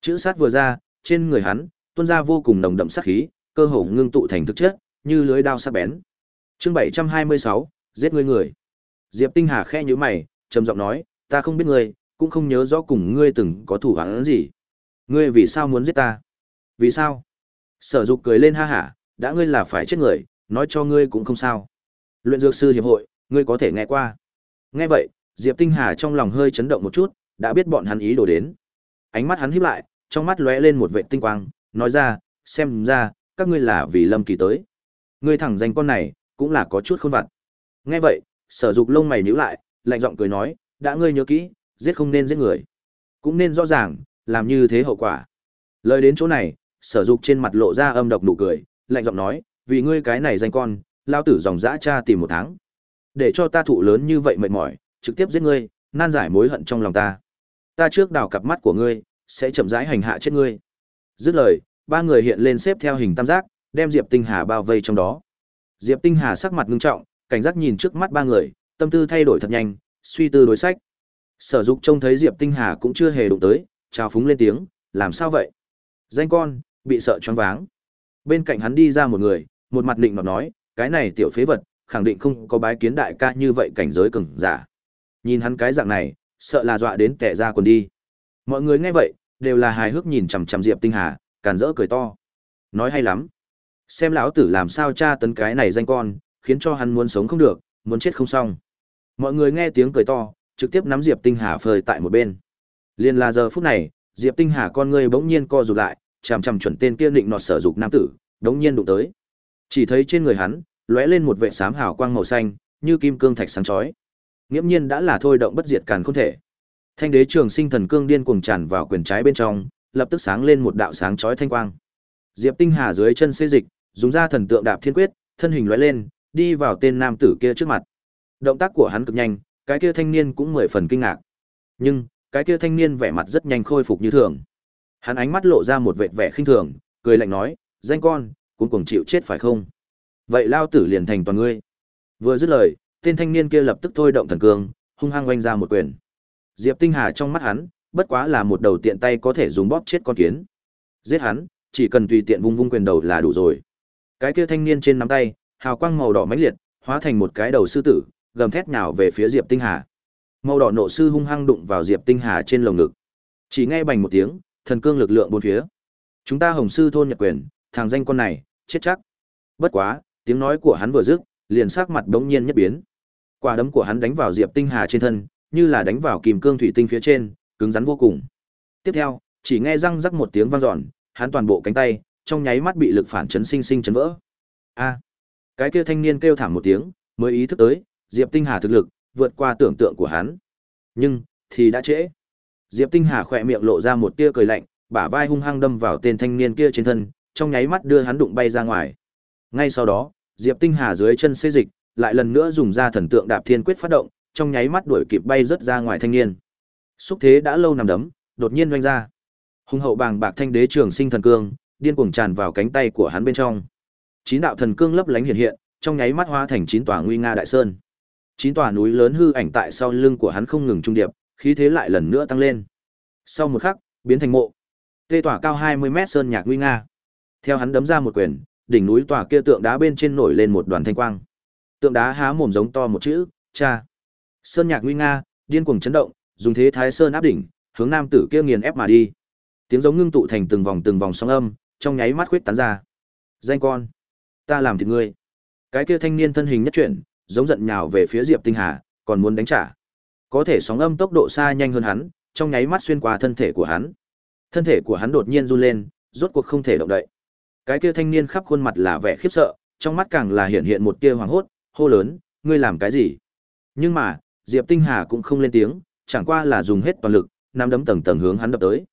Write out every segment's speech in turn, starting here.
Chữ sát vừa ra, trên người hắn tuôn ra vô cùng nồng đậm sát khí, cơ hồ ngưng tụ thành thực chất, như lưới đao sắc bén. Chương 726, giết người người. Diệp Tinh Hà khẽ nhíu mày, trầm giọng nói, ta không biết ngươi, cũng không nhớ rõ cùng ngươi từng có thủ án gì. Ngươi vì sao muốn giết ta? Vì sao? Sở Dục cười lên ha hả, đã ngươi là phải chết người, nói cho ngươi cũng không sao. Luyện dược sư hiệp hội, ngươi có thể nghe qua. Nghe vậy, Diệp Tinh Hà trong lòng hơi chấn động một chút, đã biết bọn hắn ý đồ đến. Ánh mắt hắn híp lại, trong mắt lóe lên một vệt tinh quang, nói ra, xem ra, các ngươi là vì Lâm Kỳ tới. Ngươi thẳng danh con này, cũng là có chút khôn vặt. Nghe vậy, sở dục lông mày nhíu lại, lạnh giọng cười nói, đã ngươi nhớ kỹ, giết không nên giết người. Cũng nên rõ ràng, làm như thế hậu quả. Lời đến chỗ này, sở dục trên mặt lộ ra âm độc nụ cười, lạnh giọng nói, vì ngươi cái này danh con, lao tử dòng dã cha tìm một tháng. Để cho ta thụ lớn như vậy mệt mỏi, trực tiếp giết ngươi, nan giải mối hận trong lòng ta. Ta trước đào cặp mắt của ngươi, sẽ chậm rãi hành hạ chết ngươi. Dứt lời, ba người hiện lên xếp theo hình tam giác, đem Diệp Tinh Hà bao vây trong đó. Diệp Tinh Hà sắc mặt ngưng trọng, cảnh giác nhìn trước mắt ba người, tâm tư thay đổi thật nhanh, suy tư đối sách. Sở Dục trông thấy Diệp Tinh Hà cũng chưa hề đụng tới, chào phúng lên tiếng, làm sao vậy? Danh con, bị sợ choáng váng. Bên cạnh hắn đi ra một người, một mặt định mà nói, cái này tiểu phế vật, khẳng định không có bái kiến đại ca như vậy cảnh giới cường giả. Nhìn hắn cái dạng này, sợ là dọa đến tè ra quần đi. Mọi người nghe vậy, đều là hài hước nhìn chằm chằm Diệp Tinh Hà, càn rỡ cười to. Nói hay lắm. Xem lão tử làm sao tra tấn cái này danh con, khiến cho hắn muốn sống không được, muốn chết không xong. Mọi người nghe tiếng cười to, trực tiếp nắm Diệp Tinh Hà phơi tại một bên. Liên là giờ phút này, Diệp Tinh Hà con ngươi bỗng nhiên co rụt lại, chằm chằm chuẩn tên kia định nọt sở dục nam tử, đống nhiên đụng tới. Chỉ thấy trên người hắn, lóe lên một vệ sám hào quang màu xanh, như kim cương thạch sáng chói. Nghiễm nhiên đã là thôi động bất diệt càn không thể. Thanh đế trường sinh thần cương điên cuồng tràn vào quyền trái bên trong, lập tức sáng lên một đạo sáng chói thanh quang. Diệp Tinh Hà dưới chân xê dịch, dùng ra thần tượng đạp thiên quyết, thân hình lóe lên, đi vào tên nam tử kia trước mặt. Động tác của hắn cực nhanh, cái kia thanh niên cũng mười phần kinh ngạc. Nhưng, cái kia thanh niên vẻ mặt rất nhanh khôi phục như thường. Hắn ánh mắt lộ ra một vệt vẻ khinh thường, cười lạnh nói, "Danh con, cũng cùng chịu chết phải không? Vậy lao tử liền thành toàn ngươi." Vừa dứt lời, tên thanh niên kia lập tức thôi động thần cương, hung hăng oanh ra một quyền. Diệp Tinh Hà trong mắt hắn, bất quá là một đầu tiện tay có thể dùng bóp chết con kiến. Giết hắn, chỉ cần tùy tiện vung vung quyền đầu là đủ rồi. Cái kia thanh niên trên nắm tay, hào quang màu đỏ mãnh liệt, hóa thành một cái đầu sư tử, gầm thét nhào về phía Diệp Tinh Hà. Màu đỏ nộ sư hung hăng đụng vào Diệp Tinh Hà trên lồng ngực. Chỉ nghe bành một tiếng, thần cương lực lượng bốn phía. Chúng ta Hồng sư thôn Nhật quyền, thằng danh con này, chết chắc. Bất quá, tiếng nói của hắn vừa dứt, liền sắc mặt bỗng nhiên nhất biến. Quả đấm của hắn đánh vào Diệp Tinh Hà trên thân, như là đánh vào kìm cương thủy tinh phía trên, cứng rắn vô cùng. Tiếp theo, chỉ nghe răng rắc một tiếng vang dọn, hắn toàn bộ cánh tay trong nháy mắt bị lực phản chấn sinh sinh chấn vỡ. A! cái kia thanh niên kêu thảm một tiếng, mới ý thức tới, Diệp Tinh Hà thực lực vượt qua tưởng tượng của hắn. Nhưng, thì đã trễ. Diệp Tinh Hà khỏe miệng lộ ra một tia cười lạnh, bả vai hung hăng đâm vào tên thanh niên kia trên thân, trong nháy mắt đưa hắn đụng bay ra ngoài. Ngay sau đó, Diệp Tinh Hà dưới chân xê dịch, lại lần nữa dùng ra thần tượng đạp thiên quyết phát động, trong nháy mắt đuổi kịp bay rất ra ngoài thanh niên. Xúc thế đã lâu nằm đấm, đột nhiên vung ra. Hung hậu bàng bạc thanh đế trường sinh thần cương, điên cuồng tràn vào cánh tay của hắn bên trong. Chín đạo thần cương lấp lánh hiện hiện, trong nháy mắt hóa thành chín tòa nguy nga đại sơn. Chín tòa núi lớn hư ảnh tại sau lưng của hắn không ngừng trung điệp, khí thế lại lần nữa tăng lên. Sau một khắc, biến thành mộ. Tê tỏa cao 20 mét sơn nhạc nguy nga. Theo hắn đấm ra một quyền, đỉnh núi tòa kia tượng đá bên trên nổi lên một đoàn thanh quang. Tượng đá há mồm giống to một chữ, "Cha." Sơn nhạc nguy nga, điên cuồng chấn động, dùng thế thái sơn áp đỉnh, hướng nam tử kia nghiền ép mà đi. Tiếng giống ngưng tụ thành từng vòng từng vòng sóng âm, trong nháy mắt khuyết tán ra. "Danh con, ta làm thịt ngươi." Cái kia thanh niên thân hình nhất chuyển, giống giận nhào về phía Diệp Tinh Hà, còn muốn đánh trả. Có thể sóng âm tốc độ xa nhanh hơn hắn, trong nháy mắt xuyên qua thân thể của hắn. Thân thể của hắn đột nhiên run lên, rốt cuộc không thể động đậy. Cái kia thanh niên khắp khuôn mặt là vẻ khiếp sợ, trong mắt càng là hiện hiện một tia hoảng hốt, hô lớn, ngươi làm cái gì? Nhưng mà, Diệp Tinh Hà cũng không lên tiếng, chẳng qua là dùng hết toàn lực, nắm đấm tầng tầng hướng hắn đập tới.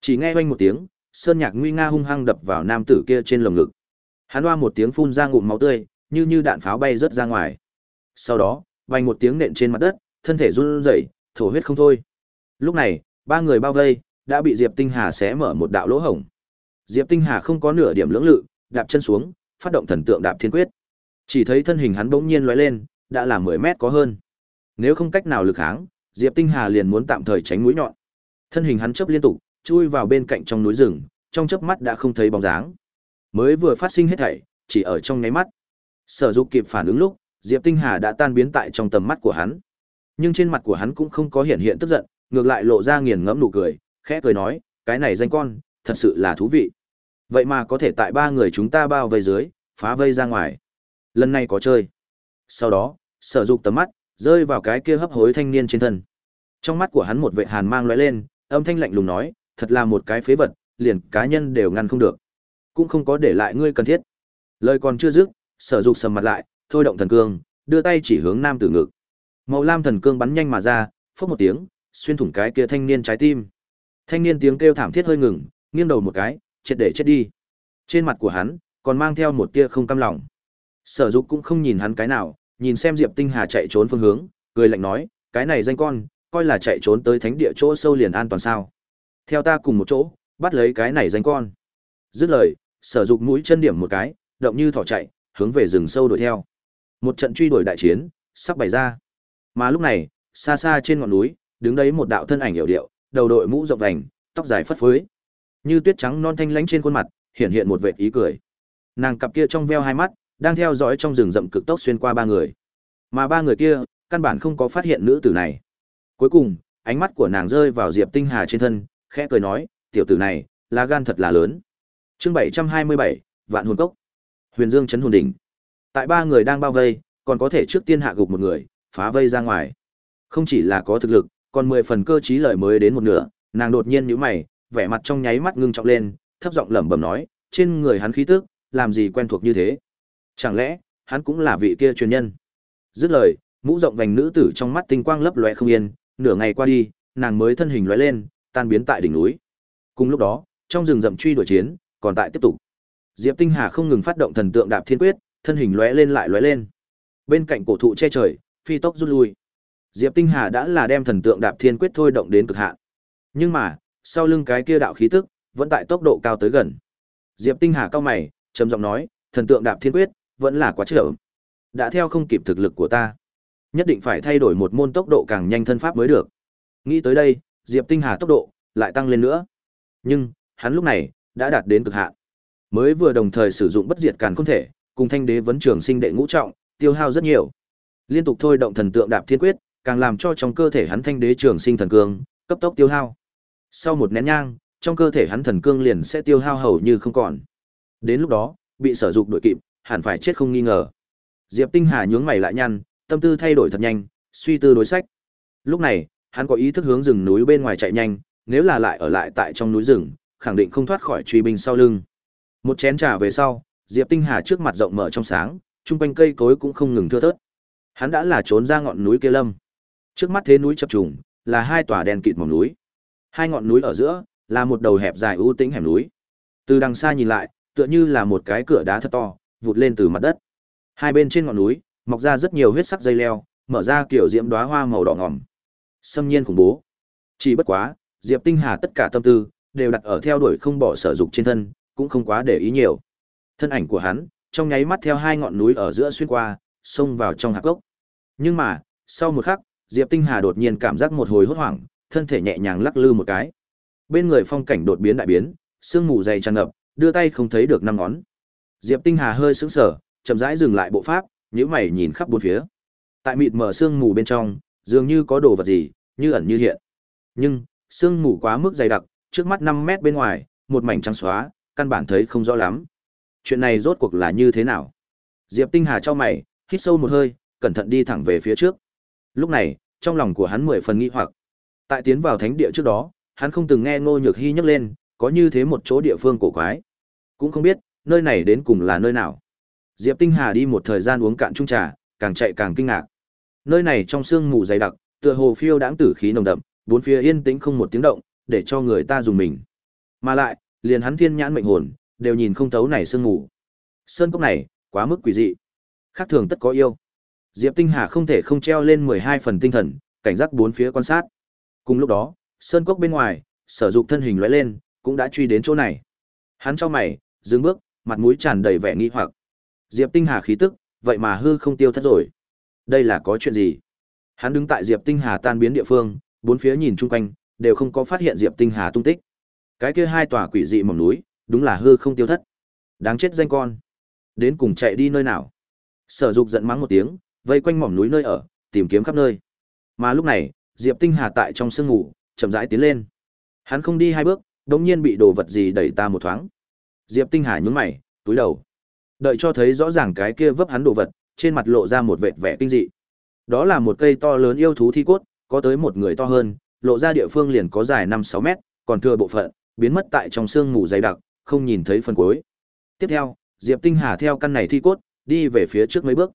Chỉ nghe oanh một tiếng, sơn nhạc nguy nga hung hăng đập vào nam tử kia trên lồng ngực. Hắn oa một tiếng phun ra ngụm máu tươi, như như đạn pháo bay rớt ra ngoài. Sau đó, vang một tiếng nện trên mặt đất, thân thể run rẩy, thổ huyết không thôi. Lúc này, ba người bao vây, đã bị Diệp Tinh Hà xé mở một đạo lỗ hổng. Diệp Tinh Hà không có nửa điểm lưỡng lự, đạp chân xuống, phát động thần tượng đạp thiên quyết. Chỉ thấy thân hình hắn bỗng nhiên lóe lên, đã là 10 mét có hơn. Nếu không cách nào lực kháng, Diệp Tinh Hà liền muốn tạm thời tránh mũi nhọn. Thân hình hắn chớp liên tục, chui vào bên cạnh trong núi rừng, trong chớp mắt đã không thấy bóng dáng. Mới vừa phát sinh hết thảy, chỉ ở trong nháy mắt. Sở Dục kịp phản ứng lúc, Diệp Tinh Hà đã tan biến tại trong tầm mắt của hắn. Nhưng trên mặt của hắn cũng không có hiện hiện tức giận, ngược lại lộ ra nghiền ngẫm nụ cười, khẽ cười nói, cái này danh con, thật sự là thú vị. Vậy mà có thể tại ba người chúng ta bao vây dưới, phá vây ra ngoài. Lần này có chơi. Sau đó, Sở Dục tầm mắt rơi vào cái kia hấp hối thanh niên trên thân. Trong mắt của hắn một vệ hàn mang lóe lên, âm thanh lạnh lùng nói, thật là một cái phế vật, liền cá nhân đều ngăn không được. Cũng không có để lại ngươi cần thiết. Lời còn chưa dứt, Sở Dục sầm mặt lại, thôi động thần cương, đưa tay chỉ hướng nam tử ngực. Màu lam thần cương bắn nhanh mà ra, phốc một tiếng, xuyên thủng cái kia thanh niên trái tim. Thanh niên tiếng kêu thảm thiết hơi ngừng, nghiêng đầu một cái, triệt để chết đi. Trên mặt của hắn còn mang theo một tia không cam lòng. Sở Dục cũng không nhìn hắn cái nào, nhìn xem Diệp Tinh Hà chạy trốn phương hướng, cười lạnh nói, cái này danh con, coi là chạy trốn tới thánh địa chỗ sâu liền an toàn sao? Theo ta cùng một chỗ, bắt lấy cái này danh con. Dứt lời, sử dụng mũi chân điểm một cái, động như thỏ chạy, hướng về rừng sâu đuổi theo. Một trận truy đuổi đại chiến sắp bày ra. Mà lúc này, xa xa trên ngọn núi, đứng đấy một đạo thân ảnh hiểu điệu, đầu đội mũ rộng vành, tóc dài phất phới. Như tuyết trắng non thanh lãnh trên khuôn mặt, hiện hiện một vệt ý cười. Nàng cặp kia trong veo hai mắt, đang theo dõi trong rừng rậm cực tốc xuyên qua ba người. Mà ba người kia, căn bản không có phát hiện nữ tử này. Cuối cùng, ánh mắt của nàng rơi vào Diệp Tinh Hà trên thân, khẽ cười nói, tiểu tử này, là gan thật là lớn. Chương 727, Vạn hồn cốc. Huyền Dương chấn hồn đỉnh. Tại ba người đang bao vây, còn có thể trước tiên hạ gục một người, phá vây ra ngoài. Không chỉ là có thực lực, còn mười phần cơ trí lợi mới đến một nửa, nàng đột nhiên nhíu mày, vẻ mặt trong nháy mắt ngưng trọng lên, thấp giọng lẩm bẩm nói, trên người hắn khí tức, làm gì quen thuộc như thế? Chẳng lẽ, hắn cũng là vị kia truyền nhân? Dứt lời, mũ rộng vành nữ tử trong mắt tinh quang lấp lóe không yên, nửa ngày qua đi, nàng mới thân hình lóe lên, tan biến tại đỉnh núi. Cùng lúc đó, trong rừng rậm truy đuổi chiến, còn tại tiếp tục. Diệp Tinh Hà không ngừng phát động thần tượng đạp thiên quyết, thân hình lóe lên lại lóe lên. Bên cạnh cổ thụ che trời, phi tốc rút lui. Diệp Tinh Hà đã là đem thần tượng đạp thiên quyết thôi động đến cực hạn. Nhưng mà, sau lưng cái kia đạo khí tức vẫn tại tốc độ cao tới gần. Diệp Tinh Hà cao mày, trầm giọng nói, thần tượng đạp thiên quyết vẫn là quá chậm. Đã theo không kịp thực lực của ta, nhất định phải thay đổi một môn tốc độ càng nhanh thân pháp mới được. Nghĩ tới đây, Diệp Tinh Hà tốc độ lại tăng lên nữa. Nhưng, hắn lúc này đã đạt đến cực hạn. Mới vừa đồng thời sử dụng bất diệt càn khôn thể, cùng thanh đế vấn trường sinh đệ ngũ trọng, tiêu hao rất nhiều. Liên tục thôi động thần tượng đạp thiên quyết, càng làm cho trong cơ thể hắn thanh đế trường sinh thần cương cấp tốc tiêu hao. Sau một nén nhang, trong cơ thể hắn thần cương liền sẽ tiêu hao hầu như không còn. Đến lúc đó, bị sở dục đội kịp, hẳn phải chết không nghi ngờ. Diệp Tinh Hà nhướng mày lại nhăn, tâm tư thay đổi thật nhanh, suy tư đối sách. Lúc này, hắn có ý thức hướng rừng núi bên ngoài chạy nhanh, nếu là lại ở lại tại trong núi rừng, khẳng định không thoát khỏi truy binh sau lưng. Một chén trà về sau, Diệp Tinh Hà trước mặt rộng mở trong sáng, trung quanh cây cối cũng không ngừng thưa thớt. Hắn đã là trốn ra ngọn núi kia lâm. Trước mắt thế núi chập trùng, là hai tòa đèn kịt mỏng núi. Hai ngọn núi ở giữa là một đầu hẹp dài u tĩnh hẻm núi. Từ đằng xa nhìn lại, tựa như là một cái cửa đá thật to, vụt lên từ mặt đất. Hai bên trên ngọn núi, mọc ra rất nhiều huyết sắc dây leo, mở ra kiểu diễm đóa hoa màu đỏ ngòm. Xâm nhiên khủng bố. Chỉ bất quá, Diệp Tinh Hà tất cả tâm tư đều đặt ở theo đuổi không bỏ sở dục trên thân, cũng không quá để ý nhiều. Thân ảnh của hắn, trong nháy mắt theo hai ngọn núi ở giữa xuyên qua, xông vào trong hạp gốc. Nhưng mà, sau một khắc, Diệp Tinh Hà đột nhiên cảm giác một hồi hốt hoảng, thân thể nhẹ nhàng lắc lư một cái. Bên người phong cảnh đột biến đại biến, sương mù dày tràn ngập, đưa tay không thấy được năm ngón. Diệp Tinh Hà hơi sững sờ, chậm rãi dừng lại bộ pháp, nhíu mày nhìn khắp bốn phía. Tại mịt mờ sương mù bên trong, dường như có đồ vật gì, như ẩn như hiện. Nhưng, sương mù quá mức dày đặc, trước mắt 5 mét bên ngoài, một mảnh trắng xóa, căn bản thấy không rõ lắm. Chuyện này rốt cuộc là như thế nào? Diệp Tinh Hà cho mày, hít sâu một hơi, cẩn thận đi thẳng về phía trước. Lúc này, trong lòng của hắn mười phần nghi hoặc. Tại tiến vào thánh địa trước đó, hắn không từng nghe Ngô Nhược Hi nhắc lên, có như thế một chỗ địa phương cổ quái. Cũng không biết, nơi này đến cùng là nơi nào. Diệp Tinh Hà đi một thời gian uống cạn chung trà, càng chạy càng kinh ngạc. Nơi này trong sương mù dày đặc, tựa hồ phiêu đãng tử khí nồng đậm, bốn phía yên tĩnh không một tiếng động, để cho người ta dùng mình. Mà lại, liền hắn thiên nhãn mệnh hồn, đều nhìn không thấu này sương mù. Sơn cốc này, quá mức quỷ dị. Khác thường tất có yêu. Diệp Tinh Hà không thể không treo lên 12 phần tinh thần, cảnh giác bốn phía quan sát. Cùng lúc đó, sơn cốc bên ngoài, sở dục thân hình lóe lên, cũng đã truy đến chỗ này. Hắn cho mày, dừng bước, mặt mũi tràn đầy vẻ nghi hoặc. Diệp Tinh Hà khí tức, vậy mà hư không tiêu thất rồi. Đây là có chuyện gì? Hắn đứng tại Diệp Tinh Hà tan biến địa phương, bốn phía nhìn chung quanh, đều không có phát hiện Diệp Tinh Hà tung tích. Cái kia hai tòa quỷ dị mỏm núi, đúng là hư không tiêu thất. Đáng chết danh con. Đến cùng chạy đi nơi nào? Sở Dục giận mắng một tiếng, vây quanh mỏm núi nơi ở, tìm kiếm khắp nơi. Mà lúc này, Diệp Tinh Hà tại trong sương ngủ, chậm rãi tiến lên. Hắn không đi hai bước, đột nhiên bị đồ vật gì đẩy ta một thoáng. Diệp Tinh Hà nhún mày, túi đầu. Đợi cho thấy rõ ràng cái kia vấp hắn đồ vật, trên mặt lộ ra một vệt vẻ kinh dị. Đó là một cây to lớn yêu thú thi cốt, có tới một người to hơn, lộ ra địa phương liền có dài 5-6 mét, còn thừa bộ phận, biến mất tại trong sương mù dày đặc, không nhìn thấy phần cuối. Tiếp theo, Diệp Tinh Hà theo căn này thi cốt, đi về phía trước mấy bước.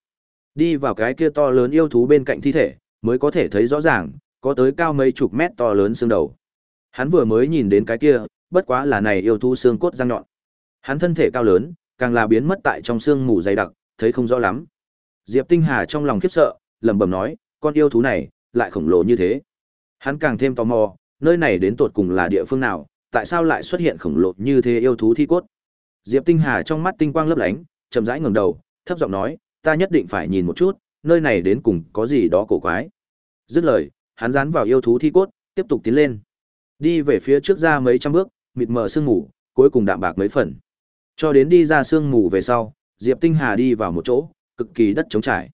Đi vào cái kia to lớn yêu thú bên cạnh thi thể, mới có thể thấy rõ ràng, có tới cao mấy chục mét to lớn xương đầu. Hắn vừa mới nhìn đến cái kia, bất quá là này yêu thú xương cốt răng nhọn. Hắn thân thể cao lớn, càng là biến mất tại trong xương mù dày đặc, thấy không rõ lắm. Diệp Tinh Hà trong lòng khiếp sợ, lẩm bẩm nói, con yêu thú này lại khổng lồ như thế. Hắn càng thêm tò mò, nơi này đến tột cùng là địa phương nào, tại sao lại xuất hiện khổng lồ như thế yêu thú thi cốt. Diệp Tinh Hà trong mắt tinh quang lấp lánh, chậm rãi ngẩng đầu, thấp giọng nói, ta nhất định phải nhìn một chút, nơi này đến cùng có gì đó cổ quái. Dứt lời, hắn dán vào yêu thú thi cốt, tiếp tục tiến lên. Đi về phía trước ra mấy trăm bước, mịt mờ sương mù, cuối cùng đạm bạc mấy phần. Cho đến đi ra sương mù về sau, Diệp Tinh Hà đi vào một chỗ, cực kỳ đất trống trải.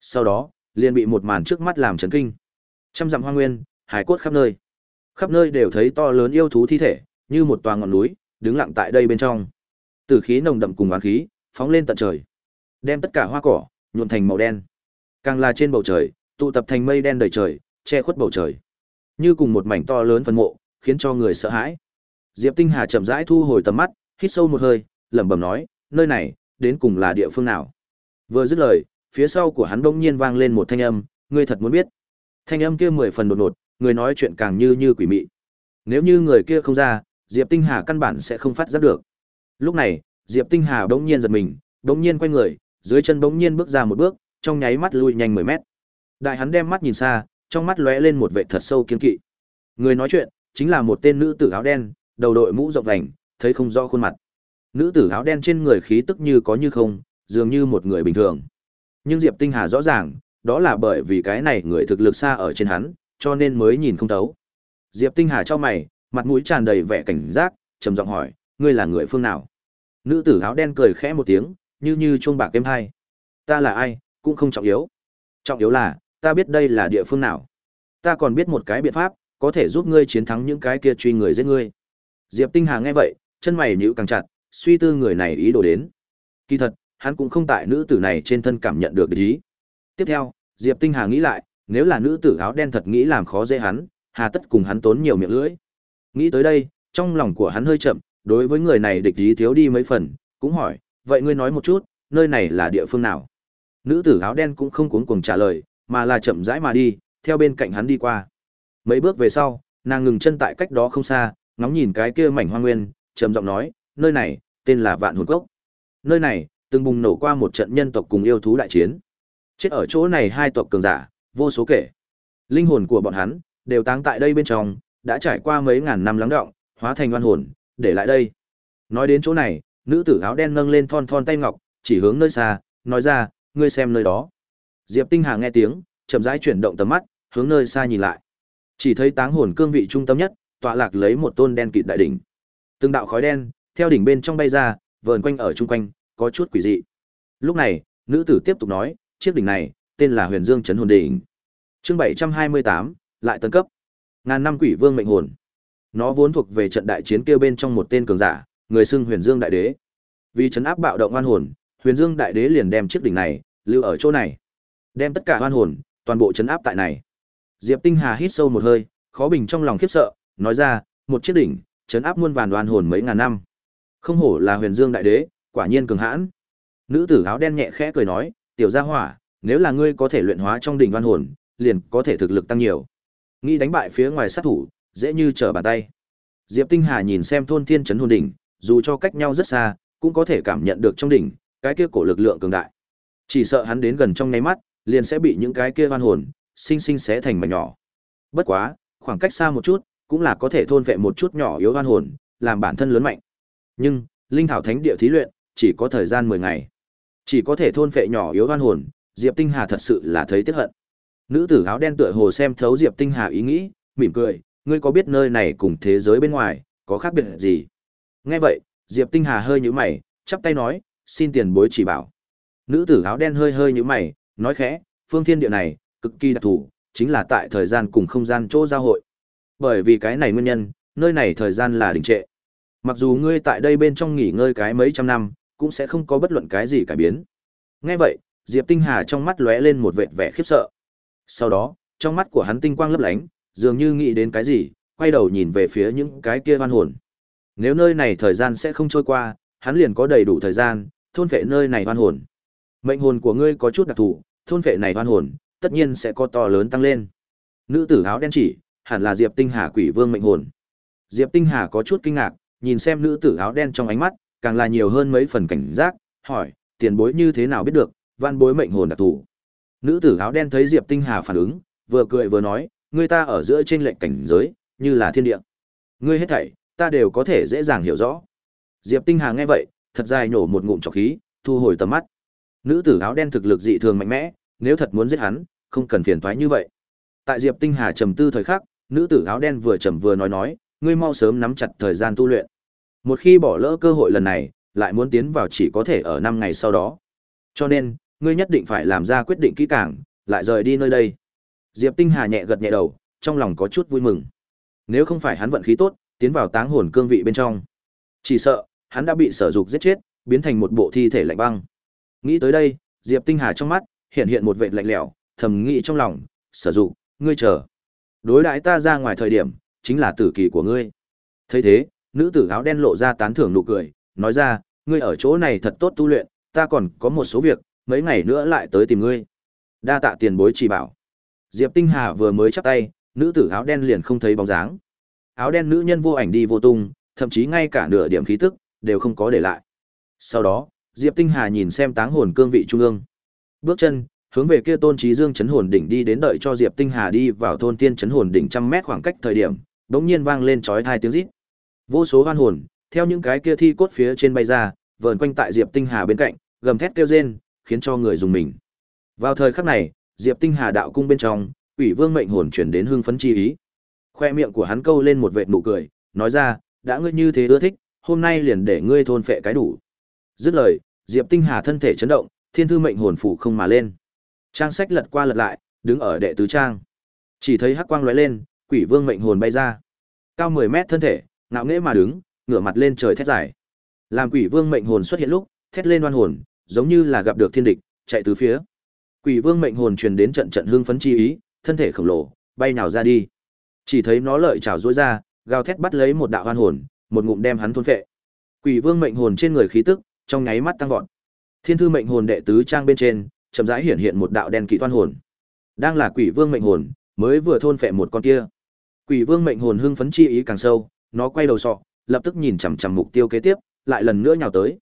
Sau đó, liền bị một màn trước mắt làm chấn kinh. Trăm dặm hoang nguyên, hải cốt khắp nơi. Khắp nơi đều thấy to lớn yêu thú thi thể, như một tòa ngọn núi, đứng lặng tại đây bên trong. Tử khí nồng đậm cùng oán khí, phóng lên tận trời, đem tất cả hoa cỏ nhuộm thành màu đen. Càng là trên bầu trời, tụ tập thành mây đen đầy trời, che khuất bầu trời. Như cùng một mảnh to lớn phân mộ, khiến cho người sợ hãi. Diệp Tinh Hà chậm rãi thu hồi tầm mắt, hít sâu một hơi, lẩm bẩm nói, nơi này, đến cùng là địa phương nào? Vừa dứt lời, phía sau của hắn bỗng nhiên vang lên một thanh âm, ngươi thật muốn biết. Thanh âm kia mười phần đột ngột, người nói chuyện càng như như quỷ mị. Nếu như người kia không ra, Diệp Tinh Hà căn bản sẽ không phát giác được. Lúc này, Diệp Tinh Hà bỗng nhiên giật mình, bỗng nhiên quay người, dưới chân bỗng nhiên bước ra một bước, trong nháy mắt lui nhanh 10 mét. Đại hắn đem mắt nhìn xa, trong mắt lóe lên một vẻ thật sâu kiên kỵ. Người nói chuyện chính là một tên nữ tử áo đen, đầu đội mũ rộng vành, thấy không rõ khuôn mặt. Nữ tử áo đen trên người khí tức như có như không, dường như một người bình thường. Nhưng Diệp Tinh Hà rõ ràng, đó là bởi vì cái này người thực lực xa ở trên hắn, cho nên mới nhìn không thấu. Diệp Tinh Hà cho mày, mặt mũi tràn đầy vẻ cảnh giác, trầm giọng hỏi, ngươi là người phương nào? Nữ tử áo đen cười khẽ một tiếng, như như chuông bạc êm hai. Ta là ai, cũng không trọng yếu. Trọng yếu là, ta biết đây là địa phương nào. Ta còn biết một cái biện pháp, có thể giúp ngươi chiến thắng những cái kia truy người giết ngươi. Diệp Tinh Hà nghe vậy, chân mày nhíu càng chặt, suy tư người này ý đồ đến. Kỳ thật, hắn cũng không tại nữ tử này trên thân cảm nhận được ý. Tiếp theo, Diệp Tinh Hà nghĩ lại, nếu là nữ tử áo đen thật nghĩ làm khó dễ hắn, hà tất cùng hắn tốn nhiều miệng lưỡi. Nghĩ tới đây, trong lòng của hắn hơi chậm, đối với người này địch ý thiếu đi mấy phần, cũng hỏi, vậy ngươi nói một chút, nơi này là địa phương nào? Nữ tử áo đen cũng không cuống cuồng trả lời, mà là chậm rãi mà đi, theo bên cạnh hắn đi qua. Mấy bước về sau, nàng ngừng chân tại cách đó không xa, ngóng nhìn cái kia mảnh hoang nguyên, trầm giọng nói, nơi này tên là Vạn Hồn Cốc. Nơi này từng bùng nổ qua một trận nhân tộc cùng yêu thú đại chiến. Chết ở chỗ này hai tộc cường giả, vô số kể. Linh hồn của bọn hắn đều táng tại đây bên trong, đã trải qua mấy ngàn năm lắng đọng, hóa thành oan hồn, để lại đây. Nói đến chỗ này, nữ tử áo đen nâng lên thon thon tay ngọc, chỉ hướng nơi xa, nói ra, ngươi xem nơi đó. Diệp Tinh Hà nghe tiếng, chậm rãi chuyển động tầm mắt, hướng nơi xa nhìn lại. Chỉ thấy táng hồn cương vị trung tâm nhất, tọa lạc lấy một tôn đen kịt đại đỉnh. Từng đạo khói đen theo đỉnh bên trong bay ra, vờn quanh ở trung quanh, có chút quỷ dị. Lúc này, nữ tử tiếp tục nói, chiếc đỉnh này tên là Huyền Dương Chấn Hồn Đỉnh. Chương 728, lại tấn cấp. Ngàn năm quỷ vương mệnh hồn. Nó vốn thuộc về trận đại chiến kia bên trong một tên cường giả, người xưng Huyền Dương Đại Đế. Vì chấn áp bạo động oan hồn, Huyền Dương Đại Đế liền đem chiếc đỉnh này lưu ở chỗ này, đem tất cả oan hồn toàn bộ chấn áp tại này. Diệp Tinh Hà hít sâu một hơi, khó bình trong lòng khiếp sợ, nói ra, một chiếc đỉnh, chấn áp muôn vàn oan hồn mấy ngàn năm. Không hổ là Huyền Dương Đại Đế, quả nhiên cường hãn. Nữ tử áo đen nhẹ khẽ cười nói, tiểu gia hỏa, nếu là ngươi có thể luyện hóa trong đỉnh đoan hồn, liền có thể thực lực tăng nhiều. Nghĩ đánh bại phía ngoài sát thủ, dễ như trở bàn tay. Diệp Tinh Hà nhìn xem thôn thiên trấn hồn đỉnh, dù cho cách nhau rất xa, cũng có thể cảm nhận được trong đỉnh, cái kia cổ lực lượng cường đại. Chỉ sợ hắn đến gần trong nháy mắt, liền sẽ bị những cái kia oan hồn sinh sinh xé thành mảnh nhỏ. Bất quá, khoảng cách xa một chút, cũng là có thể thôn vệ một chút nhỏ yếu oan hồn, làm bản thân lớn mạnh. Nhưng, linh thảo thánh địa thí luyện, chỉ có thời gian 10 ngày. Chỉ có thể thôn phệ nhỏ yếu oan hồn, Diệp Tinh Hà thật sự là thấy tiếc hận. Nữ tử áo đen tựa hồ xem thấu Diệp Tinh Hà ý nghĩ, mỉm cười, ngươi có biết nơi này cùng thế giới bên ngoài có khác biệt gì? Nghe vậy, Diệp Tinh Hà hơi nhíu mày, chắp tay nói, xin tiền bối chỉ bảo. Nữ tử áo đen hơi hơi nhíu mày, nói khẽ, phương thiên địa này, cực kỳ đặc thù, chính là tại thời gian cùng không gian chỗ giao hội. Bởi vì cái này nguyên nhân, nơi này thời gian là đình trệ. Mặc dù ngươi tại đây bên trong nghỉ ngơi cái mấy trăm năm, cũng sẽ không có bất luận cái gì cải biến. Nghe vậy, Diệp Tinh Hà trong mắt lóe lên một vệt vẻ khiếp sợ. Sau đó, trong mắt của hắn tinh quang lấp lánh, dường như nghĩ đến cái gì, quay đầu nhìn về phía những cái kia oan hồn. Nếu nơi này thời gian sẽ không trôi qua, hắn liền có đầy đủ thời gian, thôn phệ nơi này oan hồn. Mệnh hồn của ngươi có chút đặc thù, thôn phệ này oan hồn, tất nhiên sẽ có to lớn tăng lên. Nữ tử áo đen chỉ, hẳn là Diệp Tinh Hà quỷ vương mệnh hồn. Diệp Tinh Hà có chút kinh ngạc, nhìn xem nữ tử áo đen trong ánh mắt, càng là nhiều hơn mấy phần cảnh giác, hỏi, tiền bối như thế nào biết được, văn bối mệnh hồn đặc thủ. Nữ tử áo đen thấy Diệp Tinh Hà phản ứng, vừa cười vừa nói, người ta ở giữa trên lệnh cảnh giới, như là thiên địa. Ngươi hết thảy, ta đều có thể dễ dàng hiểu rõ. Diệp Tinh Hà nghe vậy, thật dài nổ một ngụm trọc khí, thu hồi tầm mắt. Nữ tử áo đen thực lực dị thường mạnh mẽ, nếu thật muốn giết hắn, không cần phiền toái như vậy. Tại Diệp Tinh Hà trầm tư thời khắc, nữ tử áo đen vừa trầm vừa nói nói, ngươi mau sớm nắm chặt thời gian tu luyện. Một khi bỏ lỡ cơ hội lần này, lại muốn tiến vào chỉ có thể ở 5 ngày sau đó. Cho nên, ngươi nhất định phải làm ra quyết định kỹ càng, lại rời đi nơi đây. Diệp Tinh Hà nhẹ gật nhẹ đầu, trong lòng có chút vui mừng. Nếu không phải hắn vận khí tốt, tiến vào táng hồn cương vị bên trong, chỉ sợ hắn đã bị sở dục giết chết, biến thành một bộ thi thể lạnh băng. Nghĩ tới đây, Diệp Tinh Hà trong mắt hiện hiện một vệt lạnh lẽo, thầm nghĩ trong lòng, sở dục, ngươi chờ. Đối đãi ta ra ngoài thời điểm, chính là tử kỳ của ngươi. Thấy thế, nữ tử áo đen lộ ra tán thưởng nụ cười, nói ra, ngươi ở chỗ này thật tốt tu luyện, ta còn có một số việc, mấy ngày nữa lại tới tìm ngươi. Đa tạ tiền bối chỉ bảo. Diệp Tinh Hà vừa mới chắp tay, nữ tử áo đen liền không thấy bóng dáng. Áo đen nữ nhân vô ảnh đi vô tung, thậm chí ngay cả nửa điểm khí tức đều không có để lại. Sau đó, Diệp Tinh Hà nhìn xem táng hồn cương vị trung ương. Bước chân, hướng về kia tôn trí dương chấn hồn đỉnh đi đến đợi cho Diệp Tinh Hà đi vào thôn tiên chấn hồn đỉnh trăm mét khoảng cách thời điểm, bỗng nhiên vang lên chói tai tiếng rít. Vô số oan hồn, theo những cái kia thi cốt phía trên bay ra, vờn quanh tại Diệp Tinh Hà bên cạnh, gầm thét kêu rên, khiến cho người dùng mình. Vào thời khắc này, Diệp Tinh Hà đạo cung bên trong, Quỷ Vương mệnh hồn chuyển đến hưng phấn chi ý. Khoe miệng của hắn câu lên một vệt nụ cười, nói ra, đã ngươi như thế ưa thích, hôm nay liền để ngươi thôn phệ cái đủ. Dứt lời, Diệp Tinh Hà thân thể chấn động, thiên thư mệnh hồn phủ không mà lên. Trang sách lật qua lật lại, đứng ở đệ tứ trang. Chỉ thấy hắc quang lóe lên, Quỷ Vương mệnh hồn bay ra. Cao 10 mét thân thể, ngạo nghễ mà đứng, ngửa mặt lên trời thét dài. Làm Quỷ Vương mệnh hồn xuất hiện lúc, thét lên đoan hồn, giống như là gặp được thiên địch, chạy tứ phía. Quỷ Vương mệnh hồn truyền đến trận trận hương phấn chi ý, thân thể khổng lồ bay nào ra đi. Chỉ thấy nó lợi chảo rũa ra, gào thét bắt lấy một đạo hoan hồn, một ngụm đem hắn thôn phệ. Quỷ Vương mệnh hồn trên người khí tức, trong nháy mắt tăng vọt. Thiên thư mệnh hồn đệ tứ trang bên trên, chậm rãi hiện hiện một đạo đen kỵ toan hồn. Đang là Quỷ Vương mệnh hồn, mới vừa thôn phệ một con kia. Quỷ Vương mệnh hồn hưng phấn chi ý càng sâu, nó quay đầu sọ, lập tức nhìn chằm chằm mục tiêu kế tiếp, lại lần nữa nhào tới.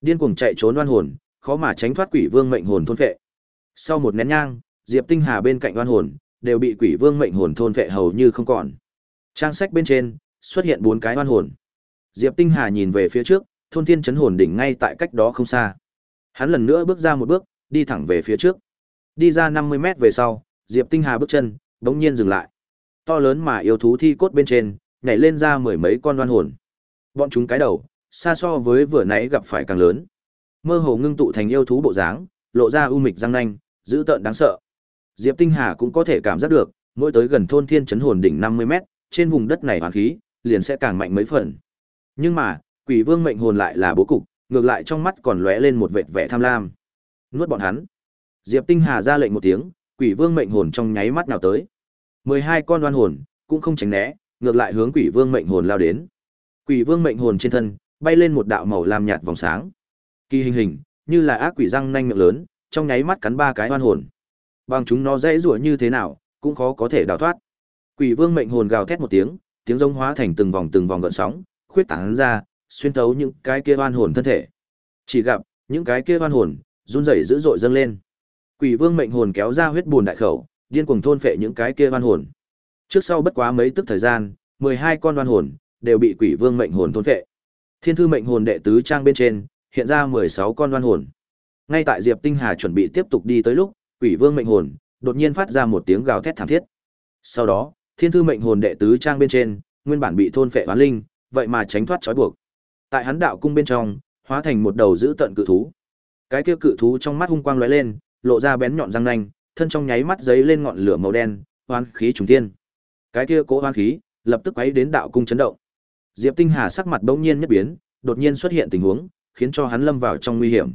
Điên cuồng chạy trốn oan hồn, khó mà tránh thoát Quỷ Vương mệnh hồn thôn phệ. Sau một nén nhang, Diệp Tinh Hà bên cạnh oan hồn đều bị Quỷ Vương mệnh hồn thôn phệ hầu như không còn. Trang sách bên trên xuất hiện bốn cái oan hồn. Diệp Tinh Hà nhìn về phía trước, thôn thiên chấn hồn đỉnh ngay tại cách đó không xa. Hắn lần nữa bước ra một bước, đi thẳng về phía trước. Đi ra 50 mét về sau, Diệp Tinh Hà bước chân, bỗng nhiên dừng lại. To lớn mà yêu thú thi cốt bên trên, nhảy lên ra mười mấy con đoan hồn. Bọn chúng cái đầu, xa so với vừa nãy gặp phải càng lớn. Mơ hồ ngưng tụ thành yêu thú bộ dáng, lộ ra u mịch răng nanh, dữ tợn đáng sợ. Diệp Tinh Hà cũng có thể cảm giác được, mỗi tới gần thôn thiên chấn hồn đỉnh 50 mét, trên vùng đất này hoàn khí, liền sẽ càng mạnh mấy phần. Nhưng mà, Quỷ Vương mệnh hồn lại là bố cục, ngược lại trong mắt còn lóe lên một vệt vẻ tham lam. Nuốt bọn hắn. Diệp Tinh Hà ra lệnh một tiếng, Quỷ Vương mệnh hồn trong nháy mắt nào tới. 12 con đoan hồn cũng không tránh né, ngược lại hướng Quỷ Vương mệnh hồn lao đến. Quỷ Vương mệnh hồn trên thân bay lên một đạo màu lam nhạt vòng sáng. Kỳ hình hình, như là ác quỷ răng nanh miệng lớn, trong nháy mắt cắn ba cái đoan hồn. Bằng chúng nó dễ rủa như thế nào, cũng khó có thể đào thoát. Quỷ Vương mệnh hồn gào thét một tiếng, tiếng rống hóa thành từng vòng từng vòng gợn sóng, khuyết tán ra, xuyên thấu những cái kia oan hồn thân thể. Chỉ gặp, những cái kia oan hồn run rẩy dữ dội dâng lên. Quỷ Vương mệnh hồn kéo ra huyết buồn đại khẩu, điên cuồng thôn phệ những cái kia oan hồn. Trước sau bất quá mấy tức thời gian, 12 con oan hồn đều bị Quỷ Vương mệnh hồn thôn phệ. Thiên thư mệnh hồn đệ tứ trang bên trên, hiện ra 16 con oan hồn. Ngay tại Diệp Tinh Hà chuẩn bị tiếp tục đi tới lúc, Quỷ Vương mệnh hồn đột nhiên phát ra một tiếng gào thét thảm thiết. Sau đó, Thiên thư mệnh hồn đệ tứ trang bên trên, nguyên bản bị thôn phệ oán linh, vậy mà tránh thoát trói buộc. Tại hắn đạo cung bên trong, hóa thành một đầu dữ tận cự thú. Cái kia cự thú trong mắt hung quang lóe lên, lộ ra bén nhọn răng nanh, thân trong nháy mắt giấy lên ngọn lửa màu đen, hoán khí trùng thiên. Cái kia cố hoán khí, lập tức quấy đến đạo cung chấn động. Diệp Tinh Hà sắc mặt bỗng nhiên nhất biến, đột nhiên xuất hiện tình huống, khiến cho hắn lâm vào trong nguy hiểm.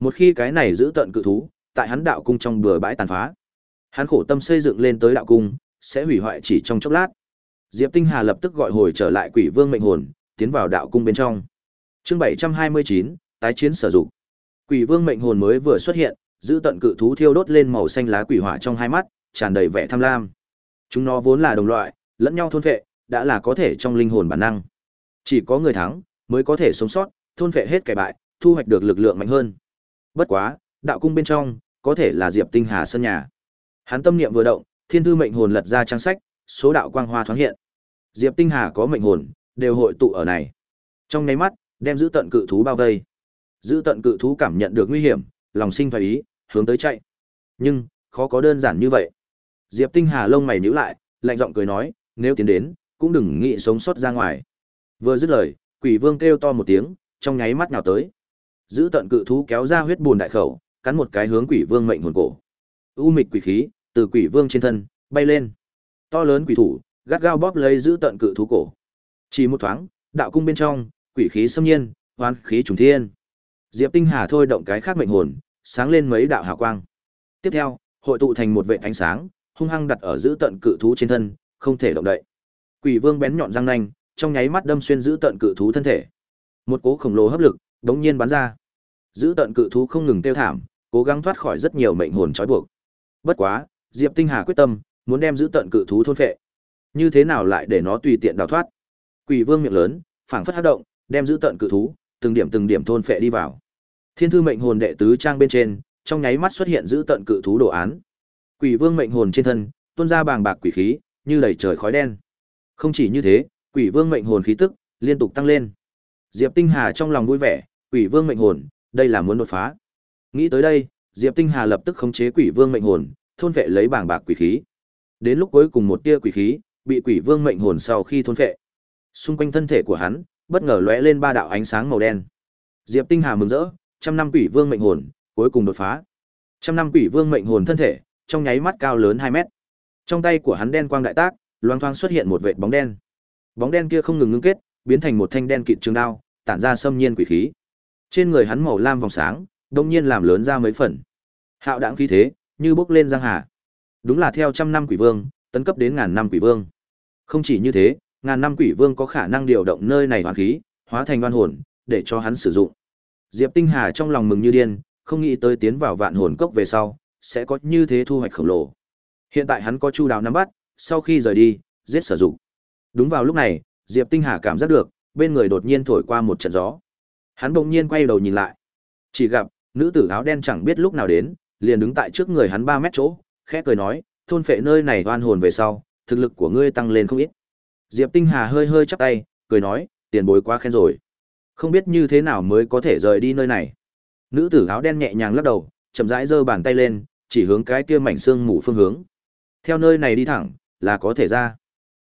Một khi cái này giữ tận cự thú, tại hắn đạo cung trong bừa bãi tàn phá, hắn khổ tâm xây dựng lên tới đạo cung, sẽ hủy hoại chỉ trong chốc lát. Diệp Tinh Hà lập tức gọi hồi trở lại Quỷ Vương mệnh hồn, tiến vào đạo cung bên trong. Chương 729, tái chiến sử dụng. Quỷ Vương mệnh hồn mới vừa xuất hiện, giữ tận cự thú thiêu đốt lên màu xanh lá quỷ hỏa trong hai mắt, tràn đầy vẻ tham lam. Chúng nó vốn là đồng loại, lẫn nhau thôn phệ, đã là có thể trong linh hồn bản năng. Chỉ có người thắng mới có thể sống sót, thôn phệ hết kẻ bại, thu hoạch được lực lượng mạnh hơn. Bất quá, đạo cung bên trong có thể là Diệp Tinh Hà sân nhà. Hắn tâm niệm vừa động, thiên thư mệnh hồn lật ra trang sách, số đạo quang hoa thoáng hiện. Diệp Tinh Hà có mệnh hồn, đều hội tụ ở này. Trong nháy mắt, đem giữ tận cự thú bao vây. Giữ tận cự thú cảm nhận được nguy hiểm, lòng sinh phải ý, hướng tới chạy. Nhưng, khó có đơn giản như vậy. Diệp Tinh Hà lông mày nhíu lại, lạnh giọng cười nói, nếu tiến đến, cũng đừng nghĩ sống sót ra ngoài. Vừa dứt lời, Quỷ Vương kêu to một tiếng, trong nháy mắt nào tới. Giữ tận cự thú kéo ra huyết buồn đại khẩu, cắn một cái hướng Quỷ Vương mệnh hồn cổ. U mịch quỷ khí từ Quỷ Vương trên thân bay lên. To lớn quỷ thủ, gắt gao bóp lấy giữ tận cự thú cổ. Chỉ một thoáng, đạo cung bên trong, quỷ khí xâm nhiên, hoán khí trùng thiên. Diệp Tinh Hà thôi động cái khác mệnh hồn, sáng lên mấy đạo hào quang. Tiếp theo, hội tụ thành một vệt ánh sáng, hung hăng đặt ở giữ tận cự thú trên thân, không thể động đậy. Quỷ Vương bén nhọn răng nanh, trong nháy mắt đâm xuyên giữ tận cự thú thân thể. Một cỗ khổng lồ hấp lực đống nhiên bắn ra. Giữ tận cự thú không ngừng tiêu thảm, cố gắng thoát khỏi rất nhiều mệnh hồn trói buộc. Bất quá, Diệp Tinh Hà quyết tâm, muốn đem giữ tận cự thú thôn phệ. Như thế nào lại để nó tùy tiện đào thoát? Quỷ Vương miệng lớn, phảng phất hất động, đem giữ tận cự thú, từng điểm từng điểm thôn phệ đi vào. Thiên thư mệnh hồn đệ tứ trang bên trên, trong nháy mắt xuất hiện giữ tận cự thú đồ án. Quỷ Vương mệnh hồn trên thân, tuôn ra bàng bạc quỷ khí, như đầy trời khói đen. Không chỉ như thế, Quỷ Vương mệnh hồn khí tức liên tục tăng lên. Diệp Tinh Hà trong lòng vui vẻ, Quỷ Vương mệnh hồn, đây là muốn đột phá. Nghĩ tới đây, Diệp Tinh Hà lập tức khống chế Quỷ Vương mệnh hồn, thôn vệ lấy bảng bạc quỷ khí. Đến lúc cuối cùng một tia quỷ khí bị Quỷ Vương mệnh hồn sau khi thôn vệ, xung quanh thân thể của hắn bất ngờ lóe lên ba đạo ánh sáng màu đen. Diệp Tinh Hà mừng rỡ, trăm năm Quỷ Vương mệnh hồn cuối cùng đột phá. Trăm năm Quỷ Vương mệnh hồn thân thể trong nháy mắt cao lớn 2 mét. Trong tay của hắn đen quang đại tác, loang thoang xuất hiện một vệt bóng đen. Bóng đen kia không ngừng ngưng kết, biến thành một thanh đen kịt trường đao, tản ra xâm nhiên quỷ khí. Trên người hắn màu lam vòng sáng, đông nhiên làm lớn ra mấy phần. Hạo đãng khí thế, như bốc lên giang hà. Đúng là theo trăm năm quỷ vương, tấn cấp đến ngàn năm quỷ vương. Không chỉ như thế, ngàn năm quỷ vương có khả năng điều động nơi này hoàn khí, hóa thành oan hồn, để cho hắn sử dụng. Diệp Tinh Hà trong lòng mừng như điên, không nghĩ tới tiến vào vạn hồn cốc về sau, sẽ có như thế thu hoạch khổng lồ. Hiện tại hắn có chu đáo nắm bắt, sau khi rời đi, giết sử dụng. Đúng vào lúc này, Diệp Tinh Hà cảm giác được, bên người đột nhiên thổi qua một trận gió. Hắn bỗng nhiên quay đầu nhìn lại. Chỉ gặp, nữ tử áo đen chẳng biết lúc nào đến, liền đứng tại trước người hắn 3 mét chỗ, khẽ cười nói, thôn phệ nơi này oan hồn về sau, thực lực của ngươi tăng lên không ít. Diệp Tinh Hà hơi hơi chắp tay, cười nói, tiền bối quá khen rồi. Không biết như thế nào mới có thể rời đi nơi này. Nữ tử áo đen nhẹ nhàng lắc đầu, chậm rãi giơ bàn tay lên, chỉ hướng cái kia mảnh xương mù phương hướng. Theo nơi này đi thẳng, là có thể ra.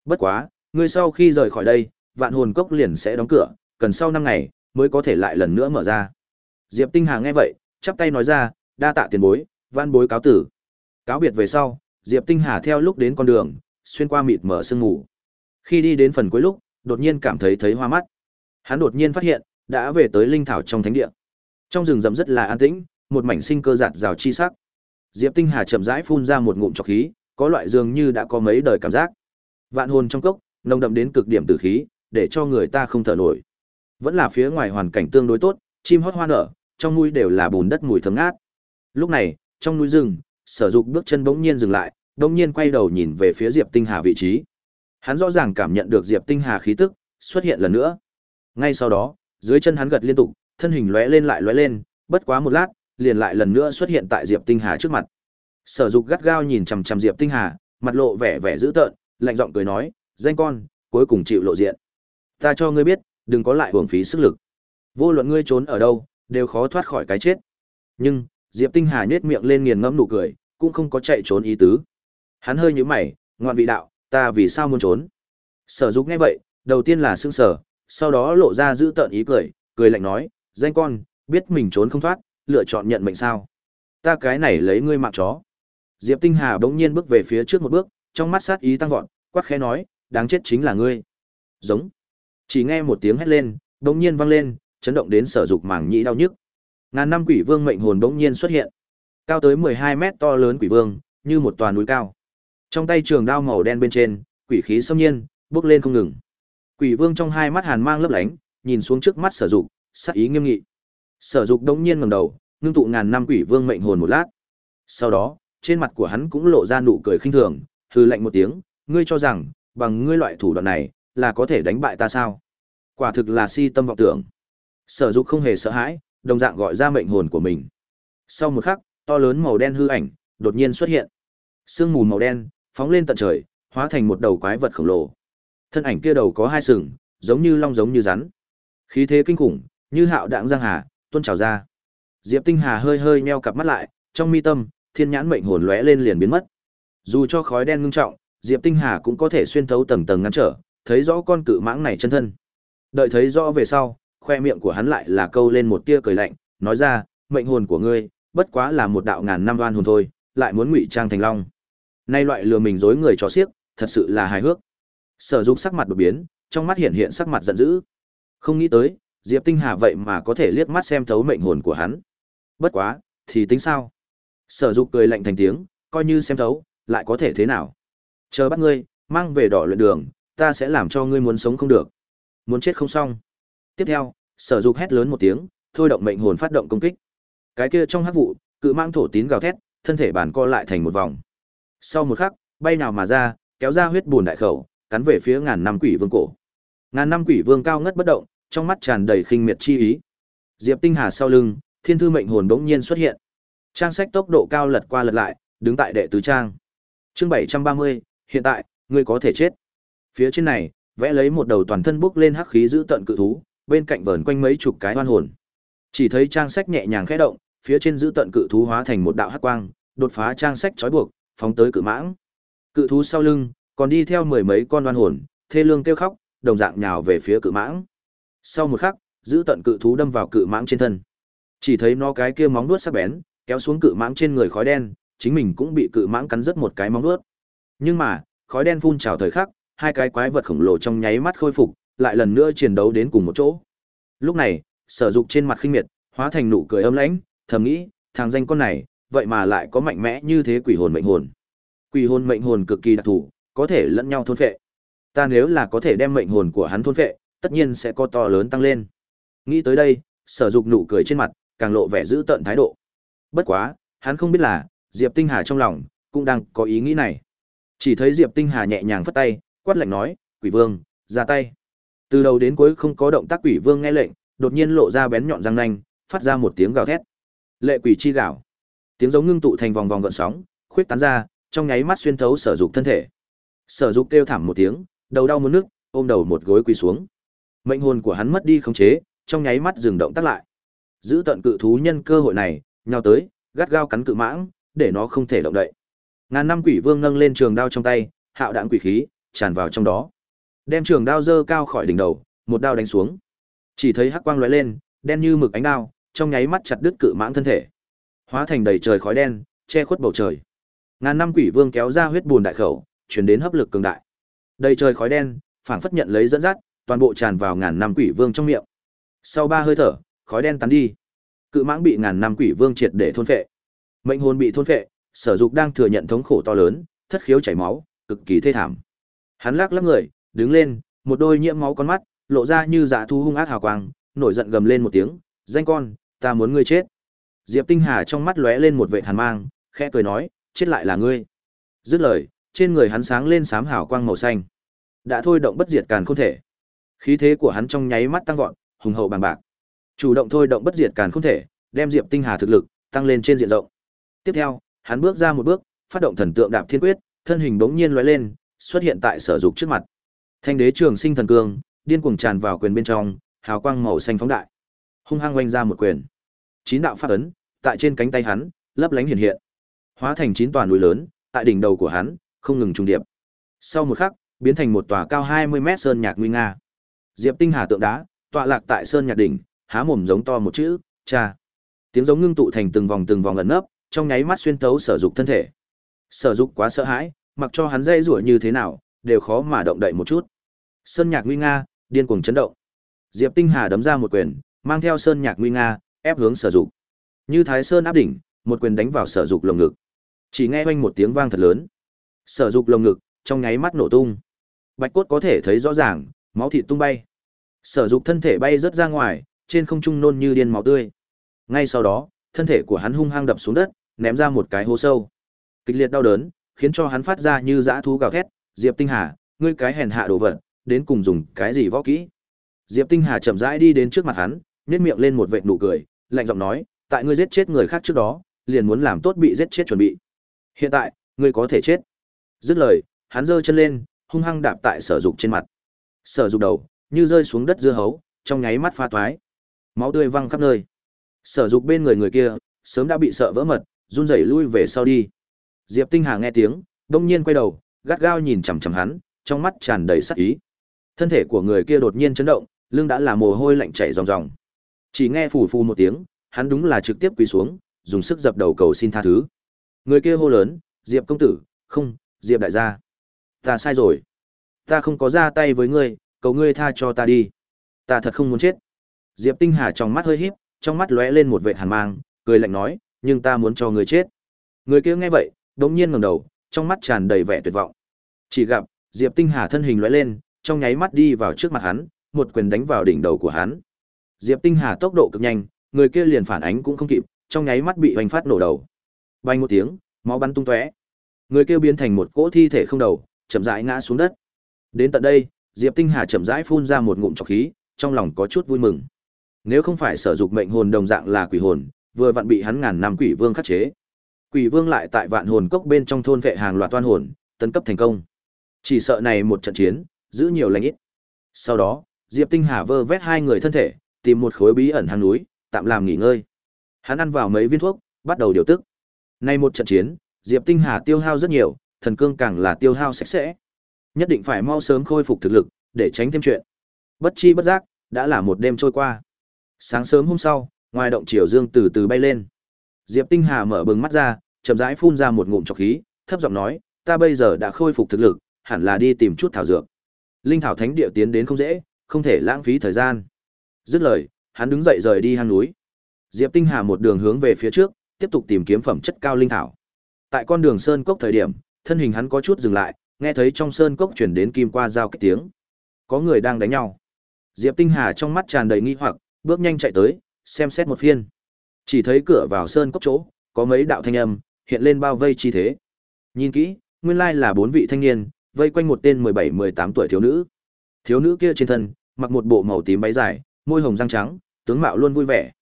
Bất quá, ngươi sau khi rời khỏi đây, vạn hồn cốc liền sẽ đóng cửa, cần sau năm ngày mới có thể lại lần nữa mở ra. Diệp Tinh Hà nghe vậy, chắp tay nói ra, đa tạ tiền bối, van bối cáo tử. Cáo biệt về sau, Diệp Tinh Hà theo lúc đến con đường, xuyên qua mịt mở sương mù. Khi đi đến phần cuối lúc, đột nhiên cảm thấy thấy hoa mắt. Hắn đột nhiên phát hiện, đã về tới linh thảo trong thánh địa. Trong rừng rậm rất là an tĩnh, một mảnh sinh cơ giạt rào chi sắc. Diệp Tinh Hà chậm rãi phun ra một ngụm trọc khí, có loại dường như đã có mấy đời cảm giác. Vạn hồn trong cốc, nồng đậm đến cực điểm tử khí, để cho người ta không thở nổi. Vẫn là phía ngoài hoàn cảnh tương đối tốt, chim hót hoa nở, trong núi đều là bùn đất mùi thấm ngát. Lúc này, trong núi rừng, Sở Dục bước chân bỗng nhiên dừng lại, bỗng nhiên quay đầu nhìn về phía Diệp Tinh Hà vị trí. Hắn rõ ràng cảm nhận được Diệp Tinh Hà khí tức xuất hiện lần nữa. Ngay sau đó, dưới chân hắn gật liên tục, thân hình lóe lên lại lóe lên, bất quá một lát, liền lại lần nữa xuất hiện tại Diệp Tinh Hà trước mặt. Sở Dục gắt gao nhìn chằm chằm Diệp Tinh Hà, mặt lộ vẻ vẻ dữ tợn, lạnh giọng cười nói, "Danh con, cuối cùng chịu lộ diện. Ta cho ngươi biết, đừng có lại uổng phí sức lực. Vô luận ngươi trốn ở đâu, đều khó thoát khỏi cái chết." Nhưng, Diệp Tinh Hà nhếch miệng lên nghiền ngẫm nụ cười, cũng không có chạy trốn ý tứ. Hắn hơi nhíu mày, ngoạn vị đạo, ta vì sao muốn trốn? Sở Dục nghe vậy, đầu tiên là sững sờ, sau đó lộ ra giữ tợn ý cười, cười lạnh nói, danh con, biết mình trốn không thoát, lựa chọn nhận mệnh sao. Ta cái này lấy ngươi mạng chó. Diệp Tinh Hà bỗng nhiên bước về phía trước một bước, trong mắt sát ý tăng vọt, quát khẽ nói, đáng chết chính là ngươi. Giống. Chỉ nghe một tiếng hét lên, bỗng nhiên vang lên, chấn động đến sở dục mảng nhĩ đau nhức. Ngàn năm quỷ vương mệnh hồn bỗng nhiên xuất hiện. Cao tới 12 mét to lớn quỷ vương, như một tòa núi cao. Trong tay trường đao màu đen bên trên, quỷ khí xâm nhiên, bước lên không ngừng. Quỷ vương trong hai mắt hàn mang lấp lánh, nhìn xuống trước mắt sở dục, sắc ý nghiêm nghị. Sở dục đống nhiên ngẩng đầu, ngưng tụ ngàn năm quỷ vương mệnh hồn một lát. Sau đó, trên mặt của hắn cũng lộ ra nụ cười khinh thường, hừ lạnh một tiếng, ngươi cho rằng, bằng ngươi loại thủ đoạn này, là có thể đánh bại ta sao? Quả thực là si tâm vọng tưởng. Sở dục không hề sợ hãi, đồng dạng gọi ra mệnh hồn của mình. Sau một khắc, to lớn màu đen hư ảnh, đột nhiên xuất hiện. Sương mù màu đen, phóng lên tận trời, hóa thành một đầu quái vật khổng lồ. Thân ảnh kia đầu có hai sừng, giống như long giống như rắn. Khí thế kinh khủng, như hạo đạng giang hà, tuôn trào ra. Diệp Tinh Hà hơi hơi meo cặp mắt lại, trong mi tâm, thiên nhãn mệnh hồn lóe lên liền biến mất. Dù cho khói đen ngưng trọng, Diệp Tinh Hà cũng có thể xuyên thấu tầng tầng ngăn trở, thấy rõ con cự mãng này chân thân. Đợi thấy rõ về sau, khoe miệng của hắn lại là câu lên một tia cười lạnh, nói ra, mệnh hồn của ngươi, bất quá là một đạo ngàn năm oan hồn thôi, lại muốn ngụy trang thành long. Nay loại lừa mình dối người cho xiếc, thật sự là hài hước. Sở Dục sắc mặt đột biến, trong mắt hiện hiện sắc mặt giận dữ. Không nghĩ tới, Diệp Tinh Hà vậy mà có thể liếc mắt xem thấu mệnh hồn của hắn. Bất quá, thì tính sao? Sở Dục cười lạnh thành tiếng, coi như xem thấu, lại có thể thế nào? Chờ bắt ngươi, mang về đỏ luyện đường, ta sẽ làm cho ngươi muốn sống không được. Muốn chết không xong. Tiếp theo, Sở Dục hét lớn một tiếng, thôi động mệnh hồn phát động công kích. Cái kia trong hắc vụ, cự mang thổ tín gào thét, thân thể bản co lại thành một vòng. Sau một khắc, bay nào mà ra, kéo ra huyết buồn đại khẩu, cắn về phía ngàn năm quỷ vương cổ. Ngàn năm quỷ vương cao ngất bất động, trong mắt tràn đầy khinh miệt chi ý. Diệp Tinh Hà sau lưng, thiên thư mệnh hồn bỗng nhiên xuất hiện. Trang sách tốc độ cao lật qua lật lại, đứng tại đệ tứ trang. Chương 730, hiện tại, ngươi có thể chết. Phía trên này, vẽ lấy một đầu toàn thân bốc lên hắc khí giữ tận cự thú, bên cạnh vờn quanh mấy chục cái oan hồn. Chỉ thấy trang sách nhẹ nhàng khẽ động, phía trên giữ tận cự thú hóa thành một đạo hắc quang, đột phá trang sách trói buộc, phóng tới cự mãng. Cự thú sau lưng, còn đi theo mười mấy con oan hồn, thê lương kêu khóc, đồng dạng nhào về phía cự mãng. Sau một khắc, giữ tận cự thú đâm vào cự mãng trên thân. Chỉ thấy nó cái kia móng vuốt sắc bén, kéo xuống cự mãng trên người khói đen, chính mình cũng bị cự mãng cắn rứt một cái móng vuốt. Nhưng mà, khói đen phun trào thời khắc, hai cái quái vật khổng lồ trong nháy mắt khôi phục, lại lần nữa chiến đấu đến cùng một chỗ. Lúc này, Sở Dục trên mặt khinh miệt, hóa thành nụ cười âm lãnh, thầm nghĩ, thằng danh con này, vậy mà lại có mạnh mẽ như thế quỷ hồn mệnh hồn. Quỷ hồn mệnh hồn cực kỳ đặc thù, có thể lẫn nhau thôn phệ. Ta nếu là có thể đem mệnh hồn của hắn thôn phệ, tất nhiên sẽ có to lớn tăng lên. Nghĩ tới đây, Sở Dục nụ cười trên mặt, càng lộ vẻ giữ tận thái độ. Bất quá, hắn không biết là, Diệp Tinh Hà trong lòng cũng đang có ý nghĩ này. Chỉ thấy Diệp Tinh Hà nhẹ nhàng phất tay, quát lạnh nói, "Quỷ Vương, ra tay." Từ đầu đến cuối không có động tác Quỷ Vương nghe lệnh, đột nhiên lộ ra bén nhọn răng nanh, phát ra một tiếng gào thét. Lệ quỷ chi gào. Tiếng giống ngưng tụ thành vòng vòng gợn sóng, khuyết tán ra, trong nháy mắt xuyên thấu Sở Dục thân thể. Sở Dục kêu thảm một tiếng, đầu đau muốn nước, ôm đầu một gối quỳ xuống. Mệnh hồn của hắn mất đi khống chế, trong nháy mắt dừng động tác lại. Giữ tận cự thú nhân cơ hội này, nhào tới, gắt gao cắn cự mãng, để nó không thể động đậy. Ngàn năm quỷ vương nâng lên trường đao trong tay, hạo đạn quỷ khí tràn vào trong đó. Đem trường đao dơ cao khỏi đỉnh đầu, một đao đánh xuống. Chỉ thấy hắc quang lóe lên, đen như mực ánh đao, trong nháy mắt chặt đứt cự mãng thân thể. Hóa thành đầy trời khói đen, che khuất bầu trời. Ngàn năm quỷ vương kéo ra huyết buồn đại khẩu, truyền đến hấp lực cường đại. Đầy trời khói đen, phảng phất nhận lấy dẫn dắt, toàn bộ tràn vào ngàn năm quỷ vương trong miệng. Sau ba hơi thở, khói đen tán đi. Cự mãng bị ngàn năm quỷ vương triệt để thôn phệ. Mệnh hồn bị thôn phệ, Sở Dục đang thừa nhận thống khổ to lớn, thất khiếu chảy máu, cực kỳ thê thảm. Hắn lắc lắc người, đứng lên, một đôi nhiễm máu con mắt, lộ ra như dạ thu hung ác hào quang, nổi giận gầm lên một tiếng, "Danh con, ta muốn ngươi chết." Diệp Tinh Hà trong mắt lóe lên một vệt hàn mang, khẽ cười nói, "Chết lại là ngươi." Dứt lời, trên người hắn sáng lên sám hào quang màu xanh. Đã thôi động bất diệt càn khôn thể. Khí thế của hắn trong nháy mắt tăng vọt, hùng hậu bằng bạc. Chủ động thôi động bất diệt càn khôn thể, đem Diệp Tinh Hà thực lực tăng lên trên diện rộng. Tiếp theo, hắn bước ra một bước, phát động thần tượng đạp thiên quyết, thân hình bỗng nhiên lóe lên, xuất hiện tại sở dục trước mặt. Thanh đế trường sinh thần cương, điên cuồng tràn vào quyền bên trong, hào quang màu xanh phóng đại. Hung hăng oanh ra một quyền. Chín đạo phát ấn, tại trên cánh tay hắn, lấp lánh hiện hiện. Hóa thành chín tòa núi lớn, tại đỉnh đầu của hắn, không ngừng trùng điệp. Sau một khắc, biến thành một tòa cao 20 mét sơn nhạc nguy nga. Diệp Tinh Hà tượng đá, tọa lạc tại sơn nhạc đỉnh, há mồm giống to một chữ, "Cha." Tiếng giống ngưng tụ thành từng vòng từng vòng ẩn nấp, trong nháy mắt xuyên tấu sở dục thân thể. Sở dục quá sợ hãi, mặc cho hắn dây rủa như thế nào, đều khó mà động đậy một chút. Sơn nhạc nguy nga, điên cuồng chấn động. Diệp Tinh Hà đấm ra một quyền, mang theo sơn nhạc nguy nga, ép hướng sở dục. Như Thái Sơn áp đỉnh, một quyền đánh vào sở dục lồng ngực. Chỉ nghe oanh một tiếng vang thật lớn. Sở dục lồng ngực, trong nháy mắt nổ tung. Bạch cốt có thể thấy rõ ràng, máu thịt tung bay. Sở dục thân thể bay rớt ra ngoài, trên không trung nôn như điên máu tươi. Ngay sau đó, thân thể của hắn hung hăng đập xuống đất, ném ra một cái hố sâu. Kịch liệt đau đớn, khiến cho hắn phát ra như dã thú gào thét, "Diệp Tinh Hà, ngươi cái hèn hạ đồ vật, đến cùng dùng cái gì võ kỹ?" Diệp Tinh Hà chậm rãi đi đến trước mặt hắn, nhếch miệng lên một vệt nụ cười, lạnh giọng nói, "Tại ngươi giết chết người khác trước đó, liền muốn làm tốt bị giết chết chuẩn bị. Hiện tại, ngươi có thể chết." Dứt lời, hắn giơ chân lên, hung hăng đạp tại Sở Dục trên mặt. Sở Dục đầu như rơi xuống đất dưa hấu, trong nháy mắt pha toái. Máu tươi văng khắp nơi. Sở Dục bên người người kia, sớm đã bị sợ vỡ mật, run rẩy lui về sau đi. Diệp Tinh Hà nghe tiếng, đông nhiên quay đầu, gắt gao nhìn chằm chằm hắn, trong mắt tràn đầy sát ý. Thân thể của người kia đột nhiên chấn động, lưng đã là mồ hôi lạnh chảy ròng ròng. Chỉ nghe phù phù một tiếng, hắn đúng là trực tiếp quỳ xuống, dùng sức dập đầu cầu xin tha thứ. Người kia hô lớn, "Diệp công tử, không, Diệp đại gia, ta sai rồi. Ta không có ra tay với ngươi, cầu ngươi tha cho ta đi. Ta thật không muốn chết." Diệp Tinh Hà trong mắt hơi híp, trong mắt lóe lên một vệt hàn mang, cười lạnh nói, "Nhưng ta muốn cho ngươi chết." Người kia nghe vậy, đột nhiên ngẩng đầu, trong mắt tràn đầy vẻ tuyệt vọng. Chỉ gặp, Diệp Tinh Hà thân hình lóe lên, trong nháy mắt đi vào trước mặt hắn, một quyền đánh vào đỉnh đầu của hắn. Diệp Tinh Hà tốc độ cực nhanh, người kia liền phản ánh cũng không kịp, trong nháy mắt bị hoành phát nổ đầu. Bay một tiếng, máu bắn tung tóe. Người kêu biến thành một cỗ thi thể không đầu, chậm rãi ngã xuống đất. Đến tận đây, Diệp Tinh Hà chậm rãi phun ra một ngụm trọc khí, trong lòng có chút vui mừng. Nếu không phải sở dục mệnh hồn đồng dạng là quỷ hồn, vừa vặn bị hắn ngàn năm quỷ vương khắc chế. Quỷ vương lại tại vạn hồn cốc bên trong thôn vệ hàng loạt toan hồn, tấn cấp thành công. Chỉ sợ này một trận chiến, giữ nhiều lành ít. Sau đó, Diệp Tinh Hà vơ vét hai người thân thể, tìm một khối bí ẩn hang núi, tạm làm nghỉ ngơi. Hắn ăn vào mấy viên thuốc, bắt đầu điều tức. Nay một trận chiến, Diệp Tinh Hà tiêu hao rất nhiều, thần cương càng là tiêu hao sạch sẽ. Nhất định phải mau sớm khôi phục thực lực, để tránh thêm chuyện. Bất chi bất giác, đã là một đêm trôi qua. Sáng sớm hôm sau, ngoài động chiều dương từ từ bay lên. Diệp Tinh Hà mở bừng mắt ra, chậm rãi phun ra một ngụm trọc khí, thấp giọng nói, ta bây giờ đã khôi phục thực lực, hẳn là đi tìm chút thảo dược. Linh thảo thánh địa tiến đến không dễ, không thể lãng phí thời gian. Dứt lời, hắn đứng dậy rời đi hang núi. Diệp Tinh Hà một đường hướng về phía trước, tiếp tục tìm kiếm phẩm chất cao linh thảo. Tại con đường sơn cốc thời điểm, thân hình hắn có chút dừng lại, nghe thấy trong sơn cốc truyền đến kim qua giao kích tiếng. Có người đang đánh nhau. Diệp Tinh Hà trong mắt tràn đầy nghi hoặc, bước nhanh chạy tới, xem xét một phiên. Chỉ thấy cửa vào sơn cốc chỗ, có mấy đạo thanh âm hiện lên bao vây chi thế. Nhìn kỹ, nguyên lai là bốn vị thanh niên, vây quanh một tên 17-18 tuổi thiếu nữ. Thiếu nữ kia trên thân, mặc một bộ màu tím váy dài, môi hồng răng trắng, tướng mạo luôn vui vẻ.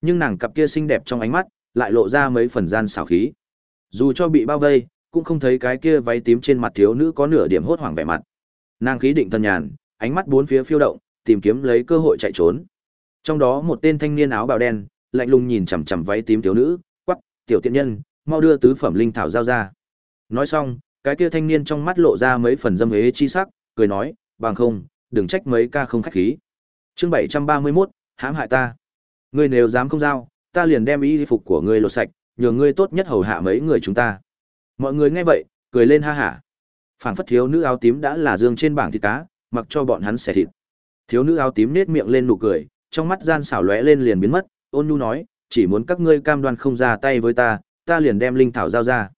Nhưng nàng cặp kia xinh đẹp trong ánh mắt, lại lộ ra mấy phần gian xảo khí. Dù cho bị bao vây, cũng không thấy cái kia váy tím trên mặt thiếu nữ có nửa điểm hốt hoảng vẻ mặt. Nàng khí định thần nhàn, ánh mắt bốn phía phiêu động, tìm kiếm lấy cơ hội chạy trốn. Trong đó một tên thanh niên áo bào đen, lạnh lùng nhìn chằm chằm váy tím thiếu nữ, quắc, "Tiểu tiện nhân, mau đưa tứ phẩm linh thảo giao ra." Nói xong, cái kia thanh niên trong mắt lộ ra mấy phần dâm hế chi sắc, cười nói, "Bằng không, đừng trách mấy ca không khách khí." Chương 731, hãm hại ta. Ngươi nếu dám không giao, ta liền đem y phục của ngươi lột sạch, nhờ ngươi tốt nhất hầu hạ mấy người chúng ta. Mọi người nghe vậy, cười lên ha hả. Phảng phất thiếu nữ áo tím đã là dương trên bảng thịt cá, mặc cho bọn hắn xẻ thịt. Thiếu nữ áo tím nết miệng lên nụ cười, trong mắt gian xảo lóe lên liền biến mất, ôn nhu nói, chỉ muốn các ngươi cam đoan không ra tay với ta, ta liền đem linh thảo giao ra.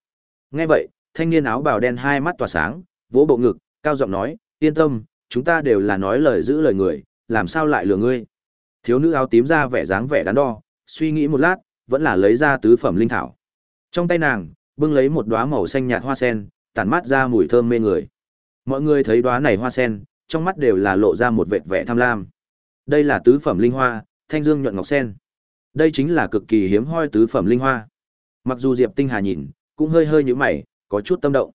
Nghe vậy, thanh niên áo bào đen hai mắt tỏa sáng, vỗ bộ ngực, cao giọng nói, yên tâm, chúng ta đều là nói lời giữ lời người, làm sao lại lừa ngươi. Thiếu nữ áo tím ra vẻ dáng vẻ đắn đo, suy nghĩ một lát, vẫn là lấy ra tứ phẩm linh thảo. Trong tay nàng, bưng lấy một đóa màu xanh nhạt hoa sen, tản mát ra mùi thơm mê người. Mọi người thấy đóa này hoa sen, trong mắt đều là lộ ra một vệt vẻ tham lam. Đây là tứ phẩm linh hoa, thanh dương nhuận ngọc sen. Đây chính là cực kỳ hiếm hoi tứ phẩm linh hoa. Mặc dù Diệp Tinh Hà nhìn, cũng hơi hơi như mày, có chút tâm động.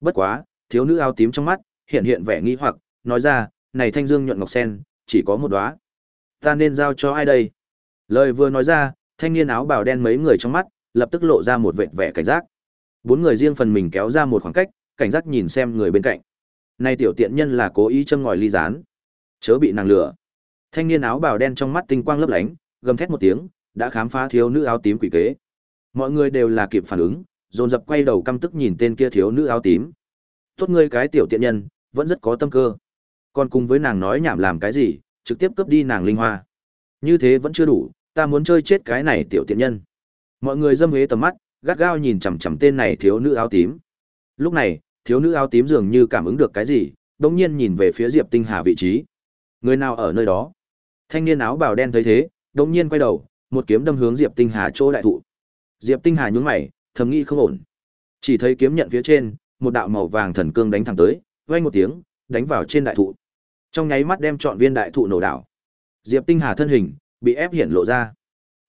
Bất quá, thiếu nữ áo tím trong mắt, hiện hiện vẻ nghi hoặc, nói ra, này thanh dương nhuận ngọc sen, chỉ có một đóa. Ta nên giao cho ai đây? Lời vừa nói ra, thanh niên áo bào đen mấy người trong mắt, lập tức lộ ra một vệt vẻ cảnh giác. Bốn người riêng phần mình kéo ra một khoảng cách, cảnh giác nhìn xem người bên cạnh. Nay tiểu tiện nhân là cố ý châm ngòi ly gián. Chớ bị nàng lừa. Thanh niên áo bào đen trong mắt tinh quang lấp lánh, gầm thét một tiếng, đã khám phá thiếu nữ áo tím quỷ kế. Mọi người đều là kịp phản ứng, dồn dập quay đầu căm tức nhìn tên kia thiếu nữ áo tím. Tốt ngươi cái tiểu tiện nhân, vẫn rất có tâm cơ. Còn cùng với nàng nói nhảm làm cái gì, trực tiếp cướp đi nàng linh hoa. Như thế vẫn chưa đủ, ta muốn chơi chết cái này tiểu tiện nhân. Mọi người dâm hế tầm mắt, gắt gao nhìn chằm chằm tên này thiếu nữ áo tím. Lúc này, thiếu nữ áo tím dường như cảm ứng được cái gì, đống nhiên nhìn về phía Diệp Tinh Hà vị trí. Người nào ở nơi đó? Thanh niên áo bào đen thấy thế, đống nhiên quay đầu, một kiếm đâm hướng Diệp Tinh Hà chỗ đại thụ. Diệp Tinh Hà nhướng mày, thầm nghĩ không ổn. Chỉ thấy kiếm nhận phía trên, một đạo màu vàng thần cương đánh thẳng tới, vang một tiếng, đánh vào trên đại thụ. Trong nháy mắt đem trọn viên đại thụ nổ đảo. Diệp Tinh Hà thân hình bị ép hiện lộ ra.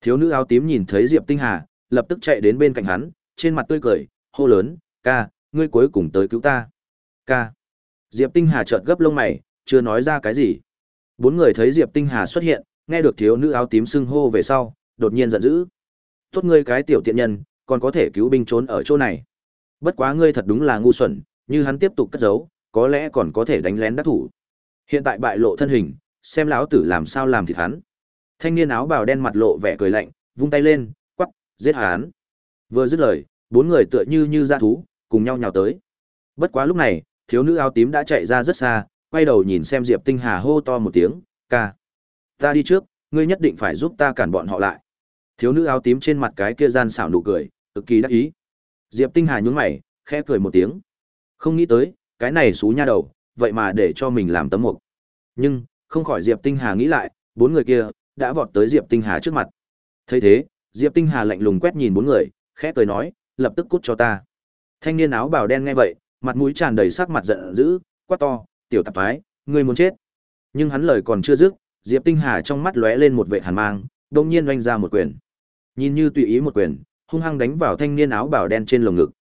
Thiếu nữ áo tím nhìn thấy Diệp Tinh Hà, lập tức chạy đến bên cạnh hắn, trên mặt tươi cười, hô lớn, "Ca, ngươi cuối cùng tới cứu ta." "Ca." Diệp Tinh Hà chợt gấp lông mày, chưa nói ra cái gì. Bốn người thấy Diệp Tinh Hà xuất hiện, nghe được thiếu nữ áo tím xưng hô về sau, đột nhiên giận dữ. "Tốt ngươi cái tiểu tiện nhân, còn có thể cứu binh trốn ở chỗ này. Bất quá ngươi thật đúng là ngu xuẩn, như hắn tiếp tục cất giấu, có lẽ còn có thể đánh lén đắc thủ. Hiện tại bại lộ thân hình, xem lão tử làm sao làm thịt hắn." Thanh niên áo bào đen mặt lộ vẻ cười lạnh, vung tay lên, quắc, giết hắn. Vừa dứt lời, bốn người tựa như như dã thú, cùng nhau nhào tới. Bất quá lúc này, thiếu nữ áo tím đã chạy ra rất xa, quay đầu nhìn xem Diệp Tinh Hà hô to một tiếng, "Ca, ta đi trước, ngươi nhất định phải giúp ta cản bọn họ lại." Thiếu nữ áo tím trên mặt cái kia gian xảo nụ cười, cực kỳ đắc ý. Diệp Tinh Hà nhướng mày, khẽ cười một tiếng. Không nghĩ tới, cái này xú nha đầu, vậy mà để cho mình làm tấm mục. Nhưng, không khỏi Diệp Tinh Hà nghĩ lại, bốn người kia đã vọt tới Diệp Tinh Hà trước mặt. Thấy thế, Diệp Tinh Hà lạnh lùng quét nhìn bốn người, khẽ cười nói, lập tức cút cho ta. Thanh niên áo bào đen nghe vậy, mặt mũi tràn đầy sắc mặt giận dữ, quát to, tiểu tạp thái, ngươi muốn chết. Nhưng hắn lời còn chưa dứt, Diệp Tinh Hà trong mắt lóe lên một vệ hàn mang, đột nhiên oanh ra một quyền. Nhìn như tùy ý một quyền, hung hăng đánh vào thanh niên áo bào đen trên lồng ngực.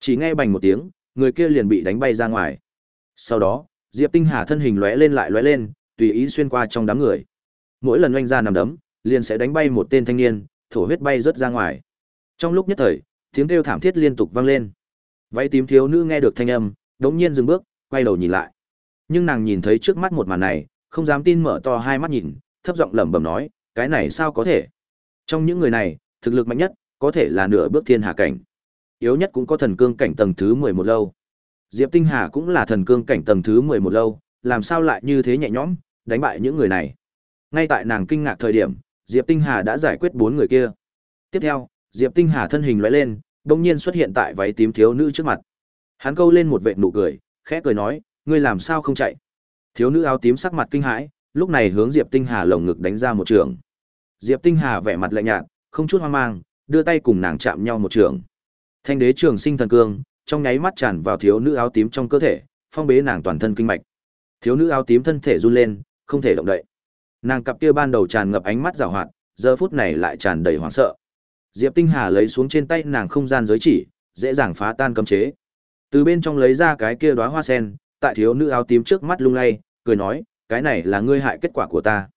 Chỉ nghe bành một tiếng, người kia liền bị đánh bay ra ngoài. Sau đó, Diệp Tinh Hà thân hình lóe lên lại lóe lên, tùy ý xuyên qua trong đám người. Mỗi lần oanh ra nằm đấm, liền sẽ đánh bay một tên thanh niên, thổ huyết bay rớt ra ngoài. Trong lúc nhất thời, tiếng kêu thảm thiết liên tục vang lên. Váy tím thiếu nữ nghe được thanh âm, đống nhiên dừng bước, quay đầu nhìn lại. Nhưng nàng nhìn thấy trước mắt một màn này, không dám tin mở to hai mắt nhìn, thấp giọng lẩm bẩm nói, cái này sao có thể? Trong những người này, thực lực mạnh nhất, có thể là nửa bước thiên hạ cảnh. Yếu nhất cũng có thần cương cảnh tầng thứ 11 lâu. Diệp Tinh Hà cũng là thần cương cảnh tầng thứ 11 lâu, làm sao lại như thế nhẹ nhõm, đánh bại những người này. Ngay tại nàng kinh ngạc thời điểm, Diệp Tinh Hà đã giải quyết bốn người kia. Tiếp theo, Diệp Tinh Hà thân hình lóe lên, bỗng nhiên xuất hiện tại váy tím thiếu nữ trước mặt. Hắn câu lên một vệt nụ cười, khẽ cười nói, ngươi làm sao không chạy? Thiếu nữ áo tím sắc mặt kinh hãi, lúc này hướng Diệp Tinh Hà lồng ngực đánh ra một trường. Diệp Tinh Hà vẻ mặt lạnh nhạt, không chút hoang mang, đưa tay cùng nàng chạm nhau một trường. Thanh đế trường sinh thần cương, trong nháy mắt tràn vào thiếu nữ áo tím trong cơ thể, phong bế nàng toàn thân kinh mạch. Thiếu nữ áo tím thân thể run lên, không thể động đậy. Nàng cặp kia ban đầu tràn ngập ánh mắt giảo hoạt, giờ phút này lại tràn đầy hoảng sợ. Diệp Tinh Hà lấy xuống trên tay nàng không gian giới chỉ, dễ dàng phá tan cấm chế. Từ bên trong lấy ra cái kia đóa hoa sen, tại thiếu nữ áo tím trước mắt lung lay, cười nói, cái này là ngươi hại kết quả của ta.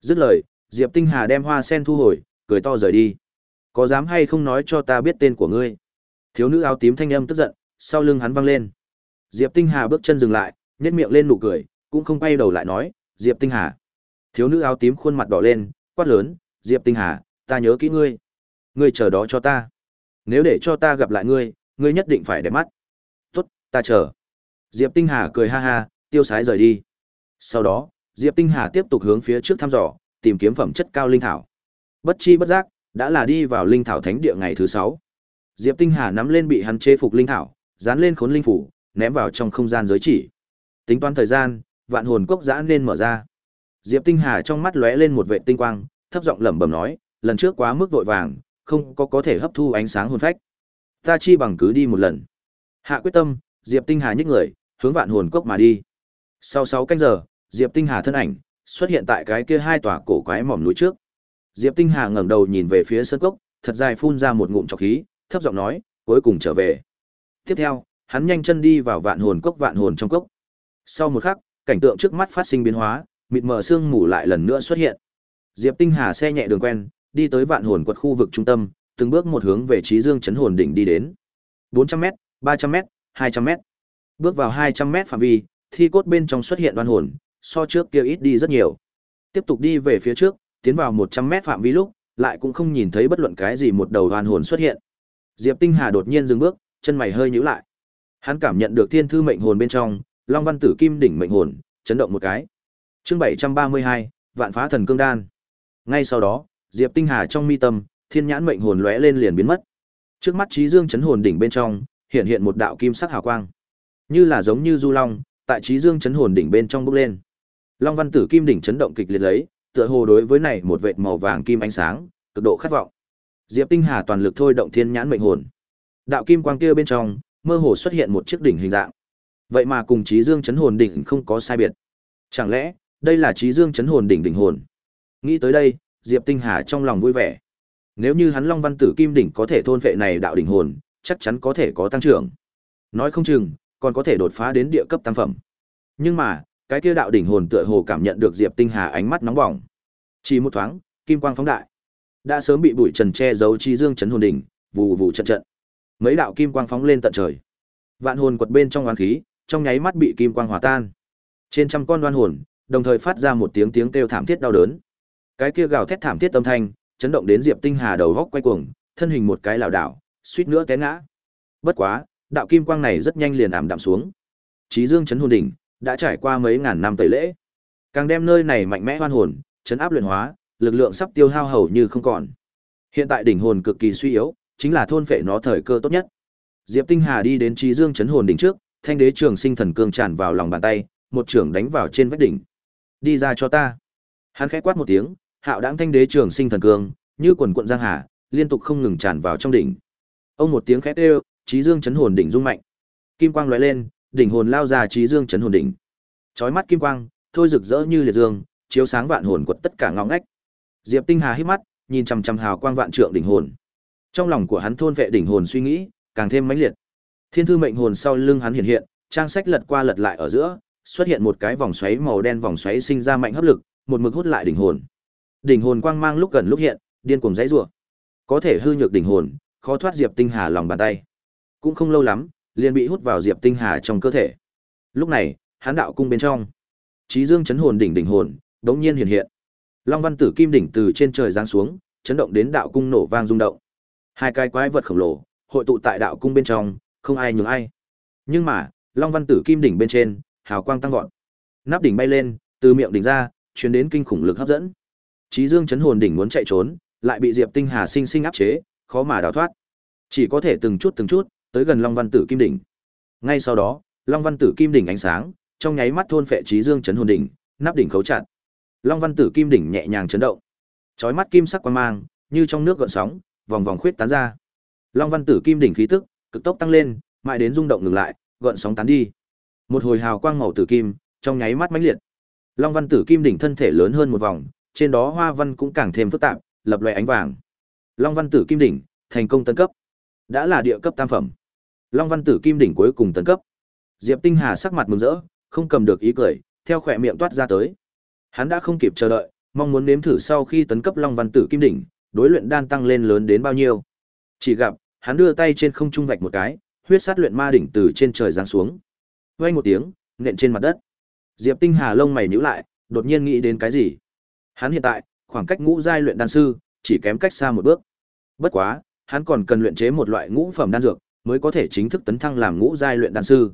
Dứt lời, Diệp Tinh Hà đem hoa sen thu hồi, cười to rời đi. Có dám hay không nói cho ta biết tên của ngươi? Thiếu nữ áo tím thanh âm tức giận, sau lưng hắn văng lên. Diệp Tinh Hà bước chân dừng lại, nhét miệng lên nụ cười, cũng không quay đầu lại nói, "Diệp Tinh Hà." Thiếu nữ áo tím khuôn mặt đỏ lên, quát lớn, "Diệp Tinh Hà, ta nhớ kỹ ngươi. Ngươi chờ đó cho ta. Nếu để cho ta gặp lại ngươi, ngươi nhất định phải để mắt." "Tốt, ta chờ." Diệp Tinh Hà cười ha ha, tiêu sái rời đi. Sau đó, Diệp Tinh Hà tiếp tục hướng phía trước thăm dò, tìm kiếm phẩm chất cao linh thảo. Bất chi bất giác, đã là đi vào linh thảo thánh địa ngày thứ sáu. Diệp Tinh Hà nắm lên bị hắn chế phục linh thảo, dán lên khốn linh phủ, ném vào trong không gian giới chỉ. Tính toán thời gian, vạn hồn cốc giã nên mở ra. Diệp Tinh Hà trong mắt lóe lên một vệ tinh quang, thấp giọng lẩm bẩm nói, lần trước quá mức vội vàng, không có có thể hấp thu ánh sáng hồn phách. Ta chi bằng cứ đi một lần. Hạ quyết tâm, Diệp Tinh Hà nhích người, hướng vạn hồn cốc mà đi. Sau 6 canh giờ, Diệp Tinh Hà thân ảnh xuất hiện tại cái kia hai tòa cổ quái mỏm núi trước. Diệp Tinh Hà ngẩng đầu nhìn về phía sơn cốc, thật dài phun ra một ngụm trọc khí, thấp giọng nói, cuối cùng trở về. Tiếp theo, hắn nhanh chân đi vào vạn hồn cốc vạn hồn trong cốc. Sau một khắc, cảnh tượng trước mắt phát sinh biến hóa, mịt mờ sương mù lại lần nữa xuất hiện. Diệp Tinh Hà xe nhẹ đường quen, đi tới vạn hồn quật khu vực trung tâm, từng bước một hướng về trí dương chấn hồn đỉnh đi đến. 400m, 300m, 200m. Bước vào 200m phạm vi, thi cốt bên trong xuất hiện đoan hồn, so trước kia ít đi rất nhiều. Tiếp tục đi về phía trước, tiến vào 100 mét phạm vi lúc, lại cũng không nhìn thấy bất luận cái gì một đầu đoan hồn xuất hiện. Diệp Tinh Hà đột nhiên dừng bước, chân mày hơi nhíu lại. Hắn cảm nhận được thiên thư mệnh hồn bên trong, Long Văn Tử Kim đỉnh mệnh hồn, chấn động một cái. Chương 732, Vạn Phá Thần Cương Đan. Ngay sau đó, Diệp Tinh Hà trong mi tâm, thiên nhãn mệnh hồn lóe lên liền biến mất. Trước mắt trí dương chấn hồn đỉnh bên trong, hiện hiện một đạo kim sắc hào quang, như là giống như du long, tại trí dương chấn hồn đỉnh bên trong bốc lên. Long Văn Tử Kim đỉnh chấn động kịch liệt lấy, tựa hồ đối với này một vệt màu vàng kim ánh sáng, cực độ khát vọng. Diệp Tinh Hà toàn lực thôi động thiên nhãn mệnh hồn. Đạo kim quang kia bên trong, mơ hồ xuất hiện một chiếc đỉnh hình dạng. Vậy mà cùng Chí Dương chấn hồn đỉnh không có sai biệt. Chẳng lẽ, đây là trí Dương chấn hồn đỉnh đỉnh hồn? Nghĩ tới đây, Diệp Tinh Hà trong lòng vui vẻ. Nếu như hắn Long Văn Tử Kim đỉnh có thể thôn vệ này đạo đỉnh hồn, chắc chắn có thể có tăng trưởng. Nói không chừng, còn có thể đột phá đến địa cấp tam phẩm. Nhưng mà, cái kia đạo đỉnh hồn tựa hồ cảm nhận được Diệp Tinh Hà ánh mắt nóng bỏng. Chỉ một thoáng, kim quang phóng đại. Đã sớm bị bụi trần che giấu chi dương chấn hồn đỉnh, vù vù trận trận. Mấy đạo kim quang phóng lên tận trời. Vạn hồn quật bên trong oán khí, trong nháy mắt bị kim quang hòa tan. Trên trăm con đoan hồn, đồng thời phát ra một tiếng tiếng kêu thảm thiết đau đớn. Cái kia gào thét thảm thiết âm thanh, chấn động đến Diệp Tinh Hà đầu góc quay cuồng, thân hình một cái lảo đảo, suýt nữa té ngã. Bất quá, đạo kim quang này rất nhanh liền ảm đạm xuống. Chí Dương chấn hồn đỉnh đã trải qua mấy ngàn năm tẩy lễ, càng đem nơi này mạnh mẽ hoan hồn, chấn áp luyện hóa, lực lượng sắp tiêu hao hầu như không còn. Hiện tại đỉnh hồn cực kỳ suy yếu, chính là thôn phệ nó thời cơ tốt nhất. Diệp Tinh Hà đi đến Chí Dương chấn hồn đỉnh trước, thanh đế trường sinh thần cương tràn vào lòng bàn tay, một trường đánh vào trên vách đỉnh. Đi ra cho ta. Hắn khẽ quát một tiếng, hạo đáng thanh đế trường sinh thần cương, như quần quận giang hà, liên tục không ngừng tràn vào trong đỉnh. Ông một tiếng khét kêu, trí Dương chấn hồn đỉnh rung mạnh. Kim quang lóe lên, đỉnh hồn lao ra trí Dương chấn hồn đỉnh. Chói mắt kim quang, thôi rực rỡ như liệt dương, chiếu sáng vạn hồn quật tất cả ngõ ngách. Diệp Tinh Hà hít mắt, nhìn chằm chằm hào quang vạn trượng đỉnh hồn. Trong lòng của hắn thôn vệ đỉnh hồn suy nghĩ, càng thêm mãnh liệt. Thiên thư mệnh hồn sau lưng hắn hiện hiện, trang sách lật qua lật lại ở giữa, xuất hiện một cái vòng xoáy màu đen vòng xoáy sinh ra mạnh hấp lực, một mực hút lại đỉnh hồn. Đỉnh hồn quang mang lúc gần lúc hiện, điên cuồng dãy rủa. Có thể hư nhược đỉnh hồn, khó thoát Diệp Tinh Hà lòng bàn tay. Cũng không lâu lắm, liền bị hút vào Diệp Tinh Hà trong cơ thể. Lúc này, hắn đạo cung bên trong, Chí Dương chấn hồn đỉnh đỉnh hồn, đống nhiên hiện hiện. Long Văn Tử Kim đỉnh từ trên trời giáng xuống, chấn động đến đạo cung nổ vang rung động. Hai cái quái vật khổng lồ hội tụ tại đạo cung bên trong, không ai nhường ai. Nhưng mà, Long Văn Tử Kim đỉnh bên trên, hào quang tăng vọt. Nắp đỉnh bay lên, từ miệng đỉnh ra, truyền đến kinh khủng lực hấp dẫn. Chí Dương chấn hồn đỉnh muốn chạy trốn, lại bị Diệp Tinh Hà sinh sinh áp chế, khó mà đào thoát. Chỉ có thể từng chút từng chút tới gần Long Văn Tử Kim đỉnh. Ngay sau đó, Long Văn Tử Kim đỉnh ánh sáng, trong nháy mắt thôn phệ Chí Dương chấn hồn đỉnh, nắp đỉnh khấu chặt. Long Văn Tử Kim đỉnh nhẹ nhàng chấn động. Chói mắt kim sắc quang mang, như trong nước gợn sóng, vòng vòng khuyết tán ra. Long Văn Tử Kim đỉnh khí tức cực tốc tăng lên, mãi đến rung động ngừng lại, gợn sóng tán đi. Một hồi hào quang màu tử kim, trong nháy mắt mãnh liệt. Long Văn Tử Kim đỉnh thân thể lớn hơn một vòng, trên đó hoa văn cũng càng thêm phức tạp, lập loè ánh vàng. Long Văn Tử Kim đỉnh thành công tấn cấp, đã là địa cấp tam phẩm. Long Văn Tử Kim đỉnh cuối cùng tấn cấp. Diệp Tinh Hà sắc mặt mừng rỡ, không cầm được ý cười, theo khỏe miệng toát ra tới. Hắn đã không kịp chờ đợi, mong muốn nếm thử sau khi tấn cấp Long Văn Tử Kim đỉnh, đối luyện đan tăng lên lớn đến bao nhiêu. Chỉ gặp, hắn đưa tay trên không trung vạch một cái, huyết sát luyện ma đỉnh từ trên trời giáng xuống. Vang một tiếng, nện trên mặt đất. Diệp Tinh Hà lông mày nhíu lại, đột nhiên nghĩ đến cái gì. Hắn hiện tại, khoảng cách ngũ giai luyện đan sư, chỉ kém cách xa một bước. Bất quá, hắn còn cần luyện chế một loại ngũ phẩm đan dược, mới có thể chính thức tấn thăng làm ngũ giai luyện đan sư.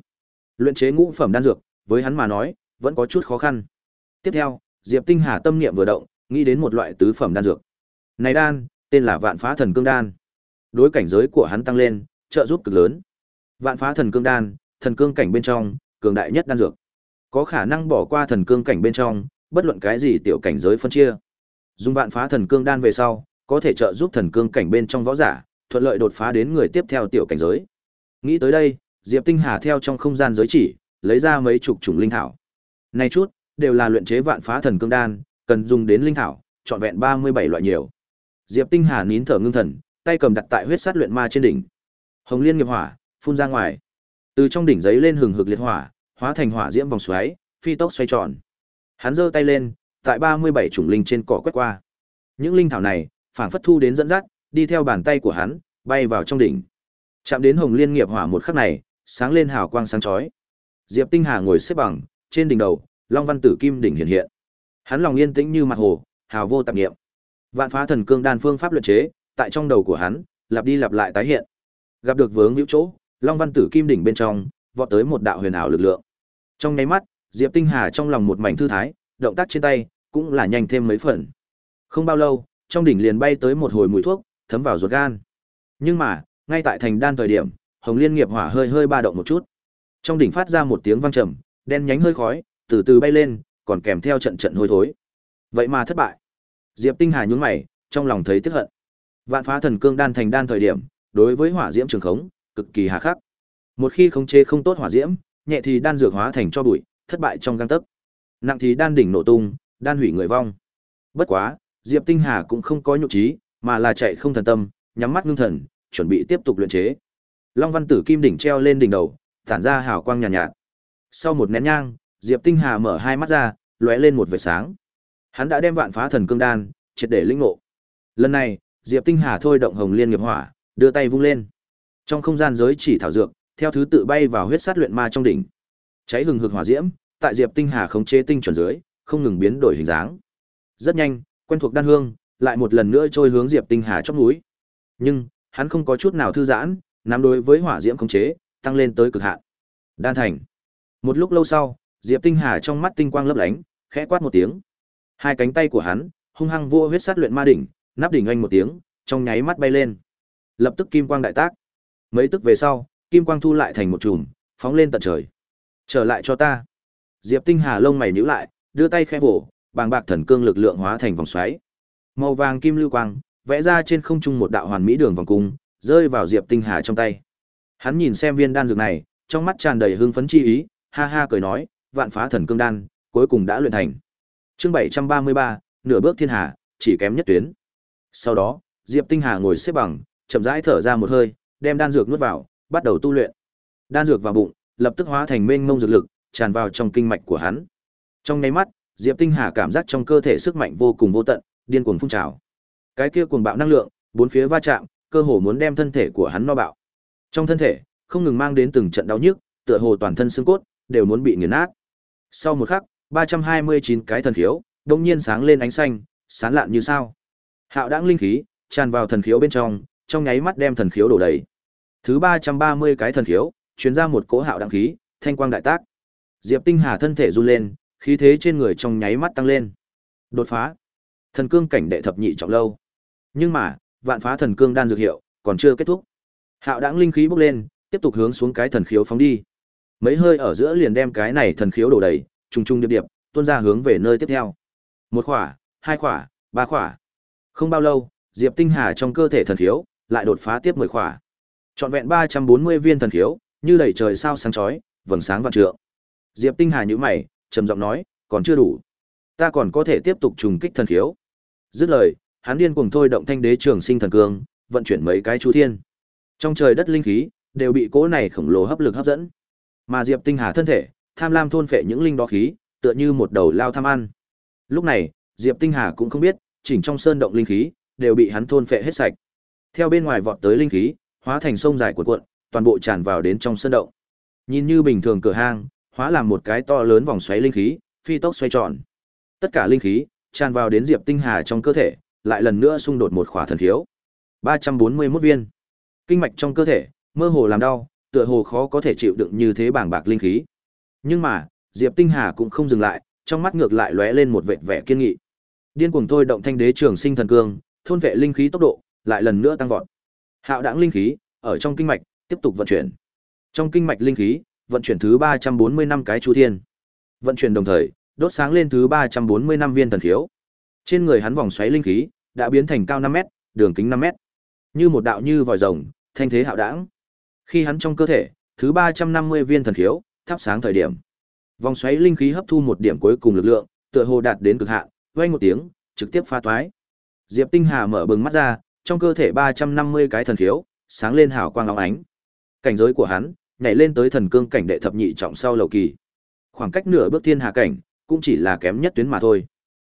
Luyện chế ngũ phẩm đan dược, với hắn mà nói, vẫn có chút khó khăn. Tiếp theo, Diệp Tinh Hà tâm niệm vừa động, nghĩ đến một loại tứ phẩm đan dược. Này đan, tên là Vạn Phá Thần Cương Đan. Đối cảnh giới của hắn tăng lên, trợ giúp cực lớn. Vạn Phá Thần Cương Đan, thần cương cảnh bên trong, cường đại nhất đan dược. Có khả năng bỏ qua thần cương cảnh bên trong, bất luận cái gì tiểu cảnh giới phân chia. Dùng Vạn Phá Thần Cương Đan về sau, có thể trợ giúp thần cương cảnh bên trong võ giả, thuận lợi đột phá đến người tiếp theo tiểu cảnh giới. Nghĩ tới đây, Diệp Tinh Hà theo trong không gian giới chỉ, lấy ra mấy chục chủng linh thảo. Này chút, đều là luyện chế vạn phá thần cương đan, cần dùng đến linh thảo, chọn vẹn 37 loại nhiều. Diệp Tinh Hà nín thở ngưng thần, tay cầm đặt tại huyết sát luyện ma trên đỉnh. Hồng Liên nghiệp hỏa phun ra ngoài. Từ trong đỉnh giấy lên hừng hực liệt hỏa, hóa thành hỏa diễm vòng xoáy, phi tốc xoay tròn. Hắn giơ tay lên, tại 37 chủng linh trên cỏ quét qua. Những linh thảo này, phảng phất thu đến dẫn dắt, đi theo bàn tay của hắn, bay vào trong đỉnh. Chạm đến Hồng Liên nghiệp hỏa một khắc này, sáng lên hào quang sáng chói. Diệp Tinh Hà ngồi xếp bằng, trên đỉnh đầu, Long Văn Tử Kim đỉnh hiện hiện. Hắn lòng yên tĩnh như mặt hồ, hào vô tạp niệm. Vạn phá thần cương đan phương pháp luyện chế, tại trong đầu của hắn, lặp đi lặp lại tái hiện. Gặp được vướng hữu chỗ, Long Văn Tử Kim đỉnh bên trong, vọt tới một đạo huyền ảo lực lượng. Trong nháy mắt, Diệp Tinh Hà trong lòng một mảnh thư thái, động tác trên tay cũng là nhanh thêm mấy phần. Không bao lâu, trong đỉnh liền bay tới một hồi mùi thuốc, thấm vào ruột gan. Nhưng mà, ngay tại thành đan thời điểm, Hồng Liên nghiệp hỏa hơi hơi ba động một chút. Trong đỉnh phát ra một tiếng vang trầm, đen nhánh hơi khói, từ từ bay lên, còn kèm theo trận trận hôi thối. Vậy mà thất bại. Diệp Tinh Hà nhướng mày, trong lòng thấy tiếc hận. Vạn phá thần cương đan thành đan thời điểm, đối với hỏa diễm trường khống, cực kỳ hà khắc. Một khi khống chế không tốt hỏa diễm, nhẹ thì đan dược hóa thành cho bụi, thất bại trong gang tấc. Nặng thì đan đỉnh nổ tung, đan hủy người vong. Bất quá, Diệp Tinh Hà cũng không có nhục trí, mà là chạy không thần tâm, nhắm mắt ngưng thần, chuẩn bị tiếp tục luyện chế. Long Văn Tử Kim đỉnh treo lên đỉnh đầu, tản ra hào quang nhàn nhạt, nhạt. Sau một nén nhang, Diệp Tinh Hà mở hai mắt ra, lóe lên một vệt sáng. Hắn đã đem vạn phá thần cương đan, triệt để linh ngộ. Lần này, Diệp Tinh Hà thôi động Hồng Liên nghiệp hỏa, đưa tay vung lên. Trong không gian giới chỉ thảo dược, theo thứ tự bay vào huyết sát luyện ma trong đỉnh. Cháy hừng hực hỏa diễm, tại Diệp Tinh Hà khống chế tinh chuẩn dưới, không ngừng biến đổi hình dáng. Rất nhanh, quen thuộc đan hương, lại một lần nữa trôi hướng Diệp Tinh Hà chóp núi. Nhưng, hắn không có chút nào thư giãn, nắm đối với hỏa diễm khống chế, tăng lên tới cực hạn. Đan thành. Một lúc lâu sau, Diệp Tinh Hà trong mắt tinh quang lấp lánh, khẽ quát một tiếng. Hai cánh tay của hắn hung hăng vô huyết sát luyện ma đỉnh, nắp đỉnh oanh một tiếng, trong nháy mắt bay lên. Lập tức kim quang đại tác. Mấy tức về sau, kim quang thu lại thành một chùm, phóng lên tận trời. Trở lại cho ta. Diệp Tinh Hà lông mày nhíu lại, đưa tay khẽ vỗ, bàng bạc thần cương lực lượng hóa thành vòng xoáy. Màu vàng kim lưu quang, vẽ ra trên không trung một đạo hoàn mỹ đường vòng cung, rơi vào Diệp Tinh Hà trong tay. Hắn nhìn xem viên đan dược này, trong mắt tràn đầy hưng phấn chi ý, ha ha cười nói, vạn phá thần cương đan, cuối cùng đã luyện thành. Chương 733, nửa bước thiên hà, chỉ kém nhất tuyến. Sau đó, Diệp Tinh Hà ngồi xếp bằng, chậm rãi thở ra một hơi, đem đan dược nuốt vào, bắt đầu tu luyện. Đan dược vào bụng, lập tức hóa thành mênh mông dược lực, tràn vào trong kinh mạch của hắn. Trong nháy mắt, Diệp Tinh Hà cảm giác trong cơ thể sức mạnh vô cùng vô tận, điên cuồng phun trào. Cái kia cuồng bạo năng lượng, bốn phía va chạm, cơ hồ muốn đem thân thể của hắn no bạo. Trong thân thể, không ngừng mang đến từng trận đau nhức, tựa hồ toàn thân xương cốt đều muốn bị nghiền nát. Sau một khắc, 329 cái thần khiếu, đột nhiên sáng lên ánh xanh, sáng lạn như sao. Hạo đãng linh khí tràn vào thần khiếu bên trong, trong nháy mắt đem thần khiếu đổ đầy. Thứ 330 cái thần khiếu, truyền ra một cỗ hạo đẳng khí, thanh quang đại tác. Diệp Tinh Hà thân thể run lên, khí thế trên người trong nháy mắt tăng lên. Đột phá. Thần cương cảnh đệ thập nhị trọng lâu. Nhưng mà, vạn phá thần cương đan dược hiệu, còn chưa kết thúc. Hạo đãng linh khí bốc lên, tiếp tục hướng xuống cái thần khiếu phóng đi. Mấy hơi ở giữa liền đem cái này thần khiếu đổ đầy, trùng trùng điệp điệp, tuôn ra hướng về nơi tiếp theo. Một khỏa, hai khỏa, ba khỏa. Không bao lâu, Diệp Tinh Hà trong cơ thể thần khiếu lại đột phá tiếp 10 khỏa. Trọn vẹn 340 viên thần khiếu, như đầy trời sao sáng chói, vầng sáng vạn trượng. Diệp Tinh Hà nhíu mày, trầm giọng nói, còn chưa đủ. Ta còn có thể tiếp tục trùng kích thần khiếu. Dứt lời, hắn điên cuồng thôi động thanh đế trường sinh thần cương, vận chuyển mấy cái chú thiên. Trong trời đất linh khí đều bị cỗ này khổng lồ hấp lực hấp dẫn. Mà Diệp Tinh Hà thân thể, tham lam thôn phệ những linh đó khí, tựa như một đầu lao tham ăn. Lúc này, Diệp Tinh Hà cũng không biết, chỉnh trong sơn động linh khí đều bị hắn thôn phệ hết sạch. Theo bên ngoài vọt tới linh khí, hóa thành sông dài cuộn cuộn, toàn bộ tràn vào đến trong sơn động. Nhìn như bình thường cửa hang, hóa làm một cái to lớn vòng xoáy linh khí, phi tốc xoay tròn. Tất cả linh khí tràn vào đến Diệp Tinh Hà trong cơ thể, lại lần nữa xung đột một khỏa thần thiếu. 341 viên. Kinh mạch trong cơ thể mơ hồ làm đau, tựa hồ khó có thể chịu đựng như thế bảng bạc linh khí. Nhưng mà, Diệp Tinh Hà cũng không dừng lại, trong mắt ngược lại lóe lên một vệt vẻ kiên nghị. Điên cuồng thôi động thanh đế trường sinh thần cương, thôn vệ linh khí tốc độ lại lần nữa tăng vọt. Hạo đãng linh khí ở trong kinh mạch tiếp tục vận chuyển. Trong kinh mạch linh khí, vận chuyển thứ 340 năm cái chu thiên. Vận chuyển đồng thời, đốt sáng lên thứ 340 năm viên thần khiếu. Trên người hắn vòng xoáy linh khí đã biến thành cao 5 mét, đường kính 5 mét. Như một đạo như vòi rồng, thanh thế hạo đãng. Khi hắn trong cơ thể, thứ 350 viên thần khiếu, thắp sáng thời điểm. Vòng xoáy linh khí hấp thu một điểm cuối cùng lực lượng, tựa hồ đạt đến cực hạn, vang một tiếng, trực tiếp pha toái. Diệp Tinh Hà mở bừng mắt ra, trong cơ thể 350 cái thần khiếu, sáng lên hào quang long ánh. Cảnh giới của hắn, nhảy lên tới thần cương cảnh đệ thập nhị trọng sau lầu kỳ. Khoảng cách nửa bước thiên hà cảnh, cũng chỉ là kém nhất tuyến mà thôi.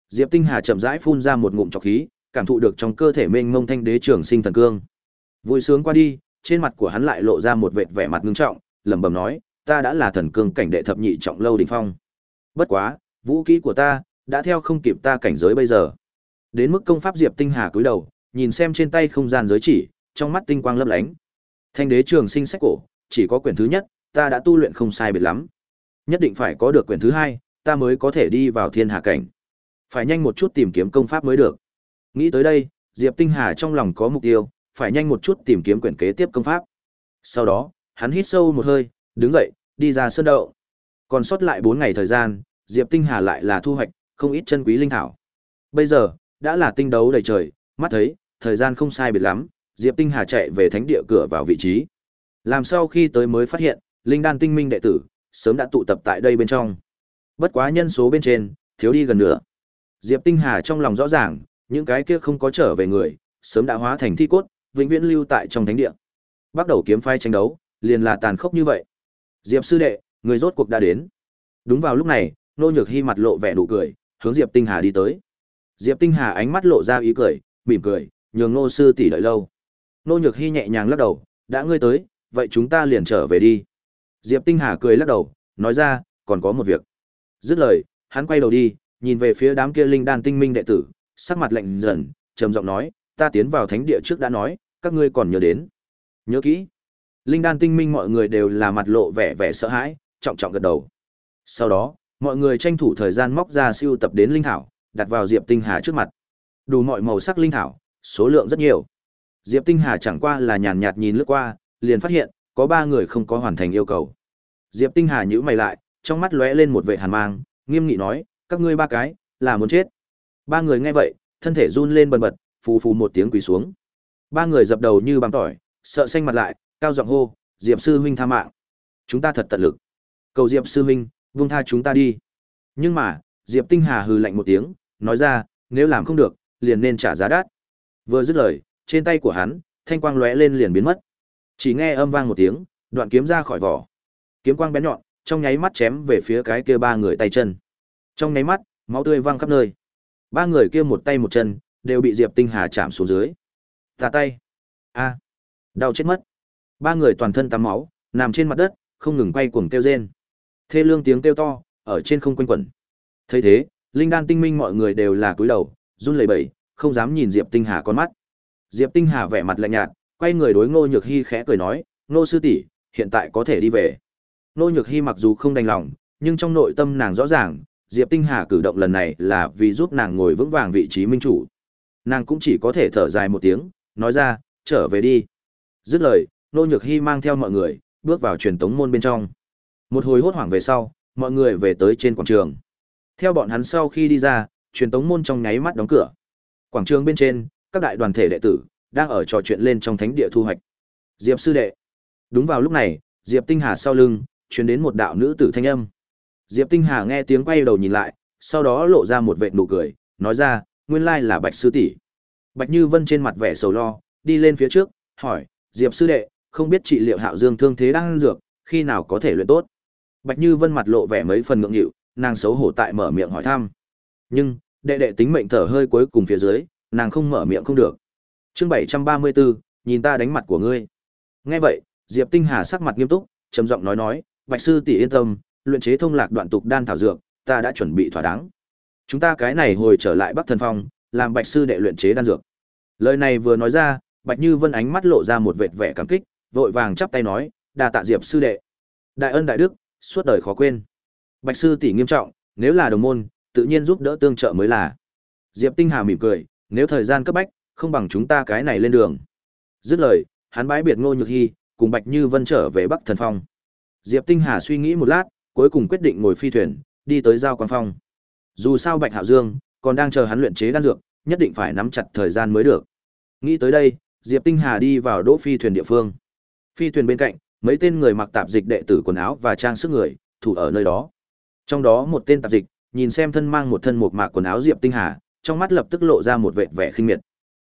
Diệp Tinh Hà chậm rãi phun ra một ngụm trọc khí, cảm thụ được trong cơ thể mênh mông thanh đế trường sinh thần cương. Vui sướng qua đi, trên mặt của hắn lại lộ ra một vệt vẻ mặt ngưng trọng, lẩm bẩm nói, ta đã là thần cương cảnh đệ thập nhị trọng lâu đỉnh phong. Bất quá, vũ khí của ta đã theo không kịp ta cảnh giới bây giờ. Đến mức công pháp Diệp Tinh Hà cúi đầu, nhìn xem trên tay không gian giới chỉ, trong mắt tinh quang lấp lánh. Thanh đế trường sinh sách cổ, chỉ có quyển thứ nhất, ta đã tu luyện không sai biệt lắm. Nhất định phải có được quyển thứ hai, ta mới có thể đi vào thiên hà cảnh. Phải nhanh một chút tìm kiếm công pháp mới được. Nghĩ tới đây, Diệp Tinh Hà trong lòng có mục tiêu, phải nhanh một chút tìm kiếm quyển kế tiếp công pháp. Sau đó, hắn hít sâu một hơi, đứng dậy, đi ra sơn đậu. Còn sót lại 4 ngày thời gian, Diệp Tinh Hà lại là thu hoạch không ít chân quý linh thảo. Bây giờ, đã là tinh đấu đầy trời, mắt thấy, thời gian không sai biệt lắm, Diệp Tinh Hà chạy về thánh địa cửa vào vị trí. Làm sau khi tới mới phát hiện, linh đan tinh minh đệ tử sớm đã tụ tập tại đây bên trong. Bất quá nhân số bên trên, thiếu đi gần nữa. Diệp Tinh Hà trong lòng rõ ràng, những cái kia không có trở về người, sớm đã hóa thành thi cốt, vĩnh viễn lưu tại trong thánh địa. Bắt đầu kiếm phái tranh đấu, liền là tàn khốc như vậy. Diệp sư đệ, người rốt cuộc đã đến. Đúng vào lúc này, Nô Nhược Hi mặt lộ vẻ nụ cười, hướng Diệp Tinh Hà đi tới. Diệp Tinh Hà ánh mắt lộ ra ý cười, mỉm cười, nhường Nô sư tỷ đợi lâu. Nô Nhược Hi nhẹ nhàng lắc đầu, đã ngươi tới, vậy chúng ta liền trở về đi. Diệp Tinh Hà cười lắc đầu, nói ra, còn có một việc. Dứt lời, hắn quay đầu đi, nhìn về phía đám kia linh đan tinh minh đệ tử, sắc mặt lạnh dần, trầm giọng nói, ta tiến vào thánh địa trước đã nói, các ngươi còn nhớ đến. Nhớ kỹ. Linh đan tinh minh mọi người đều là mặt lộ vẻ vẻ sợ hãi, trọng trọng gật đầu. Sau đó, mọi người tranh thủ thời gian móc ra siêu tập đến linh thảo, đặt vào Diệp Tinh Hà trước mặt. Đủ mọi màu sắc linh thảo, số lượng rất nhiều. Diệp Tinh Hà chẳng qua là nhàn nhạt nhìn lướt qua, liền phát hiện, có ba người không có hoàn thành yêu cầu. Diệp Tinh Hà nhíu mày lại, trong mắt lóe lên một vẻ hàn mang, nghiêm nghị nói, các ngươi ba cái, là muốn chết. Ba người nghe vậy, thân thể run lên bần bật, phù phù một tiếng quỳ xuống. Ba người dập đầu như băng tỏi, sợ xanh mặt lại, cao giọng hô, Diệp sư huynh tha mạng. Chúng ta thật tận lực. Cầu Diệp sư huynh, vung tha chúng ta đi. Nhưng mà, Diệp Tinh Hà hừ lạnh một tiếng, nói ra, nếu làm không được, liền nên trả giá đắt. Vừa dứt lời, trên tay của hắn, thanh quang lóe lên liền biến mất. Chỉ nghe âm vang một tiếng, đoạn kiếm ra khỏi vỏ. Kiếm quang bén nhọn, trong nháy mắt chém về phía cái kia ba người tay chân. Trong nháy mắt, máu tươi văng khắp nơi. Ba người kia một tay một chân, đều bị Diệp Tinh Hà chạm xuống dưới. Tà tay. A. Đau chết mất. Ba người toàn thân tắm máu, nằm trên mặt đất, không ngừng quay cuồng kêu rên. Thê lương tiếng kêu to, ở trên không quanh quẩn. Thấy thế, linh đan tinh minh mọi người đều là cúi đầu, run lẩy bẩy, không dám nhìn Diệp Tinh Hà con mắt. Diệp Tinh Hà vẻ mặt lạnh nhạt, quay người đối Ngô Nhược Hi khẽ cười nói, "Ngô sư tỷ, hiện tại có thể đi về." Ngô Nhược Hi mặc dù không đành lòng, nhưng trong nội tâm nàng rõ ràng, Diệp Tinh Hà cử động lần này là vì giúp nàng ngồi vững vàng vị trí minh chủ. Nàng cũng chỉ có thể thở dài một tiếng, nói ra, "Trở về đi." Dứt lời, Ngô Nhược Hi mang theo mọi người, bước vào truyền tống môn bên trong. Một hồi hốt hoảng về sau, mọi người về tới trên quảng trường. Theo bọn hắn sau khi đi ra, truyền tống môn trong nháy mắt đóng cửa. Quảng trường bên trên, các đại đoàn thể đệ tử đang ở trò chuyện lên trong thánh địa thu hoạch. Diệp sư đệ. Đúng vào lúc này, Diệp Tinh Hà sau lưng truyền đến một đạo nữ tử thanh âm. Diệp Tinh Hà nghe tiếng quay đầu nhìn lại, sau đó lộ ra một vệt nụ cười, nói ra, nguyên lai là Bạch sư tỷ. Bạch Như Vân trên mặt vẻ sầu lo, đi lên phía trước, hỏi, Diệp sư đệ, không biết trị liệu Hạo Dương thương thế đang ăn dược, khi nào có thể luyện tốt? Bạch Như Vân mặt lộ vẻ mấy phần ngượng nghịu, nàng xấu hổ tại mở miệng hỏi thăm. Nhưng, đệ đệ tính mệnh thở hơi cuối cùng phía dưới, nàng không mở miệng không được. Chương 734, nhìn ta đánh mặt của ngươi. Nghe vậy, Diệp Tinh Hà sắc mặt nghiêm túc, trầm giọng nói nói, "Bạch sư tỷ yên tâm, luyện chế thông lạc đoạn tục đan thảo dược, ta đã chuẩn bị thỏa đáng. Chúng ta cái này hồi trở lại Bắc Thần Phong, làm Bạch sư đệ luyện chế đan dược." Lời này vừa nói ra, Bạch Như Vân ánh mắt lộ ra một vệt vẻ cảm kích, vội vàng chắp tay nói, "Đa tạ Diệp sư đệ." Đại ân đại đức, suốt đời khó quên. Bạch sư tỷ nghiêm trọng, nếu là đồng môn, tự nhiên giúp đỡ tương trợ mới là. Diệp Tinh Hà mỉm cười, nếu thời gian cấp bách, không bằng chúng ta cái này lên đường. Dứt lời, hắn bái biệt Ngô Nhược Hi, cùng Bạch Như Vân trở về Bắc Thần Phong. Diệp Tinh Hà suy nghĩ một lát, cuối cùng quyết định ngồi phi thuyền, đi tới giao quan phong. Dù sao Bạch Hạo Dương còn đang chờ hắn luyện chế đan dược, nhất định phải nắm chặt thời gian mới được. Nghĩ tới đây, Diệp Tinh Hà đi vào đỗ phi thuyền địa phương. Phi thuyền bên cạnh, mấy tên người mặc tạp dịch đệ tử quần áo và trang sức người, thủ ở nơi đó. Trong đó một tên tạp dịch, nhìn xem thân mang một thân một mạc quần áo Diệp Tinh Hà, trong mắt lập tức lộ ra một vẻ vẻ khinh miệt.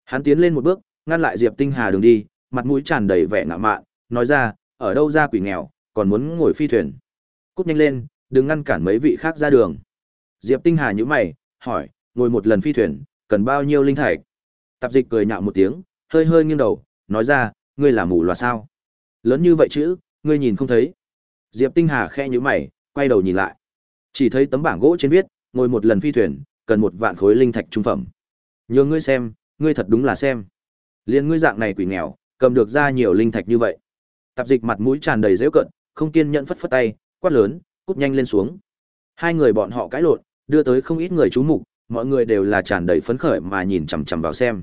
Hắn tiến lên một bước, ngăn lại Diệp Tinh Hà đường đi, mặt mũi tràn đầy vẻ ngạo mạn, nói ra, ở đâu ra quỷ nghèo, còn muốn ngồi phi thuyền. Cút nhanh lên, đừng ngăn cản mấy vị khác ra đường. Diệp Tinh Hà nhíu mày, hỏi, ngồi một lần phi thuyền, cần bao nhiêu linh thạch? Tạp dịch cười nhạo một tiếng, hơi hơi nghiêng đầu, nói ra, ngươi là mù loà sao? Lớn như vậy chứ, ngươi nhìn không thấy. Diệp Tinh Hà khẽ nhíu mày, quay đầu nhìn lại. Chỉ thấy tấm bảng gỗ trên viết, ngồi một lần phi thuyền, cần một vạn khối linh thạch trung phẩm. Nhường ngươi xem, ngươi thật đúng là xem. Liên ngươi dạng này quỷ nghèo, cầm được ra nhiều linh thạch như vậy. Tạp dịch mặt mũi tràn đầy giễu cận, không kiên nhẫn phất phất tay, quát lớn, cút nhanh lên xuống. Hai người bọn họ cãi lộn, đưa tới không ít người chú mục, mọi người đều là tràn đầy phấn khởi mà nhìn chằm chằm vào xem.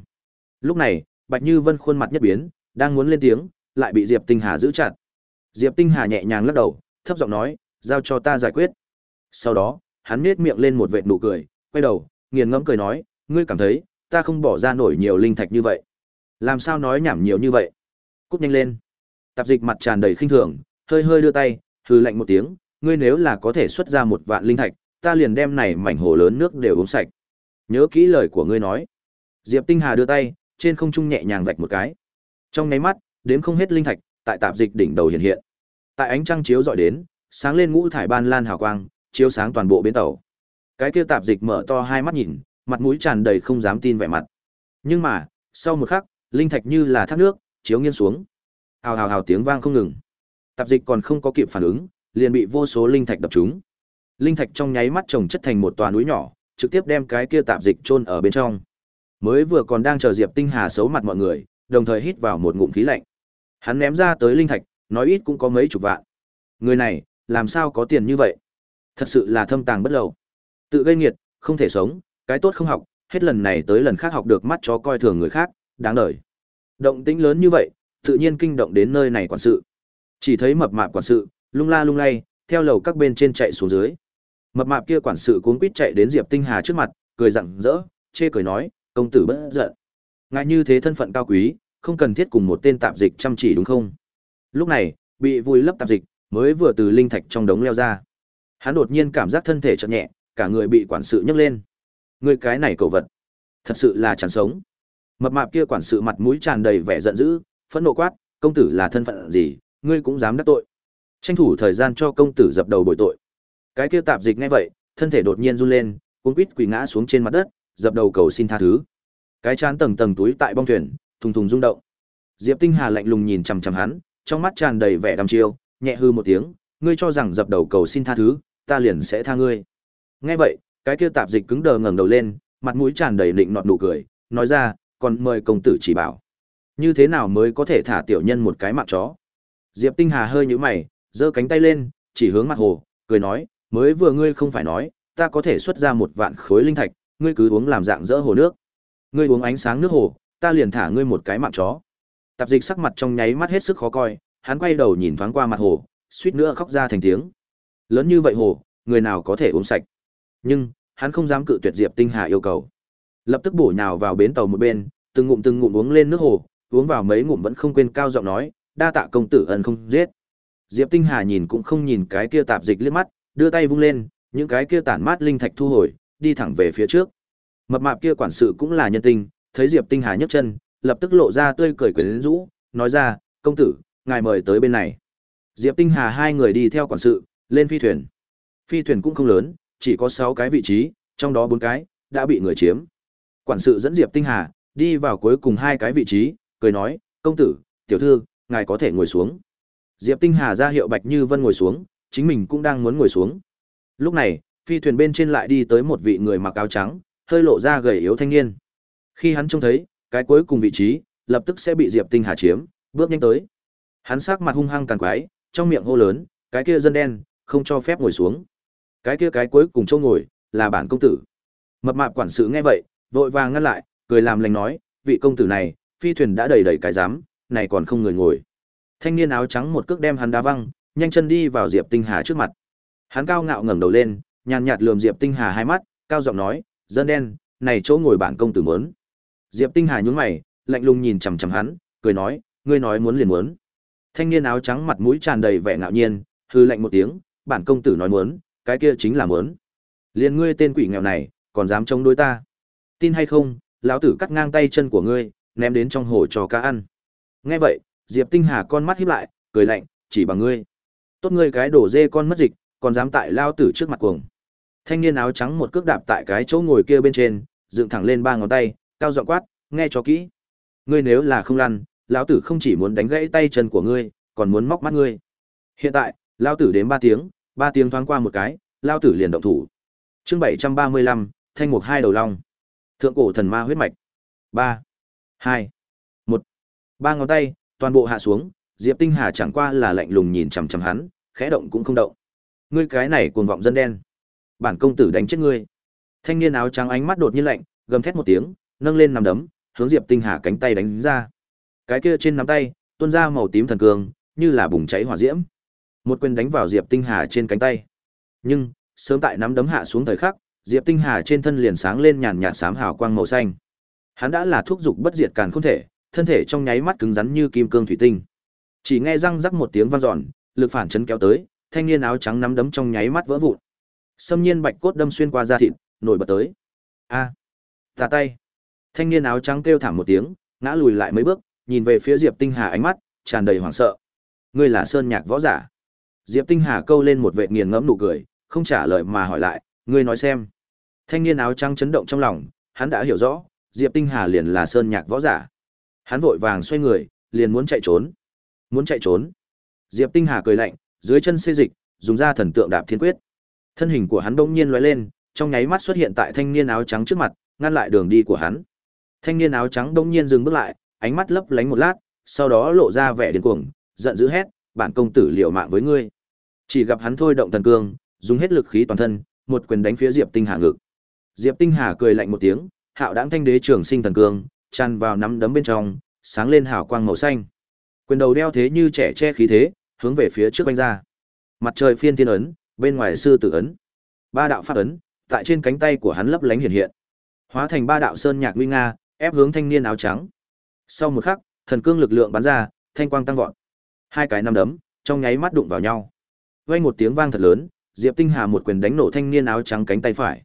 Lúc này, Bạch Như Vân khuôn mặt nhất biến, đang muốn lên tiếng, lại bị Diệp Tinh Hà giữ chặt. Diệp Tinh Hà nhẹ nhàng lắc đầu, thấp giọng nói, giao cho ta giải quyết. Sau đó, hắn nhếch miệng lên một vệt nụ cười, quay đầu, nghiền ngẫm cười nói, ngươi cảm thấy, ta không bỏ ra nổi nhiều linh thạch như vậy. Làm sao nói nhảm nhiều như vậy? Cút nhanh lên. Tạp dịch mặt tràn đầy khinh thường, hơi hơi đưa tay, hừ lạnh một tiếng, ngươi nếu là có thể xuất ra một vạn linh thạch, ta liền đem này mảnh hồ lớn nước đều uống sạch. Nhớ kỹ lời của ngươi nói. Diệp Tinh Hà đưa tay, trên không trung nhẹ nhàng vạch một cái. Trong nháy mắt, đếm không hết linh thạch, tại tạp dịch đỉnh đầu hiện hiện. Tại ánh trăng chiếu dọi đến, sáng lên ngũ thải ban lan hào quang, chiếu sáng toàn bộ bến tàu. Cái kia tạp dịch mở to hai mắt nhìn, mặt mũi tràn đầy không dám tin vẻ mặt. Nhưng mà, sau một khắc, linh thạch như là thác nước, chiếu nghiêng xuống. Hào hào hào tiếng vang không ngừng. Tạp dịch còn không có kịp phản ứng, liền bị vô số linh thạch đập trúng. Linh thạch trong nháy mắt chồng chất thành một tòa núi nhỏ, trực tiếp đem cái kia tạp dịch chôn ở bên trong. Mới vừa còn đang chờ Diệp Tinh Hà xấu mặt mọi người, đồng thời hít vào một ngụm khí lạnh. Hắn ném ra tới linh thạch, nói ít cũng có mấy chục vạn. Người này, làm sao có tiền như vậy? Thật sự là thâm tàng bất lậu. Tự gây nghiệt, không thể sống, cái tốt không học, hết lần này tới lần khác học được mắt chó coi thường người khác, đáng đời. Động tĩnh lớn như vậy, tự nhiên kinh động đến nơi này quản sự. Chỉ thấy mập mạp quản sự, lung la lung lay, theo lầu các bên trên chạy xuống dưới. Mập mạp kia quản sự cuống quýt chạy đến Diệp Tinh Hà trước mặt, cười rặng rỡ, chê cười nói, công tử bất giận. Ngài như thế thân phận cao quý, không cần thiết cùng một tên tạp dịch chăm chỉ đúng không? Lúc này, bị vùi lấp tạp dịch, mới vừa từ linh thạch trong đống leo ra. Hắn đột nhiên cảm giác thân thể chợt nhẹ, cả người bị quản sự nhấc lên. Người cái này cầu vật, thật sự là chẳng sống. Mập mạp kia quản sự mặt mũi tràn đầy vẻ giận dữ, phẫn nộ quát, công tử là thân phận gì, ngươi cũng dám đắc tội. Tranh thủ thời gian cho công tử dập đầu bồi tội. Cái kia tạp dịch ngay vậy, thân thể đột nhiên run lên, cuống quýt quỳ ngã xuống trên mặt đất, dập đầu cầu xin tha thứ. Cái chán tầng tầng túi tại bong thuyền, thùng thùng rung động. Diệp Tinh Hà lạnh lùng nhìn chằm chằm hắn, trong mắt tràn đầy vẻ đăm chiêu, nhẹ hư một tiếng, ngươi cho rằng dập đầu cầu xin tha thứ, ta liền sẽ tha ngươi. Nghe vậy, cái kia tạp dịch cứng đờ ngẩng đầu lên, mặt mũi tràn đầy định nọt nụ cười, nói ra, còn mời công tử chỉ bảo. Như thế nào mới có thể thả tiểu nhân một cái mạng chó? Diệp Tinh Hà hơi nhíu mày, giơ cánh tay lên, chỉ hướng mặt hồ, cười nói, mới vừa ngươi không phải nói, ta có thể xuất ra một vạn khối linh thạch, ngươi cứ uống làm dạng dỡ hồ nước. Ngươi uống ánh sáng nước hồ, ta liền thả ngươi một cái mạng chó. Tạp dịch sắc mặt trong nháy mắt hết sức khó coi, hắn quay đầu nhìn thoáng qua mặt hồ, suýt nữa khóc ra thành tiếng. Lớn như vậy hồ, người nào có thể uống sạch. Nhưng, hắn không dám cự tuyệt Diệp Tinh Hà yêu cầu. Lập tức bổ nhào vào bến tàu một bên, từng ngụm từng ngụm uống lên nước hồ, uống vào mấy ngụm vẫn không quên cao giọng nói, đa tạ công tử ân không giết. Diệp Tinh Hà nhìn cũng không nhìn cái kia tạp dịch liếc mắt, đưa tay vung lên, những cái kia tản mát linh thạch thu hồi, đi thẳng về phía trước. Mập mạp kia quản sự cũng là nhân tình thấy Diệp Tinh Hà nhấc chân, lập tức lộ ra tươi cười quyến rũ, nói ra, công tử, ngài mời tới bên này. Diệp Tinh Hà hai người đi theo quản sự, lên phi thuyền. Phi thuyền cũng không lớn, chỉ có 6 cái vị trí, trong đó 4 cái đã bị người chiếm. Quản sự dẫn Diệp Tinh Hà đi vào cuối cùng hai cái vị trí, cười nói, công tử, tiểu thư, ngài có thể ngồi xuống. Diệp Tinh Hà ra hiệu Bạch Như Vân ngồi xuống, chính mình cũng đang muốn ngồi xuống. Lúc này, phi thuyền bên trên lại đi tới một vị người mặc áo trắng, hơi lộ ra gầy yếu thanh niên. Khi hắn trông thấy, cái cuối cùng vị trí, lập tức sẽ bị Diệp Tinh Hà chiếm, bước nhanh tới. Hắn sắc mặt hung hăng càng quái, trong miệng hô lớn, cái kia dân đen, không cho phép ngồi xuống. Cái kia cái cuối cùng chỗ ngồi, là bản công tử. Mập mạp quản sự nghe vậy, vội vàng ngăn lại, cười làm lành nói, vị công tử này, phi thuyền đã đầy đầy cái giám, này còn không người ngồi. Thanh niên áo trắng một cước đem hắn đá văng, nhanh chân đi vào Diệp Tinh Hà trước mặt. Hắn cao ngạo ngẩng đầu lên, nhàn nhạt lườm Diệp Tinh Hà hai mắt, cao giọng nói, "Dân đen, này chỗ ngồi bản công tử muốn." Diệp Tinh Hà nhún mày, lạnh lùng nhìn chằm chằm hắn, cười nói, "Ngươi nói muốn liền muốn." Thanh niên áo trắng mặt mũi tràn đầy vẻ ngạo nhiên, hư lạnh một tiếng, "Bản công tử nói muốn, cái kia chính là muốn." Liên ngươi tên quỷ nghèo này, còn dám chống đối ta? Tin hay không, lão tử cắt ngang tay chân của ngươi, ném đến trong hồ cho cá ăn. Nghe vậy, Diệp Tinh Hà con mắt híp lại, cười lạnh, chỉ bằng ngươi. Tốt ngươi cái đổ dê con mất dịch, còn dám tại lao tử trước mặt cuồng. Thanh niên áo trắng một cước đạp tại cái chỗ ngồi kia bên trên, dựng thẳng lên ba ngón tay, cao giọng quát, nghe cho kỹ. Ngươi nếu là không lăn, lão tử không chỉ muốn đánh gãy tay chân của ngươi, còn muốn móc mắt ngươi. Hiện tại, lão tử đến ba tiếng, ba tiếng thoáng qua một cái, lao tử liền động thủ. Chương 735, thanh mục hai đầu long. Thượng cổ thần ma huyết mạch. 3 2 1 Ba ngón tay, toàn bộ hạ xuống, Diệp Tinh Hà chẳng qua là lạnh lùng nhìn chằm chằm hắn, khẽ động cũng không động. Ngươi cái này cuồng vọng dân đen. Bản công tử đánh chết ngươi. Thanh niên áo trắng ánh mắt đột nhiên lạnh, gầm thét một tiếng, nâng lên nằm đấm, hướng Diệp Tinh Hà cánh tay đánh ra. Cái kia trên nắm tay, tuôn ra màu tím thần cường, như là bùng cháy hỏa diễm. Một quyền đánh vào Diệp Tinh Hà trên cánh tay. Nhưng, sớm tại nắm đấm hạ xuống thời khắc, Diệp Tinh Hà trên thân liền sáng lên nhàn nhạt xám hào quang màu xanh. Hắn đã là thuốc dục bất diệt càn không thể, thân thể trong nháy mắt cứng rắn như kim cương thủy tinh. Chỉ nghe răng rắc một tiếng vang dọn, lực phản chấn kéo tới, thanh niên áo trắng nắm đấm trong nháy mắt vỡ vụn. Xâm nhiên bạch cốt đâm xuyên qua da thịt, nổi bật tới. A, à, ta tay. Thanh niên áo trắng kêu thảm một tiếng, ngã lùi lại mấy bước, nhìn về phía Diệp Tinh Hà ánh mắt tràn đầy hoảng sợ. Ngươi là sơn nhạc võ giả? Diệp Tinh Hà câu lên một vệt nghiền ngẫm nụ cười, không trả lời mà hỏi lại, ngươi nói xem. Thanh niên áo trắng chấn động trong lòng, hắn đã hiểu rõ, Diệp Tinh Hà liền là sơn nhạc võ giả. Hắn vội vàng xoay người, liền muốn chạy trốn. Muốn chạy trốn. Diệp Tinh Hà cười lạnh, dưới chân xê dịch, dùng ra thần tượng đạp thiên quyết. Thân hình của hắn bỗng nhiên lóe lên, trong nháy mắt xuất hiện tại thanh niên áo trắng trước mặt, ngăn lại đường đi của hắn. Thanh niên áo trắng bỗng nhiên dừng bước lại, ánh mắt lấp lánh một lát, sau đó lộ ra vẻ điên cuồng, giận dữ hét, "Bản công tử liều mạng với ngươi!" Chỉ gặp hắn thôi động thần cương, dùng hết lực khí toàn thân, một quyền đánh phía Diệp Tinh Hà ngực. Diệp Tinh Hà cười lạnh một tiếng, hạo đãng thanh đế trường sinh thần cương, tràn vào nắm đấm bên trong, sáng lên hào quang màu xanh. Quyền đầu đeo thế như trẻ che khí thế, hướng về phía trước quanh ra. Mặt trời phiên thiên ấn, bên ngoài sư tử ấn. Ba đạo pháp ấn, tại trên cánh tay của hắn lấp lánh hiện hiện. Hóa thành ba đạo sơn nhạc nguy nga, ép hướng thanh niên áo trắng. Sau một khắc, thần cương lực lượng bắn ra, thanh quang tăng vọt. Hai cái năm đấm, trong nháy mắt đụng vào nhau. Vang một tiếng vang thật lớn, Diệp Tinh Hà một quyền đánh nổ thanh niên áo trắng cánh tay phải.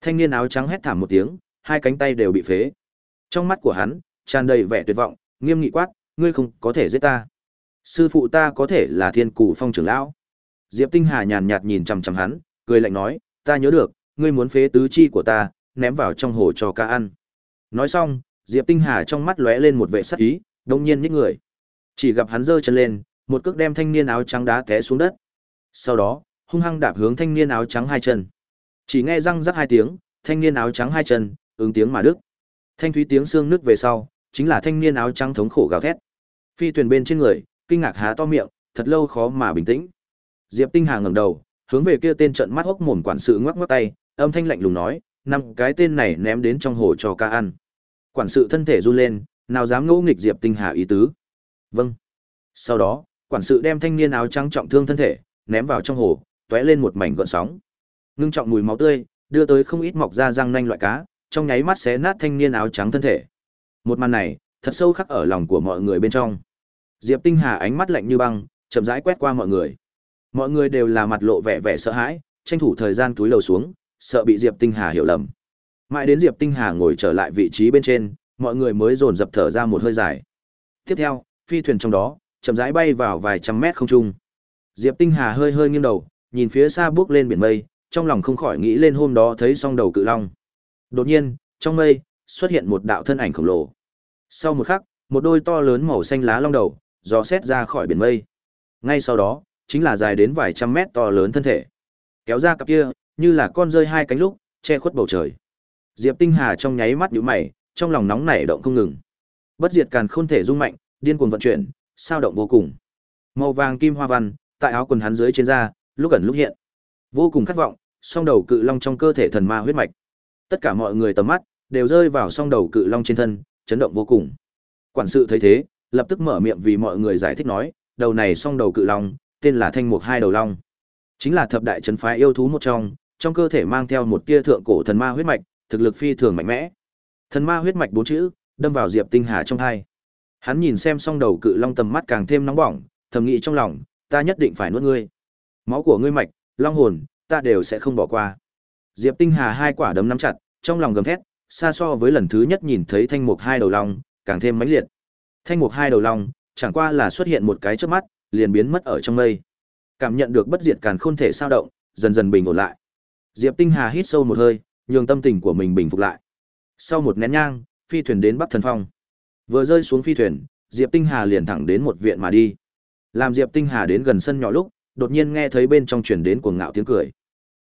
Thanh niên áo trắng hét thảm một tiếng, hai cánh tay đều bị phế. Trong mắt của hắn, tràn đầy vẻ tuyệt vọng, nghiêm nghị quát, ngươi không có thể giết ta. Sư phụ ta có thể là Thiên Cù Phong trưởng lão. Diệp Tinh Hà nhàn nhạt nhìn chằm chằm hắn, cười lạnh nói, ta nhớ được, ngươi muốn phế tứ chi của ta, ném vào trong hồ cho ca ăn. Nói xong, Diệp Tinh Hà trong mắt lóe lên một vẻ sắc ý, đông nhiên nhích người. Chỉ gặp hắn giơ chân lên, một cước đem thanh niên áo trắng đá té xuống đất. Sau đó, hung hăng đạp hướng thanh niên áo trắng hai chân. Chỉ nghe răng rắc hai tiếng, thanh niên áo trắng hai chân, ứng tiếng mà đứt. Thanh thúy tiếng xương nứt về sau, chính là thanh niên áo trắng thống khổ gào thét. Phi thuyền bên trên người, kinh ngạc há to miệng, thật lâu khó mà bình tĩnh. Diệp Tinh Hà ngẩng đầu, hướng về kia tên trận mắt hốc mồm quản sự ngoắc ngoắc tay, âm thanh lạnh lùng nói, năm cái tên này ném đến trong hồ cho ca ăn. Quản sự thân thể run lên, nào dám ngỗ nghịch Diệp Tinh Hà ý tứ. Vâng. Sau đó, quản sự đem thanh niên áo trắng trọng thương thân thể, ném vào trong hồ, tóe lên một mảnh gợn sóng. Ngưng trọng mùi máu tươi, đưa tới không ít mọc ra răng nanh loại cá, trong nháy mắt xé nát thanh niên áo trắng thân thể. Một màn này, thật sâu khắc ở lòng của mọi người bên trong. Diệp Tinh Hà ánh mắt lạnh như băng, chậm rãi quét qua mọi người. Mọi người đều là mặt lộ vẻ vẻ sợ hãi, tranh thủ thời gian túi lầu xuống, sợ bị Diệp Tinh Hà hiểu lầm. Mãi đến Diệp Tinh Hà ngồi trở lại vị trí bên trên, mọi người mới dồn dập thở ra một hơi dài. Tiếp theo, phi thuyền trong đó, chậm rãi bay vào vài trăm mét không trung. Diệp Tinh Hà hơi hơi nghiêng đầu, nhìn phía xa bước lên biển mây, trong lòng không khỏi nghĩ lên hôm đó thấy song đầu cự long. Đột nhiên, trong mây xuất hiện một đạo thân ảnh khổng lồ. Sau một khắc, một đôi to lớn màu xanh lá long đầu dò xét ra khỏi biển mây. Ngay sau đó, chính là dài đến vài trăm mét to lớn thân thể. Kéo ra cặp kia, như là con rơi hai cánh lúc, che khuất bầu trời. Diệp Tinh Hà trong nháy mắt nhíu mày, trong lòng nóng nảy động không ngừng. Bất diệt càn khôn thể rung mạnh, điên cuồng vận chuyển, sao động vô cùng. Màu vàng kim hoa văn, tại áo quần hắn dưới trên da, lúc ẩn lúc hiện. Vô cùng khát vọng, song đầu cự long trong cơ thể thần ma huyết mạch. Tất cả mọi người tầm mắt đều rơi vào song đầu cự long trên thân, chấn động vô cùng. Quản sự thấy thế, lập tức mở miệng vì mọi người giải thích nói, đầu này song đầu cự long, tên là Thanh Mục Hai Đầu Long. Chính là thập đại trấn phái yêu thú một trong, trong cơ thể mang theo một tia thượng cổ thần ma huyết mạch, thực lực phi thường mạnh mẽ. Thần ma huyết mạch bốn chữ, đâm vào Diệp Tinh Hà trong hai. Hắn nhìn xem song đầu cự long tầm mắt càng thêm nóng bỏng, thầm nghĩ trong lòng, ta nhất định phải nuốt ngươi. Máu của ngươi mạch, long hồn, ta đều sẽ không bỏ qua. Diệp Tinh Hà hai quả đấm nắm chặt, trong lòng gầm thét, xa so với lần thứ nhất nhìn thấy thanh mục hai đầu long, càng thêm mãnh liệt. Thanh mục hai đầu long, chẳng qua là xuất hiện một cái trước mắt, liền biến mất ở trong mây. Cảm nhận được bất diệt càn khôn thể sao động, dần dần bình ổn lại. Diệp Tinh Hà hít sâu một hơi, nhường tâm tình của mình bình phục lại. Sau một nén nhang, phi thuyền đến Bắc Thần Phong. Vừa rơi xuống phi thuyền, Diệp Tinh Hà liền thẳng đến một viện mà đi. Làm Diệp Tinh Hà đến gần sân nhỏ lúc, đột nhiên nghe thấy bên trong truyền đến cuồng ngạo tiếng cười.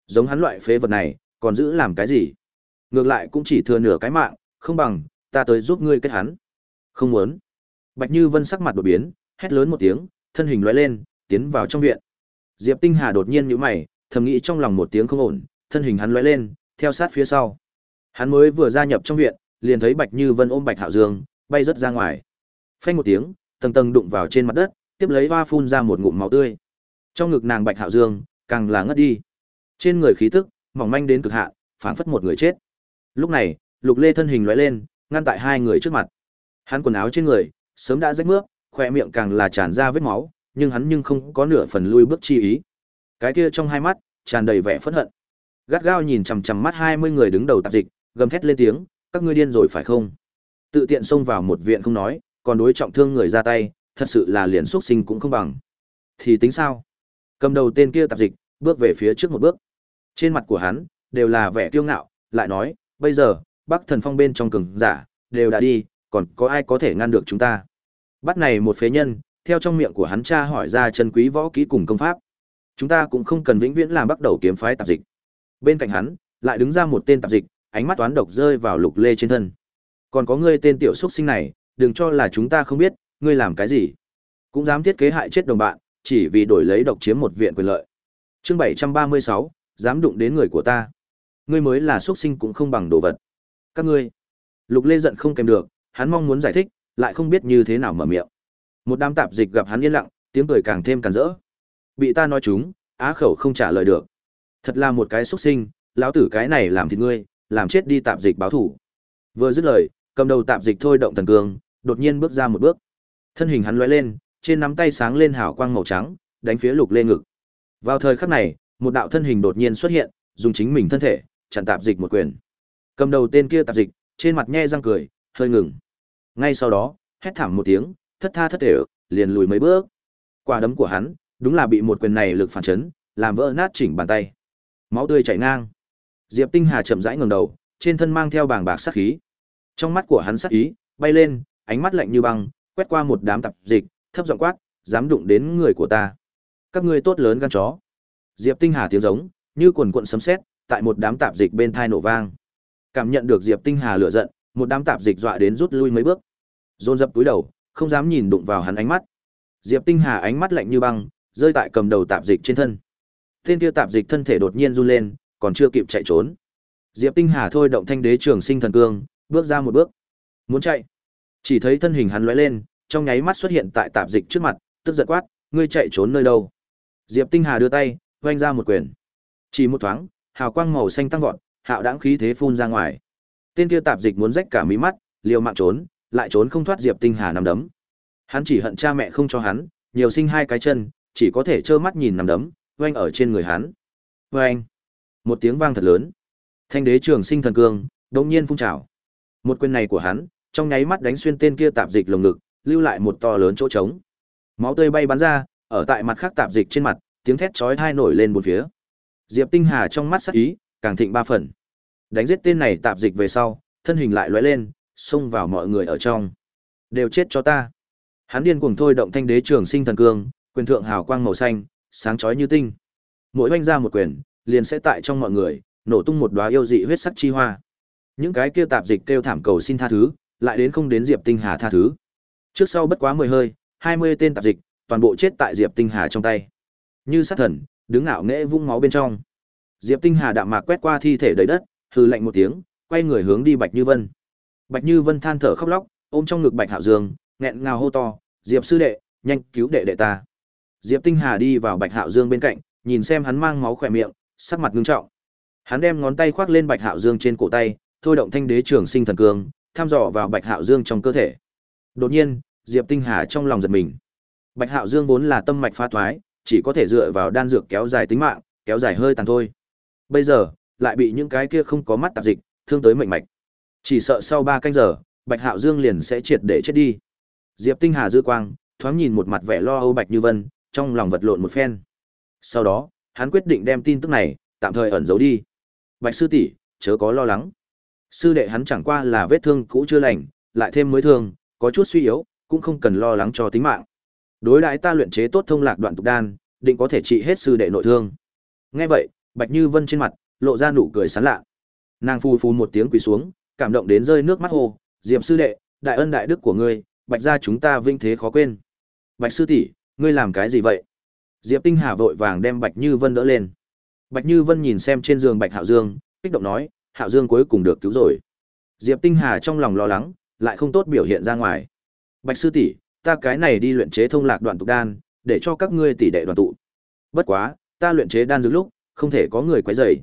Giống hắn loại phế vật này, còn giữ làm cái gì? Ngược lại cũng chỉ thừa nửa cái mạng, không bằng, ta tới giúp ngươi kết hắn. Không muốn. Bạch Như Vân sắc mặt đột biến, hét lớn một tiếng, thân hình lóe lên, tiến vào trong viện. Diệp Tinh Hà đột nhiên nhíu mày, thầm nghĩ trong lòng một tiếng không ổn, thân hình hắn lóe lên, theo sát phía sau. Hắn mới vừa gia nhập trong viện, liền thấy Bạch Như Vân ôm Bạch Hạo Dương, bay rất ra ngoài. Phanh một tiếng, tầng tầng đụng vào trên mặt đất, tiếp lấy hoa phun ra một ngụm máu tươi. Trong ngực nàng Bạch Hạo Dương, càng là ngất đi. Trên người khí tức, mỏng manh đến cực hạn, phảng phất một người chết. Lúc này, Lục Lê thân hình lóe lên, ngăn tại hai người trước mặt. Hắn quần áo trên người sớm đã rách mướp, khoe miệng càng là tràn ra vết máu, nhưng hắn nhưng không có nửa phần lui bước chi ý. Cái kia trong hai mắt tràn đầy vẻ phẫn hận. Gắt gao nhìn chằm chằm mắt hai mươi người đứng đầu tạp dịch, gầm thét lên tiếng, các ngươi điên rồi phải không? Tự tiện xông vào một viện không nói, còn đối trọng thương người ra tay, thật sự là liền xuất sinh cũng không bằng. Thì tính sao? Cầm đầu tên kia tạp dịch, bước về phía trước một bước. Trên mặt của hắn đều là vẻ kiêu ngạo, lại nói, bây giờ, Bắc Thần Phong bên trong cường giả đều đã đi, còn có ai có thể ngăn được chúng ta? Bắt này một phế nhân, theo trong miệng của hắn cha hỏi ra chân quý võ kỹ cùng công pháp. Chúng ta cũng không cần vĩnh viễn làm bắt đầu kiếm phái tạp dịch. Bên cạnh hắn, lại đứng ra một tên tạp dịch, ánh mắt toán độc rơi vào Lục Lê trên thân. Còn có ngươi tên tiểu xuất sinh này, đừng cho là chúng ta không biết, ngươi làm cái gì? Cũng dám thiết kế hại chết đồng bạn, chỉ vì đổi lấy độc chiếm một viện quyền lợi. Chương 736, dám đụng đến người của ta. Ngươi mới là xuất sinh cũng không bằng đồ vật. Các ngươi. Lục Lê giận không kèm được, hắn mong muốn giải thích, lại không biết như thế nào mở miệng. Một đám tạp dịch gặp hắn yên lặng, tiếng cười càng thêm càn rỡ. Bị ta nói chúng, á khẩu không trả lời được. Thật là một cái xuất sinh, lão tử cái này làm thịt ngươi, làm chết đi tạp dịch báo thủ. Vừa dứt lời, cầm đầu tạp dịch thôi động thần cường, đột nhiên bước ra một bước. Thân hình hắn lóe lên, trên nắm tay sáng lên hào quang màu trắng, đánh phía Lục Lê ngực. Vào thời khắc này, một đạo thân hình đột nhiên xuất hiện, dùng chính mình thân thể chặn tạp dịch một quyền. Cầm đầu tên kia tạp dịch, trên mặt nhe răng cười, hơi ngừng. Ngay sau đó, hét thảm một tiếng, thất tha thất thể, liền lùi mấy bước. Quả đấm của hắn, đúng là bị một quyền này lực phản chấn, làm vỡ nát chỉnh bàn tay. Máu tươi chảy ngang. Diệp Tinh Hà chậm rãi ngẩng đầu, trên thân mang theo bảng bạc sát khí. Trong mắt của hắn sát ý bay lên, ánh mắt lạnh như băng, quét qua một đám tạp dịch, thấp giọng quát, dám đụng đến người của ta. Các ngươi tốt lớn gan chó. Diệp Tinh Hà tiếng giống, như quần cuộn sấm sét, tại một đám tạp dịch bên thai nổ vang. Cảm nhận được Diệp Tinh Hà lửa giận, một đám tạp dịch dọa đến rút lui mấy bước. Dồn dập túi đầu, không dám nhìn đụng vào hắn ánh mắt. Diệp Tinh Hà ánh mắt lạnh như băng, rơi tại cầm đầu tạp dịch trên thân. Tên kia tạp dịch thân thể đột nhiên run lên, còn chưa kịp chạy trốn. Diệp Tinh Hà thôi động thanh đế trường sinh thần cương, bước ra một bước. Muốn chạy. Chỉ thấy thân hình hắn lóe lên, trong nháy mắt xuất hiện tại tạp dịch trước mặt, tức giận quát, ngươi chạy trốn nơi đâu? Diệp Tinh Hà đưa tay, vung ra một quyền. Chỉ một thoáng, hào quang màu xanh tăng vọt, hạo đãng khí thế phun ra ngoài. Tên kia tạp dịch muốn rách cả mí mắt, liều mạng trốn, lại trốn không thoát Diệp Tinh Hà nằm đấm. Hắn chỉ hận cha mẹ không cho hắn, nhiều sinh hai cái chân, chỉ có thể trơ mắt nhìn nằm đấm, oanh ở trên người hắn. Oanh! Một tiếng vang thật lớn. Thanh đế trường sinh thần cương, đột nhiên phun trào. Một quyền này của hắn, trong nháy mắt đánh xuyên tên kia tạp dịch lồng ngực, lưu lại một to lớn chỗ trống. Máu tươi bay bắn ra, ở tại mặt khác tạp dịch trên mặt, tiếng thét chói tai nổi lên bốn phía. Diệp Tinh Hà trong mắt sắc ý, càng thịnh ba phần. Đánh giết tên này tạp dịch về sau, thân hình lại lóe lên, xông vào mọi người ở trong. Đều chết cho ta. Hắn điên cuồng thôi động thanh đế trường sinh thần cương, quyền thượng hào quang màu xanh, sáng chói như tinh. Mỗi oanh ra một quyền, liền sẽ tại trong mọi người, nổ tung một đóa yêu dị huyết sắc chi hoa. Những cái kia tạp dịch kêu thảm cầu xin tha thứ, lại đến không đến Diệp Tinh Hà tha thứ. Trước sau bất quá mười hơi, hai mươi tên tạp dịch, toàn bộ chết tại Diệp Tinh Hà trong tay. Như sát thần, đứng ngạo nghễ vung máu bên trong. Diệp Tinh Hà đạm mạc quét qua thi thể đầy đất, hừ lạnh một tiếng, quay người hướng đi Bạch Như Vân. Bạch Như Vân than thở khóc lóc, ôm trong ngực Bạch Hạo Dương, nghẹn ngào hô to, "Diệp sư đệ, nhanh cứu đệ đệ ta." Diệp Tinh Hà đi vào Bạch Hạo Dương bên cạnh, nhìn xem hắn mang máu khỏe miệng, sắc mặt nghiêm trọng. Hắn đem ngón tay khoác lên Bạch Hạo Dương trên cổ tay, thôi động thanh đế trường sinh thần cương, thăm dò vào Bạch Hạo Dương trong cơ thể. Đột nhiên, Diệp Tinh Hà trong lòng giật mình. Bạch Hạo Dương vốn là tâm mạch phá thoái, chỉ có thể dựa vào đan dược kéo dài tính mạng, kéo dài hơi tàn thôi. Bây giờ, lại bị những cái kia không có mắt tạp dịch, thương tới mệnh mạch. Chỉ sợ sau 3 canh giờ, Bạch Hạo Dương liền sẽ triệt để chết đi. Diệp Tinh Hà dư quang, thoáng nhìn một mặt vẻ lo âu Bạch Như Vân, trong lòng vật lộn một phen. Sau đó, hắn quyết định đem tin tức này tạm thời ẩn giấu đi. Bạch sư tỷ, chớ có lo lắng. Sư đệ hắn chẳng qua là vết thương cũ chưa lành, lại thêm mới thương, có chút suy yếu, cũng không cần lo lắng cho tính mạng. Đối đãi ta luyện chế tốt thông lạc đoạn tục đan, định có thể trị hết sư đệ nội thương. Nghe vậy, Bạch Như Vân trên mặt lộ ra nụ cười sán lạ. Nàng phu phu một tiếng quỳ xuống, cảm động đến rơi nước mắt hồ, "Diệp sư đệ, đại ân đại đức của ngươi, Bạch gia chúng ta vinh thế khó quên." "Bạch sư tỷ, ngươi làm cái gì vậy?" Diệp Tinh Hà vội vàng đem Bạch Như Vân đỡ lên. Bạch Như Vân nhìn xem trên giường Bạch Hạo Dương, kích động nói, "Hạo Dương cuối cùng được cứu rồi." Diệp Tinh Hà trong lòng lo lắng, lại không tốt biểu hiện ra ngoài. "Bạch sư tỷ, ta cái này đi luyện chế thông lạc đoạn tụ đan, để cho các ngươi tỷ đệ đoàn tụ. Bất quá, ta luyện chế đan dược lúc, không thể có người quấy rầy."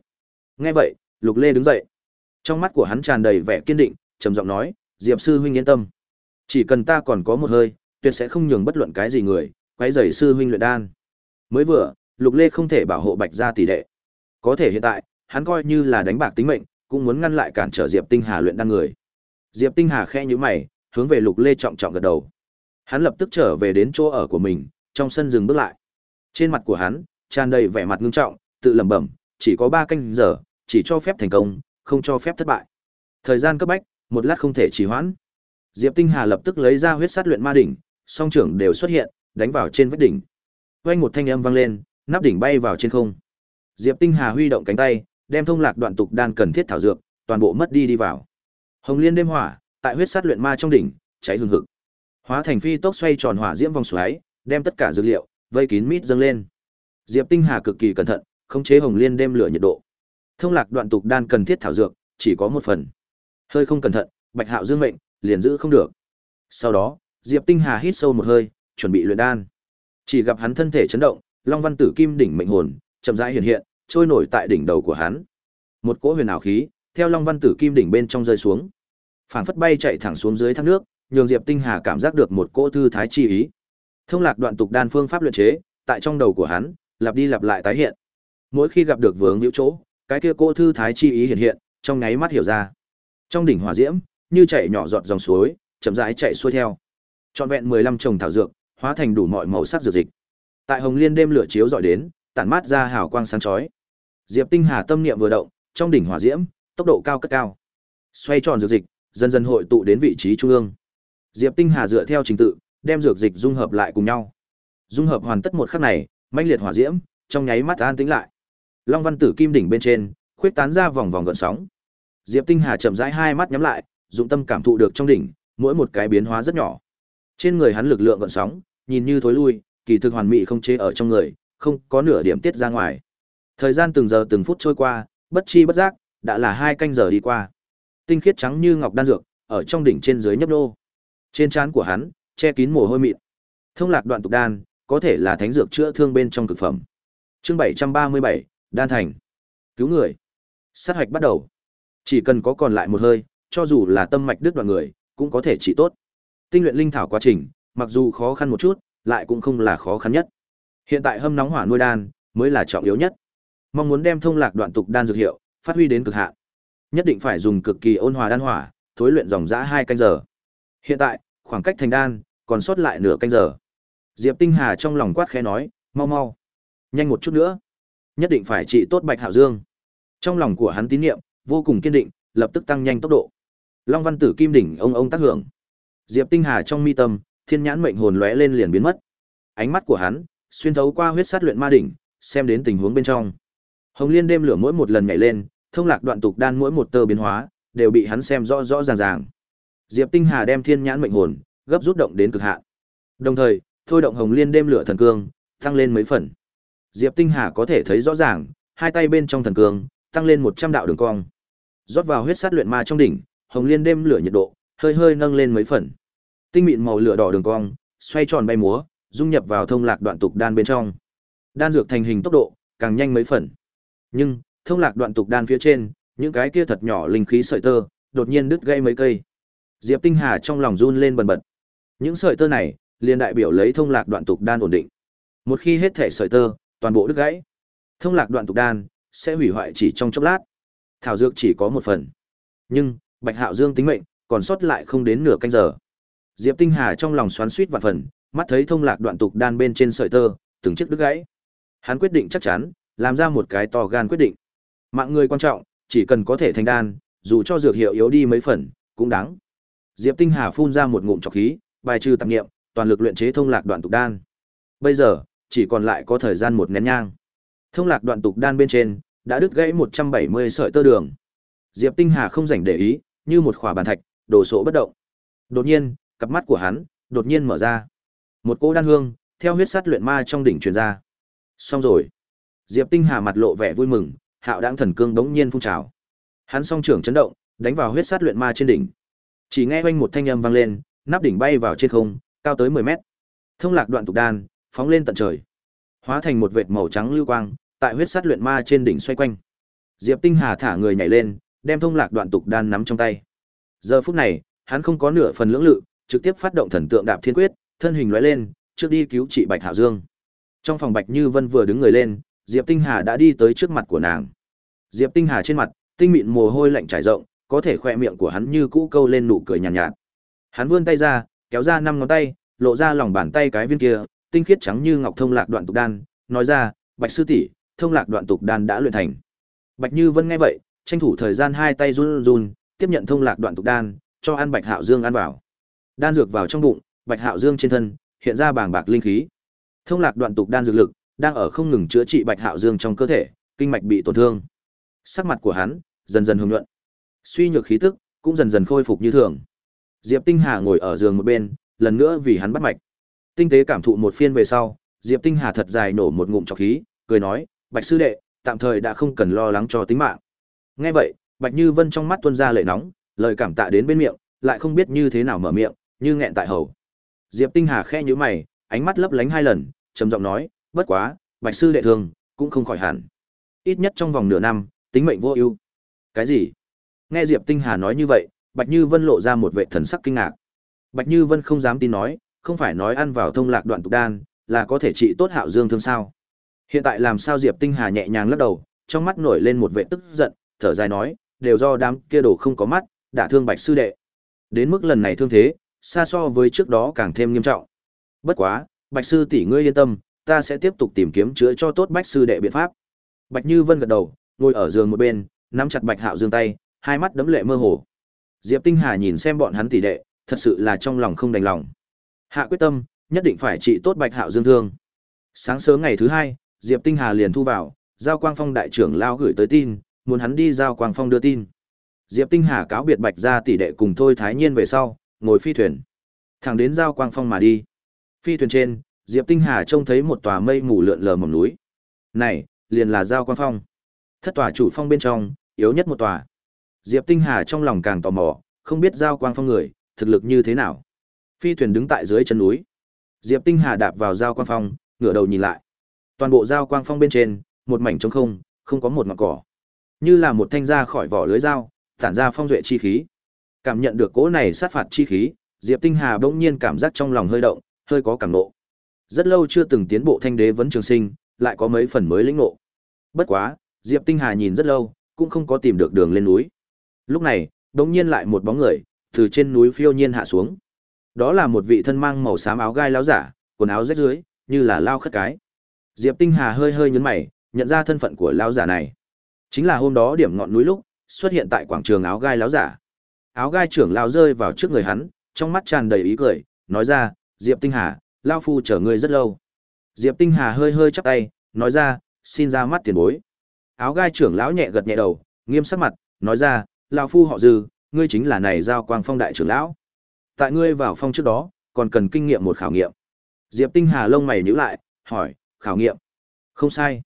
Nghe vậy, Lục Lê đứng dậy. Trong mắt của hắn tràn đầy vẻ kiên định, trầm giọng nói, "Diệp sư huynh yên tâm, chỉ cần ta còn có một hơi, tuyệt sẽ không nhường bất luận cái gì người quấy rầy sư huynh luyện đan." Mới vừa, Lục Lê không thể bảo hộ Bạch gia tỷ đệ. Có thể hiện tại, hắn coi như là đánh bạc tính mệnh, cũng muốn ngăn lại cản trở Diệp Tinh Hà luyện đan người. Diệp Tinh Hà khẽ nhíu mày, hướng về Lục Lê trọng trọng gật đầu. Hắn lập tức trở về đến chỗ ở của mình, trong sân dừng bước lại. Trên mặt của hắn tràn đầy vẻ mặt ngưng trọng, tự lẩm bẩm, chỉ có ba canh giờ, chỉ cho phép thành công, không cho phép thất bại. Thời gian cấp bách, một lát không thể trì hoãn. Diệp Tinh Hà lập tức lấy ra huyết sát luyện ma đỉnh, song trưởng đều xuất hiện, đánh vào trên vách đỉnh. Vang một thanh âm vang lên, nắp đỉnh bay vào trên không. Diệp Tinh Hà huy động cánh tay, đem thông lạc đoạn tục đan cần thiết thảo dược, toàn bộ mất đi đi vào. Hồng Liên đêm hỏa, tại huyết sát luyện ma trong đỉnh, cháy hừng hực. Hóa thành phi tốc xoay tròn hỏa diễm vòng xoáy, đem tất cả dược liệu vây kín mít dâng lên. Diệp Tinh Hà cực kỳ cẩn thận, khống chế Hồng Liên đêm lửa nhiệt độ. Thông lạc đoạn tục đan cần thiết thảo dược, chỉ có một phần. Hơi không cẩn thận, Bạch Hạo Dương mệnh, liền giữ không được. Sau đó, Diệp Tinh Hà hít sâu một hơi, chuẩn bị luyện đan. Chỉ gặp hắn thân thể chấn động, Long Văn Tử Kim đỉnh mệnh hồn chậm rãi hiện hiện, trôi nổi tại đỉnh đầu của hắn. Một cỗ huyền ảo khí theo Long Văn Tử Kim đỉnh bên trong rơi xuống, phảng phất bay chạy thẳng xuống dưới thác nước, nhường Diệp Tinh Hà cảm giác được một cỗ thư thái chi ý. Thông lạc đoạn tục đan phương pháp luyện chế, tại trong đầu của hắn, lặp đi lặp lại tái hiện. Mỗi khi gặp được vướng hữu chỗ, cái kia cỗ thư thái chi ý hiện hiện, trong nháy mắt hiểu ra. Trong đỉnh hỏa diễm, như chảy nhỏ giọt dòng suối, chậm rãi chạy xuôi theo. Trọn vẹn 15 trồng thảo dược, hóa thành đủ mọi màu sắc dược dịch. Tại Hồng Liên đêm lửa chiếu dọi đến, tản mát ra hào quang sáng chói. Diệp Tinh Hà tâm niệm vừa động, trong đỉnh hỏa diễm, tốc độ cao cất cao. Xoay tròn dược dịch, dần dần hội tụ đến vị trí trung ương. Diệp Tinh Hà dựa theo trình tự, đem dược dịch dung hợp lại cùng nhau. Dung hợp hoàn tất một khắc này, mãnh liệt hỏa diễm, trong nháy mắt an tĩnh lại. Long Văn Tử Kim đỉnh bên trên, khuyết tán ra vòng vòng gợn sóng. Diệp Tinh Hà chậm rãi hai mắt nhắm lại, dụng tâm cảm thụ được trong đỉnh, mỗi một cái biến hóa rất nhỏ. Trên người hắn lực lượng gợn sóng, nhìn như thối lui, kỳ thực hoàn mỹ không chế ở trong người, không có nửa điểm tiết ra ngoài. Thời gian từng giờ từng phút trôi qua, bất chi bất giác, đã là hai canh giờ đi qua. Tinh khiết trắng như ngọc đan dược, ở trong đỉnh trên dưới nhấp nô. Trên trán của hắn, che kín mồ hôi mịn. Thông lạc đoạn tục đan, có thể là thánh dược chữa thương bên trong cực phẩm. Chương 737, đan thành. Cứu người. Sát hoạch bắt đầu. Chỉ cần có còn lại một hơi, cho dù là tâm mạch đứt đoạn người, cũng có thể trị tốt. Tinh luyện linh thảo quá trình, mặc dù khó khăn một chút, lại cũng không là khó khăn nhất. Hiện tại hâm nóng hỏa nuôi đan mới là trọng yếu nhất. Mong muốn đem thông lạc đoạn tục đan dược hiệu phát huy đến cực hạn, nhất định phải dùng cực kỳ ôn hòa đan hỏa, thối luyện dòng dã hai canh giờ. Hiện tại, khoảng cách thành đan còn sót lại nửa canh giờ. Diệp Tinh Hà trong lòng quát khẽ nói, mau mau, nhanh một chút nữa, nhất định phải trị tốt Bạch Hạo Dương. Trong lòng của hắn tín niệm vô cùng kiên định, lập tức tăng nhanh tốc độ. Long Văn Tử Kim đỉnh ông ông tác hưởng. Diệp Tinh Hà trong mi tâm, thiên nhãn mệnh hồn lóe lên liền biến mất. Ánh mắt của hắn xuyên thấu qua huyết sát luyện ma đỉnh, xem đến tình huống bên trong. Hồng Liên đêm lửa mỗi một lần nhảy lên, thông lạc đoạn tục đan mỗi một tơ biến hóa, đều bị hắn xem rõ rõ ràng ràng. Diệp Tinh Hà đem thiên nhãn mệnh hồn gấp rút động đến cực hạn. Đồng thời, thôi động Hồng Liên đêm lửa thần cương, tăng lên mấy phần. Diệp Tinh Hà có thể thấy rõ ràng, hai tay bên trong thần cương tăng lên 100 đạo đường cong. Rót vào huyết sát luyện ma trong đỉnh, Hồng Liên đêm lửa nhiệt độ hơi hơi nâng lên mấy phần. Tinh mịn màu lửa đỏ đường cong, xoay tròn bay múa, dung nhập vào thông lạc đoạn tục đan bên trong. Đan dược thành hình tốc độ càng nhanh mấy phần. Nhưng, thông lạc đoạn tục đan phía trên, những cái kia thật nhỏ linh khí sợi tơ, đột nhiên đứt gãy mấy cây. Diệp Tinh Hà trong lòng run lên bần bật. Những sợi tơ này, liền đại biểu lấy thông lạc đoạn tục đan ổn định. Một khi hết thể sợi tơ, toàn bộ đứt gãy, thông lạc đoạn tục đan sẽ hủy hoại chỉ trong chốc lát. Thảo dược chỉ có một phần. Nhưng, Bạch Hạo Dương tính mệnh, còn sót lại không đến nửa canh giờ. Diệp Tinh Hà trong lòng xoắn xuýt vạn phần, mắt thấy thông lạc đoạn tục đan bên trên sợi tơ, từng chiếc đứt gãy. Hắn quyết định chắc chắn, làm ra một cái to gan quyết định. Mạng người quan trọng, chỉ cần có thể thành đan, dù cho dược hiệu yếu đi mấy phần, cũng đáng. Diệp Tinh Hà phun ra một ngụm trọc khí, bài trừ tạp niệm, toàn lực luyện chế thông lạc đoạn tục đan. Bây giờ, chỉ còn lại có thời gian một nén nhang. Thông lạc đoạn tục đan bên trên, đã đứt gãy 170 sợi tơ đường. Diệp Tinh Hà không rảnh để ý, như một khỏa bàn thạch, đồ sộ bất động. Đột nhiên, cặp mắt của hắn đột nhiên mở ra. Một cỗ đan hương theo huyết sát luyện ma trong đỉnh truyền ra. Xong rồi. Diệp Tinh Hà mặt lộ vẻ vui mừng, hạo đãng thần cương đống nhiên phun trào. Hắn song trưởng chấn động, đánh vào huyết sát luyện ma trên đỉnh. Chỉ nghe oanh một thanh âm vang lên, nắp đỉnh bay vào trên không, cao tới 10 mét. Thông lạc đoạn tục đan, phóng lên tận trời. Hóa thành một vệt màu trắng lưu quang, tại huyết sát luyện ma trên đỉnh xoay quanh. Diệp Tinh Hà thả người nhảy lên, đem thông lạc đoạn tục đan nắm trong tay. Giờ phút này, hắn không có nửa phần lưỡng lự, trực tiếp phát động thần tượng đạp thiên quyết, thân hình lóe lên, trước đi cứu trị Bạch Hạo Dương. Trong phòng Bạch Như Vân vừa đứng người lên, Diệp Tinh Hà đã đi tới trước mặt của nàng. Diệp Tinh Hà trên mặt, tinh mịn mồ hôi lạnh trải rộng, có thể khoe miệng của hắn như cũ câu lên nụ cười nhàn nhạt, nhạt. Hắn vươn tay ra, kéo ra năm ngón tay, lộ ra lòng bàn tay cái viên kia, tinh khiết trắng như ngọc thông lạc đoạn tục đan, nói ra, "Bạch sư tỷ, thông lạc đoạn tục đan đã luyện thành." Bạch Như Vân nghe vậy, tranh thủ thời gian hai tay run run, tiếp nhận thông lạc đoạn tục đan, cho ăn Bạch Hạo Dương ăn vào. Đan dược vào trong bụng, Bạch Hạo Dương trên thân hiện ra bàng bạc linh khí. Thông lạc đoạn tục đan dược lực đang ở không ngừng chữa trị Bạch Hạo Dương trong cơ thể, kinh mạch bị tổn thương. Sắc mặt của hắn dần dần hồng nhuận. Suy nhược khí tức cũng dần dần khôi phục như thường. Diệp Tinh Hà ngồi ở giường một bên, lần nữa vì hắn bắt mạch. Tinh tế cảm thụ một phiên về sau, Diệp Tinh Hà thật dài nổ một ngụm trọc khí, cười nói, "Bạch sư đệ, tạm thời đã không cần lo lắng cho tính mạng." Nghe vậy, Bạch Như Vân trong mắt tuôn ra lệ nóng, lời cảm tạ đến bên miệng, lại không biết như thế nào mở miệng, như nghẹn tại hầu. Diệp Tinh Hà khẽ nhíu mày, ánh mắt lấp lánh hai lần, trầm giọng nói, "Bất quá, Bạch sư đệ thường cũng không khỏi hẳn. Ít nhất trong vòng nửa năm, tính mệnh vô ưu." Cái gì? Nghe Diệp Tinh Hà nói như vậy, Bạch Như Vân lộ ra một vẻ thần sắc kinh ngạc. Bạch Như Vân không dám tin nói, không phải nói ăn vào thông lạc đoạn tục đan, là có thể trị tốt Hạo Dương thương sao? Hiện tại làm sao Diệp Tinh Hà nhẹ nhàng lắc đầu, trong mắt nổi lên một vẻ tức giận, thở dài nói, đều do đám kia đồ không có mắt, đã thương Bạch sư đệ. Đến mức lần này thương thế, xa so với trước đó càng thêm nghiêm trọng. Bất quá, Bạch sư tỷ ngươi yên tâm, ta sẽ tiếp tục tìm kiếm chữa cho tốt Bạch sư đệ biện pháp. Bạch Như Vân gật đầu, ngồi ở giường một bên, nắm chặt Bạch Hạo Dương tay, hai mắt đấm lệ mơ hồ. Diệp Tinh Hà nhìn xem bọn hắn tỷ đệ, thật sự là trong lòng không đành lòng. Hạ quyết tâm, nhất định phải trị tốt Bạch Hạo Dương thương. Sáng sớm ngày thứ hai, Diệp Tinh Hà liền thu vào, giao Quang Phong đại trưởng lao gửi tới tin, muốn hắn đi giao Quang Phong đưa tin. Diệp Tinh Hà cáo biệt Bạch gia tỷ đệ cùng thôi Thái Nhiên về sau, ngồi phi thuyền, thẳng đến giao Quang Phong mà đi. Phi thuyền trên, Diệp Tinh Hà trông thấy một tòa mây mù lượn lờ mỏm núi. Này, liền là giao Quang Phong. Thất tòa chủ phong bên trong, yếu nhất một tòa. Diệp Tinh Hà trong lòng càng tò mò, không biết giao quang phong người, thực lực như thế nào. Phi thuyền đứng tại dưới chân núi. Diệp Tinh Hà đạp vào giao quang phong, ngửa đầu nhìn lại. Toàn bộ giao quang phong bên trên, một mảnh trống không, không có một ngọn cỏ. Như là một thanh ra khỏi vỏ lưới dao, tản ra phong duệ chi khí. Cảm nhận được cỗ này sát phạt chi khí, Diệp Tinh Hà bỗng nhiên cảm giác trong lòng hơi động, hơi có cảm nộ. Rất lâu chưa từng tiến bộ thanh đế vấn trường sinh, lại có mấy phần mới lĩnh ngộ. Bất quá, Diệp Tinh Hà nhìn rất lâu, cũng không có tìm được đường lên núi. Lúc này, đột nhiên lại một bóng người từ trên núi phiêu nhiên hạ xuống. Đó là một vị thân mang màu xám áo gai láo giả, quần áo rách dưới, như là lao khất cái. Diệp Tinh Hà hơi hơi nhướng mày, nhận ra thân phận của lão giả này. Chính là hôm đó điểm ngọn núi lúc xuất hiện tại quảng trường áo gai láo giả. Áo gai trưởng lao rơi vào trước người hắn, trong mắt tràn đầy ý cười, nói ra, "Diệp Tinh Hà, lão phu chờ ngươi rất lâu." Diệp Tinh Hà hơi hơi chắp tay, nói ra, "Xin ra mắt tiền bối." Áo gai trưởng lão nhẹ gật nhẹ đầu, nghiêm sắc mặt, nói ra, lão phu họ Dư, ngươi chính là này giao quang phong đại trưởng lão. Tại ngươi vào phong trước đó, còn cần kinh nghiệm một khảo nghiệm. Diệp Tinh Hà lông mày nhíu lại, hỏi, khảo nghiệm? Không sai.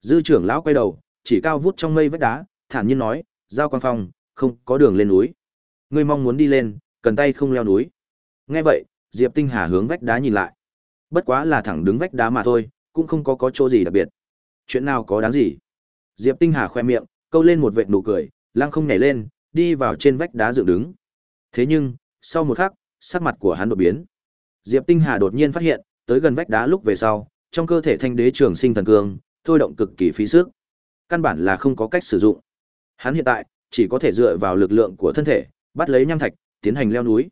Dư trưởng lão quay đầu, chỉ cao vút trong mây vách đá, thản nhiên nói, giao quang phong, không có đường lên núi. Ngươi mong muốn đi lên, cần tay không leo núi. Nghe vậy, Diệp Tinh Hà hướng vách đá nhìn lại. Bất quá là thẳng đứng vách đá mà thôi, cũng không có có chỗ gì đặc biệt. Chuyện nào có đáng gì? Diệp Tinh Hà khoe miệng, câu lên một vệt nụ cười, lăng không nhảy lên, đi vào trên vách đá dựng đứng. Thế nhưng, sau một khắc, sắc mặt của hắn đột biến. Diệp Tinh Hà đột nhiên phát hiện, tới gần vách đá lúc về sau, trong cơ thể thanh đế trường sinh thần cương, thôi động cực kỳ phí sức. Căn bản là không có cách sử dụng. Hắn hiện tại chỉ có thể dựa vào lực lượng của thân thể, bắt lấy nham thạch, tiến hành leo núi.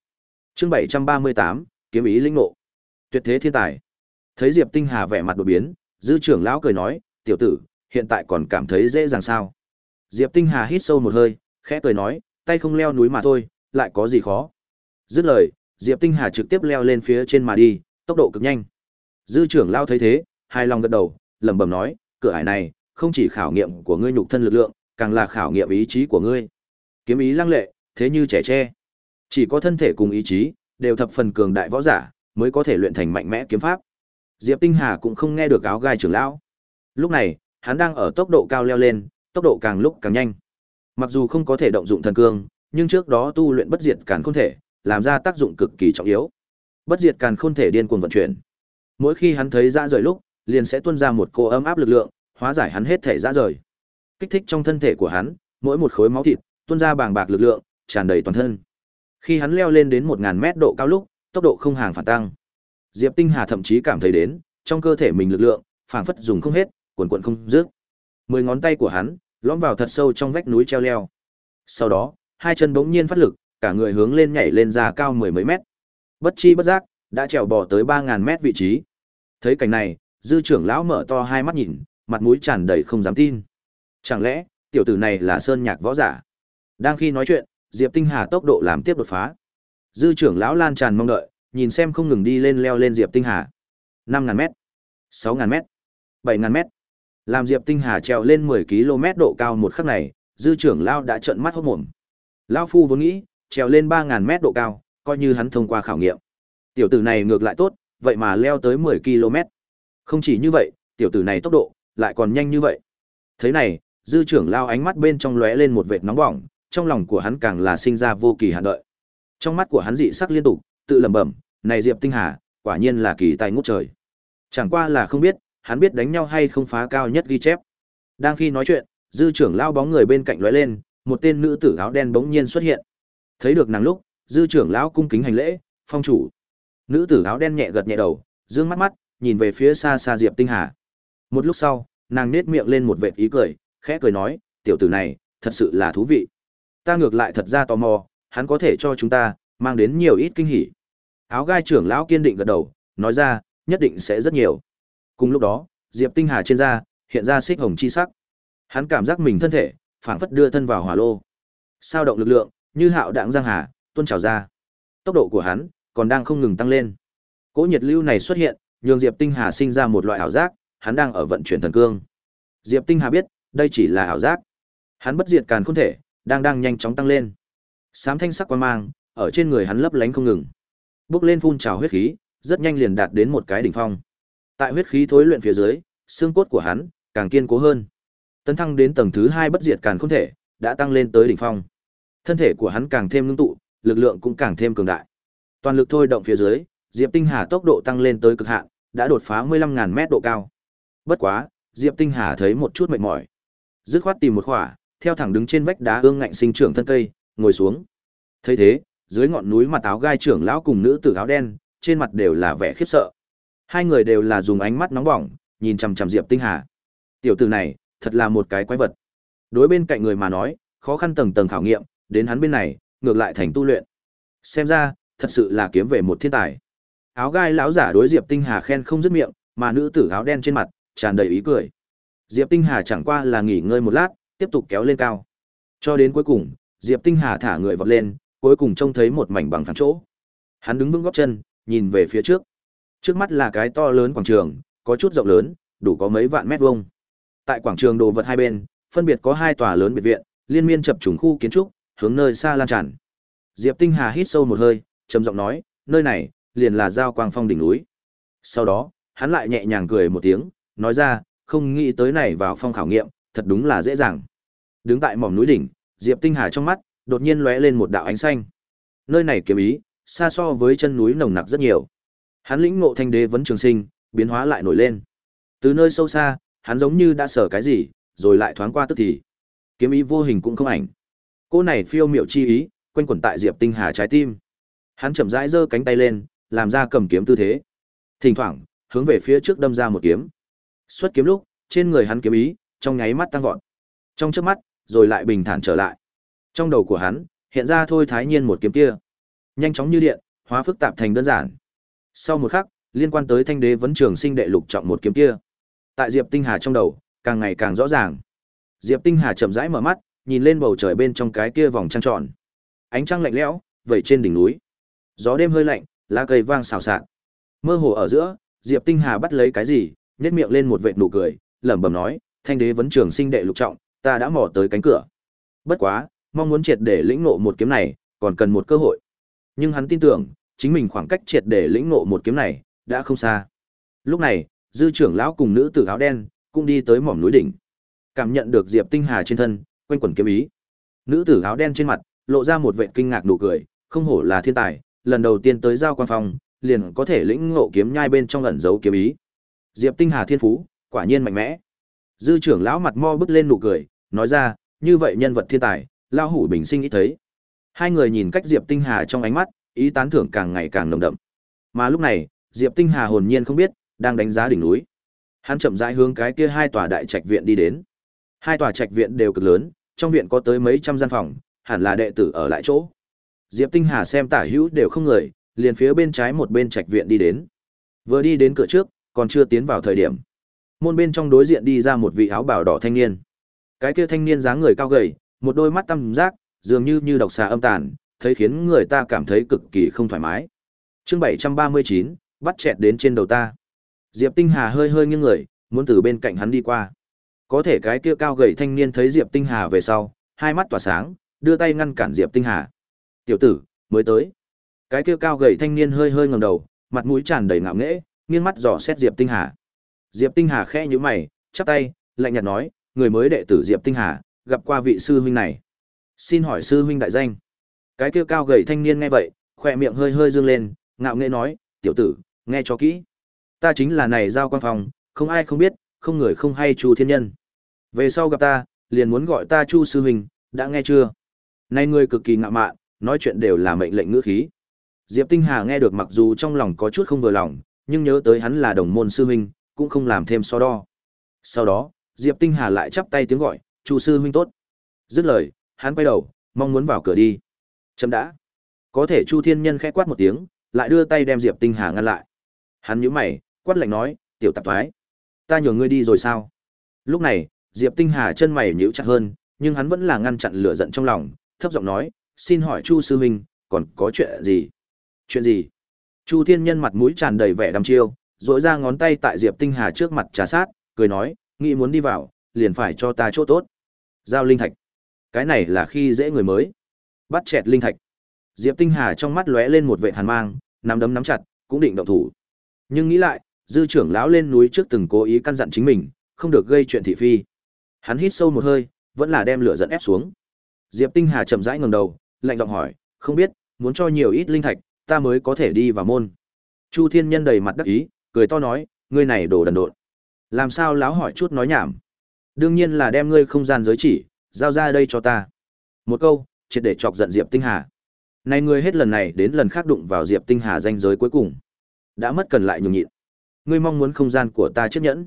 Chương 738, kiếm ý linh ngộ. Tuyệt thế thiên tài. Thấy Diệp Tinh Hà vẻ mặt đột biến, dư trưởng lão cười nói, "Tiểu tử, hiện tại còn cảm thấy dễ dàng sao?" Diệp Tinh Hà hít sâu một hơi, khẽ cười nói, tay không leo núi mà thôi, lại có gì khó. Dứt lời, Diệp Tinh Hà trực tiếp leo lên phía trên mà đi, tốc độ cực nhanh. Dư trưởng lão thấy thế, hài lòng gật đầu, lẩm bẩm nói, cửa ải này, không chỉ khảo nghiệm của ngươi nhục thân lực lượng, càng là khảo nghiệm ý chí của ngươi. Kiếm ý lăng lệ, thế như trẻ tre. Chỉ có thân thể cùng ý chí đều thập phần cường đại võ giả mới có thể luyện thành mạnh mẽ kiếm pháp. Diệp Tinh Hà cũng không nghe được áo gai trưởng lão. Lúc này, hắn đang ở tốc độ cao leo lên, tốc độ càng lúc càng nhanh. Mặc dù không có thể động dụng thần cương, nhưng trước đó tu luyện bất diệt càn khôn thể, làm ra tác dụng cực kỳ trọng yếu. Bất diệt càn khôn thể điên cuồng vận chuyển. Mỗi khi hắn thấy ra rời lúc, liền sẽ tuôn ra một cô ấm áp lực lượng, hóa giải hắn hết thể ra rời. Kích thích trong thân thể của hắn, mỗi một khối máu thịt tuôn ra bàng bạc lực lượng, tràn đầy toàn thân. Khi hắn leo lên đến 1000 mét độ cao lúc, tốc độ không hàng phản tăng. Diệp Tinh Hà thậm chí cảm thấy đến, trong cơ thể mình lực lượng, phảng phất dùng không hết, cuồn cuộn không dứt. Mười ngón tay của hắn lõm vào thật sâu trong vách núi treo leo. Sau đó, hai chân bỗng nhiên phát lực, cả người hướng lên nhảy lên ra cao mười mấy mét. Bất chi bất giác, đã trèo bò tới 3000 mét vị trí. Thấy cảnh này, dư trưởng lão mở to hai mắt nhìn, mặt mũi tràn đầy không dám tin. Chẳng lẽ, tiểu tử này là sơn nhạc võ giả? Đang khi nói chuyện, Diệp Tinh Hà tốc độ làm tiếp đột phá. Dư trưởng lão lan tràn mong đợi, nhìn xem không ngừng đi lên leo lên Diệp Tinh Hà. 5000 mét, 6000 mét, 7000 mét. Làm Diệp Tinh Hà trèo lên 10 km độ cao một khắc này, dư trưởng lão đã trợn mắt hốt mồm. Lão phu vốn nghĩ, trèo lên 3000 mét độ cao, coi như hắn thông qua khảo nghiệm. Tiểu tử này ngược lại tốt, vậy mà leo tới 10 km. Không chỉ như vậy, tiểu tử này tốc độ lại còn nhanh như vậy. Thế này, dư trưởng lao ánh mắt bên trong lóe lên một vệt nóng bỏng, trong lòng của hắn càng là sinh ra vô kỳ hạn đợi. Trong mắt của hắn dị sắc liên tục, tự lẩm bẩm, này Diệp Tinh Hà, quả nhiên là kỳ tài ngút trời. Chẳng qua là không biết, hắn biết đánh nhau hay không phá cao nhất ghi chép. Đang khi nói chuyện, dư trưởng lao bóng người bên cạnh lóe lên, một tên nữ tử áo đen bỗng nhiên xuất hiện. Thấy được nàng lúc, dư trưởng lão cung kính hành lễ, phong chủ. Nữ tử áo đen nhẹ gật nhẹ đầu, dương mắt mắt, nhìn về phía xa xa Diệp Tinh Hà. Một lúc sau, nàng nết miệng lên một vệt ý cười, khẽ cười nói, tiểu tử này, thật sự là thú vị. Ta ngược lại thật ra tò mò, hắn có thể cho chúng ta mang đến nhiều ít kinh hỉ. Áo gai trưởng lão kiên định gật đầu, nói ra, nhất định sẽ rất nhiều. Cùng lúc đó, Diệp Tinh Hà trên da hiện ra xích hồng chi sắc. Hắn cảm giác mình thân thể phảng phất đưa thân vào hỏa lô. Sao động lực lượng, như hạo đãng giang hà, tuôn trào ra. Tốc độ của hắn còn đang không ngừng tăng lên. Cỗ nhiệt lưu này xuất hiện, nhường Diệp Tinh Hà sinh ra một loại ảo giác, hắn đang ở vận chuyển thần cương. Diệp Tinh Hà biết, đây chỉ là ảo giác. Hắn bất diệt càn khôn thể, đang đang nhanh chóng tăng lên. Sám thanh sắc quang mang, ở trên người hắn lấp lánh không ngừng. Bước lên phun trào huyết khí, rất nhanh liền đạt đến một cái đỉnh phong. Tại huyết khí thối luyện phía dưới, xương cốt của hắn càng kiên cố hơn. Tấn thăng đến tầng thứ hai bất diệt càn khôn thể, đã tăng lên tới đỉnh phong. Thân thể của hắn càng thêm ngưng tụ, lực lượng cũng càng thêm cường đại. Toàn lực thôi động phía dưới, Diệp Tinh Hà tốc độ tăng lên tới cực hạn, đã đột phá 15.000 mét độ cao. Bất quá, Diệp Tinh Hà thấy một chút mệt mỏi. Dứt khoát tìm một khỏa, theo thẳng đứng trên vách đá ương ngạnh sinh trưởng thân cây, ngồi xuống. Thấy thế, dưới ngọn núi mà táo gai trưởng lão cùng nữ tử áo đen, trên mặt đều là vẻ khiếp sợ. Hai người đều là dùng ánh mắt nóng bỏng, nhìn chằm chằm Diệp Tinh Hà. Tiểu tử này, thật là một cái quái vật. Đối bên cạnh người mà nói, khó khăn tầng tầng khảo nghiệm, đến hắn bên này, ngược lại thành tu luyện. Xem ra, thật sự là kiếm về một thiên tài. Áo gai lão giả đối Diệp Tinh Hà khen không dứt miệng, mà nữ tử áo đen trên mặt tràn đầy ý cười. Diệp Tinh Hà chẳng qua là nghỉ ngơi một lát, tiếp tục kéo lên cao. Cho đến cuối cùng, Diệp Tinh Hà thả người vọt lên, cuối cùng trông thấy một mảnh bằng phẳng chỗ. Hắn đứng vững gót chân, nhìn về phía trước. Trước mắt là cái to lớn quảng trường, có chút rộng lớn, đủ có mấy vạn mét vuông. Tại quảng trường đồ vật hai bên, phân biệt có hai tòa lớn biệt viện, liên miên chập trùng khu kiến trúc, hướng nơi xa lan tràn. Diệp Tinh Hà hít sâu một hơi, trầm giọng nói, nơi này liền là giao quang phong đỉnh núi. Sau đó, hắn lại nhẹ nhàng cười một tiếng, nói ra, không nghĩ tới này vào phong khảo nghiệm, thật đúng là dễ dàng. Đứng tại mỏm núi đỉnh, Diệp Tinh Hà trong mắt đột nhiên lóe lên một đạo ánh xanh. Nơi này kiếm ý, xa so với chân núi nồng nặc rất nhiều. Hắn lĩnh ngộ thanh đế vấn trường sinh, biến hóa lại nổi lên. Từ nơi sâu xa, hắn giống như đã sở cái gì, rồi lại thoáng qua tức thì. Kiếm ý vô hình cũng không ảnh. Cô này phiêu miệu chi ý, quanh quẩn tại Diệp Tinh Hà trái tim. Hắn chậm rãi giơ cánh tay lên, làm ra cầm kiếm tư thế. Thỉnh thoảng, hướng về phía trước đâm ra một kiếm. Xuất kiếm lúc, trên người hắn kiếm ý, trong nháy mắt tăng vọt. Trong chớp mắt, rồi lại bình thản trở lại. Trong đầu của hắn, hiện ra thôi thái nhiên một kiếm kia. Nhanh chóng như điện, hóa phức tạp thành đơn giản. Sau một khắc, liên quan tới thanh đế vấn trường sinh đệ lục trọng một kiếm kia. Tại Diệp Tinh Hà trong đầu, càng ngày càng rõ ràng. Diệp Tinh Hà chậm rãi mở mắt, nhìn lên bầu trời bên trong cái kia vòng trăng tròn. Ánh trăng lạnh lẽo, vẩy trên đỉnh núi. Gió đêm hơi lạnh, lá cây vang xào xạc. Mơ hồ ở giữa, Diệp Tinh Hà bắt lấy cái gì, nhếch miệng lên một vệt nụ cười, lẩm bẩm nói, thanh đế vấn trường sinh đệ lục trọng, ta đã mò tới cánh cửa. Bất quá, mong muốn triệt để lĩnh ngộ một kiếm này, còn cần một cơ hội. Nhưng hắn tin tưởng, chính mình khoảng cách triệt để lĩnh ngộ một kiếm này, đã không xa. Lúc này, dư trưởng lão cùng nữ tử áo đen, cũng đi tới mỏm núi đỉnh. Cảm nhận được Diệp Tinh Hà trên thân, quanh quẩn kiếm ý. Nữ tử áo đen trên mặt, lộ ra một vẻ kinh ngạc nụ cười, không hổ là thiên tài, lần đầu tiên tới giao quan phòng, liền có thể lĩnh ngộ kiếm nhai bên trong ẩn giấu kiếm ý. Diệp Tinh Hà thiên phú, quả nhiên mạnh mẽ. Dư trưởng lão mặt mo bứt lên nụ cười, nói ra, như vậy nhân vật thiên tài, lao hủ bình sinh ít thấy. Hai người nhìn cách Diệp Tinh Hà trong ánh mắt, ý tán thưởng càng ngày càng nồng đậm. Mà lúc này, Diệp Tinh Hà hồn nhiên không biết, đang đánh giá đỉnh núi. Hắn chậm rãi hướng cái kia hai tòa đại trạch viện đi đến. Hai tòa trạch viện đều cực lớn, trong viện có tới mấy trăm gian phòng, hẳn là đệ tử ở lại chỗ. Diệp Tinh Hà xem tả hữu đều không người, liền phía bên trái một bên trạch viện đi đến. Vừa đi đến cửa trước, còn chưa tiến vào thời điểm. Môn bên trong đối diện đi ra một vị áo bào đỏ thanh niên. Cái kia thanh niên dáng người cao gầy, một đôi mắt tăm giác, dường như như độc xà âm tàn, thấy khiến người ta cảm thấy cực kỳ không thoải mái. Chương 739, bắt chẹt đến trên đầu ta. Diệp Tinh Hà hơi hơi nghiêng người, muốn từ bên cạnh hắn đi qua. Có thể cái kia cao gầy thanh niên thấy Diệp Tinh Hà về sau, hai mắt tỏa sáng, đưa tay ngăn cản Diệp Tinh Hà. "Tiểu tử, mới tới." Cái kia cao gầy thanh niên hơi hơi ngẩng đầu, mặt mũi tràn đầy ngạo nghễ, nghiêng mắt dò xét Diệp Tinh Hà. Diệp Tinh Hà khẽ nhíu mày, chắp tay, lạnh nhạt nói, "Người mới đệ tử Diệp Tinh Hà, gặp qua vị sư huynh này. Xin hỏi sư huynh đại danh?" Cái kia cao gầy thanh niên nghe vậy, khỏe miệng hơi hơi dương lên, ngạo nghễ nói, "Tiểu tử, nghe cho kỹ. Ta chính là này giao quan phòng, không ai không biết, không người không hay Chu Thiên Nhân. Về sau gặp ta, liền muốn gọi ta Chu sư huynh, đã nghe chưa?" Này người cực kỳ ngạo mạn, nói chuyện đều là mệnh lệnh ngữ khí. Diệp Tinh Hà nghe được mặc dù trong lòng có chút không vừa lòng, nhưng nhớ tới hắn là đồng môn sư huynh, cũng không làm thêm so đo. Sau đó, Diệp Tinh Hà lại chắp tay tiếng gọi, "Chu sư huynh tốt." Dứt lời, hắn quay đầu, mong muốn vào cửa đi. Chấm đã. Có thể Chu Thiên Nhân khẽ quát một tiếng, lại đưa tay đem Diệp Tinh Hà ngăn lại. Hắn nhíu mày, quát lạnh nói, "Tiểu tạp thoái, ta nhường ngươi đi rồi sao?" Lúc này, Diệp Tinh Hà chân mày nhíu chặt hơn, nhưng hắn vẫn là ngăn chặn lửa giận trong lòng, thấp giọng nói, "Xin hỏi Chu sư huynh, còn có chuyện gì?" "Chuyện gì?" Chu Thiên Nhân mặt mũi tràn đầy vẻ đăm chiêu, rỗi ra ngón tay tại Diệp Tinh Hà trước mặt trà sát, cười nói, nghĩ muốn đi vào, liền phải cho ta chỗ tốt. Giao linh thạch. Cái này là khi dễ người mới. Bắt chẹt linh thạch. Diệp Tinh Hà trong mắt lóe lên một vệ hàn mang, nắm đấm nắm chặt, cũng định động thủ. Nhưng nghĩ lại, dư trưởng lão lên núi trước từng cố ý căn dặn chính mình, không được gây chuyện thị phi. Hắn hít sâu một hơi, vẫn là đem lửa dẫn ép xuống. Diệp Tinh Hà chậm rãi ngẩng đầu, lạnh giọng hỏi, không biết, muốn cho nhiều ít linh thạch, ta mới có thể đi vào môn. Chu Thiên Nhân đầy mặt đắc ý, cười to nói, ngươi này đồ đần độn. Làm sao láo hỏi chút nói nhảm? Đương nhiên là đem ngươi không gian giới chỉ, giao ra đây cho ta. Một câu, triệt để chọc giận Diệp Tinh Hà. Này ngươi hết lần này đến lần khác đụng vào Diệp Tinh Hà danh giới cuối cùng. Đã mất cần lại nhường nhịn. Ngươi mong muốn không gian của ta chấp nhẫn.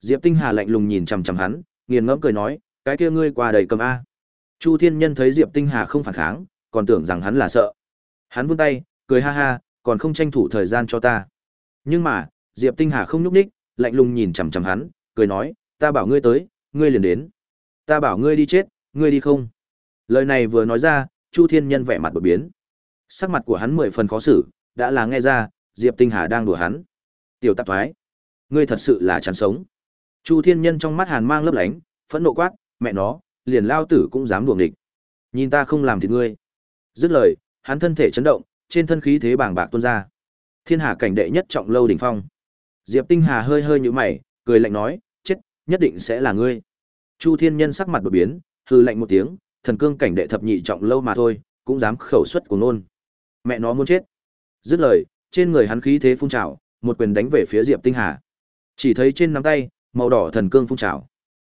Diệp Tinh Hà lạnh lùng nhìn chằm chằm hắn, nghiền ngẫm cười nói, cái kia ngươi qua đầy cầm a. Chu Thiên Nhân thấy Diệp Tinh Hà không phản kháng, còn tưởng rằng hắn là sợ. Hắn vươn tay, cười ha ha, còn không tranh thủ thời gian cho ta. Nhưng mà, Diệp Tinh Hà không nhúc nhích, lạnh lùng nhìn chằm chằm hắn, cười nói, ta bảo ngươi tới, ngươi liền đến. Ta bảo ngươi đi chết, ngươi đi không. Lời này vừa nói ra, Chu Thiên Nhân vẻ mặt đột biến. Sắc mặt của hắn mười phần khó xử, đã là nghe ra, Diệp Tinh Hà đang đùa hắn. Tiểu tạp thoái, ngươi thật sự là chán sống. Chu Thiên Nhân trong mắt hàn mang lấp lánh, phẫn nộ quát, mẹ nó, liền lao tử cũng dám đuổi địch. Nhìn ta không làm thì ngươi. Dứt lời, hắn thân thể chấn động, trên thân khí thế bàng bạc tuôn ra. Thiên Hà cảnh đệ nhất trọng lâu đỉnh phong. Diệp Tinh Hà hơi hơi nhíu mày, cười lạnh nói, chết, nhất định sẽ là ngươi. Chu Thiên Nhân sắc mặt đột biến, hừ lạnh một tiếng, thần cương cảnh đệ thập nhị trọng lâu mà thôi, cũng dám khẩu xuất của nôn. Mẹ nó muốn chết. Dứt lời, trên người hắn khí thế phun trào, một quyền đánh về phía Diệp Tinh Hà. Chỉ thấy trên nắm tay, màu đỏ thần cương phun trào.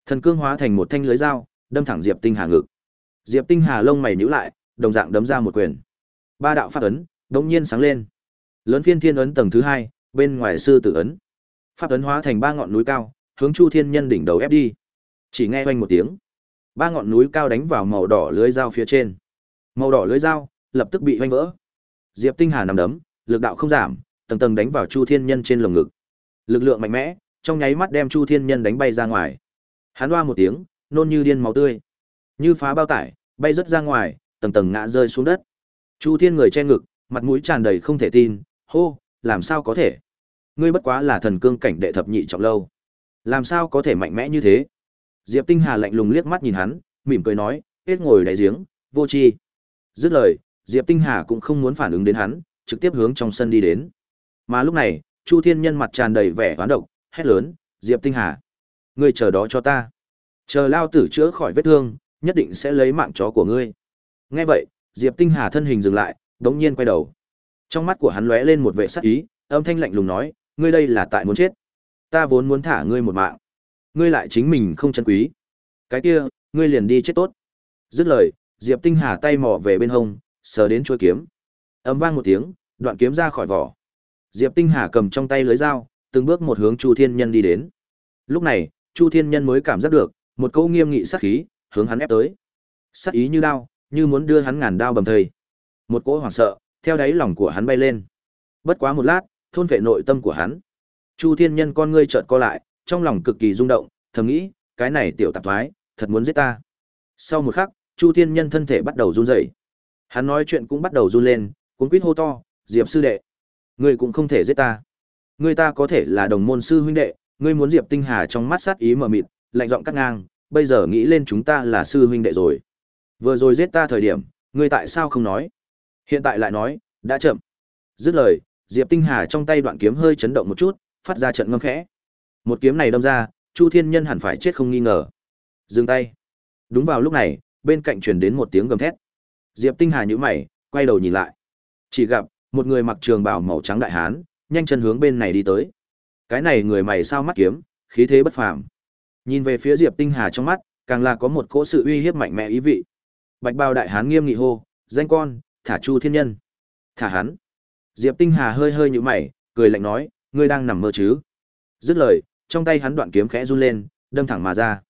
Thần cương hóa thành một thanh lưới dao, đâm thẳng Diệp Tinh Hà ngực. Diệp Tinh Hà lông mày nhíu lại, đồng dạng đấm ra một quyền. Ba đạo pháp ấn, đống nhiên sáng lên. Lớn phiên thiên ấn tầng thứ hai, bên ngoài sư tử ấn. Pháp ấn hóa thành ba ngọn núi cao, hướng Chu Thiên Nhân đỉnh đầu ép đi. Chỉ nghe oanh một tiếng, ba ngọn núi cao đánh vào màu đỏ lưới dao phía trên. Màu đỏ lưới dao lập tức bị oanh vỡ. Diệp Tinh Hà nằm đấm, lực đạo không giảm, tầng tầng đánh vào Chu Thiên Nhân trên lồng ngực. Lực lượng mạnh mẽ, trong nháy mắt đem Chu Thiên Nhân đánh bay ra ngoài. Hắn loa một tiếng, nôn như điên máu tươi, như phá bao tải, bay rất ra ngoài, tầng tầng ngã rơi xuống đất. Chu Thiên người che ngực, mặt mũi tràn đầy không thể tin, hô, làm sao có thể? Ngươi bất quá là thần cương cảnh đệ thập nhị trọng lâu. Làm sao có thể mạnh mẽ như thế? Diệp Tinh Hà lạnh lùng liếc mắt nhìn hắn, mỉm cười nói, hết ngồi đáy giếng, vô tri. Dứt lời, Diệp Tinh Hà cũng không muốn phản ứng đến hắn, trực tiếp hướng trong sân đi đến. Mà lúc này, Chu Thiên Nhân mặt tràn đầy vẻ hoán độc, hét lớn, "Diệp Tinh Hà, ngươi chờ đó cho ta. Chờ lao tử chữa khỏi vết thương, nhất định sẽ lấy mạng chó của ngươi." Nghe vậy, Diệp Tinh Hà thân hình dừng lại, đống nhiên quay đầu. Trong mắt của hắn lóe lên một vẻ sắc ý, âm thanh lạnh lùng nói, "Ngươi đây là tại muốn chết. Ta vốn muốn thả ngươi một mạng, ngươi lại chính mình không chân quý. Cái kia, ngươi liền đi chết tốt." Dứt lời, Diệp Tinh Hà tay mò về bên hông, sờ đến chuôi kiếm. Ầm vang một tiếng, đoạn kiếm ra khỏi vỏ. Diệp Tinh Hà cầm trong tay lưới dao, từng bước một hướng Chu Thiên Nhân đi đến. Lúc này, Chu Thiên Nhân mới cảm giác được một câu nghiêm nghị sát khí hướng hắn ép tới. Sát ý như đao, như muốn đưa hắn ngàn đao bầm thây. Một cỗ hoảng sợ theo đáy lòng của hắn bay lên. Bất quá một lát, thôn vệ nội tâm của hắn. Chu Thiên Nhân con ngươi chợt co lại, trong lòng cực kỳ rung động, thầm nghĩ, cái này tiểu tạp thoái, thật muốn giết ta. Sau một khắc, Chu Thiên Nhân thân thể bắt đầu run rẩy. Hắn nói chuyện cũng bắt đầu run lên, cuống quýt hô to, "Diệp sư đệ, ngươi cũng không thể giết ta. Ngươi ta có thể là đồng môn sư huynh đệ, ngươi muốn Diệp Tinh Hà trong mắt sát ý mờ mịt, lạnh giọng cắt ngang, bây giờ nghĩ lên chúng ta là sư huynh đệ rồi. Vừa rồi giết ta thời điểm, ngươi tại sao không nói? Hiện tại lại nói, đã chậm. Dứt lời, Diệp Tinh Hà trong tay đoạn kiếm hơi chấn động một chút, phát ra trận ngâm khẽ. Một kiếm này đâm ra, Chu Thiên Nhân hẳn phải chết không nghi ngờ. Dừng tay. Đúng vào lúc này, bên cạnh truyền đến một tiếng gầm thét. Diệp Tinh Hà nhíu mày, quay đầu nhìn lại. Chỉ gặp một người mặc trường bào màu trắng đại hán, nhanh chân hướng bên này đi tới. Cái này người mày sao mắt kiếm, khí thế bất phàm. Nhìn về phía Diệp Tinh Hà trong mắt, càng là có một cỗ sự uy hiếp mạnh mẽ ý vị. Bạch bào đại hán nghiêm nghị hô, "Danh con, thả Chu Thiên Nhân." "Thả hắn." Diệp Tinh Hà hơi hơi nhũ mày, cười lạnh nói, "Ngươi đang nằm mơ chứ?" Dứt lời, trong tay hắn đoạn kiếm khẽ run lên, đâm thẳng mà ra.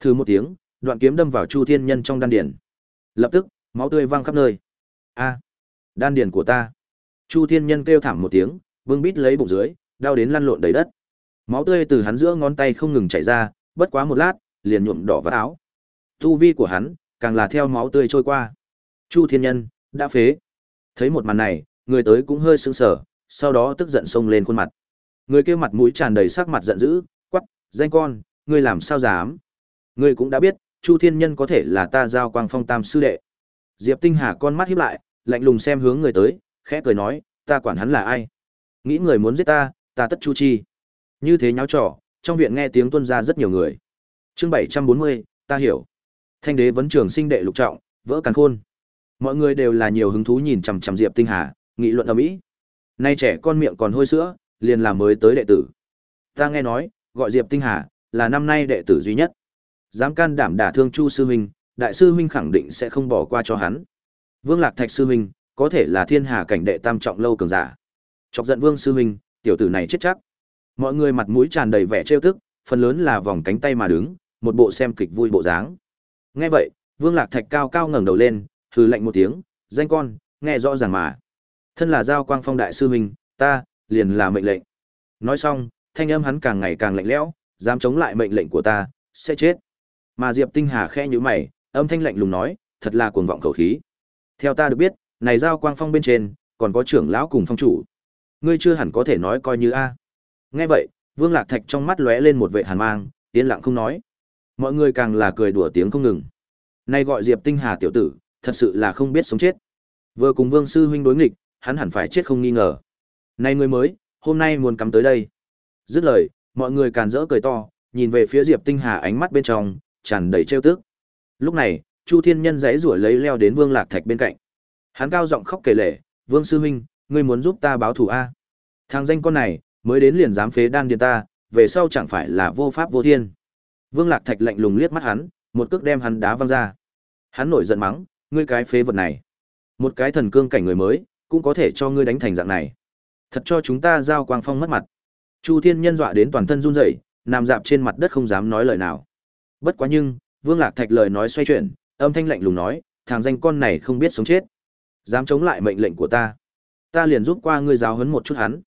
Thử một tiếng, đoạn kiếm đâm vào Chu Thiên Nhân trong đan điền. Lập tức, máu tươi văng khắp nơi. "A, đan điền của ta!" Chu Thiên Nhân kêu thảm một tiếng, vương bít lấy bụng dưới, đau đến lăn lộn đầy đất. Máu tươi từ hắn giữa ngón tay không ngừng chảy ra, bất quá một lát, liền nhuộm đỏ vạt áo. Tu vi của hắn, càng là theo máu tươi trôi qua. Chu Thiên Nhân, đã phế. Thấy một màn này, người tới cũng hơi sững sờ, sau đó tức giận xông lên khuôn mặt. Người kia mặt mũi tràn đầy sắc mặt giận dữ, quát danh con, ngươi làm sao dám? Ngươi cũng đã biết, Chu Thiên Nhân có thể là ta giao quang phong tam sư đệ. Diệp Tinh Hà con mắt híp lại, lạnh lùng xem hướng người tới, khẽ cười nói, ta quản hắn là ai? Nghĩ người muốn giết ta, ta tất chu chi. Như thế nháo trò, trong viện nghe tiếng tuân ra rất nhiều người. Chương 740, ta hiểu. Thanh đế vấn trường sinh đệ lục trọng, vỡ càn khôn. Mọi người đều là nhiều hứng thú nhìn chằm chằm Diệp Tinh Hà, nghị luận ở mỹ Nay trẻ con miệng còn hôi sữa, liền là mới tới đệ tử. Ta nghe nói, gọi Diệp Tinh Hà là năm nay đệ tử duy nhất. Dám can đảm đả thương Chu sư huynh, đại sư huynh khẳng định sẽ không bỏ qua cho hắn. Vương Lạc Thạch sư huynh, có thể là thiên hà cảnh đệ tam trọng lâu cường giả. Chọc giận Vương sư huynh, tiểu tử này chết chắc. Mọi người mặt mũi tràn đầy vẻ trêu tức, phần lớn là vòng cánh tay mà đứng, một bộ xem kịch vui bộ dáng. Nghe vậy, Vương Lạc Thạch cao cao ngẩng đầu lên, hừ lạnh một tiếng, "Danh con, nghe rõ ràng mà. Thân là giao quang phong đại sư huynh, ta liền là mệnh lệnh." Nói xong, thanh âm hắn càng ngày càng lạnh lẽo, dám chống lại mệnh lệnh của ta, sẽ chết. Mà Diệp Tinh Hà khẽ nhíu mày, âm thanh lạnh lùng nói, thật là cuồng vọng khẩu khí. Theo ta được biết, này giao quang phong bên trên, còn có trưởng lão cùng phong chủ. Ngươi chưa hẳn có thể nói coi như a. Nghe vậy, Vương Lạc Thạch trong mắt lóe lên một vệ hàn mang, yên lặng không nói. Mọi người càng là cười đùa tiếng không ngừng. Nay gọi Diệp Tinh Hà tiểu tử, thật sự là không biết sống chết. Vừa cùng Vương sư huynh đối nghịch, hắn hẳn phải chết không nghi ngờ. nay người mới, hôm nay muốn cắm tới đây. Dứt lời, mọi người càn rỡ cười to, nhìn về phía Diệp Tinh Hà ánh mắt bên trong tràn đầy trêu tức. Lúc này, Chu Thiên Nhân giãy rủa lấy leo đến Vương Lạc Thạch bên cạnh. Hắn cao giọng khóc kể lể, "Vương sư huynh, ngươi muốn giúp ta báo thù a?" Thằng danh con này, mới đến liền dám phế đan điền ta, về sau chẳng phải là vô pháp vô thiên. Vương Lạc Thạch lạnh lùng liếc mắt hắn, một cước đem hắn đá văng ra. Hắn nổi giận mắng, ngươi cái phế vật này, một cái thần cương cảnh người mới, cũng có thể cho ngươi đánh thành dạng này. Thật cho chúng ta giao quang phong mất mặt. Chu Thiên Nhân dọa đến toàn thân run rẩy, nằm dạp trên mặt đất không dám nói lời nào. Bất quá nhưng, Vương Lạc Thạch lời nói xoay chuyển, âm thanh lạnh lùng nói, thằng danh con này không biết sống chết, dám chống lại mệnh lệnh của ta, ta liền giúp qua ngươi giáo huấn một chút hắn.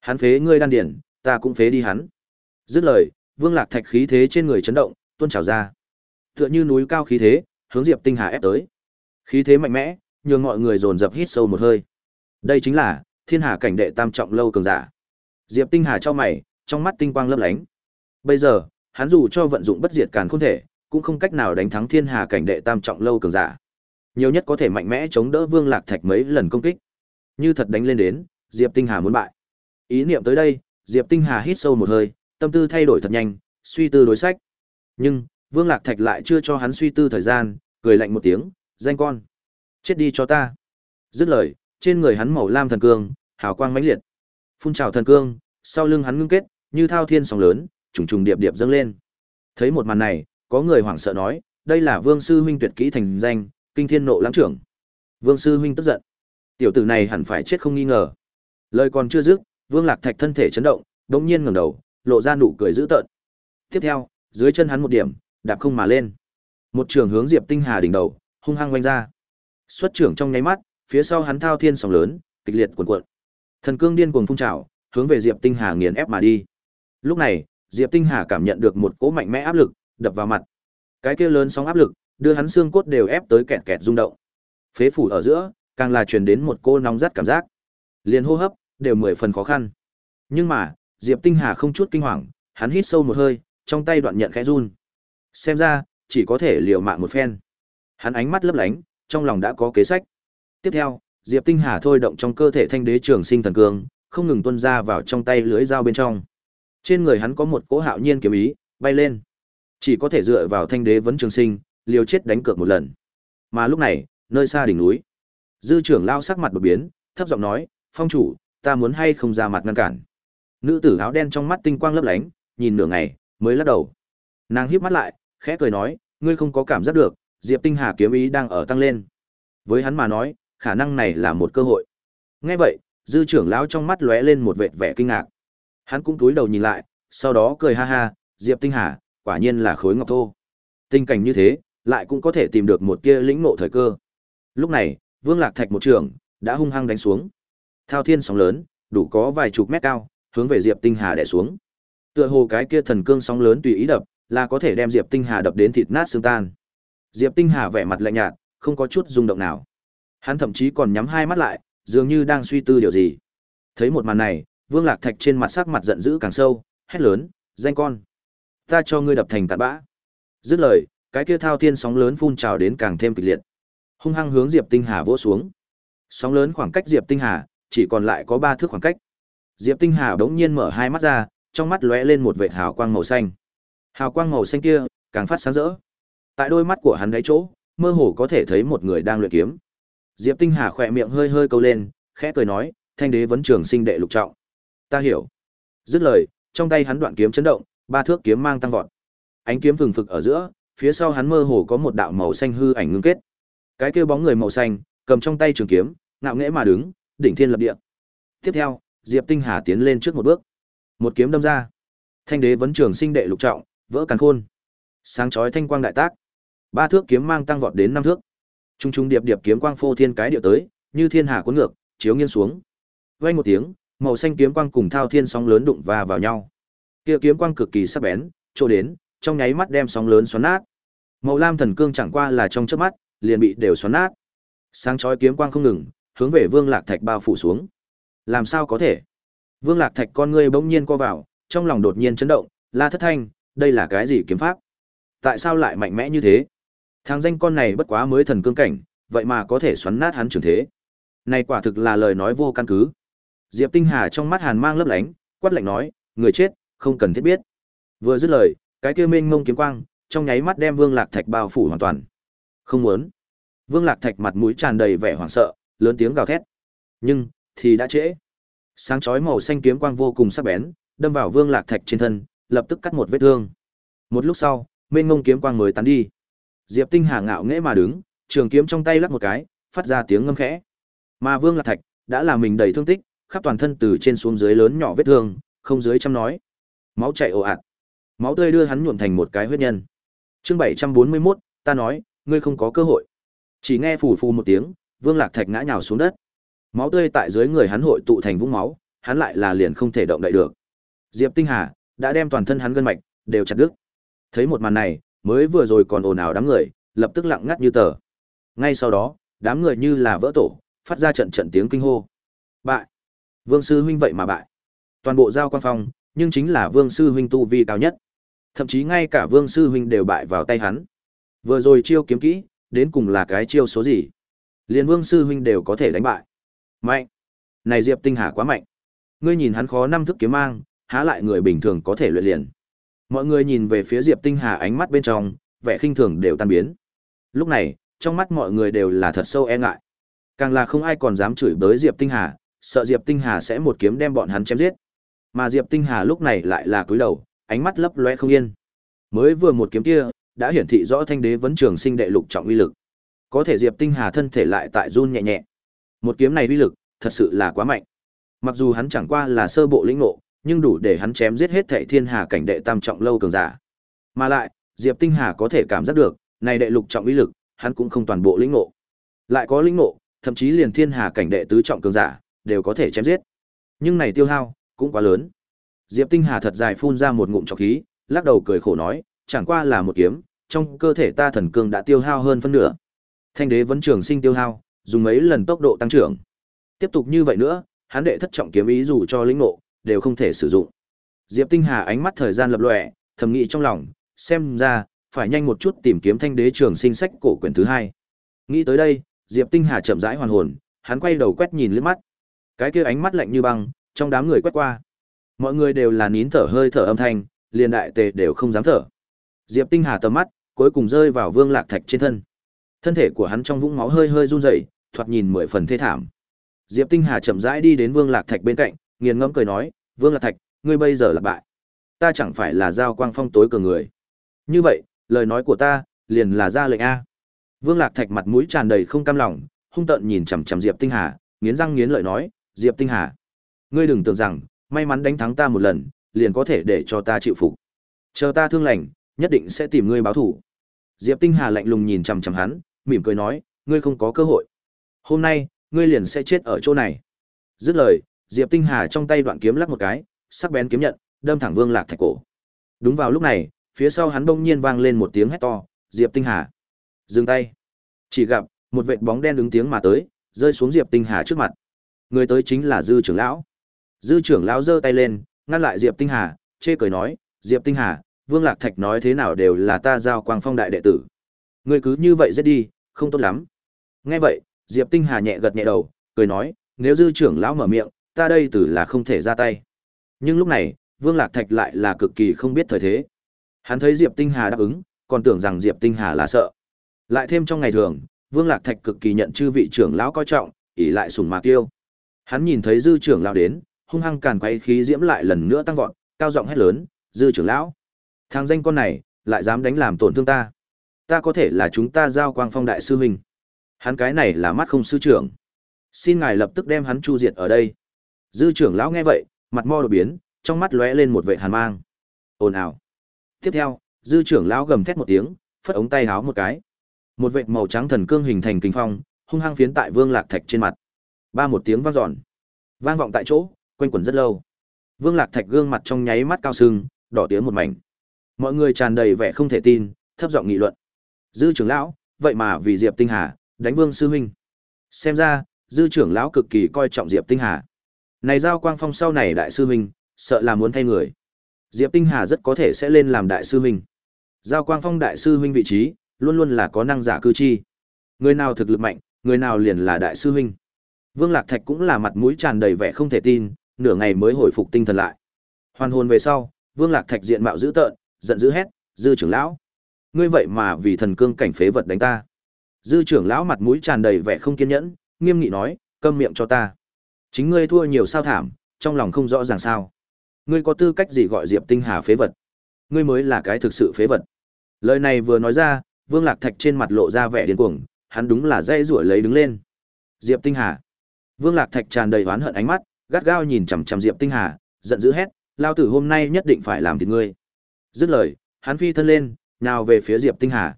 Hắn phế ngươi đan điển, ta cũng phế đi hắn. Dứt lời, Vương Lạc Thạch khí thế trên người chấn động, tuôn trào ra. Tựa như núi cao khí thế, hướng Diệp Tinh Hà ép tới. Khí thế mạnh mẽ, nhường mọi người dồn dập hít sâu một hơi. Đây chính là Thiên Hà cảnh đệ tam trọng lâu cường giả. Diệp Tinh Hà cho mày, trong mắt tinh quang lấp lánh. Bây giờ, hắn dù cho vận dụng bất diệt càn khôn thể, cũng không cách nào đánh thắng thiên hà cảnh đệ tam trọng lâu cường giả. Nhiều nhất có thể mạnh mẽ chống đỡ Vương Lạc Thạch mấy lần công kích. Như thật đánh lên đến, Diệp Tinh Hà muốn bại. Ý niệm tới đây, Diệp Tinh Hà hít sâu một hơi, tâm tư thay đổi thật nhanh, suy tư đối sách. Nhưng, Vương Lạc Thạch lại chưa cho hắn suy tư thời gian, cười lạnh một tiếng, danh con. Chết đi cho ta. Dứt lời, trên người hắn màu lam thần cương, hào quang mãnh liệt. Phun trào thần cương, sau lưng hắn ngưng kết, như thao thiên sóng lớn, trùng trùng điệp điệp dâng lên. Thấy một màn này, có người hoảng sợ nói, đây là Vương sư huynh tuyệt kỹ thành danh, kinh thiên nộ lãng trưởng. Vương sư huynh tức giận. Tiểu tử này hẳn phải chết không nghi ngờ. Lời còn chưa dứt, Vương Lạc Thạch thân thể chấn động, đột nhiên ngẩng đầu, lộ ra nụ cười dữ tợn. Tiếp theo, dưới chân hắn một điểm, đạp không mà lên. Một trường hướng Diệp Tinh Hà đỉnh đầu, hung hăng quanh ra. Xuất trưởng trong nháy mắt, phía sau hắn thao thiên sóng lớn, kịch liệt cuộn cuộn. Thần cương điên cuồng phun trào, hướng về Diệp Tinh Hà nghiền ép mà đi. Lúc này, Diệp Tinh Hà cảm nhận được một cỗ mạnh mẽ áp lực đập vào mặt. Cái kia lớn sóng áp lực, đưa hắn xương cốt đều ép tới kẹt kẹt rung động. Phế phủ ở giữa, càng là truyền đến một cô nóng rát cảm giác. Liền hô hấp đều mười phần khó khăn. Nhưng mà, Diệp Tinh Hà không chút kinh hoàng, hắn hít sâu một hơi, trong tay đoạn nhận khẽ run. Xem ra, chỉ có thể liều mạng một phen. Hắn ánh mắt lấp lánh, trong lòng đã có kế sách. Tiếp theo, Diệp Tinh Hà thôi động trong cơ thể thanh đế trường sinh thần cương, không ngừng tuôn ra vào trong tay lưới dao bên trong. Trên người hắn có một cỗ hạo nhiên kiếm ý, bay lên. Chỉ có thể dựa vào thanh đế vấn trường sinh, liều chết đánh cược một lần. Mà lúc này, nơi xa đỉnh núi, dư trưởng lao sắc mặt đột biến, thấp giọng nói, "Phong chủ, ta muốn hay không ra mặt ngăn cản?" Nữ tử áo đen trong mắt tinh quang lấp lánh, nhìn nửa ngày, mới lắc đầu. Nàng híp mắt lại, khẽ cười nói, "Ngươi không có cảm giác được, Diệp Tinh Hà kiếm ý đang ở tăng lên." Với hắn mà nói, khả năng này là một cơ hội. Nghe vậy, dư trưởng lão trong mắt lóe lên một vệt vẻ kinh ngạc. Hắn cũng cúi đầu nhìn lại, sau đó cười ha ha, Diệp Tinh Hà, quả nhiên là khối ngọc thô. Tình cảnh như thế, lại cũng có thể tìm được một tia lĩnh ngộ thời cơ. Lúc này, Vương Lạc Thạch một trường đã hung hăng đánh xuống. Thao thiên sóng lớn, đủ có vài chục mét cao, hướng về Diệp Tinh Hà đè xuống. Tựa hồ cái kia thần cương sóng lớn tùy ý đập, là có thể đem Diệp Tinh Hà đập đến thịt nát xương tan. Diệp Tinh Hà vẻ mặt lạnh nhạt, không có chút rung động nào. Hắn thậm chí còn nhắm hai mắt lại, dường như đang suy tư điều gì. Thấy một màn này, Vương Lạc Thạch trên mặt sắc mặt giận dữ càng sâu, hét lớn, "Danh con, ta cho ngươi đập thành tạt bã." Dứt lời, cái kia thao thiên sóng lớn phun trào đến càng thêm kịch liệt. Hung hăng hướng Diệp Tinh Hà vỗ xuống. Sóng lớn khoảng cách Diệp Tinh Hà chỉ còn lại có ba thước khoảng cách. Diệp Tinh Hà đống nhiên mở hai mắt ra, trong mắt lóe lên một vệt hào quang màu xanh. Hào quang màu xanh kia càng phát sáng rỡ. Tại đôi mắt của hắn đáy chỗ, mơ hồ có thể thấy một người đang luyện kiếm. Diệp Tinh Hà khỏe miệng hơi hơi câu lên, khẽ cười nói, thanh đế vấn trường sinh đệ lục trọng. Ta hiểu. Dứt lời, trong tay hắn đoạn kiếm chấn động, ba thước kiếm mang tăng vọt. Ánh kiếm phừng phực ở giữa, phía sau hắn mơ hồ có một đạo màu xanh hư ảnh ngưng kết. Cái kia bóng người màu xanh, cầm trong tay trường kiếm, ngạo nghễ mà đứng, đỉnh thiên lập địa. Tiếp theo, Diệp Tinh Hà tiến lên trước một bước, một kiếm đâm ra. Thanh đế vấn trường sinh đệ lục trọng, vỡ càn khôn. Sáng chói thanh quang đại tác. Ba thước kiếm mang tăng vọt đến năm thước. Trung trung điệp điệp kiếm quang phô thiên cái điệu tới, như thiên hà cuốn ngược, chiếu nghiêng xuống. Vang một tiếng, màu xanh kiếm quang cùng thao thiên sóng lớn đụng va vào nhau. Kia kiếm quang cực kỳ sắc bén, trô đến, trong nháy mắt đem sóng lớn xoắn nát. Màu lam thần cương chẳng qua là trong chớp mắt, liền bị đều xoắn nát. Sáng chói kiếm quang không ngừng, hướng về Vương Lạc Thạch bao phủ xuống. Làm sao có thể? Vương Lạc Thạch con ngươi bỗng nhiên co vào, trong lòng đột nhiên chấn động, la thất thanh, đây là cái gì kiếm pháp? Tại sao lại mạnh mẽ như thế? Thằng danh con này bất quá mới thần cương cảnh, vậy mà có thể xoắn nát hắn trường thế. Này quả thực là lời nói vô căn cứ. Diệp Tinh Hà trong mắt hàn mang lấp lánh, quát lạnh nói, người chết, không cần thiết biết. Vừa dứt lời, cái kia mênh ngông kiếm quang, trong nháy mắt đem Vương Lạc Thạch bao phủ hoàn toàn. Không muốn. Vương Lạc Thạch mặt mũi tràn đầy vẻ hoảng sợ, lớn tiếng gào thét. Nhưng, thì đã trễ. Sáng chói màu xanh kiếm quang vô cùng sắc bén, đâm vào Vương Lạc Thạch trên thân, lập tức cắt một vết thương. Một lúc sau, mênh ngông kiếm quang mới tán đi. Diệp Tinh Hà ngạo nghễ mà đứng, trường kiếm trong tay lắc một cái, phát ra tiếng ngâm khẽ. Mà Vương Lạc Thạch đã làm mình đầy thương tích, khắp toàn thân từ trên xuống dưới lớn nhỏ vết thương, không dưới trăm nói. Máu chảy ồ ạt. Máu tươi đưa hắn nhuộm thành một cái huyết nhân. Chương 741, ta nói, ngươi không có cơ hội. Chỉ nghe phủ phù một tiếng, Vương Lạc Thạch ngã nhào xuống đất. Máu tươi tại dưới người hắn hội tụ thành vũng máu, hắn lại là liền không thể động đậy được. Diệp Tinh Hà đã đem toàn thân hắn gân mạch đều chặt đứt. Thấy một màn này, mới vừa rồi còn ồn ào đám người, lập tức lặng ngắt như tờ. Ngay sau đó, đám người như là vỡ tổ, phát ra trận trận tiếng kinh hô. Bại! Vương sư huynh vậy mà bại. Toàn bộ giao quan phong, nhưng chính là Vương sư huynh tu vi cao nhất. Thậm chí ngay cả Vương sư huynh đều bại vào tay hắn. Vừa rồi chiêu kiếm kỹ, đến cùng là cái chiêu số gì? Liên Vương sư huynh đều có thể đánh bại. Mạnh. Này Diệp Tinh Hà quá mạnh. Ngươi nhìn hắn khó năm thức kiếm mang, há lại người bình thường có thể luyện liền. Mọi người nhìn về phía Diệp Tinh Hà ánh mắt bên trong, vẻ khinh thường đều tan biến. Lúc này, trong mắt mọi người đều là thật sâu e ngại. Càng là không ai còn dám chửi bới Diệp Tinh Hà, sợ Diệp Tinh Hà sẽ một kiếm đem bọn hắn chém giết. Mà Diệp Tinh Hà lúc này lại là cúi đầu, ánh mắt lấp loe không yên. Mới vừa một kiếm kia, đã hiển thị rõ thanh đế vấn trường sinh đệ lục trọng uy lực. Có thể Diệp Tinh Hà thân thể lại tại run nhẹ nhẹ. Một kiếm này uy lực, thật sự là quá mạnh. Mặc dù hắn chẳng qua là sơ bộ lĩnh ngộ, nhưng đủ để hắn chém giết hết thệ thiên hà cảnh đệ tam trọng lâu cường giả. Mà lại, Diệp Tinh Hà có thể cảm giác được, này đệ lục trọng uy lực, hắn cũng không toàn bộ lĩnh ngộ. Lại có lĩnh ngộ, thậm chí liền thiên hà cảnh đệ tứ trọng cường giả đều có thể chém giết. Nhưng này tiêu hao cũng quá lớn. Diệp Tinh Hà thật dài phun ra một ngụm trọc khí, lắc đầu cười khổ nói, chẳng qua là một kiếm, trong cơ thể ta thần cương đã tiêu hao hơn phân nửa. Thanh đế vẫn trường sinh tiêu hao, dùng mấy lần tốc độ tăng trưởng. Tiếp tục như vậy nữa, hắn đệ thất trọng kiếm ý dù cho lĩnh ngộ, đều không thể sử dụng. Diệp Tinh Hà ánh mắt thời gian lập lòe, thầm nghĩ trong lòng, xem ra phải nhanh một chút tìm kiếm thanh đế trường sinh sách cổ quyển thứ hai. Nghĩ tới đây, Diệp Tinh Hà chậm rãi hoàn hồn, hắn quay đầu quét nhìn lướt mắt. Cái kia ánh mắt lạnh như băng, trong đám người quét qua. Mọi người đều là nín thở hơi thở âm thanh, liền đại tề đều không dám thở. Diệp Tinh Hà tầm mắt, cuối cùng rơi vào Vương Lạc Thạch trên thân. Thân thể của hắn trong vũng máu hơi hơi run rẩy, thoạt nhìn mười phần thê thảm. Diệp Tinh Hà chậm rãi đi đến Vương Lạc Thạch bên cạnh, nghiền ngẫm cười nói, "Vương Lạc Thạch, ngươi bây giờ là bại. Ta chẳng phải là giao quang phong tối cường người. Như vậy, lời nói của ta, liền là ra lệnh a." Vương Lạc Thạch mặt mũi tràn đầy không cam lòng, hung tợn nhìn chằm chằm Diệp Tinh Hà, nghiến răng nghiến lợi nói, "Diệp Tinh Hà, ngươi đừng tưởng rằng may mắn đánh thắng ta một lần, liền có thể để cho ta chịu phục. Chờ ta thương lành, nhất định sẽ tìm ngươi báo thù." Diệp Tinh Hà lạnh lùng nhìn chằm chằm hắn, mỉm cười nói, "Ngươi không có cơ hội. Hôm nay, ngươi liền sẽ chết ở chỗ này." Dứt lời, Diệp Tinh Hà trong tay đoạn kiếm lắc một cái, sắc bén kiếm nhận, đâm thẳng Vương Lạc Thạch cổ. Đúng vào lúc này, phía sau hắn bỗng nhiên vang lên một tiếng hét to, "Diệp Tinh Hà!" Dừng tay. Chỉ gặp một vệt bóng đen đứng tiếng mà tới, rơi xuống Diệp Tinh Hà trước mặt. Người tới chính là Dư trưởng lão. Dư trưởng lão giơ tay lên, ngăn lại Diệp Tinh Hà, chê cười nói, "Diệp Tinh Hà, Vương Lạc Thạch nói thế nào đều là ta giao quang phong đại đệ tử. Ngươi cứ như vậy giết đi, không tốt lắm." Nghe vậy, Diệp Tinh Hà nhẹ gật nhẹ đầu, cười nói, "Nếu Dư trưởng lão mở miệng, ta đây từ là không thể ra tay." Nhưng lúc này, Vương Lạc Thạch lại là cực kỳ không biết thời thế. Hắn thấy Diệp Tinh Hà đáp ứng, còn tưởng rằng Diệp Tinh Hà là sợ. Lại thêm trong ngày thường, Vương Lạc Thạch cực kỳ nhận chư vị trưởng lão coi trọng, ỷ lại sùng mà tiêu. Hắn nhìn thấy dư trưởng lão đến, hung hăng càn quay khí diễm lại lần nữa tăng vọt, cao giọng hét lớn, "Dư trưởng lão, thằng danh con này, lại dám đánh làm tổn thương ta. Ta có thể là chúng ta giao quang phong đại sư huynh. Hắn cái này là mắt không sư trưởng. Xin ngài lập tức đem hắn chu diệt ở đây." Dư trưởng lão nghe vậy, mặt mo đột biến, trong mắt lóe lên một vệ hàn mang. Ồn ào. Tiếp theo, dư trưởng lão gầm thét một tiếng, phất ống tay háo một cái. Một vệt màu trắng thần cương hình thành kinh phong hung hăng phiến tại vương lạc thạch trên mặt. Ba một tiếng vang dọn. Vang vọng tại chỗ quanh quẩn rất lâu. Vương lạc thạch gương mặt trong nháy mắt cao sưng đỏ tiếng một mảnh. Mọi người tràn đầy vẻ không thể tin thấp giọng nghị luận. Dư trưởng lão vậy mà vì diệp tinh hà đánh vương sư huynh. Xem ra dư trưởng lão cực kỳ coi trọng diệp tinh hà này giao quang phong sau này đại sư huynh sợ là muốn thay người diệp tinh hà rất có thể sẽ lên làm đại sư huynh giao quang phong đại sư huynh vị trí luôn luôn là có năng giả cư chi. Người nào thực lực mạnh, người nào liền là đại sư huynh. Vương Lạc Thạch cũng là mặt mũi tràn đầy vẻ không thể tin, nửa ngày mới hồi phục tinh thần lại. Hoàn hồn về sau, Vương Lạc Thạch diện mạo dữ tợn, giận dữ hét, "Dư trưởng lão, ngươi vậy mà vì thần cương cảnh phế vật đánh ta?" Dư trưởng lão mặt mũi tràn đầy vẻ không kiên nhẫn, nghiêm nghị nói, "Câm miệng cho ta. Chính ngươi thua nhiều sao thảm, trong lòng không rõ ràng sao? Ngươi có tư cách gì gọi Diệp Tinh Hà phế vật? Ngươi mới là cái thực sự phế vật." Lời này vừa nói ra, Vương Lạc Thạch trên mặt lộ ra vẻ điên cuồng, hắn đúng là dây rủa lấy đứng lên. Diệp Tinh Hà. Vương Lạc Thạch tràn đầy oán hận ánh mắt, gắt gao nhìn chằm chằm Diệp Tinh Hà, giận dữ hét, lao tử hôm nay nhất định phải làm thịt ngươi. Dứt lời, hắn phi thân lên, nào về phía Diệp Tinh Hà.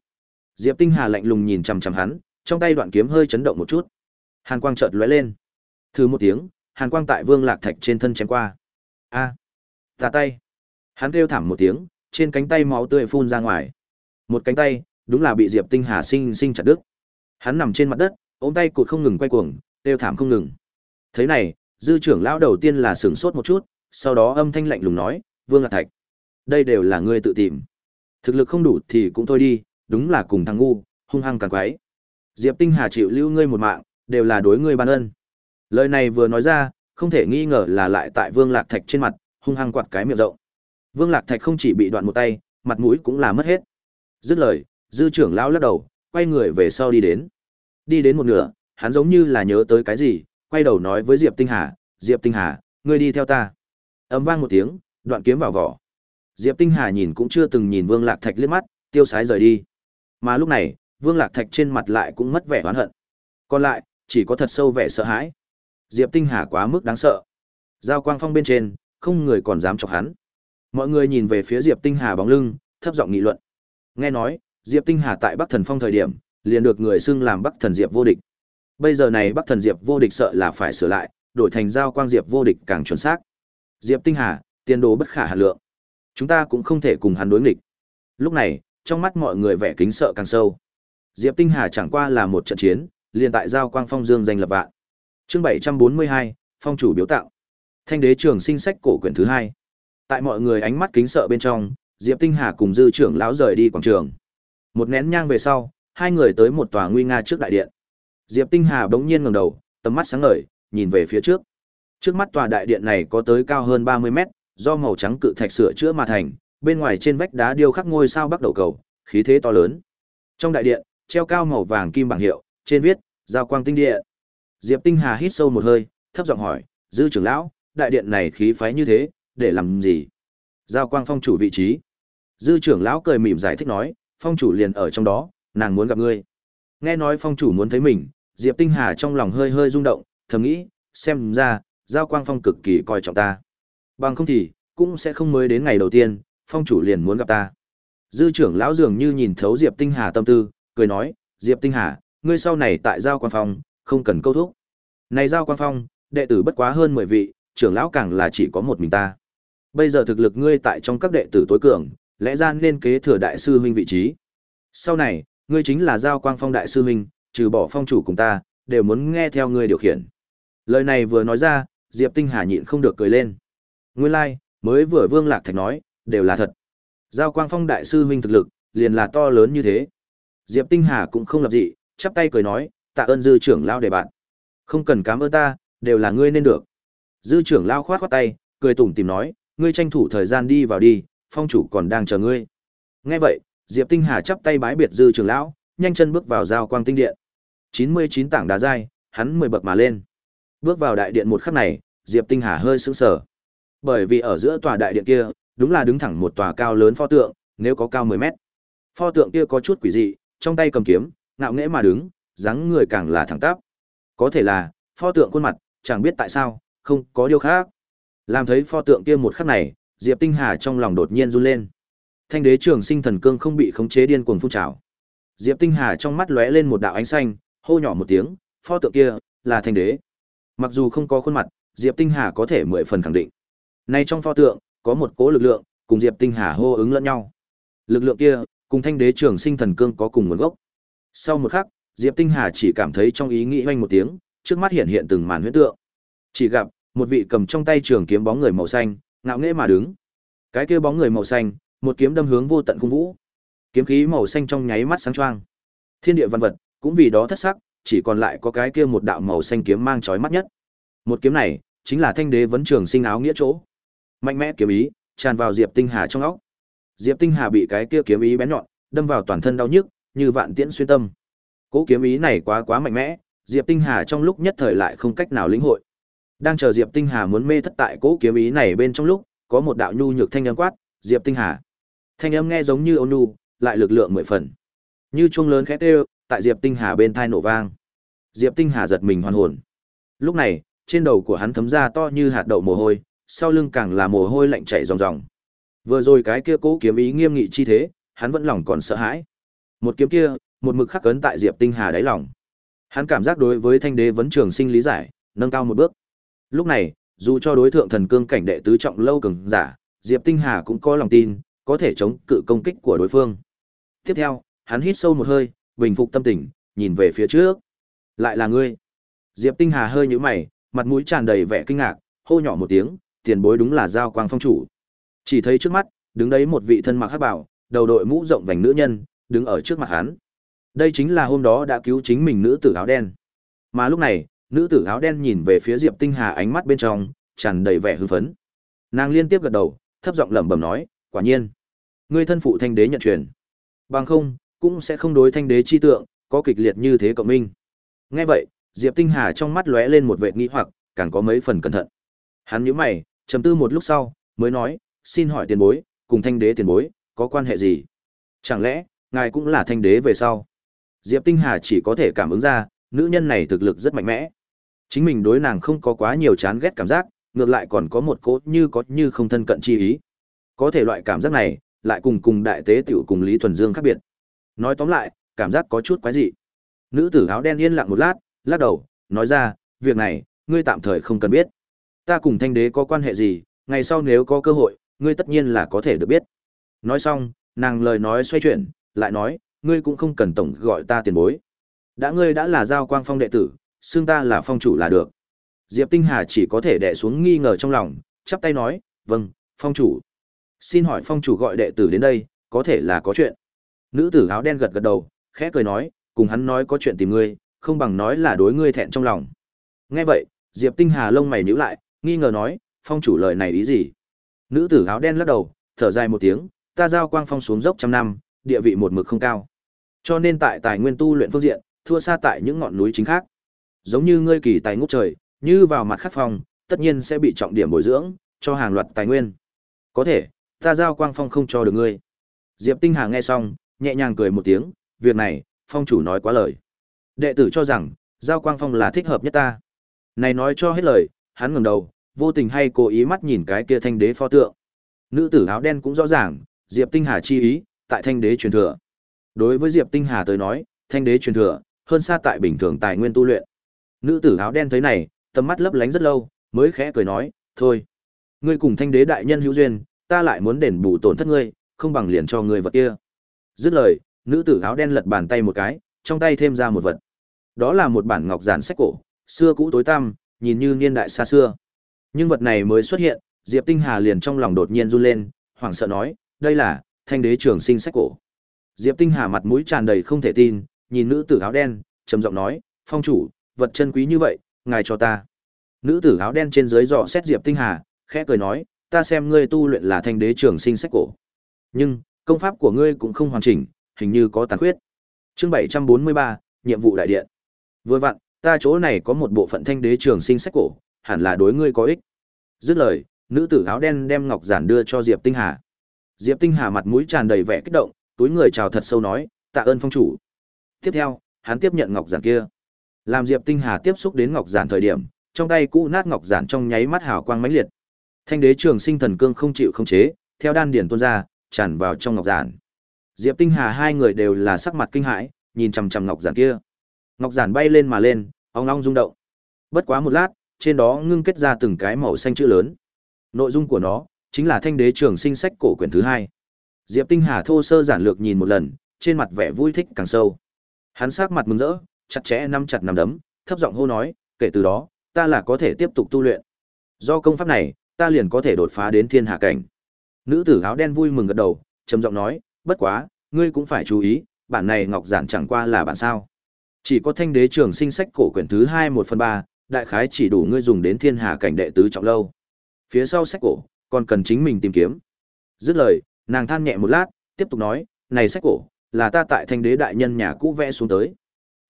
Diệp Tinh Hà lạnh lùng nhìn chằm chằm hắn, trong tay đoạn kiếm hơi chấn động một chút. Hàn quang chợt lóe lên. Thử một tiếng, hàn quang tại Vương Lạc Thạch trên thân chém qua. A, à, tà tay. Hắn kêu thảm một tiếng, trên cánh tay máu tươi phun ra ngoài. Một cánh tay, đúng là bị Diệp Tinh Hà sinh sinh chặt đứt. Hắn nằm trên mặt đất, ôm tay cụt không ngừng quay cuồng, kêu thảm không ngừng. Thế này, dư trưởng lão đầu tiên là sửng sốt một chút, sau đó âm thanh lạnh lùng nói, "Vương Lạc Thạch, đây đều là ngươi tự tìm. Thực lực không đủ thì cũng thôi đi, đúng là cùng thằng ngu, hung hăng càng quái. Diệp Tinh Hà chịu lưu ngươi một mạng, đều là đối ngươi ban ân. Lời này vừa nói ra, không thể nghi ngờ là lại tại Vương Lạc Thạch trên mặt, hung hăng quạt cái miệng rộng. Vương Lạc Thạch không chỉ bị đoạn một tay, mặt mũi cũng là mất hết. Dứt lời, dư trưởng lão lắc đầu, quay người về sau đi đến. Đi đến một nửa, hắn giống như là nhớ tới cái gì, quay đầu nói với Diệp Tinh Hà, "Diệp Tinh Hà, ngươi đi theo ta." Ầm vang một tiếng, đoạn kiếm vào vỏ. Diệp Tinh Hà nhìn cũng chưa từng nhìn Vương Lạc Thạch liếc mắt, tiêu sái rời đi. Mà lúc này, Vương Lạc Thạch trên mặt lại cũng mất vẻ oán hận. Còn lại, chỉ có thật sâu vẻ sợ hãi. Diệp Tinh Hà quá mức đáng sợ. Giao quang phong bên trên, không người còn dám chọc hắn. Mọi người nhìn về phía Diệp Tinh Hà bóng lưng, thấp giọng nghị luận. Nghe nói, Diệp Tinh Hà tại Bắc Thần Phong thời điểm, liền được người xưng làm Bắc Thần Diệp vô địch. Bây giờ này Bắc Thần Diệp vô địch sợ là phải sửa lại, đổi thành giao quang Diệp vô địch càng chuẩn xác. Diệp Tinh Hà, tiền đồ bất khả hạn lượng. Chúng ta cũng không thể cùng hắn đối nghịch. Lúc này, trong mắt mọi người vẻ kính sợ càng sâu. Diệp Tinh Hà chẳng qua là một trận chiến, liền tại giao quang phong dương danh lập vạn. Chương 742, phong chủ biểu tạo. Thanh đế trường sinh sách cổ quyển thứ hai. Tại mọi người ánh mắt kính sợ bên trong, Diệp Tinh Hà cùng dư trưởng lão rời đi quảng trường. Một nén nhang về sau, hai người tới một tòa nguy nga trước đại điện. Diệp Tinh Hà bỗng nhiên ngẩng đầu, tầm mắt sáng ngời, nhìn về phía trước. Trước mắt tòa đại điện này có tới cao hơn 30 mét, do màu trắng cự thạch sửa chữa mà thành, bên ngoài trên vách đá điêu khắc ngôi sao bắc đầu cầu, khí thế to lớn. Trong đại điện, treo cao màu vàng kim bảng hiệu, trên viết giao quang tinh địa. Diệp Tinh Hà hít sâu một hơi, thấp giọng hỏi, "Dư trưởng lão, đại điện này khí phái như thế, để làm gì?" Giao quang phong chủ vị trí. Dư trưởng lão cười mỉm giải thích nói, "Phong chủ liền ở trong đó, nàng muốn gặp ngươi." Nghe nói phong chủ muốn thấy mình, Diệp Tinh Hà trong lòng hơi hơi rung động, thầm nghĩ, xem ra, giao quang phong cực kỳ coi trọng ta. Bằng không thì, cũng sẽ không mới đến ngày đầu tiên, phong chủ liền muốn gặp ta. Dư trưởng lão dường như nhìn thấu Diệp Tinh Hà tâm tư, cười nói, Diệp Tinh Hà, ngươi sau này tại giao Quang phong, không cần câu thúc. Này giao quan phong, đệ tử bất quá hơn 10 vị, trưởng lão càng là chỉ có một mình ta. Bây giờ thực lực ngươi tại trong các đệ tử tối cường, lẽ ra nên kế thừa đại sư huynh vị trí. Sau này, ngươi chính là giao quang phong đại sư huynh, trừ bỏ phong chủ cùng ta, đều muốn nghe theo ngươi điều khiển. Lời này vừa nói ra, Diệp Tinh Hà nhịn không được cười lên. Nguyên lai, like, mới vừa Vương Lạc Thạch nói, đều là thật. Giao Quang Phong đại sư huynh thực lực, liền là to lớn như thế. Diệp Tinh Hà cũng không lập dị, chắp tay cười nói, tạ ơn dư trưởng lao để bạn. Không cần cảm ơn ta, đều là ngươi nên được. Dư trưởng lao khoát khoát tay, cười tủm tìm nói, ngươi tranh thủ thời gian đi vào đi, phong chủ còn đang chờ ngươi. Nghe vậy, Diệp Tinh Hà chắp tay bái biệt dư trưởng lão, nhanh chân bước vào giao quang tinh điện. 99 tảng đá dai, hắn mười bậc mà lên. Bước vào đại điện một khắc này, Diệp Tinh Hà hơi sững sờ. Bởi vì ở giữa tòa đại điện kia, đúng là đứng thẳng một tòa cao lớn pho tượng, nếu có cao 10 mét. Pho tượng kia có chút quỷ dị, trong tay cầm kiếm, ngạo nghễ mà đứng, dáng người càng là thẳng tắp. Có thể là, pho tượng khuôn mặt, chẳng biết tại sao, không có điều khác. Làm thấy pho tượng kia một khắc này, Diệp Tinh Hà trong lòng đột nhiên run lên. Thanh đế trường sinh thần cương không bị khống chế điên cuồng phun trào. Diệp Tinh Hà trong mắt lóe lên một đạo ánh xanh, hô nhỏ một tiếng, pho tượng kia là thanh đế. Mặc dù không có khuôn mặt, Diệp Tinh Hà có thể mười phần khẳng định. Nay trong pho tượng, có một cố lực lượng, cùng Diệp Tinh Hà hô ứng lẫn nhau. Lực lượng kia, cùng thanh đế trường sinh thần cương có cùng nguồn gốc. Sau một khắc, Diệp Tinh Hà chỉ cảm thấy trong ý nghĩ hoanh một tiếng, trước mắt hiện hiện từng màn huyễn tượng. Chỉ gặp một vị cầm trong tay trường kiếm bóng người màu xanh, ngạo nghễ mà đứng. Cái kia bóng người màu xanh, một kiếm đâm hướng vô tận cung vũ. Kiếm khí màu xanh trong nháy mắt sáng choang. Thiên địa văn vật cũng vì đó thất sắc, chỉ còn lại có cái kia một đạo màu xanh kiếm mang chói mắt nhất. Một kiếm này, chính là thanh đế vấn trường sinh áo nghĩa chỗ. Mạnh mẽ kiếm ý tràn vào Diệp Tinh Hà trong óc. Diệp Tinh Hà bị cái kia kiếm ý bén nhọn đâm vào toàn thân đau nhức, như vạn tiễn xuyên tâm. Cố kiếm ý này quá quá mạnh mẽ, Diệp Tinh Hà trong lúc nhất thời lại không cách nào lĩnh hội. Đang chờ Diệp Tinh Hà muốn mê thất tại cố kiếm ý này bên trong lúc, có một đạo nhu nhược thanh âm quát, "Diệp Tinh Hà." Thanh âm nghe giống như ôn nhu, lại lực lượng mười phần. Như chuông lớn khẽ kêu, tại Diệp Tinh Hà bên tai nổ vang. Diệp Tinh Hà giật mình hoàn hồn. Lúc này, trên đầu của hắn thấm ra to như hạt đậu mồ hôi, sau lưng càng là mồ hôi lạnh chảy ròng ròng. Vừa rồi cái kia cố kiếm ý nghiêm nghị chi thế, hắn vẫn lòng còn sợ hãi. Một kiếm kia, một mực khắc cấn tại Diệp Tinh Hà đáy lòng. Hắn cảm giác đối với Thanh Đế vấn trường sinh lý giải, nâng cao một bước. Lúc này, dù cho đối thượng thần cương cảnh đệ tứ trọng lâu cường giả, Diệp Tinh Hà cũng có lòng tin, có thể chống cự công kích của đối phương. Tiếp theo, hắn hít sâu một hơi, bình phục tâm tình, nhìn về phía trước. Lại là ngươi. Diệp Tinh Hà hơi nhíu mày, mặt mũi tràn đầy vẻ kinh ngạc, hô nhỏ một tiếng, tiền bối đúng là giao quang phong chủ. Chỉ thấy trước mắt, đứng đấy một vị thân mặc hắc bảo, đầu đội mũ rộng vành nữ nhân, đứng ở trước mặt hắn. Đây chính là hôm đó đã cứu chính mình nữ tử áo đen. Mà lúc này, nữ tử áo đen nhìn về phía Diệp Tinh Hà ánh mắt bên trong tràn đầy vẻ hưng phấn. Nàng liên tiếp gật đầu, thấp giọng lẩm bẩm nói, quả nhiên, ngươi thân phụ thanh đế nhận truyền. Bằng không, cũng sẽ không đối thanh đế chi tượng có kịch liệt như thế cộng minh. Nghe vậy, Diệp Tinh Hà trong mắt lóe lên một vẻ nghi hoặc, càng có mấy phần cẩn thận. Hắn nhíu mày, trầm tư một lúc sau, mới nói, xin hỏi tiền bối, cùng thanh đế tiền bối, có quan hệ gì? Chẳng lẽ, ngài cũng là thanh đế về sau? Diệp Tinh Hà chỉ có thể cảm ứng ra, nữ nhân này thực lực rất mạnh mẽ. Chính mình đối nàng không có quá nhiều chán ghét cảm giác, ngược lại còn có một cốt như có như không thân cận chi ý. Có thể loại cảm giác này, lại cùng cùng đại tế tiểu cùng Lý Thuần Dương khác biệt. Nói tóm lại, cảm giác có chút quái dị. Nữ tử áo đen yên lặng một lát, lắc đầu, nói ra, việc này, ngươi tạm thời không cần biết. Ta cùng thanh đế có quan hệ gì, ngày sau nếu có cơ hội, ngươi tất nhiên là có thể được biết. Nói xong, nàng lời nói xoay chuyển, lại nói, ngươi cũng không cần tổng gọi ta tiền bối. Đã ngươi đã là giao quang phong đệ tử, xương ta là phong chủ là được. Diệp Tinh Hà chỉ có thể đè xuống nghi ngờ trong lòng, chắp tay nói, vâng, phong chủ. Xin hỏi phong chủ gọi đệ tử đến đây, có thể là có chuyện. Nữ tử áo đen gật gật đầu, khẽ cười nói, cùng hắn nói có chuyện tìm ngươi, không bằng nói là đối ngươi thẹn trong lòng. Nghe vậy, Diệp Tinh Hà lông mày nhíu lại, nghi ngờ nói, phong chủ lời này ý gì? Nữ tử áo đen lắc đầu, thở dài một tiếng, ta giao quang phong xuống dốc trăm năm, địa vị một mực không cao. Cho nên tại tài nguyên tu luyện phương diện, thua xa tại những ngọn núi chính khác. Giống như ngươi kỳ tài ngút trời, như vào mặt khắc phong, tất nhiên sẽ bị trọng điểm bồi dưỡng, cho hàng loạt tài nguyên. Có thể, ta giao quang phong không cho được ngươi. Diệp Tinh Hà nghe xong, nhẹ nhàng cười một tiếng, việc này, phong chủ nói quá lời. Đệ tử cho rằng, giao quang phong là thích hợp nhất ta. Này nói cho hết lời, hắn ngẩng đầu, vô tình hay cố ý mắt nhìn cái kia thanh đế pho tượng. Nữ tử áo đen cũng rõ ràng, Diệp Tinh Hà chi ý, tại thanh đế truyền thừa. Đối với Diệp Tinh Hà tới nói, thanh đế truyền thừa, hơn xa tại bình thường tài nguyên tu luyện. Nữ tử áo đen thấy này, tầm mắt lấp lánh rất lâu, mới khẽ cười nói, thôi. Ngươi cùng thanh đế đại nhân hữu duyên, ta lại muốn đền bù tổn thất ngươi, không bằng liền cho ngươi vật kia. Dứt lời, nữ tử áo đen lật bàn tay một cái, trong tay thêm ra một vật. Đó là một bản ngọc giản sách cổ, xưa cũ tối tăm, nhìn như niên đại xa xưa. Nhưng vật này mới xuất hiện, Diệp Tinh Hà liền trong lòng đột nhiên run lên, hoảng sợ nói, đây là thanh đế trường sinh sách cổ. Diệp Tinh Hà mặt mũi tràn đầy không thể tin, nhìn nữ tử áo đen, trầm giọng nói, phong chủ, vật chân quý như vậy, ngài cho ta. Nữ tử áo đen trên dưới dò xét Diệp Tinh Hà, khẽ cười nói, ta xem ngươi tu luyện là thanh đế trường sinh sách cổ. Nhưng, công pháp của ngươi cũng không hoàn chỉnh, hình như có tàn khuyết. Chương 743, nhiệm vụ đại điện. Vừa vặn, ta chỗ này có một bộ phận thanh đế trường sinh sách cổ, hẳn là đối ngươi có ích. Dứt lời, nữ tử áo đen đem ngọc giản đưa cho Diệp Tinh Hà. Diệp Tinh Hà mặt mũi tràn đầy vẻ kích động, túi người chào thật sâu nói, tạ ơn phong chủ. Tiếp theo, hắn tiếp nhận ngọc giản kia. Làm Diệp Tinh Hà tiếp xúc đến ngọc giản thời điểm, trong tay cũ nát ngọc giản trong nháy mắt hào quang mãnh liệt. Thanh đế trường sinh thần cương không chịu không chế, theo đan điển tuôn ra, tràn vào trong ngọc giản. Diệp Tinh Hà hai người đều là sắc mặt kinh hãi, nhìn chằm chằm ngọc giản kia. Ngọc giản bay lên mà lên, ong ong rung động. Bất quá một lát, trên đó ngưng kết ra từng cái màu xanh chữ lớn. Nội dung của nó chính là Thanh đế trường sinh sách cổ quyển thứ hai. Diệp Tinh Hà thô sơ giản lược nhìn một lần, trên mặt vẻ vui thích càng sâu. Hắn sắc mặt mừng rỡ, chặt chẽ nắm chặt nắm đấm, thấp giọng hô nói, kể từ đó, ta là có thể tiếp tục tu luyện. Do công pháp này, ta liền có thể đột phá đến thiên hạ cảnh. Nữ tử áo đen vui mừng gật đầu, trầm giọng nói, bất quá, ngươi cũng phải chú ý, bản này ngọc giản chẳng qua là bản sao. Chỉ có thanh đế trường sinh sách cổ quyển thứ hai một phần ba, đại khái chỉ đủ ngươi dùng đến thiên hạ cảnh đệ tứ trọng lâu. Phía sau sách cổ, còn cần chính mình tìm kiếm. Dứt lời, nàng than nhẹ một lát, tiếp tục nói, này sách cổ, là ta tại thanh đế đại nhân nhà cũ vẽ xuống tới.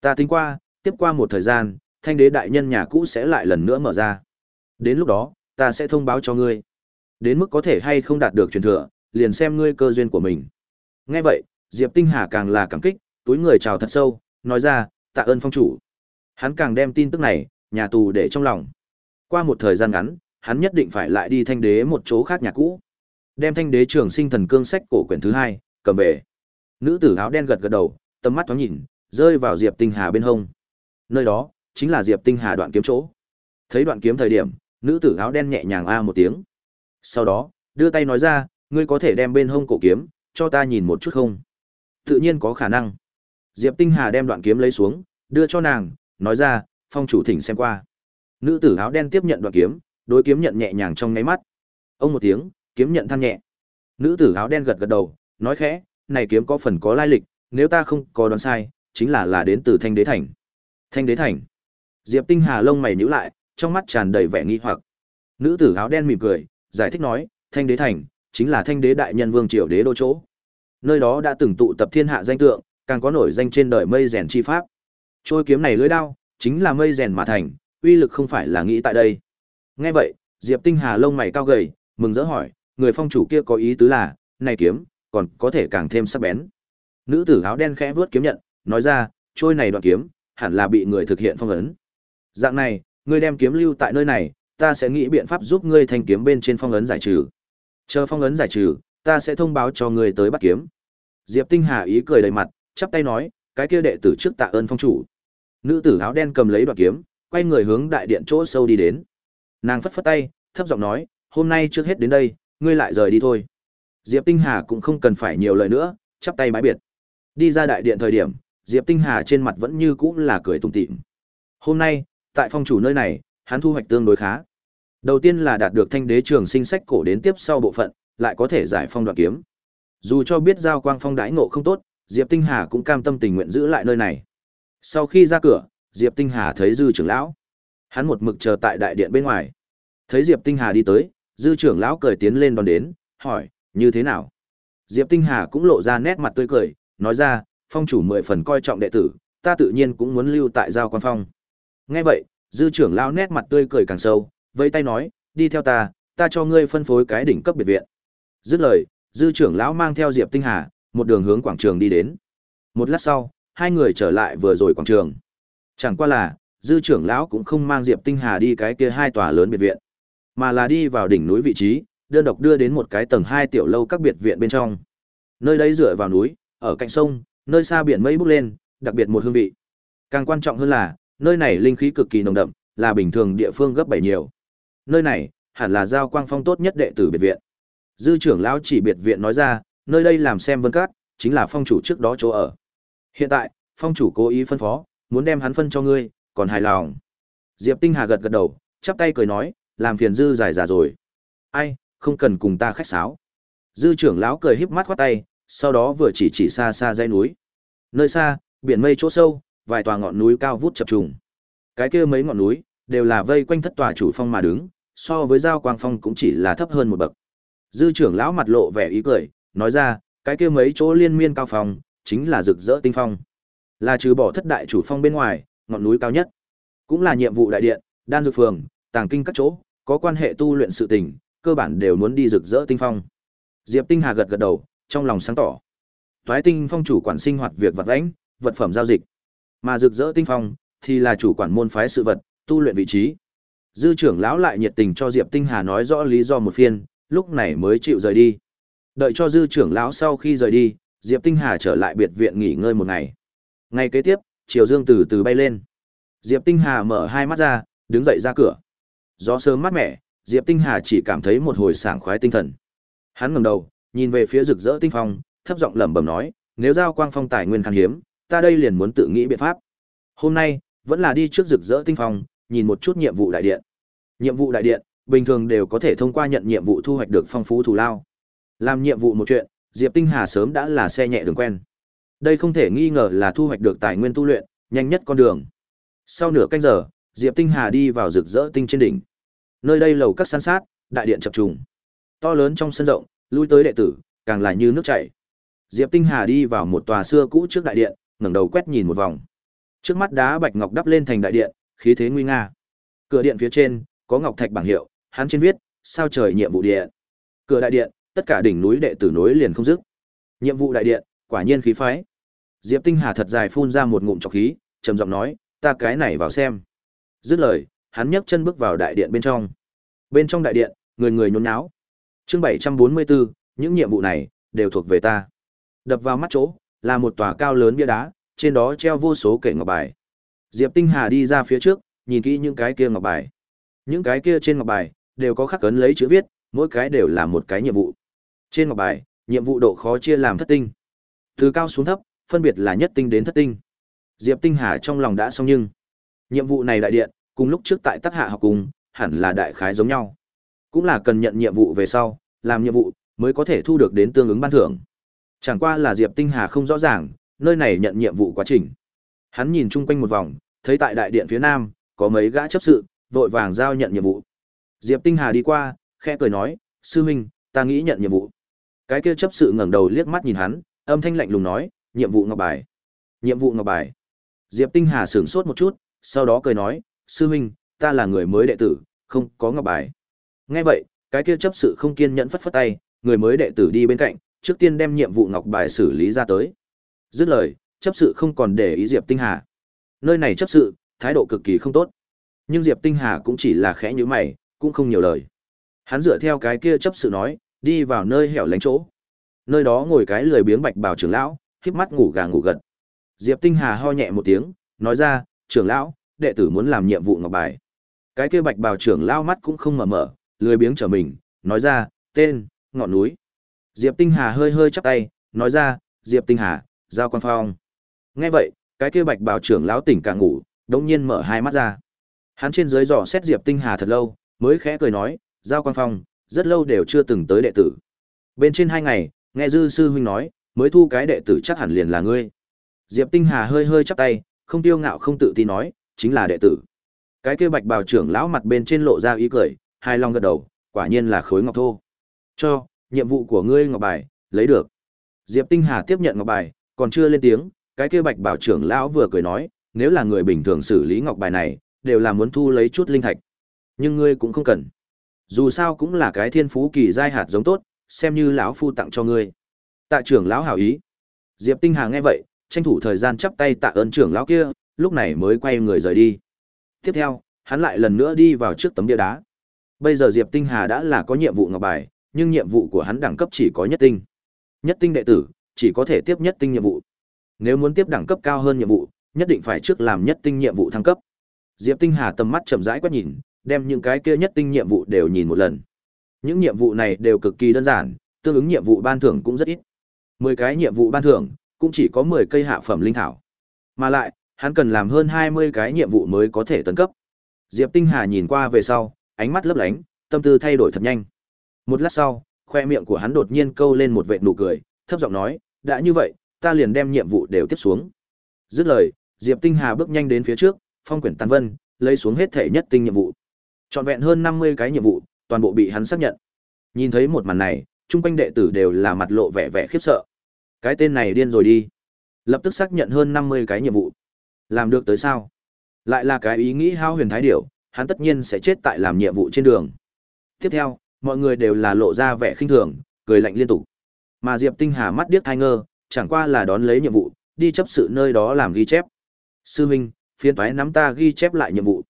Ta tính qua, tiếp qua một thời gian, thanh đế đại nhân nhà cũ sẽ lại lần nữa mở ra. Đến lúc đó, ta sẽ thông báo cho ngươi. Đến mức có thể hay không đạt được truyền thừa, liền xem ngươi cơ duyên của mình. Nghe vậy, Diệp Tinh Hà càng là cảm kích, túi người chào thật sâu, nói ra, tạ ơn phong chủ. Hắn càng đem tin tức này, nhà tù để trong lòng. Qua một thời gian ngắn, hắn nhất định phải lại đi thanh đế một chỗ khác nhà cũ. Đem thanh đế trường sinh thần cương sách cổ quyển thứ hai, cầm về. Nữ tử áo đen gật gật đầu, tầm mắt thoáng nhìn, rơi vào Diệp Tinh Hà bên hông. Nơi đó, chính là Diệp Tinh Hà đoạn kiếm chỗ. Thấy đoạn kiếm thời điểm, nữ tử áo đen nhẹ nhàng a một tiếng. Sau đó, đưa tay nói ra, ngươi có thể đem bên hông cổ kiếm, cho ta nhìn một chút không? Tự nhiên có khả năng. Diệp Tinh Hà đem đoạn kiếm lấy xuống, đưa cho nàng, nói ra, phong chủ thỉnh xem qua. Nữ tử áo đen tiếp nhận đoạn kiếm, đối kiếm nhận nhẹ nhàng trong ngáy mắt. Ông một tiếng, kiếm nhận than nhẹ. Nữ tử áo đen gật gật đầu, nói khẽ, này kiếm có phần có lai lịch, nếu ta không có đoán sai, chính là là đến từ Thanh Đế Thành. Thanh Đế Thành. Diệp Tinh Hà lông mày nhíu lại, trong mắt tràn đầy vẻ nghi hoặc. Nữ tử áo đen mỉm cười, giải thích nói, Thanh Đế Thành chính là Thanh Đế đại nhân vương triều đế đô chỗ. Nơi đó đã từng tụ tập thiên hạ danh tượng, càng có nổi danh trên đời mây rèn chi pháp. Trôi kiếm này lưỡi đao, chính là mây rèn mà thành, uy lực không phải là nghĩ tại đây. Nghe vậy, Diệp Tinh Hà lông mày cao gầy, mừng rỡ hỏi, người phong chủ kia có ý tứ là, này kiếm, còn có thể càng thêm sắc bén. Nữ tử áo đen khẽ vướt kiếm nhận, nói ra, trôi này đoạn kiếm, hẳn là bị người thực hiện phong ấn. Dạng này, ngươi đem kiếm lưu tại nơi này, ta sẽ nghĩ biện pháp giúp ngươi thanh kiếm bên trên phong ấn giải trừ. Chờ phong ấn giải trừ, ta sẽ thông báo cho ngươi tới bắt kiếm. Diệp Tinh Hà ý cười đầy mặt, chắp tay nói, cái kia đệ tử trước tạ ơn phong chủ. Nữ tử áo đen cầm lấy đoạn kiếm, quay người hướng đại điện chỗ sâu đi đến. Nàng phất phất tay, thấp giọng nói, hôm nay trước hết đến đây, ngươi lại rời đi thôi. Diệp Tinh Hà cũng không cần phải nhiều lời nữa, chắp tay bái biệt. Đi ra đại điện thời điểm, Diệp Tinh Hà trên mặt vẫn như cũ là cười tủm tỉm. Hôm nay, tại phong chủ nơi này, hắn thu hoạch tương đối khá. Đầu tiên là đạt được thanh đế trường sinh sách cổ đến tiếp sau bộ phận, lại có thể giải phong đoạn kiếm. Dù cho biết giao quang phong đãi ngộ không tốt, Diệp Tinh Hà cũng cam tâm tình nguyện giữ lại nơi này. Sau khi ra cửa, Diệp Tinh Hà thấy dư trưởng lão. Hắn một mực chờ tại đại điện bên ngoài. Thấy Diệp Tinh Hà đi tới, dư trưởng lão cười tiến lên đón đến, hỏi, như thế nào? Diệp Tinh Hà cũng lộ ra nét mặt tươi cười, nói ra, phong chủ mười phần coi trọng đệ tử, ta tự nhiên cũng muốn lưu tại giao quan phong. Nghe vậy, dư trưởng lão nét mặt tươi cười càng sâu, vẫy tay nói, đi theo ta, ta cho ngươi phân phối cái đỉnh cấp biệt viện. Dứt lời, dư trưởng lão mang theo Diệp Tinh Hà, một đường hướng quảng trường đi đến. Một lát sau, hai người trở lại vừa rồi quảng trường. Chẳng qua là, dư trưởng lão cũng không mang Diệp Tinh Hà đi cái kia hai tòa lớn biệt viện, mà là đi vào đỉnh núi vị trí, đơn độc đưa đến một cái tầng hai tiểu lâu các biệt viện bên trong. Nơi đây dựa vào núi, ở cạnh sông, nơi xa biển mây bốc lên, đặc biệt một hương vị. Càng quan trọng hơn là, nơi này linh khí cực kỳ nồng đậm, là bình thường địa phương gấp bảy nhiều. Nơi này, hẳn là giao quang phong tốt nhất đệ tử biệt viện. Dư trưởng lão chỉ biệt viện nói ra, nơi đây làm xem vân cát, chính là phong chủ trước đó chỗ ở. Hiện tại, phong chủ cố ý phân phó, muốn đem hắn phân cho ngươi, còn hài lòng. Diệp Tinh Hà gật gật đầu, chắp tay cười nói, làm phiền dư dài già rồi. Ai, không cần cùng ta khách sáo. Dư trưởng lão cười híp mắt khoát tay, sau đó vừa chỉ chỉ xa xa dãy núi. Nơi xa, biển mây chỗ sâu, vài tòa ngọn núi cao vút chập trùng. Cái kia mấy ngọn núi đều là vây quanh thất tòa chủ phong mà đứng, so với giao quang phong cũng chỉ là thấp hơn một bậc. Dư trưởng lão mặt lộ vẻ ý cười, nói ra, cái kia mấy chỗ liên miên cao phong, chính là rực rỡ tinh phong. Là trừ bỏ thất đại chủ phong bên ngoài, ngọn núi cao nhất. Cũng là nhiệm vụ đại điện, đan dược phường, tàng kinh các chỗ, có quan hệ tu luyện sự tình, cơ bản đều muốn đi rực rỡ tinh phong. Diệp Tinh Hà gật gật đầu, trong lòng sáng tỏ. Toái tinh phong chủ quản sinh hoạt việc vật lãnh, vật phẩm giao dịch. Mà rực rỡ tinh phong thì là chủ quản môn phái sự vật, tu luyện vị trí. Dư trưởng lão lại nhiệt tình cho Diệp Tinh Hà nói rõ lý do một phiên, lúc này mới chịu rời đi. Đợi cho dư trưởng lão sau khi rời đi, Diệp Tinh Hà trở lại biệt viện nghỉ ngơi một ngày. Ngày kế tiếp, chiều dương từ từ bay lên. Diệp Tinh Hà mở hai mắt ra, đứng dậy ra cửa. Gió sớm mát mẻ, Diệp Tinh Hà chỉ cảm thấy một hồi sảng khoái tinh thần. Hắn ngẩng đầu, nhìn về phía rực rỡ tinh phong, thấp giọng lẩm bẩm nói, nếu giao quang phong tài nguyên khan hiếm, ta đây liền muốn tự nghĩ biện pháp. Hôm nay, vẫn là đi trước rực rỡ tinh phong, nhìn một chút nhiệm vụ đại điện. Nhiệm vụ đại điện, bình thường đều có thể thông qua nhận nhiệm vụ thu hoạch được phong phú thù lao. Làm nhiệm vụ một chuyện, Diệp Tinh Hà sớm đã là xe nhẹ đường quen. Đây không thể nghi ngờ là thu hoạch được tài nguyên tu luyện, nhanh nhất con đường. Sau nửa canh giờ, Diệp Tinh Hà đi vào rực rỡ tinh trên đỉnh. Nơi đây lầu các san sát, đại điện chập trùng. To lớn trong sân rộng, lui tới đệ tử, càng là như nước chảy. Diệp Tinh Hà đi vào một tòa xưa cũ trước đại điện, ngẩng đầu quét nhìn một vòng. Trước mắt đá bạch ngọc đắp lên thành đại điện, khí thế nguy nga. Cửa điện phía trên có ngọc thạch bảng hiệu, hắn trên viết: "Sao trời nhiệm vụ điện." Cửa đại điện, tất cả đỉnh núi đệ tử nối liền không dứt. Nhiệm vụ đại điện, quả nhiên khí phái. Diệp Tinh Hà thật dài phun ra một ngụm trọc khí, trầm giọng nói: "Ta cái này vào xem." Dứt lời, hắn nhấc chân bước vào đại điện bên trong. Bên trong đại điện, người người nhốn nháo. Chương 744, những nhiệm vụ này đều thuộc về ta. Đập vào mắt chỗ, là một tòa cao lớn bia đá, trên đó treo vô số kệ ngọc bài. Diệp Tinh Hà đi ra phía trước, nhìn kỹ những cái kia ngọc bài. Những cái kia trên ngọc bài đều có khắc cấn lấy chữ viết, mỗi cái đều là một cái nhiệm vụ. Trên ngọc bài, nhiệm vụ độ khó chia làm thất tinh. Từ cao xuống thấp, phân biệt là nhất tinh đến thất tinh. Diệp Tinh Hà trong lòng đã xong nhưng, nhiệm vụ này đại điện, cùng lúc trước tại Tắc Hạ học cùng, hẳn là đại khái giống nhau. Cũng là cần nhận nhiệm vụ về sau, làm nhiệm vụ mới có thể thu được đến tương ứng ban thưởng. Chẳng qua là Diệp Tinh Hà không rõ ràng, nơi này nhận nhiệm vụ quá trình. Hắn nhìn chung quanh một vòng, thấy tại đại điện phía nam có mấy gã chấp sự, vội vàng giao nhận nhiệm vụ. Diệp Tinh Hà đi qua, khẽ cười nói, "Sư huynh, ta nghĩ nhận nhiệm vụ." Cái kia chấp sự ngẩng đầu liếc mắt nhìn hắn, âm thanh lạnh lùng nói, "Nhiệm vụ ngọc bài." "Nhiệm vụ ngọc bài?" Diệp Tinh Hà sửng sốt một chút, sau đó cười nói, "Sư huynh, ta là người mới đệ tử, không có ngọc bài." Nghe vậy, cái kia chấp sự không kiên nhẫn phất phất tay, người mới đệ tử đi bên cạnh, trước tiên đem nhiệm vụ ngọc bài xử lý ra tới. Dứt lời, chấp sự không còn để ý Diệp Tinh Hà. Nơi này chấp sự, thái độ cực kỳ không tốt. Nhưng Diệp Tinh Hà cũng chỉ là khẽ nhíu mày, cũng không nhiều lời. Hắn dựa theo cái kia chấp sự nói, đi vào nơi hẻo lánh chỗ. Nơi đó ngồi cái lười biếng bạch bào trưởng lão, híp mắt ngủ gà ngủ gật. Diệp Tinh Hà ho nhẹ một tiếng, nói ra, "Trưởng lão, đệ tử muốn làm nhiệm vụ ngọc bài." Cái kia bạch bào trưởng lao mắt cũng không mở mở, lười biếng trở mình, nói ra, "Tên, ngọn núi." Diệp Tinh Hà hơi hơi chắp tay, nói ra, "Diệp Tinh Hà, giao quan phong." Nghe vậy, cái kia bạch bào trưởng lão tỉnh cả ngủ, đống nhiên mở hai mắt ra. Hắn trên dưới dò xét Diệp Tinh Hà thật lâu, mới khẽ cười nói, giao quan phong, rất lâu đều chưa từng tới đệ tử. Bên trên hai ngày, nghe dư sư huynh nói, mới thu cái đệ tử chắc hẳn liền là ngươi. Diệp Tinh Hà hơi hơi chắp tay, không tiêu ngạo không tự tin nói, chính là đệ tử. Cái kia bạch bào trưởng lão mặt bên trên lộ ra ý cười, hai long gật đầu, quả nhiên là khối ngọc thô. Cho, nhiệm vụ của ngươi ngọc bài, lấy được. Diệp Tinh Hà tiếp nhận ngọc bài, còn chưa lên tiếng, cái kia bạch bảo trưởng lão vừa cười nói, nếu là người bình thường xử lý ngọc bài này, đều là muốn thu lấy chút linh thạch. Nhưng ngươi cũng không cần. Dù sao cũng là cái thiên phú kỳ giai hạt giống tốt, xem như lão phu tặng cho ngươi. Tạ trưởng lão hảo ý. Diệp Tinh Hà nghe vậy, tranh thủ thời gian chắp tay tạ ơn trưởng lão kia, lúc này mới quay người rời đi. Tiếp theo, hắn lại lần nữa đi vào trước tấm bia đá. Bây giờ Diệp Tinh Hà đã là có nhiệm vụ ngọc bài, nhưng nhiệm vụ của hắn đẳng cấp chỉ có nhất tinh. Nhất tinh đệ tử, chỉ có thể tiếp nhất tinh nhiệm vụ. Nếu muốn tiếp đẳng cấp cao hơn nhiệm vụ, nhất định phải trước làm nhất tinh nhiệm vụ thăng cấp. Diệp Tinh Hà tầm mắt chậm rãi quét nhìn, đem những cái kia nhất tinh nhiệm vụ đều nhìn một lần. Những nhiệm vụ này đều cực kỳ đơn giản, tương ứng nhiệm vụ ban thưởng cũng rất ít. 10 cái nhiệm vụ ban thưởng, cũng chỉ có 10 cây hạ phẩm linh thảo. Mà lại, hắn cần làm hơn 20 cái nhiệm vụ mới có thể tấn cấp. Diệp Tinh Hà nhìn qua về sau, ánh mắt lấp lánh, tâm tư thay đổi thật nhanh. Một lát sau, khoe miệng của hắn đột nhiên câu lên một vệt nụ cười, thấp giọng nói, đã như vậy, ta liền đem nhiệm vụ đều tiếp xuống. Dứt lời, Diệp Tinh Hà bước nhanh đến phía trước, phong quyển tàn vân, lấy xuống hết thể nhất tinh nhiệm vụ. Trọn vẹn hơn 50 cái nhiệm vụ, toàn bộ bị hắn xác nhận. Nhìn thấy một màn này, trung quanh đệ tử đều là mặt lộ vẻ vẻ khiếp sợ. Cái tên này điên rồi đi. Lập tức xác nhận hơn 50 cái nhiệm vụ. Làm được tới sao? Lại là cái ý nghĩ hao huyền thái điểu, hắn tất nhiên sẽ chết tại làm nhiệm vụ trên đường. Tiếp theo, mọi người đều là lộ ra vẻ khinh thường, cười lạnh liên tục. Mà Diệp Tinh Hà mắt điếc thai ngơ, chẳng qua là đón lấy nhiệm vụ, đi chấp sự nơi đó làm ghi chép. Sư huynh, phiên toái nắm ta ghi chép lại nhiệm vụ.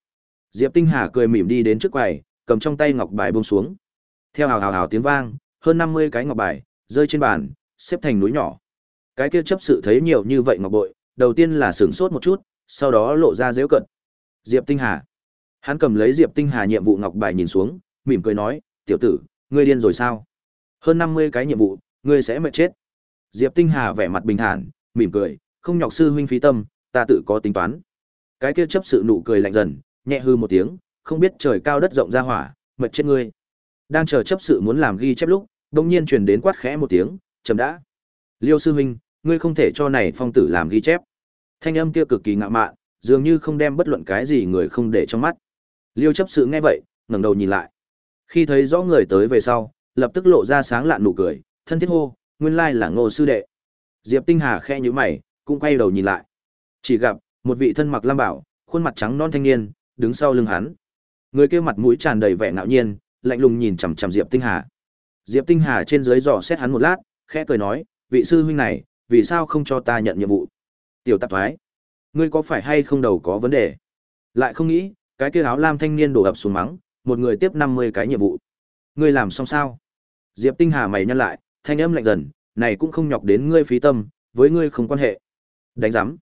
Diệp Tinh Hà cười mỉm đi đến trước quầy, cầm trong tay ngọc bài buông xuống. Theo hào hào hào tiếng vang, hơn 50 cái ngọc bài rơi trên bàn, xếp thành núi nhỏ. Cái kia chấp sự thấy nhiều như vậy ngọc bội, đầu tiên là sửng sốt một chút, sau đó lộ ra dễu cận. Diệp Tinh Hà. Hắn cầm lấy Diệp Tinh Hà nhiệm vụ ngọc bài nhìn xuống, mỉm cười nói, "Tiểu tử, ngươi điên rồi sao? Hơn 50 cái nhiệm vụ, ngươi sẽ mệt chết." Diệp Tinh Hà vẻ mặt bình thản, mỉm cười, "Không nhọc sư huynh phí tâm, ta tự có tính toán." Cái kia chấp sự nụ cười lạnh dần, nhẹ hư một tiếng, không biết trời cao đất rộng ra hỏa, mệt chết ngươi. Đang chờ chấp sự muốn làm ghi chép lúc, đột nhiên truyền đến quát khẽ một tiếng, "Chấm đã." Liêu sư huynh, ngươi không thể cho này phong tử làm ghi chép. Thanh âm kia cực kỳ ngạo mạn, dường như không đem bất luận cái gì người không để trong mắt. Liêu chấp sự nghe vậy, ngẩng đầu nhìn lại. Khi thấy rõ người tới về sau, lập tức lộ ra sáng lạn nụ cười, thân thiết hô, nguyên lai là Ngô sư đệ. Diệp Tinh Hà khẽ nhíu mày, cũng quay đầu nhìn lại. Chỉ gặp một vị thân mặc lam bảo, khuôn mặt trắng non thanh niên, đứng sau lưng hắn. Người kia mặt mũi tràn đầy vẻ ngạo nhiên, lạnh lùng nhìn chằm chằm Diệp Tinh Hà. Diệp Tinh Hà trên dưới dò xét hắn một lát, khẽ cười nói, vị sư huynh này, vì sao không cho ta nhận nhiệm vụ? Tiểu tạp thoái, ngươi có phải hay không đầu có vấn đề? Lại không nghĩ, cái kia áo lam thanh niên đổ ập xuống mắng, một người tiếp 50 cái nhiệm vụ. Ngươi làm xong sao? Diệp Tinh Hà mày nhăn lại, thanh âm lạnh dần, này cũng không nhọc đến ngươi phí tâm, với ngươi không quan hệ. Đánh giám.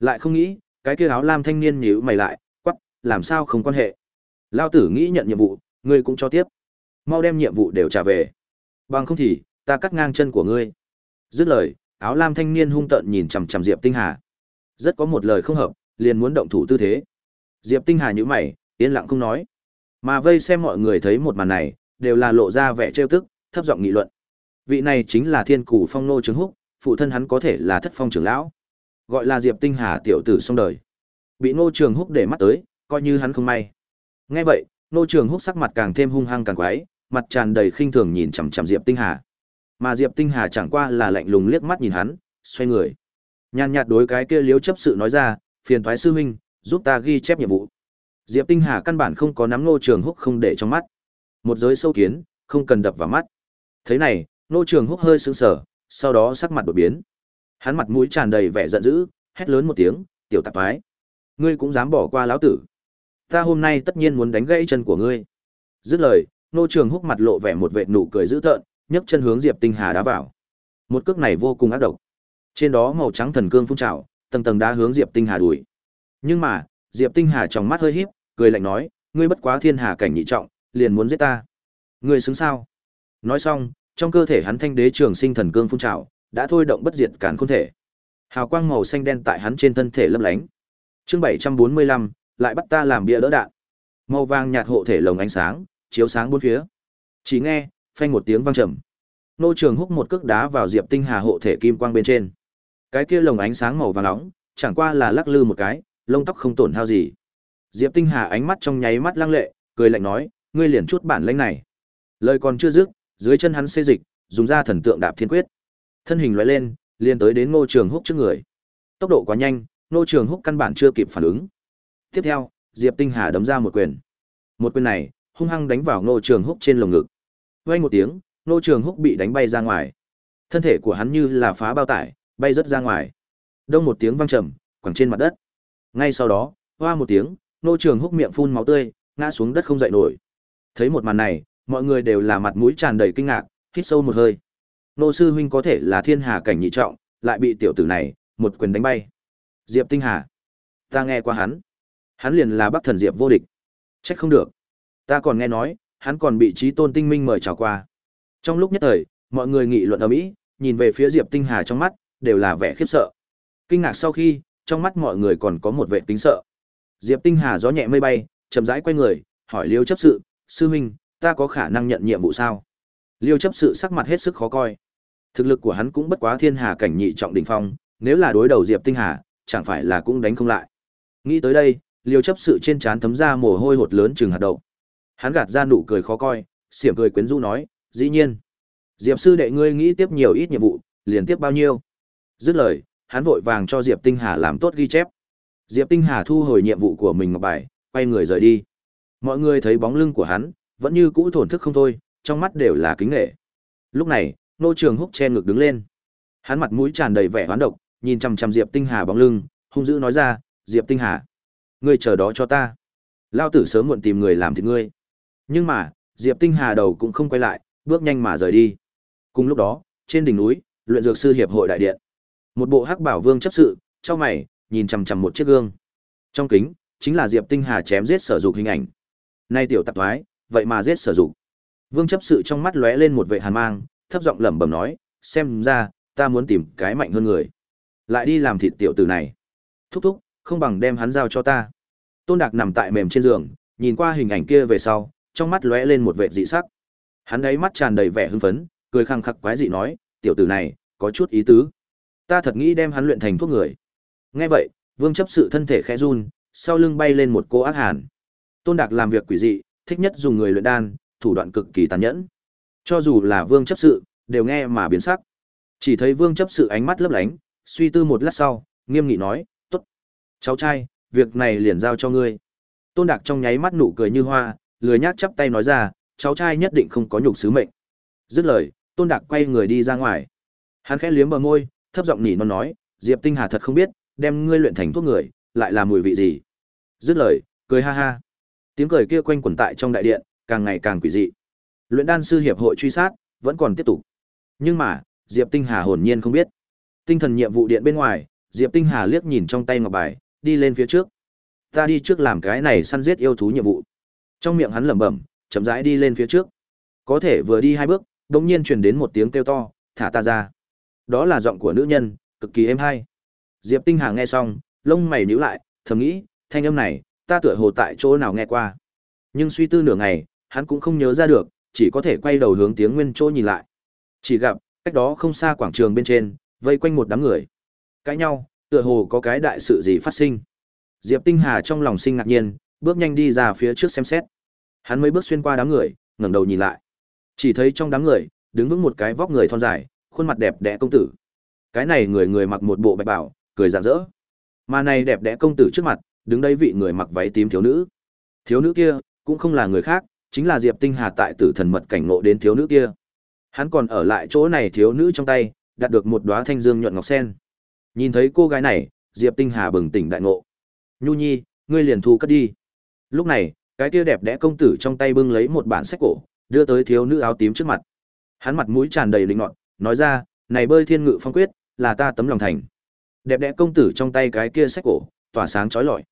Lại không nghĩ, cái kia áo lam thanh niên nhíu mày lại, quắp làm sao không quan hệ? Lao tử nghĩ nhận nhiệm vụ, ngươi cũng cho tiếp. Mau đem nhiệm vụ đều trả về. Bằng không thì, ta cắt ngang chân của ngươi. Dứt lời, áo lam thanh niên hung tợn nhìn chằm chằm Diệp Tinh Hà. Rất có một lời không hợp, liền muốn động thủ tư thế. Diệp Tinh Hà nhíu mày, yên lặng không nói. Mà vây xem mọi người thấy một màn này, đều là lộ ra vẻ trêu tức, thấp giọng nghị luận. Vị này chính là Thiên Củ Phong nô Trường Húc, phụ thân hắn có thể là Thất Phong trưởng lão. Gọi là Diệp Tinh Hà tiểu tử xong đời. Bị Ngô Trường Húc để mắt tới, coi như hắn không may. Nghe vậy, Ngô Trường Húc sắc mặt càng thêm hung hăng càng quái, mặt tràn đầy khinh thường nhìn chằm chằm Diệp Tinh Hà. Mà Diệp Tinh Hà chẳng qua là lạnh lùng liếc mắt nhìn hắn, xoay người. Nhàn nhạt đối cái kia liếu chấp sự nói ra, phiền thoái sư huynh, giúp ta ghi chép nhiệm vụ. Diệp Tinh Hà căn bản không có nắm Ngô Trường Húc không để trong mắt. Một giới sâu kiến, không cần đập vào mắt. Thế này, Ngô Trường Húc hơi sững sờ, sau đó sắc mặt đổi biến. Hắn mặt mũi tràn đầy vẻ giận dữ, hét lớn một tiếng, "Tiểu tạp toái, ngươi cũng dám bỏ qua lão tử? Ta hôm nay tất nhiên muốn đánh gãy chân của ngươi." Dứt lời, nô Trường Húc mặt lộ vẻ một vệt nụ cười dữ tợn, nhấc chân hướng Diệp Tinh Hà đá vào. Một cước này vô cùng ác độc. Trên đó màu trắng thần cương phun trào, tầng tầng đá hướng Diệp Tinh Hà đuổi. Nhưng mà, Diệp Tinh Hà trong mắt hơi híp, cười lạnh nói, ngươi bất quá thiên hà cảnh nhị trọng, liền muốn giết ta. Ngươi xứng sao? Nói xong, trong cơ thể hắn thanh đế trường sinh thần cương phun trào, đã thôi động bất diệt cản khôn thể. Hào quang màu xanh đen tại hắn trên thân thể lấp lánh. Chương 745, lại bắt ta làm bia đỡ đạn. Màu vàng nhạt hộ thể lồng ánh sáng, chiếu sáng bốn phía. Chỉ nghe, phanh một tiếng vang trầm. Nô Trường húc một cước đá vào Diệp Tinh Hà hộ thể kim quang bên trên. Cái kia lồng ánh sáng màu vàng nóng, chẳng qua là lắc lư một cái, lông tóc không tổn hao gì. Diệp Tinh Hà ánh mắt trong nháy mắt lăng lệ, cười lạnh nói, ngươi liền chút bản lĩnh này. Lời còn chưa dứt, dưới chân hắn xê dịch, dùng ra thần tượng đạp thiên quyết. Thân hình lóe lên, liền tới đến Ngô Trường Húc trước người. Tốc độ quá nhanh, Ngô Trường Húc căn bản chưa kịp phản ứng. Tiếp theo, Diệp Tinh Hà đấm ra một quyền. Một quyền này, hung hăng đánh vào Ngô Trường Húc trên lồng ngực. Vang một tiếng, nô Trường Húc bị đánh bay ra ngoài. Thân thể của hắn như là phá bao tải, bay rất ra ngoài. Đông một tiếng vang trầm, quẳng trên mặt đất. Ngay sau đó, hoa một tiếng, nô Trường Húc miệng phun máu tươi, ngã xuống đất không dậy nổi. Thấy một màn này, mọi người đều là mặt mũi tràn đầy kinh ngạc, hít sâu một hơi. Nô sư huynh có thể là thiên hà cảnh nhị trọng, lại bị tiểu tử này một quyền đánh bay. Diệp Tinh Hà, ta nghe qua hắn, hắn liền là Bắc Thần Diệp vô địch. Trách không được, ta còn nghe nói, hắn còn bị Chí Tôn Tinh Minh mời chào qua. Trong lúc nhất thời, mọi người nghị luận ở mỹ, nhìn về phía Diệp Tinh Hà trong mắt đều là vẻ khiếp sợ. Kinh ngạc sau khi, trong mắt mọi người còn có một vẻ tính sợ. Diệp Tinh Hà gió nhẹ mây bay, chậm rãi quay người, hỏi Liêu chấp sự, sư huynh, ta có khả năng nhận nhiệm vụ sao? Liêu chấp sự sắc mặt hết sức khó coi. Thực lực của hắn cũng bất quá thiên hà cảnh nhị trọng đỉnh phong, nếu là đối đầu Diệp Tinh Hà, chẳng phải là cũng đánh không lại. Nghĩ tới đây, Liêu chấp sự trên trán thấm ra mồ hôi hột lớn chừng hạt đậu. Hắn gạt ra nụ cười khó coi, xiểm cười quyến rũ nói, "Dĩ nhiên. Diệp sư đệ ngươi nghĩ tiếp nhiều ít nhiệm vụ, liền tiếp bao nhiêu?" Dứt lời, hắn vội vàng cho Diệp Tinh Hà làm tốt ghi chép. Diệp Tinh Hà thu hồi nhiệm vụ của mình ngọc bài, quay người rời đi. Mọi người thấy bóng lưng của hắn, vẫn như cũ thổn thức không thôi, trong mắt đều là kính nghệ. Lúc này, nô trường húc che ngực đứng lên. Hắn mặt mũi tràn đầy vẻ hoán độc, nhìn chằm chằm Diệp Tinh Hà bóng lưng, hung dữ nói ra, "Diệp Tinh Hà, ngươi chờ đó cho ta. Lao tử sớm muộn tìm người làm thịt ngươi." Nhưng mà, Diệp Tinh Hà đầu cũng không quay lại, bước nhanh mà rời đi. Cùng lúc đó, trên đỉnh núi, luyện dược sư hiệp hội đại điện. Một bộ hắc bảo vương chấp sự, trong mày, nhìn chằm chằm một chiếc gương. Trong kính, chính là Diệp Tinh Hà chém giết sở dục hình ảnh. Nay tiểu tạp thoái, vậy mà giết sở dục. Vương chấp sự trong mắt lóe lên một vệ hàn mang, thấp giọng lẩm bẩm nói, xem ra, ta muốn tìm cái mạnh hơn người. Lại đi làm thịt tiểu tử này. Thúc thúc, không bằng đem hắn giao cho ta. Tôn Đạc nằm tại mềm trên giường, nhìn qua hình ảnh kia về sau, trong mắt lóe lên một vẻ dị sắc. Hắn ấy mắt tràn đầy vẻ hưng phấn, cười khăng khắc quái dị nói, tiểu tử này, có chút ý tứ. Ta thật nghĩ đem hắn luyện thành thuốc người. Nghe vậy, Vương chấp sự thân thể khẽ run, sau lưng bay lên một cô ác hàn. Tôn Đạc làm việc quỷ dị, thích nhất dùng người luyện đan, thủ đoạn cực kỳ tàn nhẫn. Cho dù là Vương chấp sự, đều nghe mà biến sắc. Chỉ thấy Vương chấp sự ánh mắt lấp lánh, suy tư một lát sau, nghiêm nghị nói, "Tốt, cháu trai, việc này liền giao cho ngươi." Tôn Đạc trong nháy mắt nụ cười như hoa, lười nhác chắp tay nói ra, "Cháu trai nhất định không có nhục sứ mệnh." Dứt lời, Tôn Đạc quay người đi ra ngoài. Hắn khẽ liếm bờ môi, thấp giọng nỉ non nói, "Diệp Tinh Hà thật không biết, đem ngươi luyện thành thuốc người, lại là mùi vị gì?" Dứt lời, cười ha ha. Tiếng cười kia quanh quẩn tại trong đại điện, càng ngày càng quỷ dị. Luyện đan sư hiệp hội truy sát vẫn còn tiếp tục. Nhưng mà, Diệp Tinh Hà hồn nhiên không biết. Tinh thần nhiệm vụ điện bên ngoài, Diệp Tinh Hà liếc nhìn trong tay ngọc bài, đi lên phía trước. Ta đi trước làm cái này săn giết yêu thú nhiệm vụ. Trong miệng hắn lẩm bẩm, chậm rãi đi lên phía trước. Có thể vừa đi hai bước, đột nhiên truyền đến một tiếng kêu to, "Thả ta ra." Đó là giọng của nữ nhân, cực kỳ êm hay. Diệp Tinh Hà nghe xong, lông mày nhíu lại, thầm nghĩ, thanh âm này, ta tựa hồ tại chỗ nào nghe qua. Nhưng suy tư nửa ngày, hắn cũng không nhớ ra được, chỉ có thể quay đầu hướng tiếng nguyên chỗ nhìn lại. Chỉ gặp, cách đó không xa quảng trường bên trên, vây quanh một đám người. Cãi nhau, tựa hồ có cái đại sự gì phát sinh. Diệp Tinh Hà trong lòng sinh ngạc nhiên, bước nhanh đi ra phía trước xem xét. Hắn mới bước xuyên qua đám người, ngẩng đầu nhìn lại. Chỉ thấy trong đám người, đứng vững một cái vóc người thon dài, khuôn mặt đẹp đẽ công tử. Cái này người người mặc một bộ bạch bảo, cười rạng rỡ. Mà này đẹp đẽ công tử trước mặt, đứng đây vị người mặc váy tím thiếu nữ. Thiếu nữ kia, cũng không là người khác, chính là Diệp Tinh Hà tại Tử Thần Mật cảnh ngộ đến thiếu nữ kia. Hắn còn ở lại chỗ này thiếu nữ trong tay, đạt được một đóa thanh dương nhuận ngọc sen. Nhìn thấy cô gái này, Diệp Tinh Hà bừng tỉnh đại ngộ. Nhu Nhi, ngươi liền thu cất đi. Lúc này, cái kia đẹp đẽ công tử trong tay bưng lấy một bản sách cổ, đưa tới thiếu nữ áo tím trước mặt. Hắn mặt mũi tràn đầy linh ngọn, nói ra, này bơi thiên ngự phong quyết, là ta tấm lòng thành. Đẹp đẽ công tử trong tay cái kia sách cổ, tỏa sáng chói lọi.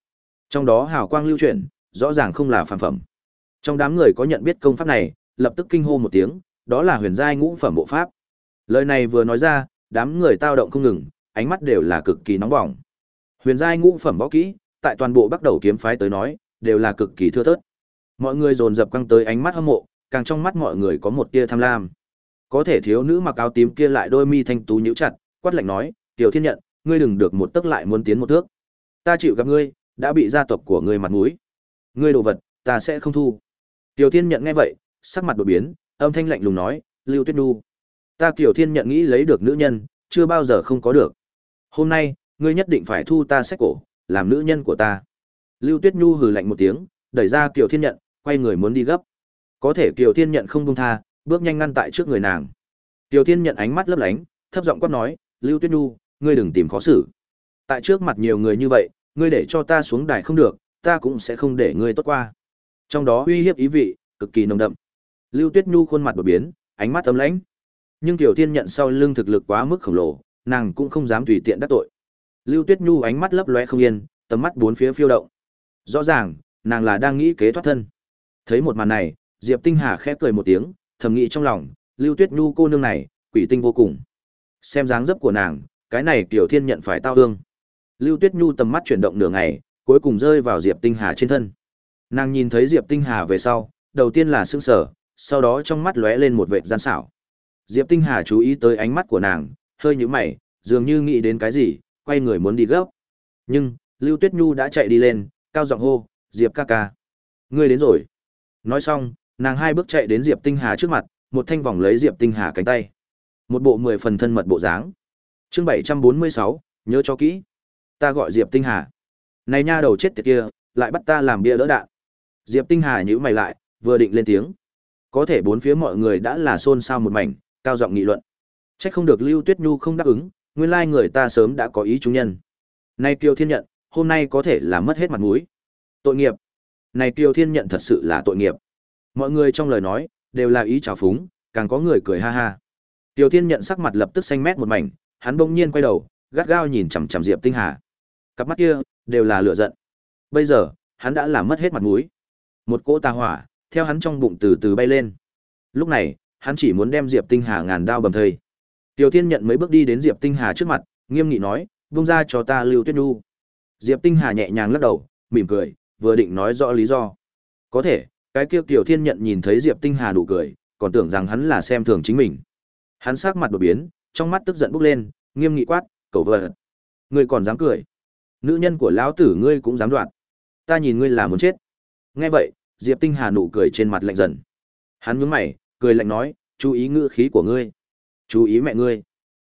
Trong đó hào quang lưu chuyển, rõ ràng không là phàm phẩm. Trong đám người có nhận biết công pháp này, lập tức kinh hô một tiếng, đó là huyền giai ngũ phẩm bộ pháp. Lời này vừa nói ra, đám người tao động không ngừng, ánh mắt đều là cực kỳ nóng bỏng. Huyền giai ngũ phẩm võ kỹ, tại toàn bộ bắt đầu kiếm phái tới nói, đều là cực kỳ thưa thớt. Mọi người dồn dập căng tới ánh mắt hâm mộ, càng trong mắt mọi người có một tia tham lam. Có thể thiếu nữ mặc áo tím kia lại đôi mi thanh tú nhíu chặt, quát lạnh nói, "Tiểu Thiên Nhận, ngươi đừng được một tức lại muốn tiến một thước. Ta chịu gặp ngươi, đã bị gia tộc của ngươi mặt mũi. Ngươi đồ vật, ta sẽ không thu." Tiểu Thiên Nhận nghe vậy, sắc mặt đổi biến, âm thanh lạnh lùng nói, "Lưu Tuyết Nhu, ta Tiểu Thiên Nhận nghĩ lấy được nữ nhân, chưa bao giờ không có được. Hôm nay, ngươi nhất định phải thu ta sách cổ, làm nữ nhân của ta." Lưu Tuyết Nhu hừ lạnh một tiếng, đẩy ra Kiều Thiên Nhận, quay người muốn đi gấp. Có thể Kiều Thiên Nhận không buông tha, bước nhanh ngăn tại trước người nàng. Kiều Thiên Nhận ánh mắt lấp lánh, thấp giọng quát nói, "Lưu Tuyết Nhu, ngươi đừng tìm khó xử. Tại trước mặt nhiều người như vậy, ngươi để cho ta xuống đài không được, ta cũng sẽ không để ngươi tốt qua." Trong đó uy hiếp ý vị cực kỳ nồng đậm. Lưu Tuyết Nhu khuôn mặt đổi biến, ánh mắt ấm lãnh. Nhưng Kiều Thiên Nhận sau lưng thực lực quá mức khổng lồ, nàng cũng không dám tùy tiện đắc tội. Lưu Tuyết Nhu ánh mắt lấp lóe không yên, tầm mắt bốn phía phiêu động. Rõ ràng, nàng là đang nghĩ kế thoát thân. Thấy một màn này, Diệp Tinh Hà khẽ cười một tiếng, thầm nghĩ trong lòng, Lưu Tuyết Nhu cô nương này, quỷ tinh vô cùng. Xem dáng dấp của nàng, cái này Tiểu Thiên nhận phải tao ương. Lưu Tuyết Nhu tầm mắt chuyển động nửa ngày, cuối cùng rơi vào Diệp Tinh Hà trên thân. Nàng nhìn thấy Diệp Tinh Hà về sau, đầu tiên là sững sờ, sau đó trong mắt lóe lên một vệt gian xảo. Diệp Tinh Hà chú ý tới ánh mắt của nàng, hơi nhíu mày, dường như nghĩ đến cái gì, quay người muốn đi gấp. Nhưng, Lưu Tuyết Nhu đã chạy đi lên, cao giọng hô, "Diệp ca ca, ngươi đến rồi." Nói xong, nàng hai bước chạy đến Diệp Tinh Hà trước mặt, một thanh vòng lấy Diệp Tinh Hà cánh tay. Một bộ mười phần thân mật bộ dáng. Chương 746, nhớ cho kỹ. Ta gọi Diệp Tinh Hà. Này nha đầu chết tiệt kia, lại bắt ta làm bia đỡ đạn. Diệp Tinh Hà nhíu mày lại, vừa định lên tiếng. Có thể bốn phía mọi người đã là xôn xao một mảnh, cao giọng nghị luận. Chắc không được Lưu Tuyết Nhu không đáp ứng, nguyên lai người ta sớm đã có ý chúng nhân. Nay Kiều Thiên nhận, hôm nay có thể là mất hết mặt mũi. Tội nghiệp. Này Kiều Thiên nhận thật sự là tội nghiệp. Mọi người trong lời nói đều là ý trào phúng, càng có người cười ha ha. Tiêu Thiên nhận sắc mặt lập tức xanh mét một mảnh, hắn bỗng nhiên quay đầu, gắt gao nhìn chằm chằm Diệp Tinh Hà. Cặp mắt kia đều là lửa giận. Bây giờ, hắn đã làm mất hết mặt mũi. Một cỗ tà hỏa theo hắn trong bụng từ từ bay lên. Lúc này, hắn chỉ muốn đem Diệp Tinh Hà ngàn đao bầm thây. Tiêu Thiên nhận mấy bước đi đến Diệp Tinh Hà trước mặt, nghiêm nghị nói, "Buông ra cho ta Lưu Tuyết Nhu." Diệp Tinh Hà nhẹ nhàng lắc đầu, mỉm cười, vừa định nói rõ lý do. Có thể, cái kia Kiều Thiên nhận nhìn thấy Diệp Tinh Hà nụ cười, còn tưởng rằng hắn là xem thường chính mình. Hắn sắc mặt đổi biến, trong mắt tức giận bốc lên, nghiêm nghị quát, "Cẩu vợ, ngươi còn dám cười? Nữ nhân của lão tử ngươi cũng dám đoạt? Ta nhìn ngươi là muốn chết." Nghe vậy, Diệp Tinh Hà nụ cười trên mặt lạnh dần. Hắn nhướng mày, cười lạnh nói, "Chú ý ngữ khí của ngươi, chú ý mẹ ngươi."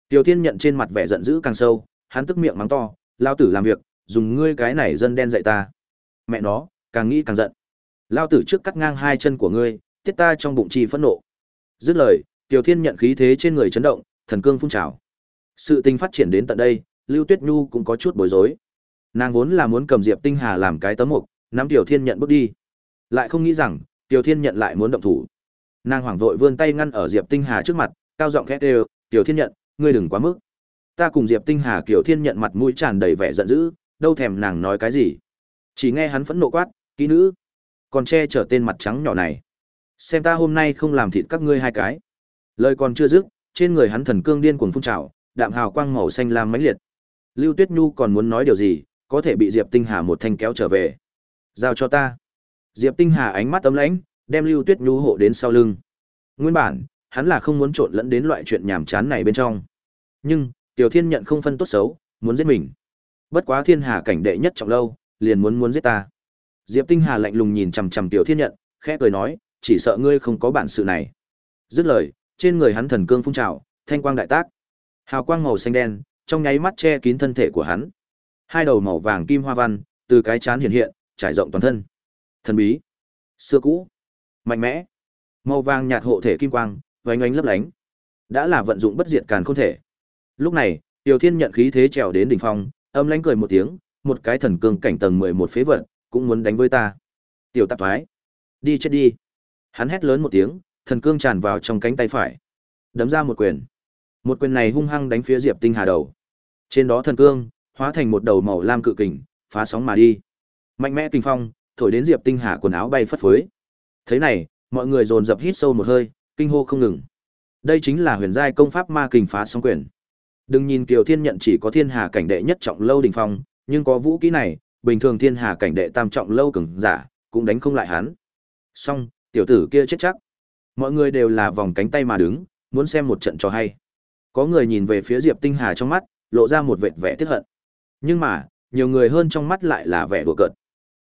Tiêu Thiên nhận trên mặt vẻ giận dữ càng sâu, hắn tức miệng mắng to, "Lão tử làm việc, dùng ngươi cái này dân đen dạy ta." Mẹ nó, càng nghĩ càng giận. lao tử trước cắt ngang hai chân của ngươi, tiết ta trong bụng chi phẫn nộ. Dứt lời, Tiểu Thiên nhận khí thế trên người chấn động, thần cương phun trào. Sự tình phát triển đến tận đây, Lưu Tuyết Nhu cũng có chút bối rối. Nàng vốn là muốn cầm Diệp Tinh Hà làm cái tấm mục, nắm Tiểu Thiên nhận bước đi. Lại không nghĩ rằng, Tiểu Thiên nhận lại muốn động thủ. Nàng hoảng vội vươn tay ngăn ở Diệp Tinh Hà trước mặt, cao giọng khẽ đều, "Tiểu Thiên nhận, ngươi đừng quá mức." Ta cùng Diệp Tinh Hà Tiểu Thiên nhận mặt mũi tràn đầy vẻ giận dữ, đâu thèm nàng nói cái gì. Chỉ nghe hắn phẫn nộ quát, "Kỹ nữ, còn che chở tên mặt trắng nhỏ này, xem ta hôm nay không làm thịt các ngươi hai cái." Lời còn chưa dứt, trên người hắn thần cương điên cuồng phun trào, đạm hào quang màu xanh lam mãnh liệt. Lưu Tuyết Nhu còn muốn nói điều gì, có thể bị Diệp Tinh Hà một thanh kéo trở về. "Giao cho ta." Diệp Tinh Hà ánh mắt tấm lãnh, đem Lưu Tuyết Nhu hộ đến sau lưng. Nguyên bản, hắn là không muốn trộn lẫn đến loại chuyện nhàm chán này bên trong. Nhưng, Tiểu Thiên nhận không phân tốt xấu, muốn giết mình. Bất quá thiên hà cảnh đệ nhất trọng lâu, liền muốn muốn giết ta. Diệp Tinh Hà lạnh lùng nhìn chằm chằm Tiểu Thiên nhận, khẽ cười nói, chỉ sợ ngươi không có bản sự này. Dứt lời, trên người hắn thần cương phun trào, thanh quang đại tác. Hào quang màu xanh đen, trong nháy mắt che kín thân thể của hắn. Hai đầu màu vàng kim hoa văn, từ cái chán hiện hiện, trải rộng toàn thân. Thần bí, xưa cũ, mạnh mẽ. Màu vàng nhạt hộ thể kim quang, vánh ánh lấp lánh. Đã là vận dụng bất diệt càn không thể. Lúc này, Tiểu Thiên nhận khí thế trèo đến đỉnh phong, âm lãnh cười một tiếng, một cái thần cương cảnh tầng 11 phế vật, cũng muốn đánh với ta. Tiểu tạp thoái, đi chết đi. Hắn hét lớn một tiếng, thần cương tràn vào trong cánh tay phải. Đấm ra một quyền. Một quyền này hung hăng đánh phía Diệp Tinh Hà đầu. Trên đó thần cương hóa thành một đầu màu lam cự kình, phá sóng mà đi. Mạnh mẽ kinh phong, thổi đến Diệp Tinh Hà quần áo bay phất phới. Thế này, mọi người dồn dập hít sâu một hơi, kinh hô không ngừng. Đây chính là huyền giai công pháp ma kình phá sóng quyền. Đừng nhìn Kiều Thiên nhận chỉ có thiên hà cảnh đệ nhất trọng lâu đỉnh phong, nhưng có vũ kỹ này, bình thường thiên hà cảnh đệ tam trọng lâu cường giả, cũng đánh không lại hắn. Song, tiểu tử kia chết chắc. Mọi người đều là vòng cánh tay mà đứng, muốn xem một trận cho hay. Có người nhìn về phía Diệp Tinh Hà trong mắt, lộ ra một vệt vẻ tiếc hận. Nhưng mà, nhiều người hơn trong mắt lại là vẻ đùa cợt.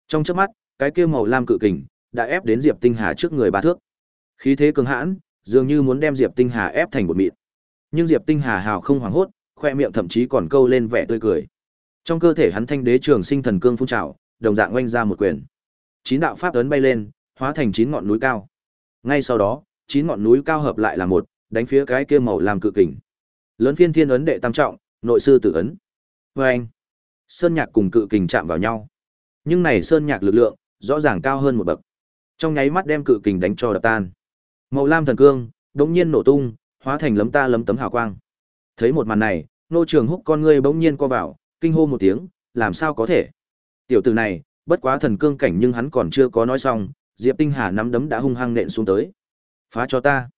Trong chớp mắt, cái kia màu lam cự kình đã ép đến Diệp Tinh Hà trước người ba thước. Khí thế cường hãn, dường như muốn đem Diệp Tinh Hà ép thành bột mịn. Nhưng Diệp Tinh Hà hào không hoảng hốt, khoe miệng thậm chí còn câu lên vẻ tươi cười. Trong cơ thể hắn thanh đế trường sinh thần cương phun trào, đồng dạng oanh ra một quyền. Chín đạo pháp ấn bay lên, hóa thành chín ngọn núi cao. Ngay sau đó, chín ngọn núi cao hợp lại là một, đánh phía cái kia màu làm cự kình. Lớn phiên thiên ấn đệ tam trọng, nội sư tử ấn. vê anh, Sơn Nhạc cùng cự kình chạm vào nhau. Nhưng này Sơn Nhạc lực lượng, rõ ràng cao hơn một bậc. Trong nháy mắt đem cự kình đánh cho đập tan. Màu lam thần cương, đống nhiên nổ tung, hóa thành lấm ta lấm tấm hào quang. Thấy một màn này, nô trường húc con ngươi bỗng nhiên co vào, kinh hô một tiếng, làm sao có thể? Tiểu tử này, bất quá thần cương cảnh nhưng hắn còn chưa có nói xong, Diệp Tinh Hà nắm đấm đã hung hăng nện xuống tới. Phá cho ta.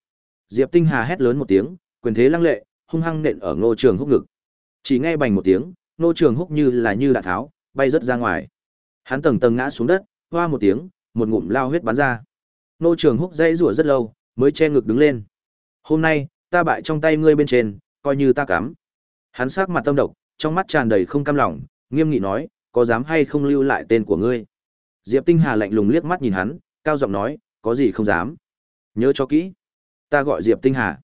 Diệp Tinh Hà hét lớn một tiếng, quyền thế lăng lệ, hung hăng nện ở Ngô Trường Húc ngực. Chỉ nghe bành một tiếng, Ngô Trường Húc như là như đạn tháo, bay rất ra ngoài. Hắn tầng tầng ngã xuống đất, hoa một tiếng, một ngụm lao huyết bắn ra. Ngô Trường Húc dây rủa rất lâu, mới che ngực đứng lên. Hôm nay, ta bại trong tay ngươi bên trên, coi như ta cắm. Hắn sắc mặt tâm độc, trong mắt tràn đầy không cam lòng, nghiêm nghị nói, có dám hay không lưu lại tên của ngươi? Diệp Tinh Hà lạnh lùng liếc mắt nhìn hắn, cao giọng nói, có gì không dám. Nhớ cho kỹ. Ta gọi Diệp Tinh Hà.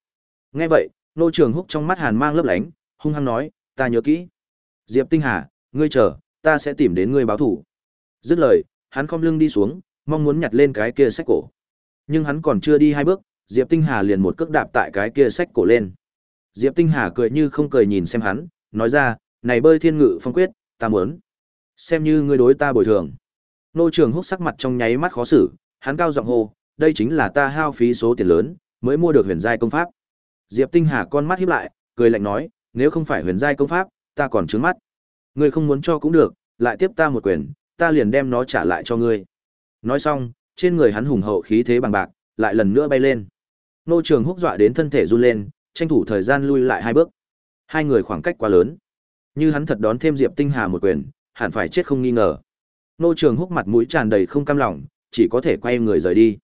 Nghe vậy, nô trường húc trong mắt hàn mang lấp lánh, hung hăng nói, ta nhớ kỹ. Diệp Tinh Hà, ngươi chờ, ta sẽ tìm đến ngươi báo thủ. Dứt lời, hắn khom lưng đi xuống, mong muốn nhặt lên cái kia sách cổ. Nhưng hắn còn chưa đi hai bước, Diệp Tinh Hà liền một cước đạp tại cái kia sách cổ lên. Diệp Tinh Hà cười như không cười nhìn xem hắn, nói ra, này bơi thiên ngự phong quyết, ta muốn. Xem như ngươi đối ta bồi thường. Nô trường húc sắc mặt trong nháy mắt khó xử, hắn cao giọng hô, đây chính là ta hao phí số tiền lớn, mới mua được huyền giai công pháp. Diệp Tinh Hà con mắt híp lại, cười lạnh nói, nếu không phải huyền giai công pháp, ta còn trướng mắt. Ngươi không muốn cho cũng được, lại tiếp ta một quyền, ta liền đem nó trả lại cho ngươi. Nói xong, trên người hắn hùng hậu khí thế bằng bạc, lại lần nữa bay lên. Nô Trường Húc dọa đến thân thể run lên, tranh thủ thời gian lui lại hai bước. Hai người khoảng cách quá lớn. Như hắn thật đón thêm Diệp Tinh Hà một quyền, hẳn phải chết không nghi ngờ. Nô Trường Húc mặt mũi tràn đầy không cam lòng, chỉ có thể quay người rời đi.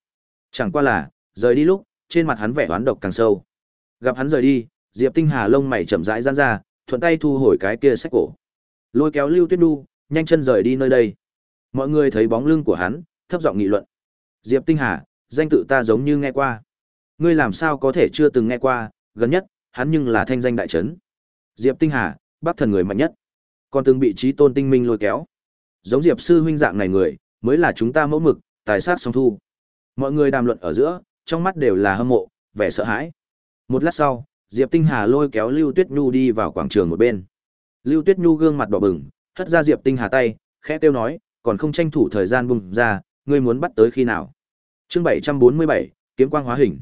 Chẳng qua là, rời đi lúc, trên mặt hắn vẻ oán độc càng sâu. Gặp hắn rời đi, Diệp Tinh Hà lông mày chậm rãi giãn ra, thuận tay thu hồi cái kia sách cổ. Lôi kéo Lưu Tuyết Nhu, nhanh chân rời đi nơi đây. Mọi người thấy bóng lưng của hắn, thấp giọng nghị luận. Diệp Tinh Hà, danh tự ta giống như nghe qua. Ngươi làm sao có thể chưa từng nghe qua, gần nhất, hắn nhưng là thanh danh đại trấn. Diệp Tinh Hà, bác thần người mạnh nhất. Còn từng bị trí tôn tinh minh lôi kéo. Giống Diệp sư huynh dạng này người, mới là chúng ta mẫu mực, tài sát song thu. Mọi người đàm luận ở giữa, trong mắt đều là hâm mộ, vẻ sợ hãi. Một lát sau, Diệp Tinh Hà lôi kéo Lưu Tuyết Nhu đi vào quảng trường một bên. Lưu Tuyết Nhu gương mặt đỏ bừng, hất ra Diệp Tinh Hà tay, khẽ kêu nói, còn không tranh thủ thời gian bùng ra, ngươi muốn bắt tới khi nào? Chương 747, kiếm quang hóa hình.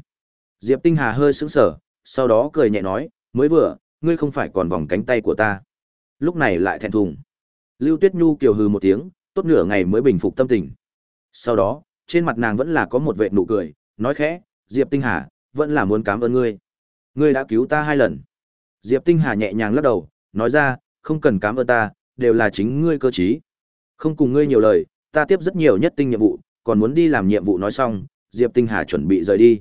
Diệp Tinh Hà hơi sững sờ, sau đó cười nhẹ nói, mới vừa, ngươi không phải còn vòng cánh tay của ta. Lúc này lại thẹn thùng. Lưu Tuyết Nhu kiều hừ một tiếng, tốt nửa ngày mới bình phục tâm tình. Sau đó, trên mặt nàng vẫn là có một vệt nụ cười, nói khẽ, Diệp Tinh Hà, vẫn là muốn cảm ơn ngươi. Ngươi đã cứu ta hai lần. Diệp Tinh Hà nhẹ nhàng lắc đầu, nói ra, không cần cảm ơn ta, đều là chính ngươi cơ trí. Không cùng ngươi nhiều lời, ta tiếp rất nhiều nhất tinh nhiệm vụ, còn muốn đi làm nhiệm vụ nói xong, Diệp Tinh Hà chuẩn bị rời đi.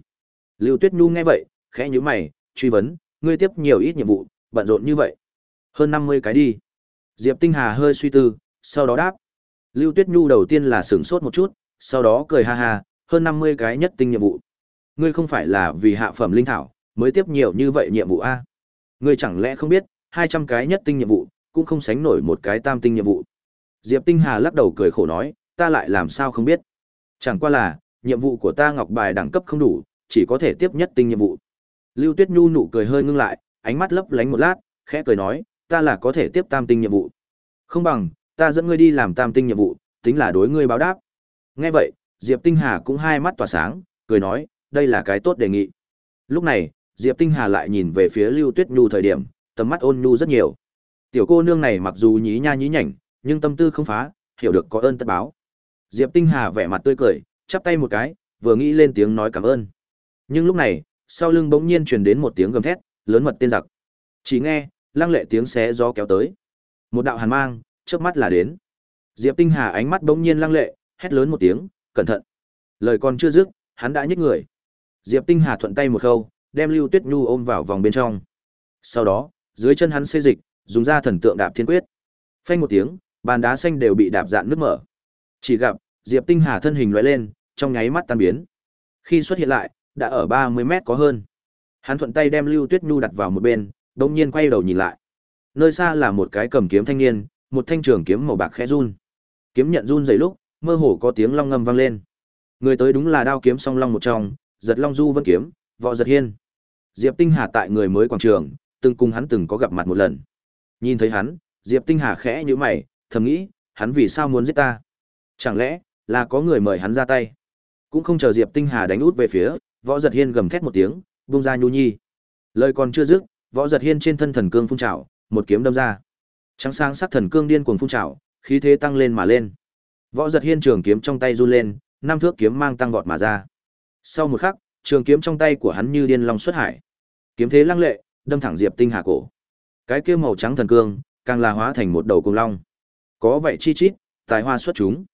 Lưu Tuyết Nhu nghe vậy, khẽ nhíu mày, truy vấn, ngươi tiếp nhiều ít nhiệm vụ, bận rộn như vậy. Hơn 50 cái đi. Diệp Tinh Hà hơi suy tư, sau đó đáp. Lưu Tuyết Nhu đầu tiên là sửng sốt một chút, sau đó cười ha ha, hơn 50 cái nhất tinh nhiệm vụ. Ngươi không phải là vì hạ phẩm linh thảo, mới tiếp nhiều như vậy nhiệm vụ a? Ngươi chẳng lẽ không biết, 200 cái nhất tinh nhiệm vụ, cũng không sánh nổi một cái tam tinh nhiệm vụ. Diệp Tinh Hà lắc đầu cười khổ nói, ta lại làm sao không biết. Chẳng qua là, nhiệm vụ của ta ngọc bài đẳng cấp không đủ, chỉ có thể tiếp nhất tinh nhiệm vụ. Lưu Tuyết Nhu nụ cười hơi ngưng lại, ánh mắt lấp lánh một lát, khẽ cười nói, ta là có thể tiếp tam tinh nhiệm vụ. Không bằng, ta dẫn ngươi đi làm tam tinh nhiệm vụ, tính là đối ngươi báo đáp. Nghe vậy, Diệp Tinh Hà cũng hai mắt tỏa sáng, cười nói, đây là cái tốt đề nghị. Lúc này, Diệp Tinh Hà lại nhìn về phía Lưu Tuyết Nhu thời điểm, tầm mắt ôn nhu rất nhiều. Tiểu cô nương này mặc dù nhí nha nhí nhảnh, nhưng tâm tư không phá, hiểu được có ơn tất báo. Diệp Tinh Hà vẻ mặt tươi cười, chắp tay một cái, vừa nghĩ lên tiếng nói cảm ơn. Nhưng lúc này, sau lưng bỗng nhiên truyền đến một tiếng gầm thét, lớn mật tên giặc. Chỉ nghe, lăng lệ tiếng xé gió kéo tới. Một đạo hàn mang, chớp mắt là đến. Diệp Tinh Hà ánh mắt bỗng nhiên lăng lệ, hét lớn một tiếng, cẩn thận. Lời còn chưa dứt, hắn đã nhích người. Diệp Tinh Hà thuận tay một khâu, đem Lưu Tuyết Nhu ôm vào vòng bên trong. Sau đó, dưới chân hắn xê dịch, dùng ra thần tượng đạp thiên quyết. Phanh một tiếng, bàn đá xanh đều bị đạp dạn nước mở. Chỉ gặp, Diệp Tinh Hà thân hình lóe lên, trong nháy mắt tan biến. Khi xuất hiện lại, đã ở 30 mét có hơn. Hắn thuận tay đem Lưu Tuyết Nhu đặt vào một bên, đột nhiên quay đầu nhìn lại. Nơi xa là một cái cầm kiếm thanh niên, một thanh trường kiếm màu bạc khẽ run. Kiếm nhận run dày lúc, mơ hồ có tiếng long ngâm vang lên. Người tới đúng là đao kiếm song long một trong, giật long du vân kiếm, võ giật hiên. Diệp Tinh Hà tại người mới quảng trường, từng cùng hắn từng có gặp mặt một lần. Nhìn thấy hắn, Diệp Tinh Hà khẽ nhíu mày, thầm nghĩ, hắn vì sao muốn giết ta? Chẳng lẽ là có người mời hắn ra tay? Cũng không chờ Diệp Tinh Hà đánh út về phía, Võ Giật Hiên gầm thét một tiếng, buông ra Nhu Nhi. Lời còn chưa dứt, Võ Giật Hiên trên thân thần cương phun trào, một kiếm đâm ra. Trắng sáng sắc thần cương điên cuồng phun trào, khí thế tăng lên mà lên. Võ Giật Hiên trường kiếm trong tay run lên, năm thước kiếm mang tăng vọt mà ra. Sau một khắc, trường kiếm trong tay của hắn như điên long xuất hải. Kiếm thế lăng lệ, đâm thẳng Diệp Tinh Hà cổ. Cái kia màu trắng thần cương, càng là hóa thành một đầu cùng long. Có vậy chi chít, tài hoa xuất chúng.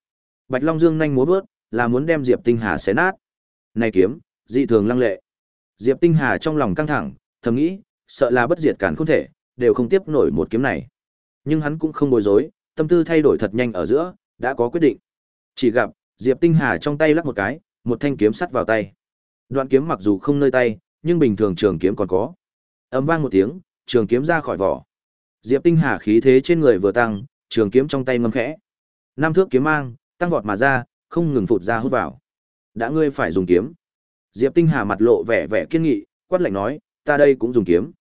Bạch Long Dương nhanh múa vớt, là muốn đem Diệp Tinh Hà xé nát. Này kiếm, dị thường lăng lệ. Diệp Tinh Hà trong lòng căng thẳng, thầm nghĩ, sợ là bất diệt cản không thể, đều không tiếp nổi một kiếm này. Nhưng hắn cũng không bối rối, tâm tư thay đổi thật nhanh ở giữa, đã có quyết định. Chỉ gặp, Diệp Tinh Hà trong tay lắc một cái, một thanh kiếm sắt vào tay. Đoạn kiếm mặc dù không nơi tay, nhưng bình thường trường kiếm còn có. Ầm vang một tiếng, trường kiếm ra khỏi vỏ. Diệp Tinh Hà khí thế trên người vừa tăng, trường kiếm trong tay ngâm khẽ. Năm thước kiếm mang, tăng vọt mà ra, không ngừng phụt ra hút vào. Đã ngươi phải dùng kiếm. Diệp Tinh Hà mặt lộ vẻ vẻ kiên nghị, quát lạnh nói, ta đây cũng dùng kiếm.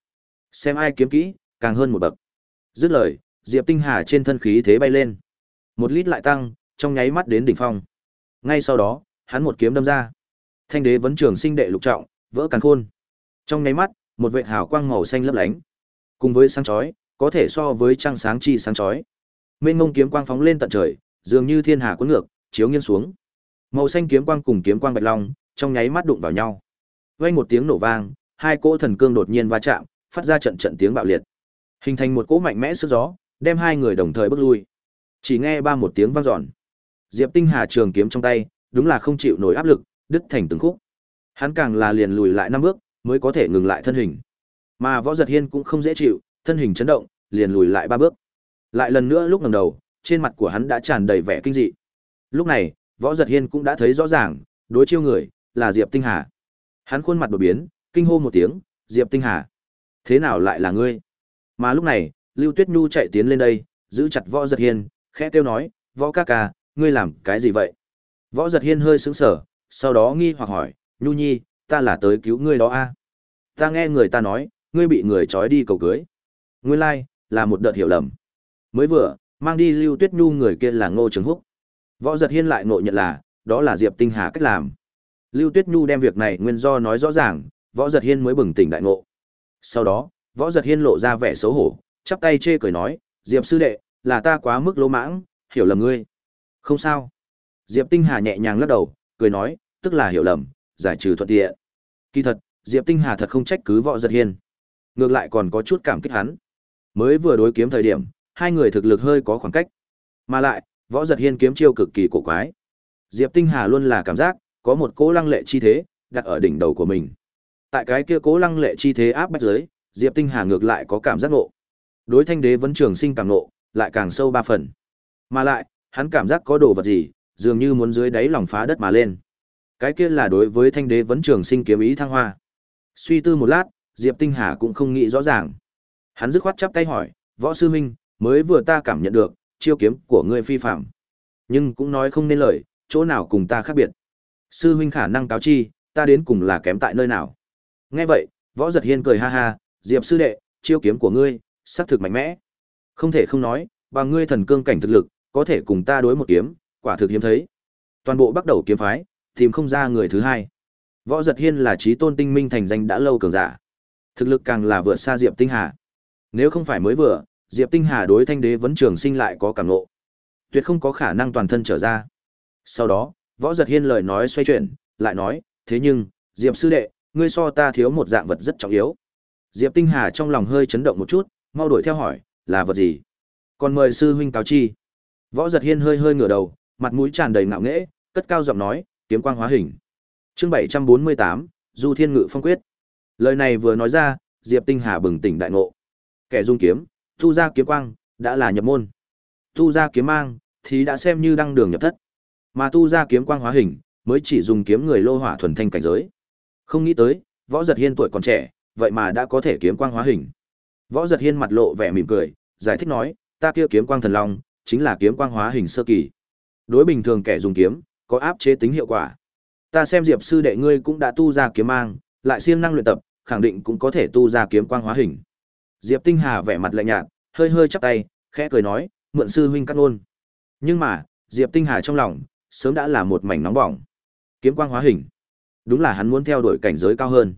Xem ai kiếm kỹ, càng hơn một bậc. Dứt lời, Diệp Tinh Hà trên thân khí thế bay lên. Một lít lại tăng, trong nháy mắt đến đỉnh phong. Ngay sau đó, hắn một kiếm đâm ra. Thanh đế vấn trường sinh đệ lục trọng, vỡ càn khôn. Trong nháy mắt, một vệt hào quang màu xanh lấp lánh. Cùng với sáng chói, có thể so với trăng sáng chi sáng chói. Mênh mông kiếm quang phóng lên tận trời, dường như thiên hà cuốn ngược, chiếu nghiêng xuống. Màu xanh kiếm quang cùng kiếm quang bạch long, trong nháy mắt đụng vào nhau. Vang một tiếng nổ vang, hai cỗ thần cương đột nhiên va chạm, phát ra trận trận tiếng bạo liệt. Hình thành một cỗ mạnh mẽ sức gió, đem hai người đồng thời bước lui. Chỉ nghe ba một tiếng vang dọn. Diệp Tinh Hà trường kiếm trong tay, đúng là không chịu nổi áp lực, đứt thành từng khúc. Hắn càng là liền lùi lại năm bước, mới có thể ngừng lại thân hình. Mà Võ Giật Hiên cũng không dễ chịu, thân hình chấn động, liền lùi lại ba bước. Lại lần nữa lúc ngẩng đầu, trên mặt của hắn đã tràn đầy vẻ kinh dị. Lúc này, Võ Giật Hiên cũng đã thấy rõ ràng, đối chiêu người là Diệp Tinh Hà. Hắn khuôn mặt đột biến, kinh hô một tiếng, "Diệp Tinh Hà, thế nào lại là ngươi?" Mà lúc này, Lưu Tuyết Nhu chạy tiến lên đây, giữ chặt Võ Giật Hiên, khẽ kêu nói, "Võ ca ca, ngươi làm cái gì vậy?" Võ Giật Hiên hơi sững sờ, sau đó nghi hoặc hỏi, "Nhu Nhi, ta là tới cứu ngươi đó a?" Ta nghe người ta nói, ngươi bị người trói đi cầu cưới. Nguyên lai, like, là một đợt hiểu lầm. Mới vừa, mang đi Lưu Tuyết Nhu người kia là Ngô Trường Húc. Võ Giật Hiên lại ngộ nhận là, đó là Diệp Tinh Hà cách làm. Lưu Tuyết Nhu đem việc này nguyên do nói rõ ràng, Võ Giật Hiên mới bừng tỉnh đại ngộ. Sau đó, Võ Giật Hiên lộ ra vẻ xấu hổ, chắp tay chê cười nói, Diệp sư đệ, là ta quá mức lỗ mãng, hiểu lầm ngươi. Không sao. Diệp Tinh Hà nhẹ nhàng lắc đầu, cười nói, tức là hiểu lầm, giải trừ thuận tiện. Kỳ thật, Diệp Tinh Hà thật không trách cứ Võ Giật Hiên. Ngược lại còn có chút cảm kích hắn. Mới vừa đối kiếm thời điểm, hai người thực lực hơi có khoảng cách. Mà lại, Võ Giật Hiên kiếm chiêu cực kỳ cổ quái. Diệp Tinh Hà luôn là cảm giác có một cỗ lăng lệ chi thế đặt ở đỉnh đầu của mình. Tại cái kia cố lăng lệ chi thế áp bách giới, Diệp Tinh Hà ngược lại có cảm giác ngộ. Đối thanh đế vấn trường sinh càng ngộ, lại càng sâu ba phần. Mà lại, hắn cảm giác có đồ vật gì, dường như muốn dưới đáy lòng phá đất mà lên. Cái kia là đối với thanh đế vấn trường sinh kiếm ý thăng hoa. Suy tư một lát, Diệp Tinh Hà cũng không nghĩ rõ ràng. Hắn dứt khoát chắp tay hỏi, "Võ sư minh, mới vừa ta cảm nhận được, chiêu kiếm của ngươi phi phạm, nhưng cũng nói không nên lời, chỗ nào cùng ta khác biệt. Sư huynh khả năng cáo chi, ta đến cùng là kém tại nơi nào?" Nghe vậy, Võ Giật Hiên cười ha ha, "Diệp sư đệ, chiêu kiếm của ngươi, sắc thực mạnh mẽ. Không thể không nói, bằng ngươi thần cương cảnh thực lực, có thể cùng ta đối một kiếm, quả thực hiếm thấy. Toàn bộ bắt đầu kiếm phái, tìm không ra người thứ hai. Võ Giật Hiên là trí tôn tinh minh thành danh đã lâu cường giả. Thực lực càng là vượt xa Diệp Tinh Hà. Nếu không phải mới vừa, Diệp Tinh Hà đối thanh đế vẫn trường sinh lại có cảm ngộ. Tuyệt không có khả năng toàn thân trở ra. Sau đó, Võ Giật Hiên lời nói xoay chuyển, lại nói, thế nhưng, Diệp sư đệ, ngươi so ta thiếu một dạng vật rất trọng yếu. Diệp Tinh Hà trong lòng hơi chấn động một chút, mau đuổi theo hỏi, là vật gì? Còn mời sư huynh cáo chi. Võ Giật Hiên hơi hơi ngửa đầu, mặt mũi tràn đầy ngạo nghễ, cất cao giọng nói, kiếm quang hóa hình. Chương 748, Du Thiên Ngự Phong Quyết. Lời này vừa nói ra, Diệp Tinh Hà bừng tỉnh đại ngộ. Kẻ dung kiếm, thu ra kiếm quang, đã là nhập môn. thu ra kiếm mang, thì đã xem như đăng đường nhập thất. Mà tu ra kiếm quang hóa hình, mới chỉ dùng kiếm người lô hỏa thuần thanh cảnh giới. Không nghĩ tới, Võ Giật Hiên tuổi còn trẻ, vậy mà đã có thể kiếm quang hóa hình. Võ Giật Hiên mặt lộ vẻ mỉm cười, giải thích nói, ta kia kiếm quang thần long, chính là kiếm quang hóa hình sơ kỳ. Đối bình thường kẻ dùng kiếm, có áp chế tính hiệu quả. Ta xem Diệp sư đệ ngươi cũng đã tu ra kiếm mang, lại siêng năng luyện tập, khẳng định cũng có thể tu ra kiếm quang hóa hình. Diệp Tinh Hà vẻ mặt lạnh nhạt, hơi hơi chắp tay, khẽ cười nói, mượn sư huynh cắt ngôn. Nhưng mà, Diệp Tinh Hà trong lòng, sớm đã là một mảnh nóng bỏng. Kiếm quang hóa hình, đúng là hắn muốn theo đuổi cảnh giới cao hơn.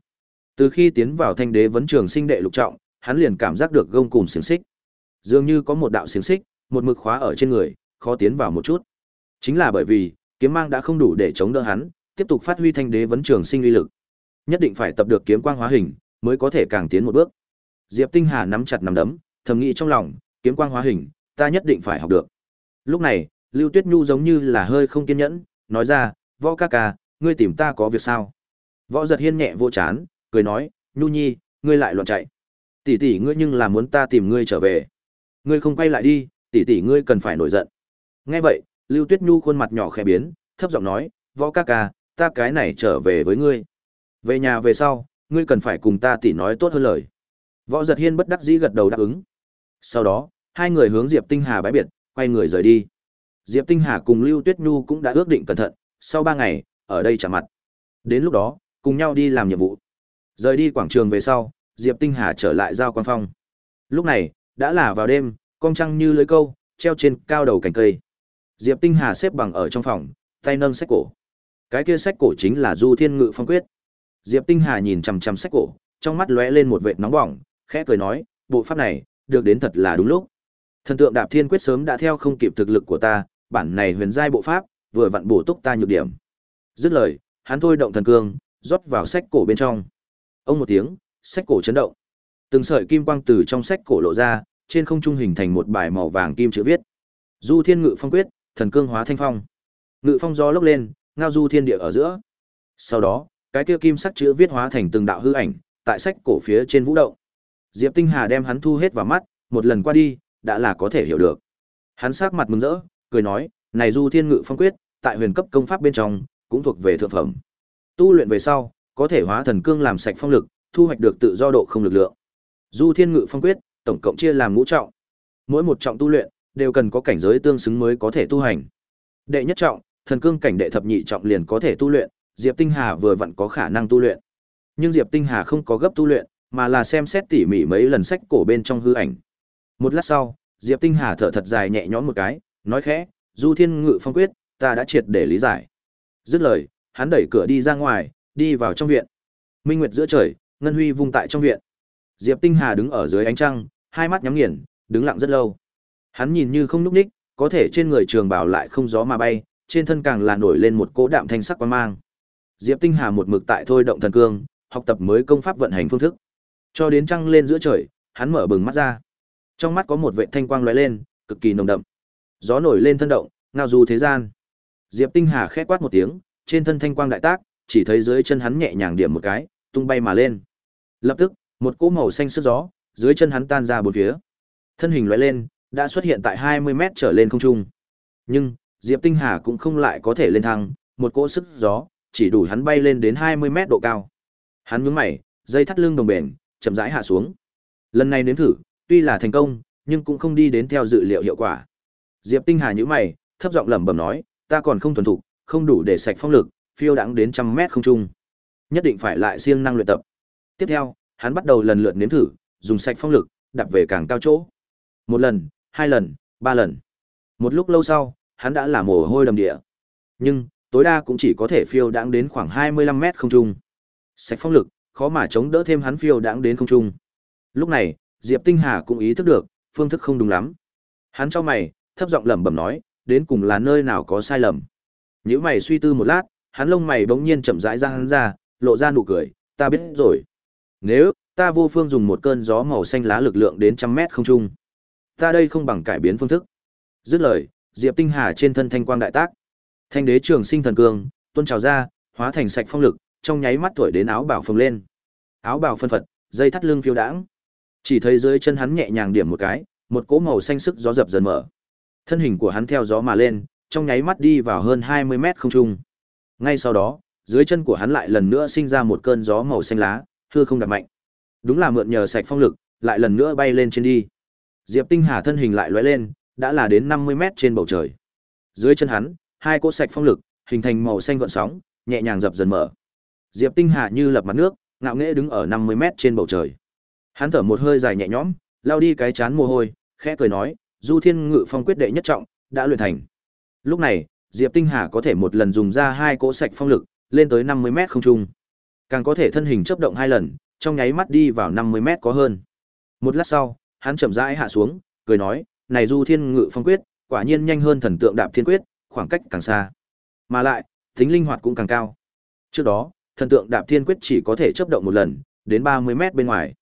Từ khi tiến vào Thanh Đế vấn trường sinh đệ lục trọng, hắn liền cảm giác được gông cùm xiềng xích. Dường như có một đạo xiềng xích, một mực khóa ở trên người, khó tiến vào một chút. Chính là bởi vì, kiếm mang đã không đủ để chống đỡ hắn, tiếp tục phát huy thanh đế vấn trường sinh uy lực. Nhất định phải tập được kiếm quang hóa hình, mới có thể càng tiến một bước. Diệp Tinh Hà nắm chặt nắm đấm, thầm nghĩ trong lòng, kiếm quang hóa hình, ta nhất định phải học được. Lúc này, Lưu Tuyết Nhu giống như là hơi không kiên nhẫn, nói ra, "Võ ca ca, ngươi tìm ta có việc sao?" Võ Giật Hiên nhẹ vô chán, cười nói, "Nhu Nhi, ngươi lại loạn chạy. Tỷ tỷ ngươi nhưng là muốn ta tìm ngươi trở về. Ngươi không quay lại đi, tỷ tỷ ngươi cần phải nổi giận." Nghe vậy, Lưu Tuyết Nhu khuôn mặt nhỏ khẽ biến, thấp giọng nói, "Võ ca ca, ta cái này trở về với ngươi. Về nhà về sau, ngươi cần phải cùng ta tỉ nói tốt hơn lời." Võ Giật Hiên bất đắc dĩ gật đầu đáp ứng. Sau đó, hai người hướng Diệp Tinh Hà bái biệt, quay người rời đi. Diệp Tinh Hà cùng Lưu Tuyết Nhu cũng đã ước định cẩn thận, sau ba ngày, ở đây chạm mặt. Đến lúc đó, cùng nhau đi làm nhiệm vụ. Rời đi quảng trường về sau, Diệp Tinh Hà trở lại giao quan phong. Lúc này, đã là vào đêm, con trăng như lưới câu, treo trên cao đầu cành cây. Diệp Tinh Hà xếp bằng ở trong phòng, tay nâng sách cổ. Cái kia sách cổ chính là Du Thiên Ngự Phong Quyết. Diệp Tinh Hà nhìn chằm chằm sách cổ, trong mắt lóe lên một vệt nóng bỏng, khẽ cười nói, bộ pháp này, được đến thật là đúng lúc. Thần tượng Đạp Thiên Quyết sớm đã theo không kịp thực lực của ta, bản này huyền giai bộ pháp, vừa vặn bổ túc ta nhược điểm. Dứt lời, hắn thôi động thần cương, rót vào sách cổ bên trong. Ông một tiếng, sách cổ chấn động. Từng sợi kim quang từ trong sách cổ lộ ra, trên không trung hình thành một bài màu vàng kim chữ viết. Du Thiên Ngự Phong Quyết, thần cương hóa thanh phong. Ngự phong gió lốc lên, ngao du thiên địa ở giữa. Sau đó, cái kia kim sắc chữ viết hóa thành từng đạo hư ảnh, tại sách cổ phía trên vũ động. Diệp Tinh Hà đem hắn thu hết vào mắt, một lần qua đi, đã là có thể hiểu được. Hắn sắc mặt mừng rỡ, cười nói, "Này Du Thiên Ngự Phong Quyết, tại huyền cấp công pháp bên trong, cũng thuộc về thượng phẩm. Tu luyện về sau, có thể hóa thần cương làm sạch phong lực, thu hoạch được tự do độ không lực lượng. Du Thiên Ngự Phong Quyết, tổng cộng chia làm ngũ trọng. Mỗi một trọng tu luyện đều cần có cảnh giới tương xứng mới có thể tu hành. Đệ nhất trọng, thần cương cảnh đệ thập nhị trọng liền có thể tu luyện, Diệp Tinh Hà vừa vặn có khả năng tu luyện. Nhưng Diệp Tinh Hà không có gấp tu luyện, mà là xem xét tỉ mỉ mấy lần sách cổ bên trong hư ảnh. Một lát sau, Diệp Tinh Hà thở thật dài nhẹ nhõm một cái, nói khẽ, "Du Thiên Ngự Phong Quyết, ta đã triệt để lý giải." Dứt lời, hắn đẩy cửa đi ra ngoài, đi vào trong viện. Minh nguyệt giữa trời, ngân huy vung tại trong viện. Diệp Tinh Hà đứng ở dưới ánh trăng, hai mắt nhắm nghiền, đứng lặng rất lâu. Hắn nhìn như không núp ních, có thể trên người trường bảo lại không gió mà bay, trên thân càng là nổi lên một cỗ đạm thanh sắc quan mang. Diệp Tinh Hà một mực tại thôi động thần cương, học tập mới công pháp vận hành phương thức. Cho đến trăng lên giữa trời, hắn mở bừng mắt ra. Trong mắt có một vệ thanh quang lóe lên, cực kỳ nồng đậm. Gió nổi lên thân động, ngao du thế gian. Diệp Tinh Hà khẽ quát một tiếng, trên thân thanh quang đại tác, chỉ thấy dưới chân hắn nhẹ nhàng điểm một cái, tung bay mà lên. Lập tức, một cỗ màu xanh sức gió, dưới chân hắn tan ra bốn phía. Thân hình lóe lên, đã xuất hiện tại 20 mét trở lên không trung. Nhưng, Diệp Tinh Hà cũng không lại có thể lên thăng, một cỗ sức gió, chỉ đủ hắn bay lên đến 20 mét độ cao. Hắn nhướng mày, dây thắt lưng đồng bền, chậm rãi hạ xuống. Lần này nếm thử, tuy là thành công, nhưng cũng không đi đến theo dự liệu hiệu quả. Diệp Tinh Hà nhíu mày, thấp giọng lẩm bẩm nói, ta còn không thuần thục, không đủ để sạch phong lực, phiêu đãng đến trăm mét không trung. Nhất định phải lại siêng năng luyện tập. Tiếp theo, hắn bắt đầu lần lượt nếm thử, dùng sạch phong lực, đạp về càng cao chỗ. Một lần, hai lần, ba lần. Một lúc lâu sau, hắn đã là mồ hôi đầm địa. Nhưng, tối đa cũng chỉ có thể phiêu đãng đến khoảng 25 mét không trung. Sạch phong lực, khó mà chống đỡ thêm hắn phiêu đãng đến không trung. Lúc này, Diệp Tinh Hà cũng ý thức được, phương thức không đúng lắm. Hắn cho mày, thấp giọng lẩm bẩm nói, đến cùng là nơi nào có sai lầm. Nếu mày suy tư một lát, hắn lông mày bỗng nhiên chậm rãi ra hắn ra, lộ ra nụ cười, ta biết rồi. Nếu ta vô phương dùng một cơn gió màu xanh lá lực lượng đến trăm mét không trung, ta đây không bằng cải biến phương thức. Dứt lời, Diệp Tinh Hà trên thân thanh quang đại tác. Thanh đế trường sinh thần cương, tuôn trào ra, hóa thành sạch phong lực, trong nháy mắt thổi đến áo bào phồng lên. Áo bào phân phật, dây thắt lưng phiêu đãng. Chỉ thấy dưới chân hắn nhẹ nhàng điểm một cái, một cỗ màu xanh sức gió dập dần mở. Thân hình của hắn theo gió mà lên, trong nháy mắt đi vào hơn 20 mét không trung. Ngay sau đó, dưới chân của hắn lại lần nữa sinh ra một cơn gió màu xanh lá, hư không đạp mạnh. Đúng là mượn nhờ sạch phong lực, lại lần nữa bay lên trên đi. Diệp Tinh Hà thân hình lại lóe lên, đã là đến 50 mét trên bầu trời. Dưới chân hắn, hai cỗ sạch phong lực, hình thành màu xanh gợn sóng, nhẹ nhàng dập dần mở. Diệp Tinh Hà như lập mặt nước, ngạo nghễ đứng ở 50 mét trên bầu trời. Hắn thở một hơi dài nhẹ nhõm, lao đi cái chán mồ hôi, khẽ cười nói, Du Thiên Ngự Phong quyết đệ nhất trọng, đã luyện thành. Lúc này, Diệp Tinh Hà có thể một lần dùng ra hai cỗ sạch phong lực, lên tới 50 mét không trung. Càng có thể thân hình chấp động hai lần, trong nháy mắt đi vào 50 mét có hơn. Một lát sau, hắn chậm rãi hạ xuống, cười nói, này Du Thiên Ngự Phong quyết, quả nhiên nhanh hơn thần tượng đạp thiên quyết, khoảng cách càng xa. Mà lại, tính linh hoạt cũng càng cao. Trước đó, thần tượng đạp thiên quyết chỉ có thể chấp động một lần, đến 30 mét bên ngoài.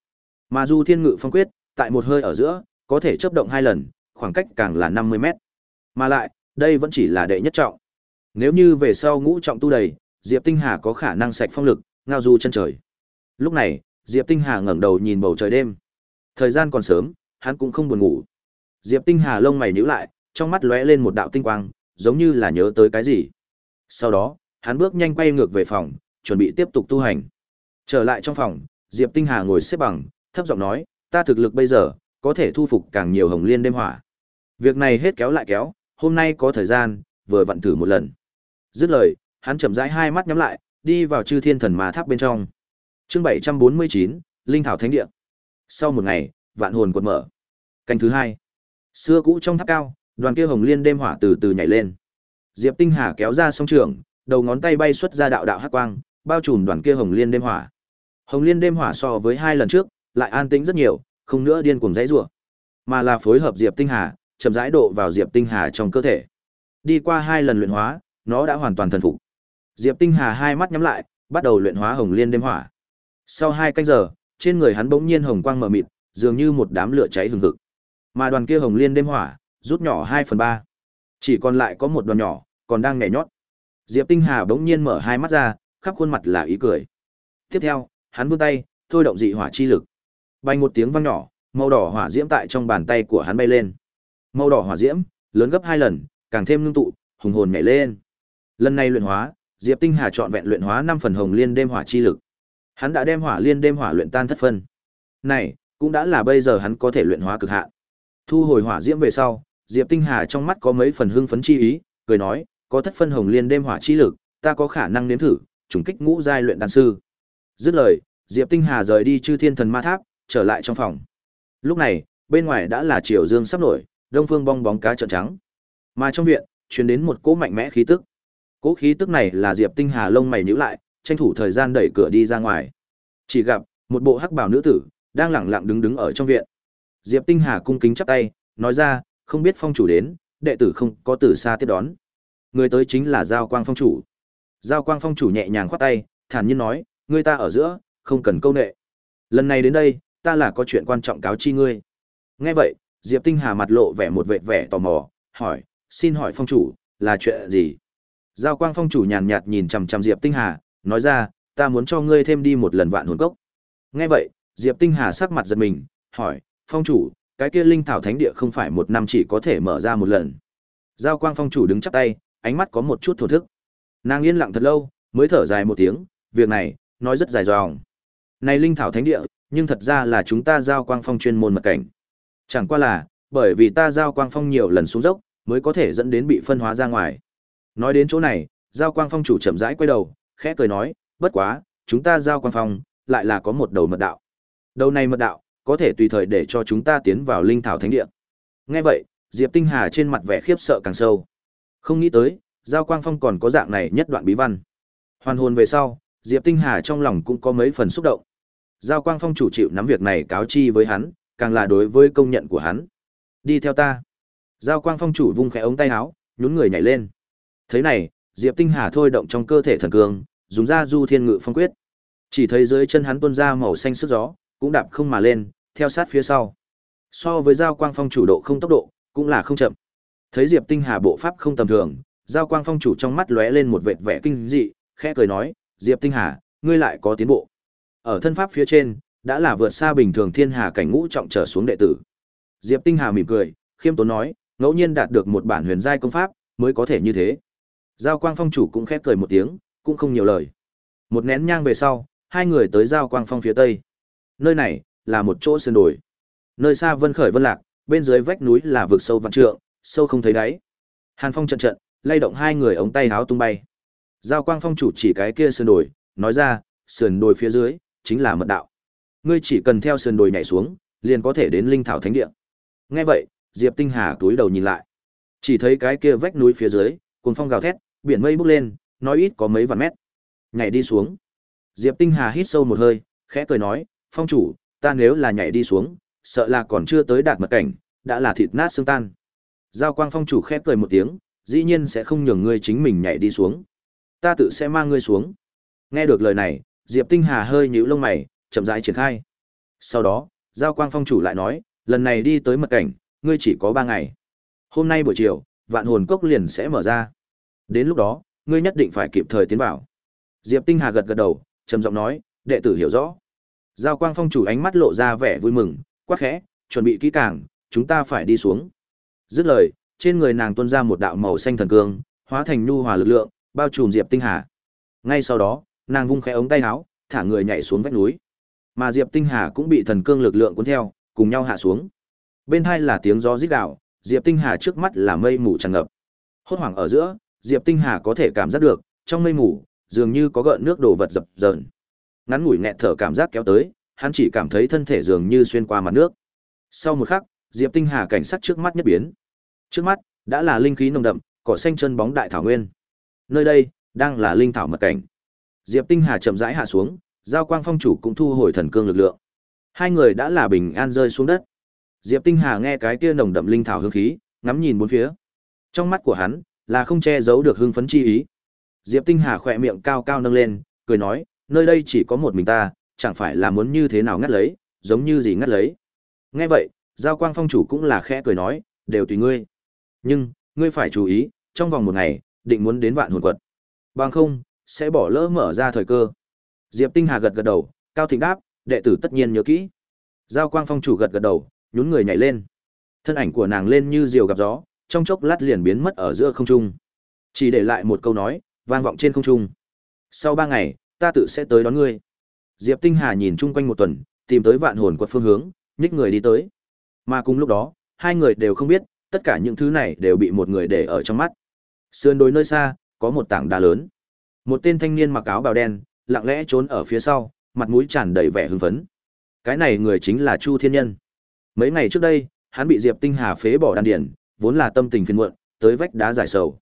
Mà Du Thiên Ngự Phong quyết, tại một hơi ở giữa, có thể chấp động hai lần, khoảng cách càng là 50 mét. Mà lại, đây vẫn chỉ là đệ nhất trọng. Nếu như về sau ngũ trọng tu đầy, Diệp Tinh Hà có khả năng sạch phong lực, ngao du chân trời. Lúc này, Diệp Tinh Hà ngẩng đầu nhìn bầu trời đêm. Thời gian còn sớm, hắn cũng không buồn ngủ. Diệp Tinh Hà lông mày nhíu lại, trong mắt lóe lên một đạo tinh quang, giống như là nhớ tới cái gì. Sau đó, hắn bước nhanh quay ngược về phòng, chuẩn bị tiếp tục tu hành. Trở lại trong phòng, Diệp Tinh Hà ngồi xếp bằng, thấp giọng nói, ta thực lực bây giờ, có thể thu phục càng nhiều hồng liên đêm hỏa. Việc này hết kéo lại kéo, hôm nay có thời gian, vừa vặn thử một lần. Dứt lời, hắn chậm rãi hai mắt nhắm lại, đi vào chư thiên thần ma tháp bên trong. Chương 749, Linh Thảo Thánh Địa. Sau một ngày, vạn hồn quật mở. Canh thứ hai. Xưa cũ trong tháp cao, đoàn kia hồng liên đêm hỏa từ từ nhảy lên. Diệp Tinh Hà kéo ra song trường, đầu ngón tay bay xuất ra đạo đạo hắc quang, bao trùm đoàn kia hồng liên đêm hỏa. Hồng liên đêm hỏa so với hai lần trước, lại an tĩnh rất nhiều, không nữa điên cuồng dãy rủa, mà là phối hợp Diệp Tinh Hà, chậm rãi độ vào Diệp Tinh Hà trong cơ thể. Đi qua hai lần luyện hóa, nó đã hoàn toàn thần phục. Diệp Tinh Hà hai mắt nhắm lại, bắt đầu luyện hóa hồng liên đêm hỏa. Sau hai canh giờ, trên người hắn bỗng nhiên hồng quang mở mịt, dường như một đám lửa cháy hừng hực. Mà đoàn kia hồng liên đêm hỏa, rút nhỏ 2 phần 3. Chỉ còn lại có một đoàn nhỏ, còn đang nhảy nhót. Diệp Tinh Hà bỗng nhiên mở hai mắt ra, khắp khuôn mặt là ý cười. Tiếp theo, hắn vươn tay, thôi động dị hỏa chi lực. Bay một tiếng vang nhỏ, màu đỏ hỏa diễm tại trong bàn tay của hắn bay lên. Màu đỏ hỏa diễm, lớn gấp hai lần, càng thêm ngưng tụ, hùng hồn nhảy lên. Lần này luyện hóa, Diệp Tinh Hà chọn vẹn luyện hóa năm phần hồng liên đêm hỏa chi lực. Hắn đã đem hỏa liên đêm hỏa luyện tan thất phân. Này, cũng đã là bây giờ hắn có thể luyện hóa cực hạn. Thu hồi hỏa diễm về sau, Diệp Tinh Hà trong mắt có mấy phần hưng phấn chi ý, cười nói, có thất phân hồng liên đêm hỏa chi lực, ta có khả năng nếm thử, trùng kích ngũ giai luyện đan sư. Dứt lời, Diệp Tinh Hà rời đi Chư Thiên Thần Ma Tháp, trở lại trong phòng. Lúc này, bên ngoài đã là chiều dương sắp nổi, đông phương bong bóng cá trợn trắng. Mà trong viện, truyền đến một cỗ mạnh mẽ khí tức. Cỗ khí tức này là Diệp Tinh Hà lông mày nhíu lại, tranh thủ thời gian đẩy cửa đi ra ngoài. Chỉ gặp một bộ hắc bào nữ tử đang lẳng lặng đứng đứng ở trong viện. Diệp Tinh Hà cung kính chắp tay, nói ra, không biết phong chủ đến, đệ tử không có từ xa tiếp đón. Người tới chính là Giao Quang phong chủ. Giao Quang phong chủ nhẹ nhàng khoát tay, thản nhiên nói, người ta ở giữa, không cần câu nệ. Lần này đến đây, ta là có chuyện quan trọng cáo chi ngươi. Nghe vậy, Diệp Tinh Hà mặt lộ vẻ một vẻ vẻ tò mò, hỏi, xin hỏi phong chủ, là chuyện gì? Giao Quang phong chủ nhàn nhạt nhìn chằm chằm Diệp Tinh Hà, nói ra, ta muốn cho ngươi thêm đi một lần vạn hồn cốc. Nghe vậy, Diệp Tinh Hà sắc mặt giật mình, hỏi, phong chủ, cái kia linh thảo thánh địa không phải một năm chỉ có thể mở ra một lần. Giao quang phong chủ đứng chắp tay, ánh mắt có một chút thổ thức. Nàng yên lặng thật lâu, mới thở dài một tiếng, việc này, nói rất dài dòng. Này linh thảo thánh địa, nhưng thật ra là chúng ta giao quang phong chuyên môn mật cảnh. Chẳng qua là, bởi vì ta giao quang phong nhiều lần xuống dốc, mới có thể dẫn đến bị phân hóa ra ngoài. Nói đến chỗ này, giao quang phong chủ chậm rãi quay đầu, khẽ cười nói, bất quá, chúng ta giao quang phong, lại là có một đầu mật đạo. Đầu này mật đạo, có thể tùy thời để cho chúng ta tiến vào linh thảo thánh địa. Nghe vậy, Diệp Tinh Hà trên mặt vẻ khiếp sợ càng sâu. Không nghĩ tới, giao quang phong còn có dạng này nhất đoạn bí văn. Hoàn hồn về sau, Diệp Tinh Hà trong lòng cũng có mấy phần xúc động. Giao quang phong chủ chịu nắm việc này cáo chi với hắn, càng là đối với công nhận của hắn. Đi theo ta. Giao quang phong chủ vung khẽ ống tay áo, nhún người nhảy lên. Thế này, Diệp Tinh Hà thôi động trong cơ thể thần cương, dùng ra du thiên ngự phong quyết. Chỉ thấy dưới chân hắn tuôn ra màu xanh sức gió, cũng đạp không mà lên, theo sát phía sau. So với giao quang phong chủ độ không tốc độ, cũng là không chậm. Thấy Diệp Tinh Hà bộ pháp không tầm thường, giao quang phong chủ trong mắt lóe lên một vệt vẻ kinh dị, khẽ cười nói, "Diệp Tinh Hà, ngươi lại có tiến bộ." Ở thân pháp phía trên, đã là vượt xa bình thường thiên hà cảnh ngũ trọng trở xuống đệ tử. Diệp Tinh Hà mỉm cười, khiêm tốn nói, ngẫu nhiên đạt được một bản huyền giai công pháp, mới có thể như thế. Giao Quang Phong chủ cũng khép cười một tiếng, cũng không nhiều lời. Một nén nhang về sau, hai người tới Giao Quang Phong phía tây. Nơi này là một chỗ sơn đồi. Nơi xa vân khởi vân lạc, bên dưới vách núi là vực sâu vạn trượng, sâu không thấy đáy. Hàn Phong trận trận, lay động hai người ống tay áo tung bay. Giao Quang Phong chủ chỉ cái kia sơn đồi, nói ra, sườn đồi phía dưới chính là mật đạo. Ngươi chỉ cần theo sườn đồi nhảy xuống, liền có thể đến linh thảo thánh địa. Nghe vậy, Diệp Tinh Hà túi đầu nhìn lại. Chỉ thấy cái kia vách núi phía dưới, cuồng phong gào thét, biển mây bốc lên, nói ít có mấy vạn mét. Nhảy đi xuống. Diệp Tinh Hà hít sâu một hơi, khẽ cười nói, "Phong chủ, ta nếu là nhảy đi xuống, sợ là còn chưa tới đạt mật cảnh, đã là thịt nát xương tan." Giao Quang Phong chủ khẽ cười một tiếng, dĩ nhiên sẽ không nhường ngươi chính mình nhảy đi xuống. Ta tự sẽ mang ngươi xuống. Nghe được lời này, Diệp Tinh Hà hơi nhíu lông mày, chậm rãi triển khai. Sau đó, Giao Quang Phong chủ lại nói, lần này đi tới mật cảnh, ngươi chỉ có 3 ngày. Hôm nay buổi chiều, vạn hồn cốc liền sẽ mở ra. Đến lúc đó, ngươi nhất định phải kịp thời tiến vào. Diệp Tinh Hà gật gật đầu, trầm giọng nói, đệ tử hiểu rõ. Giao Quang Phong chủ ánh mắt lộ ra vẻ vui mừng, quát khẽ, chuẩn bị kỹ càng, chúng ta phải đi xuống. Dứt lời, trên người nàng tuôn ra một đạo màu xanh thần cương, hóa thành nhu hòa lực lượng, bao trùm Diệp Tinh Hà. Ngay sau đó, nàng vung khẽ ống tay áo, thả người nhảy xuống vách núi. Mà Diệp Tinh Hà cũng bị thần cương lực lượng cuốn theo, cùng nhau hạ xuống. Bên hai là tiếng gió rít đạo, Diệp Tinh Hà trước mắt là mây mù tràn ngập. Hốt hoảng ở giữa, Diệp Tinh Hà có thể cảm giác được, trong mây mù, dường như có gợn nước đổ vật dập dờn. Ngắn ngủi nghẹt thở cảm giác kéo tới, hắn chỉ cảm thấy thân thể dường như xuyên qua mặt nước. Sau một khắc, Diệp Tinh Hà cảnh sắc trước mắt nhất biến. Trước mắt đã là linh khí nồng đậm, cỏ xanh chân bóng đại thảo nguyên. Nơi đây đang là linh thảo mật cảnh. Diệp Tinh Hà chậm rãi hạ xuống, Giao Quang Phong chủ cũng thu hồi thần cương lực lượng. Hai người đã là bình an rơi xuống đất. Diệp Tinh Hà nghe cái kia nồng đậm linh thảo hương khí, ngắm nhìn bốn phía. Trong mắt của hắn là không che giấu được hưng phấn chi ý. Diệp Tinh Hà khỏe miệng cao cao nâng lên, cười nói, nơi đây chỉ có một mình ta, chẳng phải là muốn như thế nào ngắt lấy, giống như gì ngắt lấy. Nghe vậy, Giao Quang Phong chủ cũng là khẽ cười nói, đều tùy ngươi. Nhưng, ngươi phải chú ý, trong vòng một ngày, định muốn đến vạn hồn quật. Bằng không, sẽ bỏ lỡ mở ra thời cơ. Diệp Tinh Hà gật gật đầu, Cao Thịnh đáp, đệ tử tất nhiên nhớ kỹ. Giao Quang Phong chủ gật gật đầu, nhún người nhảy lên. Thân ảnh của nàng lên như diều gặp gió, trong chốc lát liền biến mất ở giữa không trung. Chỉ để lại một câu nói, vang vọng trên không trung. Sau ba ngày, ta tự sẽ tới đón ngươi. Diệp Tinh Hà nhìn chung quanh một tuần, tìm tới vạn hồn quật phương hướng, nhích người đi tới. Mà cùng lúc đó, hai người đều không biết, tất cả những thứ này đều bị một người để ở trong mắt. Sườn đồi nơi xa, có một tảng đá lớn. Một tên thanh niên mặc áo bào đen, lặng lẽ trốn ở phía sau, mặt mũi tràn đầy vẻ hưng phấn. Cái này người chính là Chu Thiên Nhân. Mấy ngày trước đây, hắn bị Diệp Tinh Hà phế bỏ đan điển, vốn là tâm tình phiền muộn, tới vách đá giải sầu.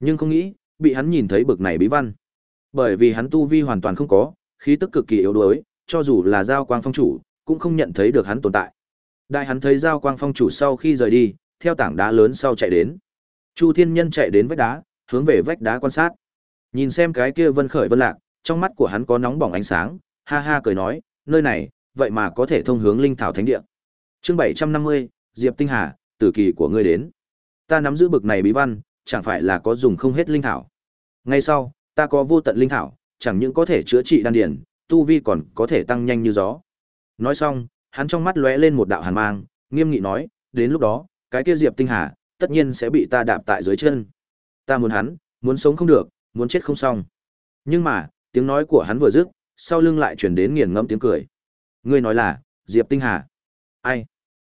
Nhưng không nghĩ, bị hắn nhìn thấy bực này bí văn. Bởi vì hắn tu vi hoàn toàn không có, khí tức cực kỳ yếu đuối, cho dù là giao quang phong chủ, cũng không nhận thấy được hắn tồn tại. Đại hắn thấy giao quang phong chủ sau khi rời đi, theo tảng đá lớn sau chạy đến. Chu Thiên Nhân chạy đến vách đá, hướng về vách đá quan sát. Nhìn xem cái kia vân khởi vân lạc, trong mắt của hắn có nóng bỏng ánh sáng, ha ha cười nói, nơi này, vậy mà có thể thông hướng linh thảo thánh địa. Chương 750, Diệp Tinh Hà, tử kỳ của ngươi đến. Ta nắm giữ bực này bí văn, chẳng phải là có dùng không hết linh thảo. Ngay sau, ta có vô tận linh thảo, chẳng những có thể chữa trị đan điền, tu vi còn có thể tăng nhanh như gió. Nói xong, hắn trong mắt lóe lên một đạo hàn mang, nghiêm nghị nói, đến lúc đó, cái kia Diệp Tinh Hà, tất nhiên sẽ bị ta đạp tại dưới chân. Ta muốn hắn, muốn sống không được, muốn chết không xong. Nhưng mà, tiếng nói của hắn vừa dứt, sau lưng lại truyền đến nghiền ngẫm tiếng cười. Ngươi nói là, Diệp Tinh Hà? Ai?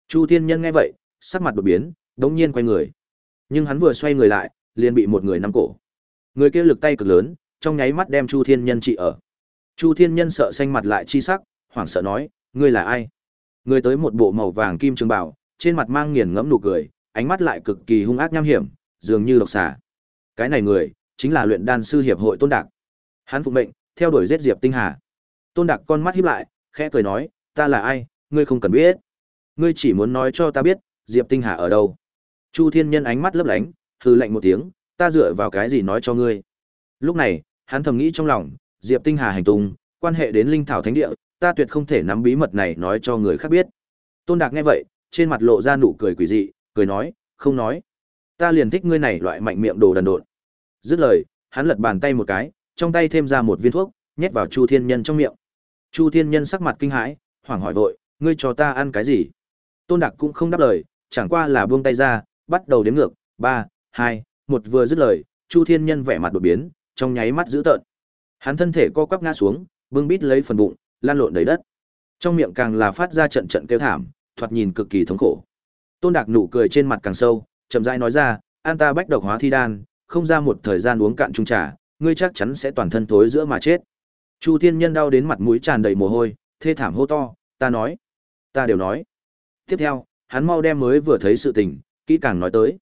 Chu Thiên Nhân nghe vậy, sắc mặt đột biến, đống nhiên quay người. Nhưng hắn vừa xoay người lại, liền bị một người nắm cổ. Người kia lực tay cực lớn, trong nháy mắt đem Chu Thiên Nhân trị ở. Chu Thiên Nhân sợ xanh mặt lại chi sắc, hoảng sợ nói, ngươi là ai? Người tới một bộ màu vàng kim trường bảo, trên mặt mang nghiền ngẫm nụ cười, ánh mắt lại cực kỳ hung ác nham hiểm, dường như độc xà. Cái này người, chính là luyện đan sư hiệp hội Tôn Đạc. Hắn phục mệnh, theo đuổi giết Diệp Tinh Hà. Tôn Đạc con mắt híp lại, khẽ cười nói, ta là ai, ngươi không cần biết. Ngươi chỉ muốn nói cho ta biết, Diệp Tinh Hà ở đâu. Chu Thiên Nhân ánh mắt lấp lánh, hừ lạnh một tiếng, ta dựa vào cái gì nói cho ngươi. Lúc này, hắn thầm nghĩ trong lòng, Diệp Tinh Hà hành tung, quan hệ đến linh thảo thánh địa, ta tuyệt không thể nắm bí mật này nói cho người khác biết. Tôn Đạc nghe vậy, trên mặt lộ ra nụ cười quỷ dị, cười nói, không nói. Ta liền thích ngươi này loại mạnh miệng đồ đần độn. Dứt lời, hắn lật bàn tay một cái, trong tay thêm ra một viên thuốc, nhét vào Chu Thiên Nhân trong miệng. Chu Thiên Nhân sắc mặt kinh hãi, hoảng hỏi vội, ngươi cho ta ăn cái gì? Tôn Đạc cũng không đáp lời, chẳng qua là buông tay ra, bắt đầu đếm ngược, ba, hai, một vừa dứt lời, Chu Thiên Nhân vẻ mặt đột biến, trong nháy mắt dữ tợn. Hắn thân thể co quắp ngã xuống, bưng bít lấy phần bụng, lan lộn đầy đất. Trong miệng càng là phát ra trận trận kêu thảm, thoạt nhìn cực kỳ thống khổ. Tôn Đạc nụ cười trên mặt càng sâu, chậm rãi nói ra, "An ta bách độc hóa thi đan, không ra một thời gian uống cạn chung trà, ngươi chắc chắn sẽ toàn thân thối giữa mà chết." Chu Thiên Nhân đau đến mặt mũi tràn đầy mồ hôi, thê thảm hô to, "Ta nói, ta đều nói." Tiếp theo, hắn mau đem mới vừa thấy sự tình, kỹ càng nói tới.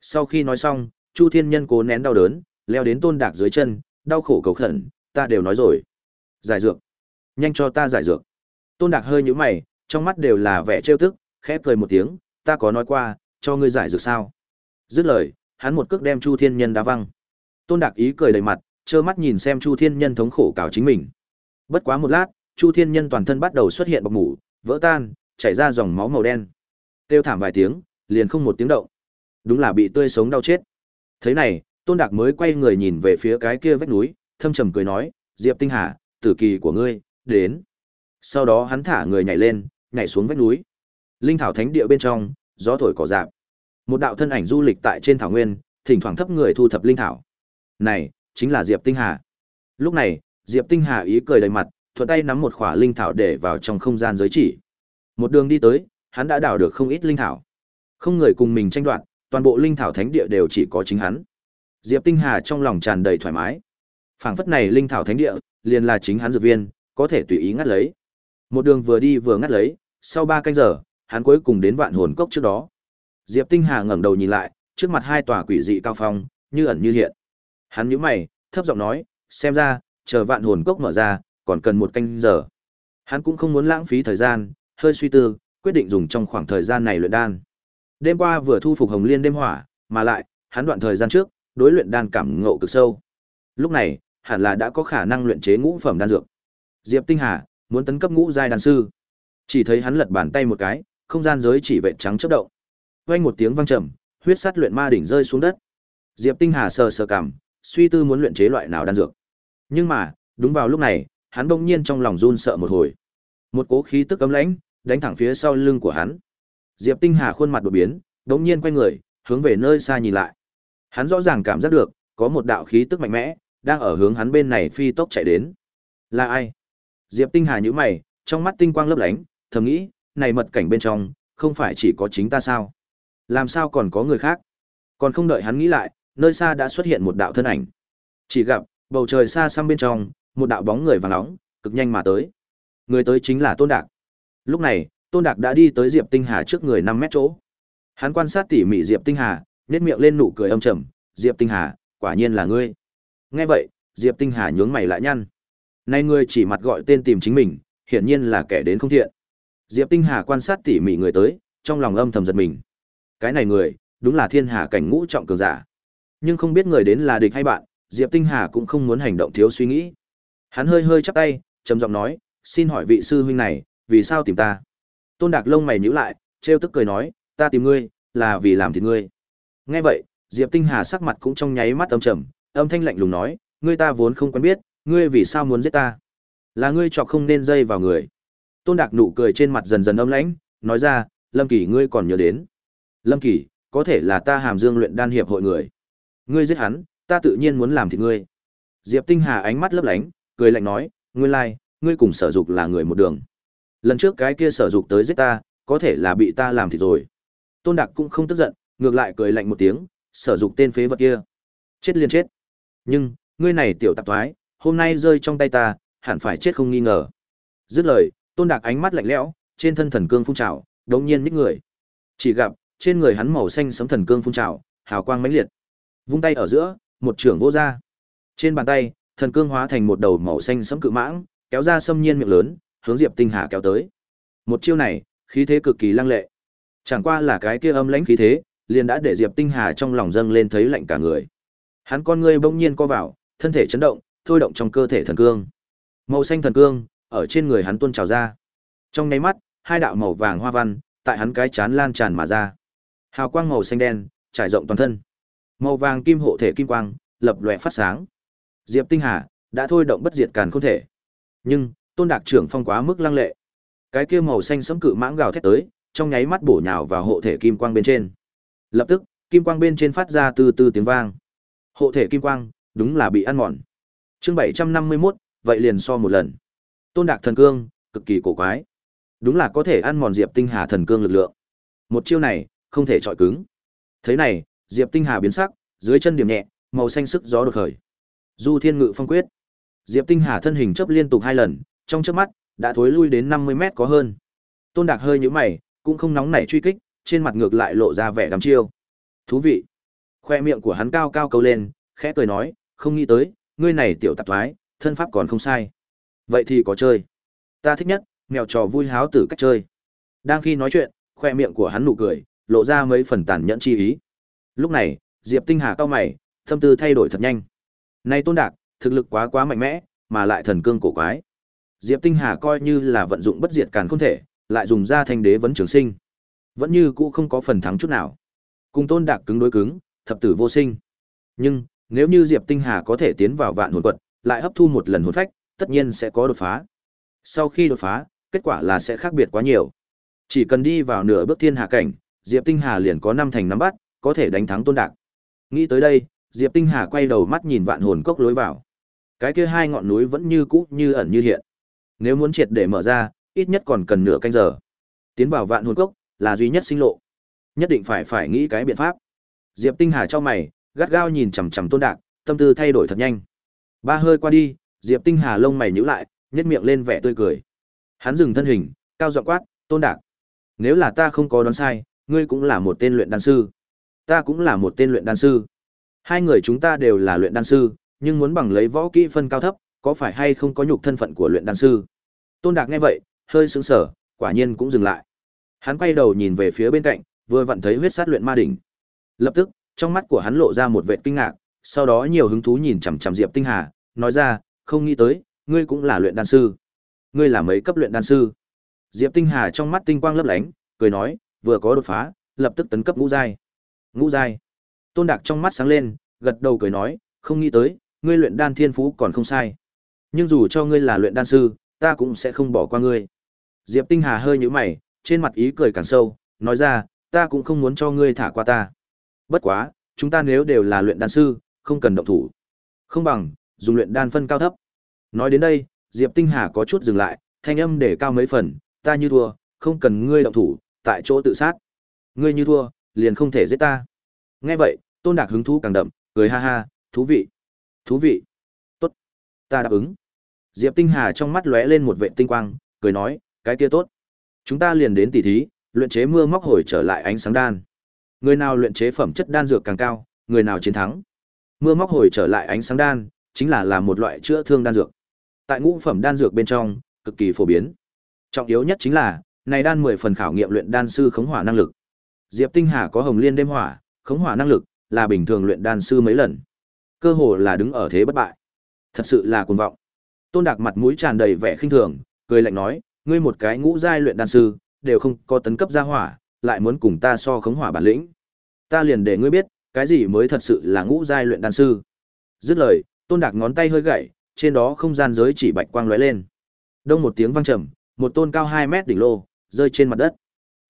Sau khi nói xong, Chu Thiên Nhân cố nén đau đớn, leo đến Tôn Đạc dưới chân, đau khổ cầu khẩn, "Ta đều nói rồi." Giải dược. Nhanh cho ta giải dược. Tôn Đạc hơi nhíu mày, trong mắt đều là vẻ trêu tức, khẽ cười một tiếng, "Ta có nói qua, cho ngươi giải dược sao?" Dứt lời, hắn một cước đem Chu Thiên Nhân đá văng. Tôn Đạc ý cười đầy mặt, trơ mắt nhìn xem Chu Thiên Nhân thống khổ cào chính mình. Bất quá một lát, Chu Thiên Nhân toàn thân bắt đầu xuất hiện bọc mủ, vỡ tan, chảy ra dòng máu màu đen. Kêu thảm vài tiếng, liền không một tiếng động. Đúng là bị tươi sống đau chết. Thế này, Tôn Đạc mới quay người nhìn về phía cái kia vách núi, thâm trầm cười nói, "Diệp Tinh Hà, tử kỳ của ngươi, đến." Sau đó hắn thả người nhảy lên, nhảy xuống vách núi. Linh thảo thánh địa bên trong, gió thổi cỏ dạp Một đạo thân ảnh du lịch tại trên thảo nguyên, thỉnh thoảng thấp người thu thập linh thảo. Này, chính là Diệp Tinh Hà. Lúc này, Diệp Tinh Hà ý cười đầy mặt, thuận tay nắm một khỏa linh thảo để vào trong không gian giới chỉ. Một đường đi tới, hắn đã đào được không ít linh thảo. Không người cùng mình tranh đoạt, toàn bộ linh thảo thánh địa đều chỉ có chính hắn. Diệp Tinh Hà trong lòng tràn đầy thoải mái. Phảng phất này linh thảo thánh địa, liền là chính hắn dược viên, có thể tùy ý ngắt lấy. Một đường vừa đi vừa ngắt lấy, sau ba canh giờ, hắn cuối cùng đến vạn hồn cốc trước đó. Diệp Tinh Hà ngẩng đầu nhìn lại, trước mặt hai tòa quỷ dị cao phong, như ẩn như hiện. Hắn nhíu mày, thấp giọng nói, xem ra, chờ vạn hồn cốc mở ra, còn cần một canh giờ. Hắn cũng không muốn lãng phí thời gian, hơi suy tư, quyết định dùng trong khoảng thời gian này luyện đan. Đêm qua vừa thu phục Hồng Liên đêm hỏa, mà lại, hắn đoạn thời gian trước, đối luyện đan cảm ngộ cực sâu. Lúc này, hẳn là đã có khả năng luyện chế ngũ phẩm đan dược. Diệp Tinh Hà muốn tấn cấp ngũ giai đan sư. Chỉ thấy hắn lật bàn tay một cái, không gian giới chỉ vệt trắng chớp động. Vang một tiếng vang trầm, huyết sắt luyện ma đỉnh rơi xuống đất. Diệp Tinh Hà sờ sờ cằm, suy tư muốn luyện chế loại nào đan dược. Nhưng mà, đúng vào lúc này, hắn bỗng nhiên trong lòng run sợ một hồi. Một cỗ khí tức cấm lãnh, đánh thẳng phía sau lưng của hắn. Diệp Tinh Hà khuôn mặt đột biến, bỗng nhiên quay người, hướng về nơi xa nhìn lại. Hắn rõ ràng cảm giác được, có một đạo khí tức mạnh mẽ đang ở hướng hắn bên này phi tốc chạy đến. Là ai? Diệp Tinh Hà nhíu mày, trong mắt tinh quang lấp lánh, thầm nghĩ, này mật cảnh bên trong, không phải chỉ có chính ta sao? Làm sao còn có người khác? Còn không đợi hắn nghĩ lại, nơi xa đã xuất hiện một đạo thân ảnh. Chỉ gặp, bầu trời xa xăm bên trong, một đạo bóng người vàng nóng, cực nhanh mà tới. Người tới chính là Tôn Đạc. Lúc này, Tôn Đạc đã đi tới Diệp Tinh Hà trước người 5 mét chỗ. Hắn quan sát tỉ mỉ Diệp Tinh Hà, nhếch miệng lên nụ cười âm trầm, "Diệp Tinh Hà, quả nhiên là ngươi." Nghe vậy, Diệp Tinh Hà nhướng mày lại nhăn. Nay ngươi chỉ mặt gọi tên tìm chính mình, hiển nhiên là kẻ đến không thiện. Diệp Tinh Hà quan sát tỉ mỉ người tới, trong lòng âm thầm giật mình. Cái này người, đúng là thiên hà cảnh ngũ trọng cường giả. Nhưng không biết người đến là địch hay bạn, Diệp Tinh Hà cũng không muốn hành động thiếu suy nghĩ. Hắn hơi hơi chắp tay, trầm giọng nói, xin hỏi vị sư huynh này, vì sao tìm ta? Tôn Đạc lông mày nhíu lại, trêu tức cười nói, ta tìm ngươi, là vì làm thịt ngươi. Nghe vậy, Diệp Tinh Hà sắc mặt cũng trong nháy mắt âm trầm, âm thanh lạnh lùng nói, ngươi ta vốn không quen biết, ngươi vì sao muốn giết ta? Là ngươi chọc không nên dây vào người. Tôn Đạc nụ cười trên mặt dần dần âm lãnh, nói ra, Lâm Kỳ ngươi còn nhớ đến. Lâm Kỳ, có thể là ta hàm dương luyện đan hiệp hội người. Ngươi giết hắn, ta tự nhiên muốn làm thì ngươi. Diệp Tinh Hà ánh mắt lấp lánh, cười lạnh nói, ngươi lai, like, ngươi cùng sở dục là người một đường. Lần trước cái kia sở dục tới giết ta, có thể là bị ta làm thì rồi. Tôn Đạc cũng không tức giận, ngược lại cười lạnh một tiếng, sở dục tên phế vật kia. Chết liền chết. Nhưng, ngươi này tiểu tạp thoái, hôm nay rơi trong tay ta, hẳn phải chết không nghi ngờ. Dứt lời, Tôn Đạc ánh mắt lạnh lẽo, trên thân thần cương phun trào, đống nhiên ních người. Chỉ gặp, trên người hắn màu xanh sấm thần cương phun trào, hào quang mãnh liệt. Vung tay ở giữa, một trường vô ra. Trên bàn tay, thần cương hóa thành một đầu màu xanh sẫm cự mãng, kéo ra xâm nhiên miệng lớn, hướng Diệp Tinh Hà kéo tới. Một chiêu này, khí thế cực kỳ lăng lệ. Chẳng qua là cái kia âm lãnh khí thế, liền đã để Diệp Tinh Hà trong lòng dâng lên thấy lạnh cả người. Hắn con ngươi bỗng nhiên co vào, thân thể chấn động, thôi động trong cơ thể thần cương. Màu xanh thần cương ở trên người hắn tuôn trào ra. Trong nháy mắt, hai đạo màu vàng hoa văn tại hắn cái chán lan tràn mà ra. Hào quang màu xanh đen trải rộng toàn thân. Màu vàng kim hộ thể kim quang lập lòe phát sáng. Diệp Tinh Hà đã thôi động bất diệt càn khôn thể. Nhưng, Tôn Đạc trưởng phong quá mức lăng lệ. Cái kia màu xanh sẫm cự mãng gào thét tới, trong nháy mắt bổ nhào vào hộ thể kim quang bên trên. Lập tức, kim quang bên trên phát ra từ từ tiếng vang. Hộ thể kim quang, đúng là bị ăn mòn. Chương 751, vậy liền so một lần. Tôn Đạc thần cương, cực kỳ cổ quái. Đúng là có thể ăn mòn Diệp Tinh Hà thần cương lực lượng. Một chiêu này, không thể chọi cứng. Thế này, Diệp Tinh Hà biến sắc, dưới chân điểm nhẹ, màu xanh sức gió đột khởi. Du Thiên Ngự Phong Quyết. Diệp Tinh Hà thân hình chớp liên tục hai lần, trong chớp mắt đã thối lui đến 50 mét có hơn. Tôn Đạc hơi nhíu mày, cũng không nóng nảy truy kích, trên mặt ngược lại lộ ra vẻ đăm chiêu. Thú vị. Khoe miệng của hắn cao cao câu lên, khẽ cười nói, không nghĩ tới, ngươi này tiểu tạp thoái, thân pháp còn không sai. Vậy thì có chơi. Ta thích nhất, mèo trò vui háo tử cách chơi. Đang khi nói chuyện, khoe miệng của hắn nụ cười, lộ ra mấy phần tàn nhẫn chi ý. Lúc này, Diệp Tinh Hà cao mày, tâm tư thay đổi thật nhanh. Nay Tôn Đạc, thực lực quá quá mạnh mẽ, mà lại thần cương cổ quái. Diệp Tinh Hà coi như là vận dụng bất diệt càn khôn thể, lại dùng ra thanh đế vấn trường sinh. Vẫn như cũ không có phần thắng chút nào. Cùng Tôn Đạc cứng đối cứng, thập tử vô sinh. Nhưng, nếu như Diệp Tinh Hà có thể tiến vào vạn hồn quật, lại hấp thu một lần hồn phách, tất nhiên sẽ có đột phá. Sau khi đột phá, kết quả là sẽ khác biệt quá nhiều. Chỉ cần đi vào nửa bước thiên hạ cảnh, Diệp Tinh Hà liền có năm thành nắm bắt, có thể đánh thắng Tôn Đạc. Nghĩ tới đây, Diệp Tinh Hà quay đầu mắt nhìn vạn hồn cốc lối vào. Cái kia hai ngọn núi vẫn như cũ như ẩn như hiện. Nếu muốn triệt để mở ra, ít nhất còn cần nửa canh giờ. Tiến vào vạn hồn cốc là duy nhất sinh lộ. Nhất định phải phải nghĩ cái biện pháp. Diệp Tinh Hà cho mày, gắt gao nhìn chằm chằm Tôn Đạc, tâm tư thay đổi thật nhanh. Ba hơi qua đi, Diệp Tinh Hà lông mày nhíu lại, nhếch miệng lên vẻ tươi cười. Hắn dừng thân hình, cao giọng quát, "Tôn Đạc, nếu là ta không có đoán sai, ngươi cũng là một tên luyện đan sư. Ta cũng là một tên luyện đan sư. Hai người chúng ta đều là luyện đan sư, nhưng muốn bằng lấy võ kỹ phân cao thấp, có phải hay không có nhục thân phận của luyện đan sư?" Tôn Đạc nghe vậy, hơi sững sờ, quả nhiên cũng dừng lại. Hắn quay đầu nhìn về phía bên cạnh, vừa vặn thấy huyết sát luyện ma đỉnh. Lập tức, trong mắt của hắn lộ ra một vẻ kinh ngạc, sau đó nhiều hứng thú nhìn chằm chằm Diệp Tinh Hà, nói ra, không nghĩ tới, ngươi cũng là luyện đan sư. Ngươi là mấy cấp luyện đan sư? Diệp Tinh Hà trong mắt tinh quang lấp lánh, cười nói, vừa có đột phá, lập tức tấn cấp ngũ giai. Ngũ giai. Tôn Đạc trong mắt sáng lên, gật đầu cười nói, không nghĩ tới, ngươi luyện đan thiên phú còn không sai. Nhưng dù cho ngươi là luyện đan sư, ta cũng sẽ không bỏ qua ngươi. Diệp Tinh Hà hơi nhíu mày, trên mặt ý cười càng sâu, nói ra, ta cũng không muốn cho ngươi thả qua ta. Bất quá, chúng ta nếu đều là luyện đan sư, không cần động thủ. Không bằng, dùng luyện đan phân cao thấp. Nói đến đây, Diệp Tinh Hà có chút dừng lại, thanh âm để cao mấy phần, ta như thua, không cần ngươi động thủ, tại chỗ tự sát. Ngươi như thua, liền không thể giết ta. Nghe vậy, Tôn Đạc hứng thú càng đậm, cười ha ha, thú vị. Thú vị. Tốt. Ta đáp ứng. Diệp Tinh Hà trong mắt lóe lên một vệ tinh quang, cười nói, cái kia tốt. Chúng ta liền đến tỉ thí, luyện chế mưa móc hồi trở lại ánh sáng đan. Người nào luyện chế phẩm chất đan dược càng cao, người nào chiến thắng. Mưa móc hồi trở lại ánh sáng đan, chính là là một loại chữa thương đan dược. Tại ngũ phẩm đan dược bên trong, cực kỳ phổ biến. Trọng yếu nhất chính là, này đan 10 phần khảo nghiệm luyện đan sư khống hỏa năng lực. Diệp Tinh Hà có Hồng Liên đêm hỏa, khống hỏa năng lực là bình thường luyện đan sư mấy lần. Cơ hồ là đứng ở thế bất bại. Thật sự là cuồng vọng. Tôn Đạc mặt mũi tràn đầy vẻ khinh thường, cười lạnh nói, ngươi một cái ngũ giai luyện đan sư, đều không có tấn cấp gia hỏa, lại muốn cùng ta so khống hỏa bản lĩnh. Ta liền để ngươi biết, cái gì mới thật sự là ngũ giai luyện đan sư. Dứt lời, Tôn Đạc ngón tay hơi gậy, trên đó không gian giới chỉ bạch quang lóe lên. Đông một tiếng vang trầm, một tôn cao 2 mét đỉnh lô rơi trên mặt đất.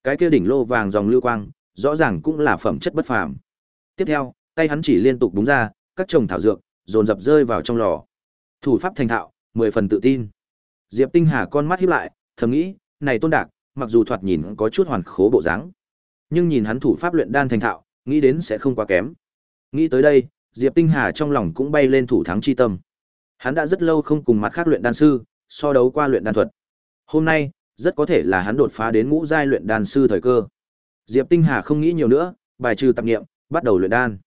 Cái kia đỉnh lô vàng dòng lưu quang, rõ ràng cũng là phẩm chất bất phàm. Tiếp theo, tay hắn chỉ liên tục đúng ra, các trồng thảo dược dồn dập rơi vào trong lò. Thủ pháp thành thạo, mười phần tự tin. Diệp Tinh Hà con mắt hiếp lại, thầm nghĩ, này Tôn Đạc, mặc dù thoạt nhìn có chút hoàn khố bộ dáng, nhưng nhìn hắn thủ pháp luyện đan thành thạo, nghĩ đến sẽ không quá kém. Nghĩ tới đây, Diệp Tinh Hà trong lòng cũng bay lên thủ thắng chi tâm. Hắn đã rất lâu không cùng mặt khác luyện đan sư so đấu qua luyện đan thuật. Hôm nay, rất có thể là hắn đột phá đến ngũ giai luyện đan sư thời cơ. Diệp Tinh Hà không nghĩ nhiều nữa, bài trừ tạp niệm, bắt đầu luyện đan.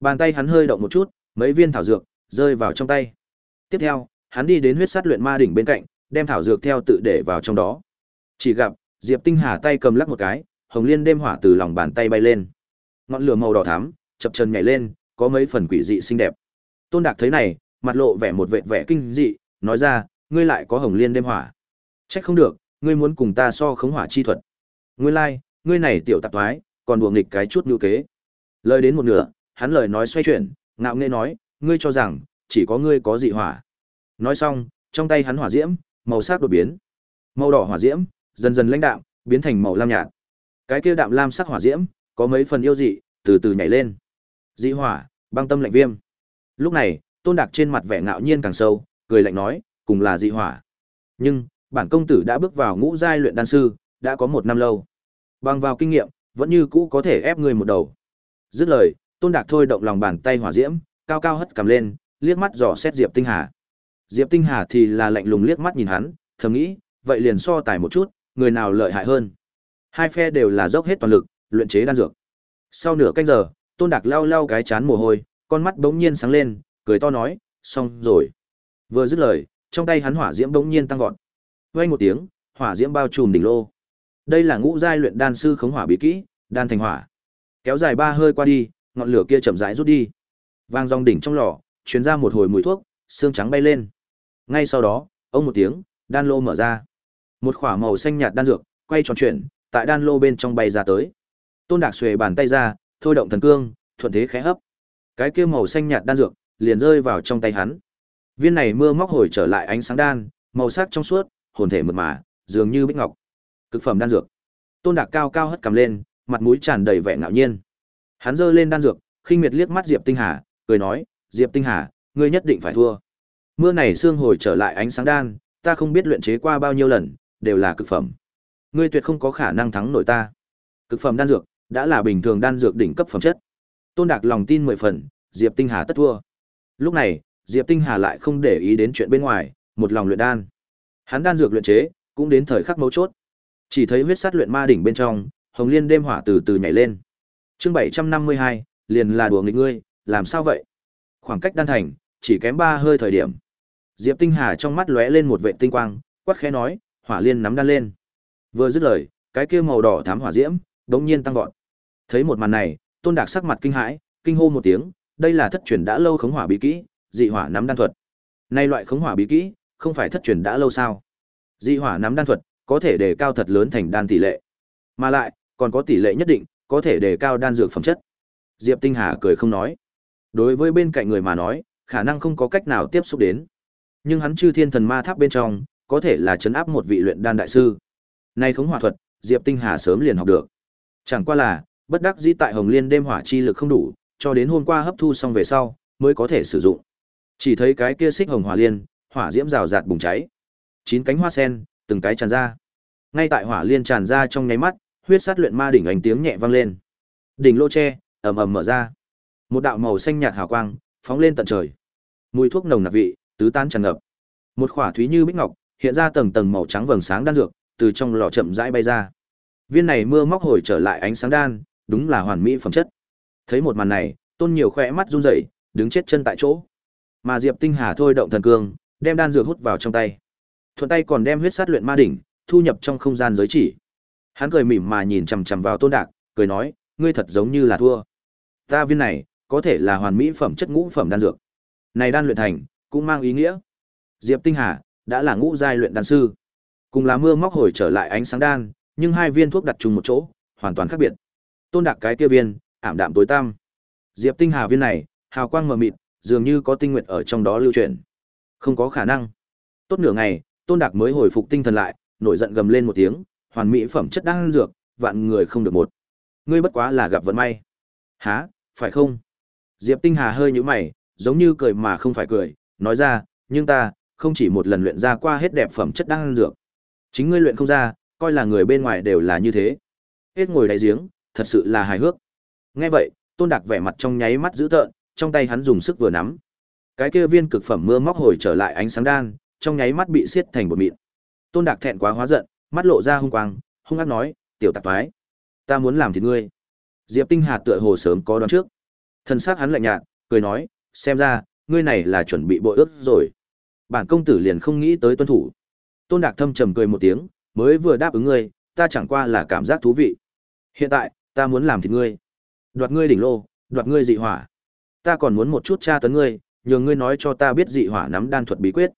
Bàn tay hắn hơi động một chút, mấy viên thảo dược rơi vào trong tay. Tiếp theo, hắn đi đến huyết sát luyện ma đỉnh bên cạnh, đem thảo dược theo tự để vào trong đó. Chỉ gặp, Diệp Tinh Hà tay cầm lắc một cái, hồng liên đêm hỏa từ lòng bàn tay bay lên. Ngọn lửa màu đỏ thắm, chập chân nhảy lên, có mấy phần quỷ dị xinh đẹp. Tôn Đạc thấy này, mặt lộ vẻ một vẻ vẻ kinh dị, nói ra, ngươi lại có hồng liên đêm hỏa. Trách không được, ngươi muốn cùng ta so khống hỏa chi thuật. Ngươi lai, like, ngươi này tiểu tạp thoái, còn đùa nghịch cái chút lưu kế. Lời đến một nửa, hắn lời nói xoay chuyển, ngạo nghễ nói, ngươi cho rằng chỉ có ngươi có dị hỏa. Nói xong, trong tay hắn hỏa diễm, màu sắc đột biến. Màu đỏ hỏa diễm dần dần lãnh đạm, biến thành màu lam nhạt. Cái kia đạm lam sắc hỏa diễm, có mấy phần yêu dị, từ từ nhảy lên. Dị hỏa, băng tâm lạnh viêm. Lúc này, Tôn Đạc trên mặt vẻ ngạo nhiên càng sâu, cười lạnh nói, cùng là dị hỏa. Nhưng, bản công tử đã bước vào ngũ giai luyện đan sư, đã có một năm lâu. Bằng vào kinh nghiệm, vẫn như cũ có thể ép người một đầu. Dứt lời, Tôn Đạc thôi động lòng bàn tay hỏa diễm, cao cao hất cầm lên, liếc mắt dò xét Diệp Tinh Hà. Diệp Tinh Hà thì là lạnh lùng liếc mắt nhìn hắn, thầm nghĩ, vậy liền so tài một chút, người nào lợi hại hơn. Hai phe đều là dốc hết toàn lực, luyện chế đan dược. Sau nửa canh giờ, Tôn Đạc lau lau cái chán mồ hôi, con mắt bỗng nhiên sáng lên, cười to nói, xong rồi. Vừa dứt lời, trong tay hắn hỏa diễm bỗng nhiên tăng vọt. Vang một tiếng, hỏa diễm bao trùm đỉnh lô. Đây là ngũ giai luyện đan sư khống hỏa bí kỹ, đan thành hỏa. Kéo dài ba hơi qua đi, ngọn lửa kia chậm rãi rút đi. Vang dòng đỉnh trong lò, truyền ra một hồi mùi thuốc, xương trắng bay lên. Ngay sau đó, ông một tiếng, đan lô mở ra. Một khỏa màu xanh nhạt đan dược, quay tròn chuyển, tại đan lô bên trong bay ra tới. Tôn Đạc xuề bàn tay ra, thôi động thần cương, thuận thế khẽ hấp. Cái kia màu xanh nhạt đan dược liền rơi vào trong tay hắn. Viên này mưa móc hồi trở lại ánh sáng đan, màu sắc trong suốt, hồn thể mượt mà, dường như bích ngọc. Cực phẩm đan dược. Tôn Đạc cao cao hất cầm lên, mặt mũi tràn đầy vẻ ngạo nhiên. Hắn giơ lên đan dược, khinh miệt liếc mắt Diệp Tinh Hà, cười nói, "Diệp Tinh Hà, ngươi nhất định phải thua. Mưa này xương hồi trở lại ánh sáng đan, ta không biết luyện chế qua bao nhiêu lần, đều là cực phẩm. Ngươi tuyệt không có khả năng thắng nổi ta. Cực phẩm đan dược, đã là bình thường đan dược đỉnh cấp phẩm chất. Tôn Đạc lòng tin mười phần, Diệp Tinh Hà tất thua. Lúc này, Diệp Tinh Hà lại không để ý đến chuyện bên ngoài, một lòng luyện đan. Hắn đan dược luyện chế, cũng đến thời khắc mấu chốt. Chỉ thấy huyết sát luyện ma đỉnh bên trong, Hồng Liên đêm hỏa từ từ nhảy lên. Chương 752, liền là đùa nghịch ngươi, làm sao vậy? Khoảng cách đan thành, chỉ kém ba hơi thời điểm. Diệp Tinh Hà trong mắt lóe lên một vệ tinh quang, quát khẽ nói, hỏa liên nắm đan lên. Vừa dứt lời, cái kia màu đỏ thám hỏa diễm, đống nhiên tăng vọt. Thấy một màn này, Tôn Đạc sắc mặt kinh hãi, kinh hô một tiếng, đây là thất truyền đã lâu khống hỏa bí kỹ, dị hỏa nắm đan thuật. Nay loại khống hỏa bí kỹ, không phải thất truyền đã lâu sao? Di hỏa nắm đan thuật, có thể đề cao thật lớn thành đan tỷ lệ, mà lại còn có tỷ lệ nhất định, có thể đề cao đan dược phẩm chất. Diệp Tinh Hà cười không nói. Đối với bên cạnh người mà nói, khả năng không có cách nào tiếp xúc đến. Nhưng hắn chư thiên thần ma tháp bên trong, có thể là chấn áp một vị luyện đan đại sư. Nay khống hỏa thuật, Diệp Tinh Hà sớm liền học được. Chẳng qua là, bất đắc dĩ tại Hồng Liên đêm hỏa chi lực không đủ, cho đến hôm qua hấp thu xong về sau, mới có thể sử dụng. Chỉ thấy cái kia xích hồng hỏa liên, hỏa diễm rào rạt bùng cháy. Chín cánh hoa sen, từng cái tràn ra. Ngay tại hỏa liên tràn ra trong nháy mắt, huyết sát luyện ma đỉnh ánh tiếng nhẹ vang lên. Đỉnh lô tre ầm ầm mở ra. Một đạo màu xanh nhạt hào quang phóng lên tận trời. Mùi thuốc nồng nặc vị, tứ tan tràn ngập. Một khỏa thúy như bích ngọc, hiện ra tầng tầng màu trắng vầng sáng đan dược, từ trong lọ chậm rãi bay ra. Viên này mưa móc hồi trở lại ánh sáng đan, đúng là hoàn mỹ phẩm chất. Thấy một màn này, Tôn nhiều khỏe mắt run rẩy, đứng chết chân tại chỗ. Mà Diệp Tinh Hà thôi động thần cương, đem đan dược hút vào trong tay. Thuận tay còn đem huyết sát luyện ma đỉnh thu nhập trong không gian giới chỉ. Hắn cười mỉm mà nhìn chằm chằm vào Tôn Đạc, cười nói, ngươi thật giống như là thua. Ta viên này, có thể là hoàn mỹ phẩm chất ngũ phẩm đan dược. Này đan luyện thành, cũng mang ý nghĩa. Diệp Tinh Hà đã là ngũ giai luyện đan sư. Cùng là mưa móc hồi trở lại ánh sáng đan, nhưng hai viên thuốc đặt chung một chỗ, hoàn toàn khác biệt. Tôn Đạc cái kia viên, ảm đạm tối tăm. Diệp Tinh Hà viên này, hào quang mờ mịt, dường như có tinh nguyện ở trong đó lưu truyền. Không có khả năng. Tốt nửa ngày, Tôn Đạc mới hồi phục tinh thần lại, nổi giận gầm lên một tiếng, hoàn mỹ phẩm chất đang dược, vạn người không được một. Ngươi bất quá là gặp vận may. Hả, phải không? Diệp Tinh Hà hơi nhíu mày, giống như cười mà không phải cười, nói ra, nhưng ta, không chỉ một lần luyện ra qua hết đẹp phẩm chất đang dược. Chính ngươi luyện không ra, coi là người bên ngoài đều là như thế. Hết ngồi đáy giếng, thật sự là hài hước. Nghe vậy, Tôn Đạc vẻ mặt trong nháy mắt dữ tợn, trong tay hắn dùng sức vừa nắm. Cái kia viên cực phẩm mưa móc hồi trở lại ánh sáng đan, trong nháy mắt bị siết thành bột mịn. Tôn Đạc thẹn quá hóa giận, mắt lộ ra hung quang, hung ác nói, "Tiểu tạp toái, ta muốn làm thịt ngươi." Diệp Tinh Hà tựa hồ sớm có đoán trước. Thân xác hắn lạnh nhạt, cười nói, "Xem ra, ngươi này là chuẩn bị bội ước rồi." Bản công tử liền không nghĩ tới tuân thủ. Tôn Đạc thâm trầm cười một tiếng, mới vừa đáp ứng ngươi, ta chẳng qua là cảm giác thú vị. Hiện tại, ta muốn làm thịt ngươi. Đoạt ngươi đỉnh lô, đoạt ngươi dị hỏa. Ta còn muốn một chút tra tấn ngươi, nhờ ngươi nói cho ta biết dị hỏa nắm đan thuật bí quyết.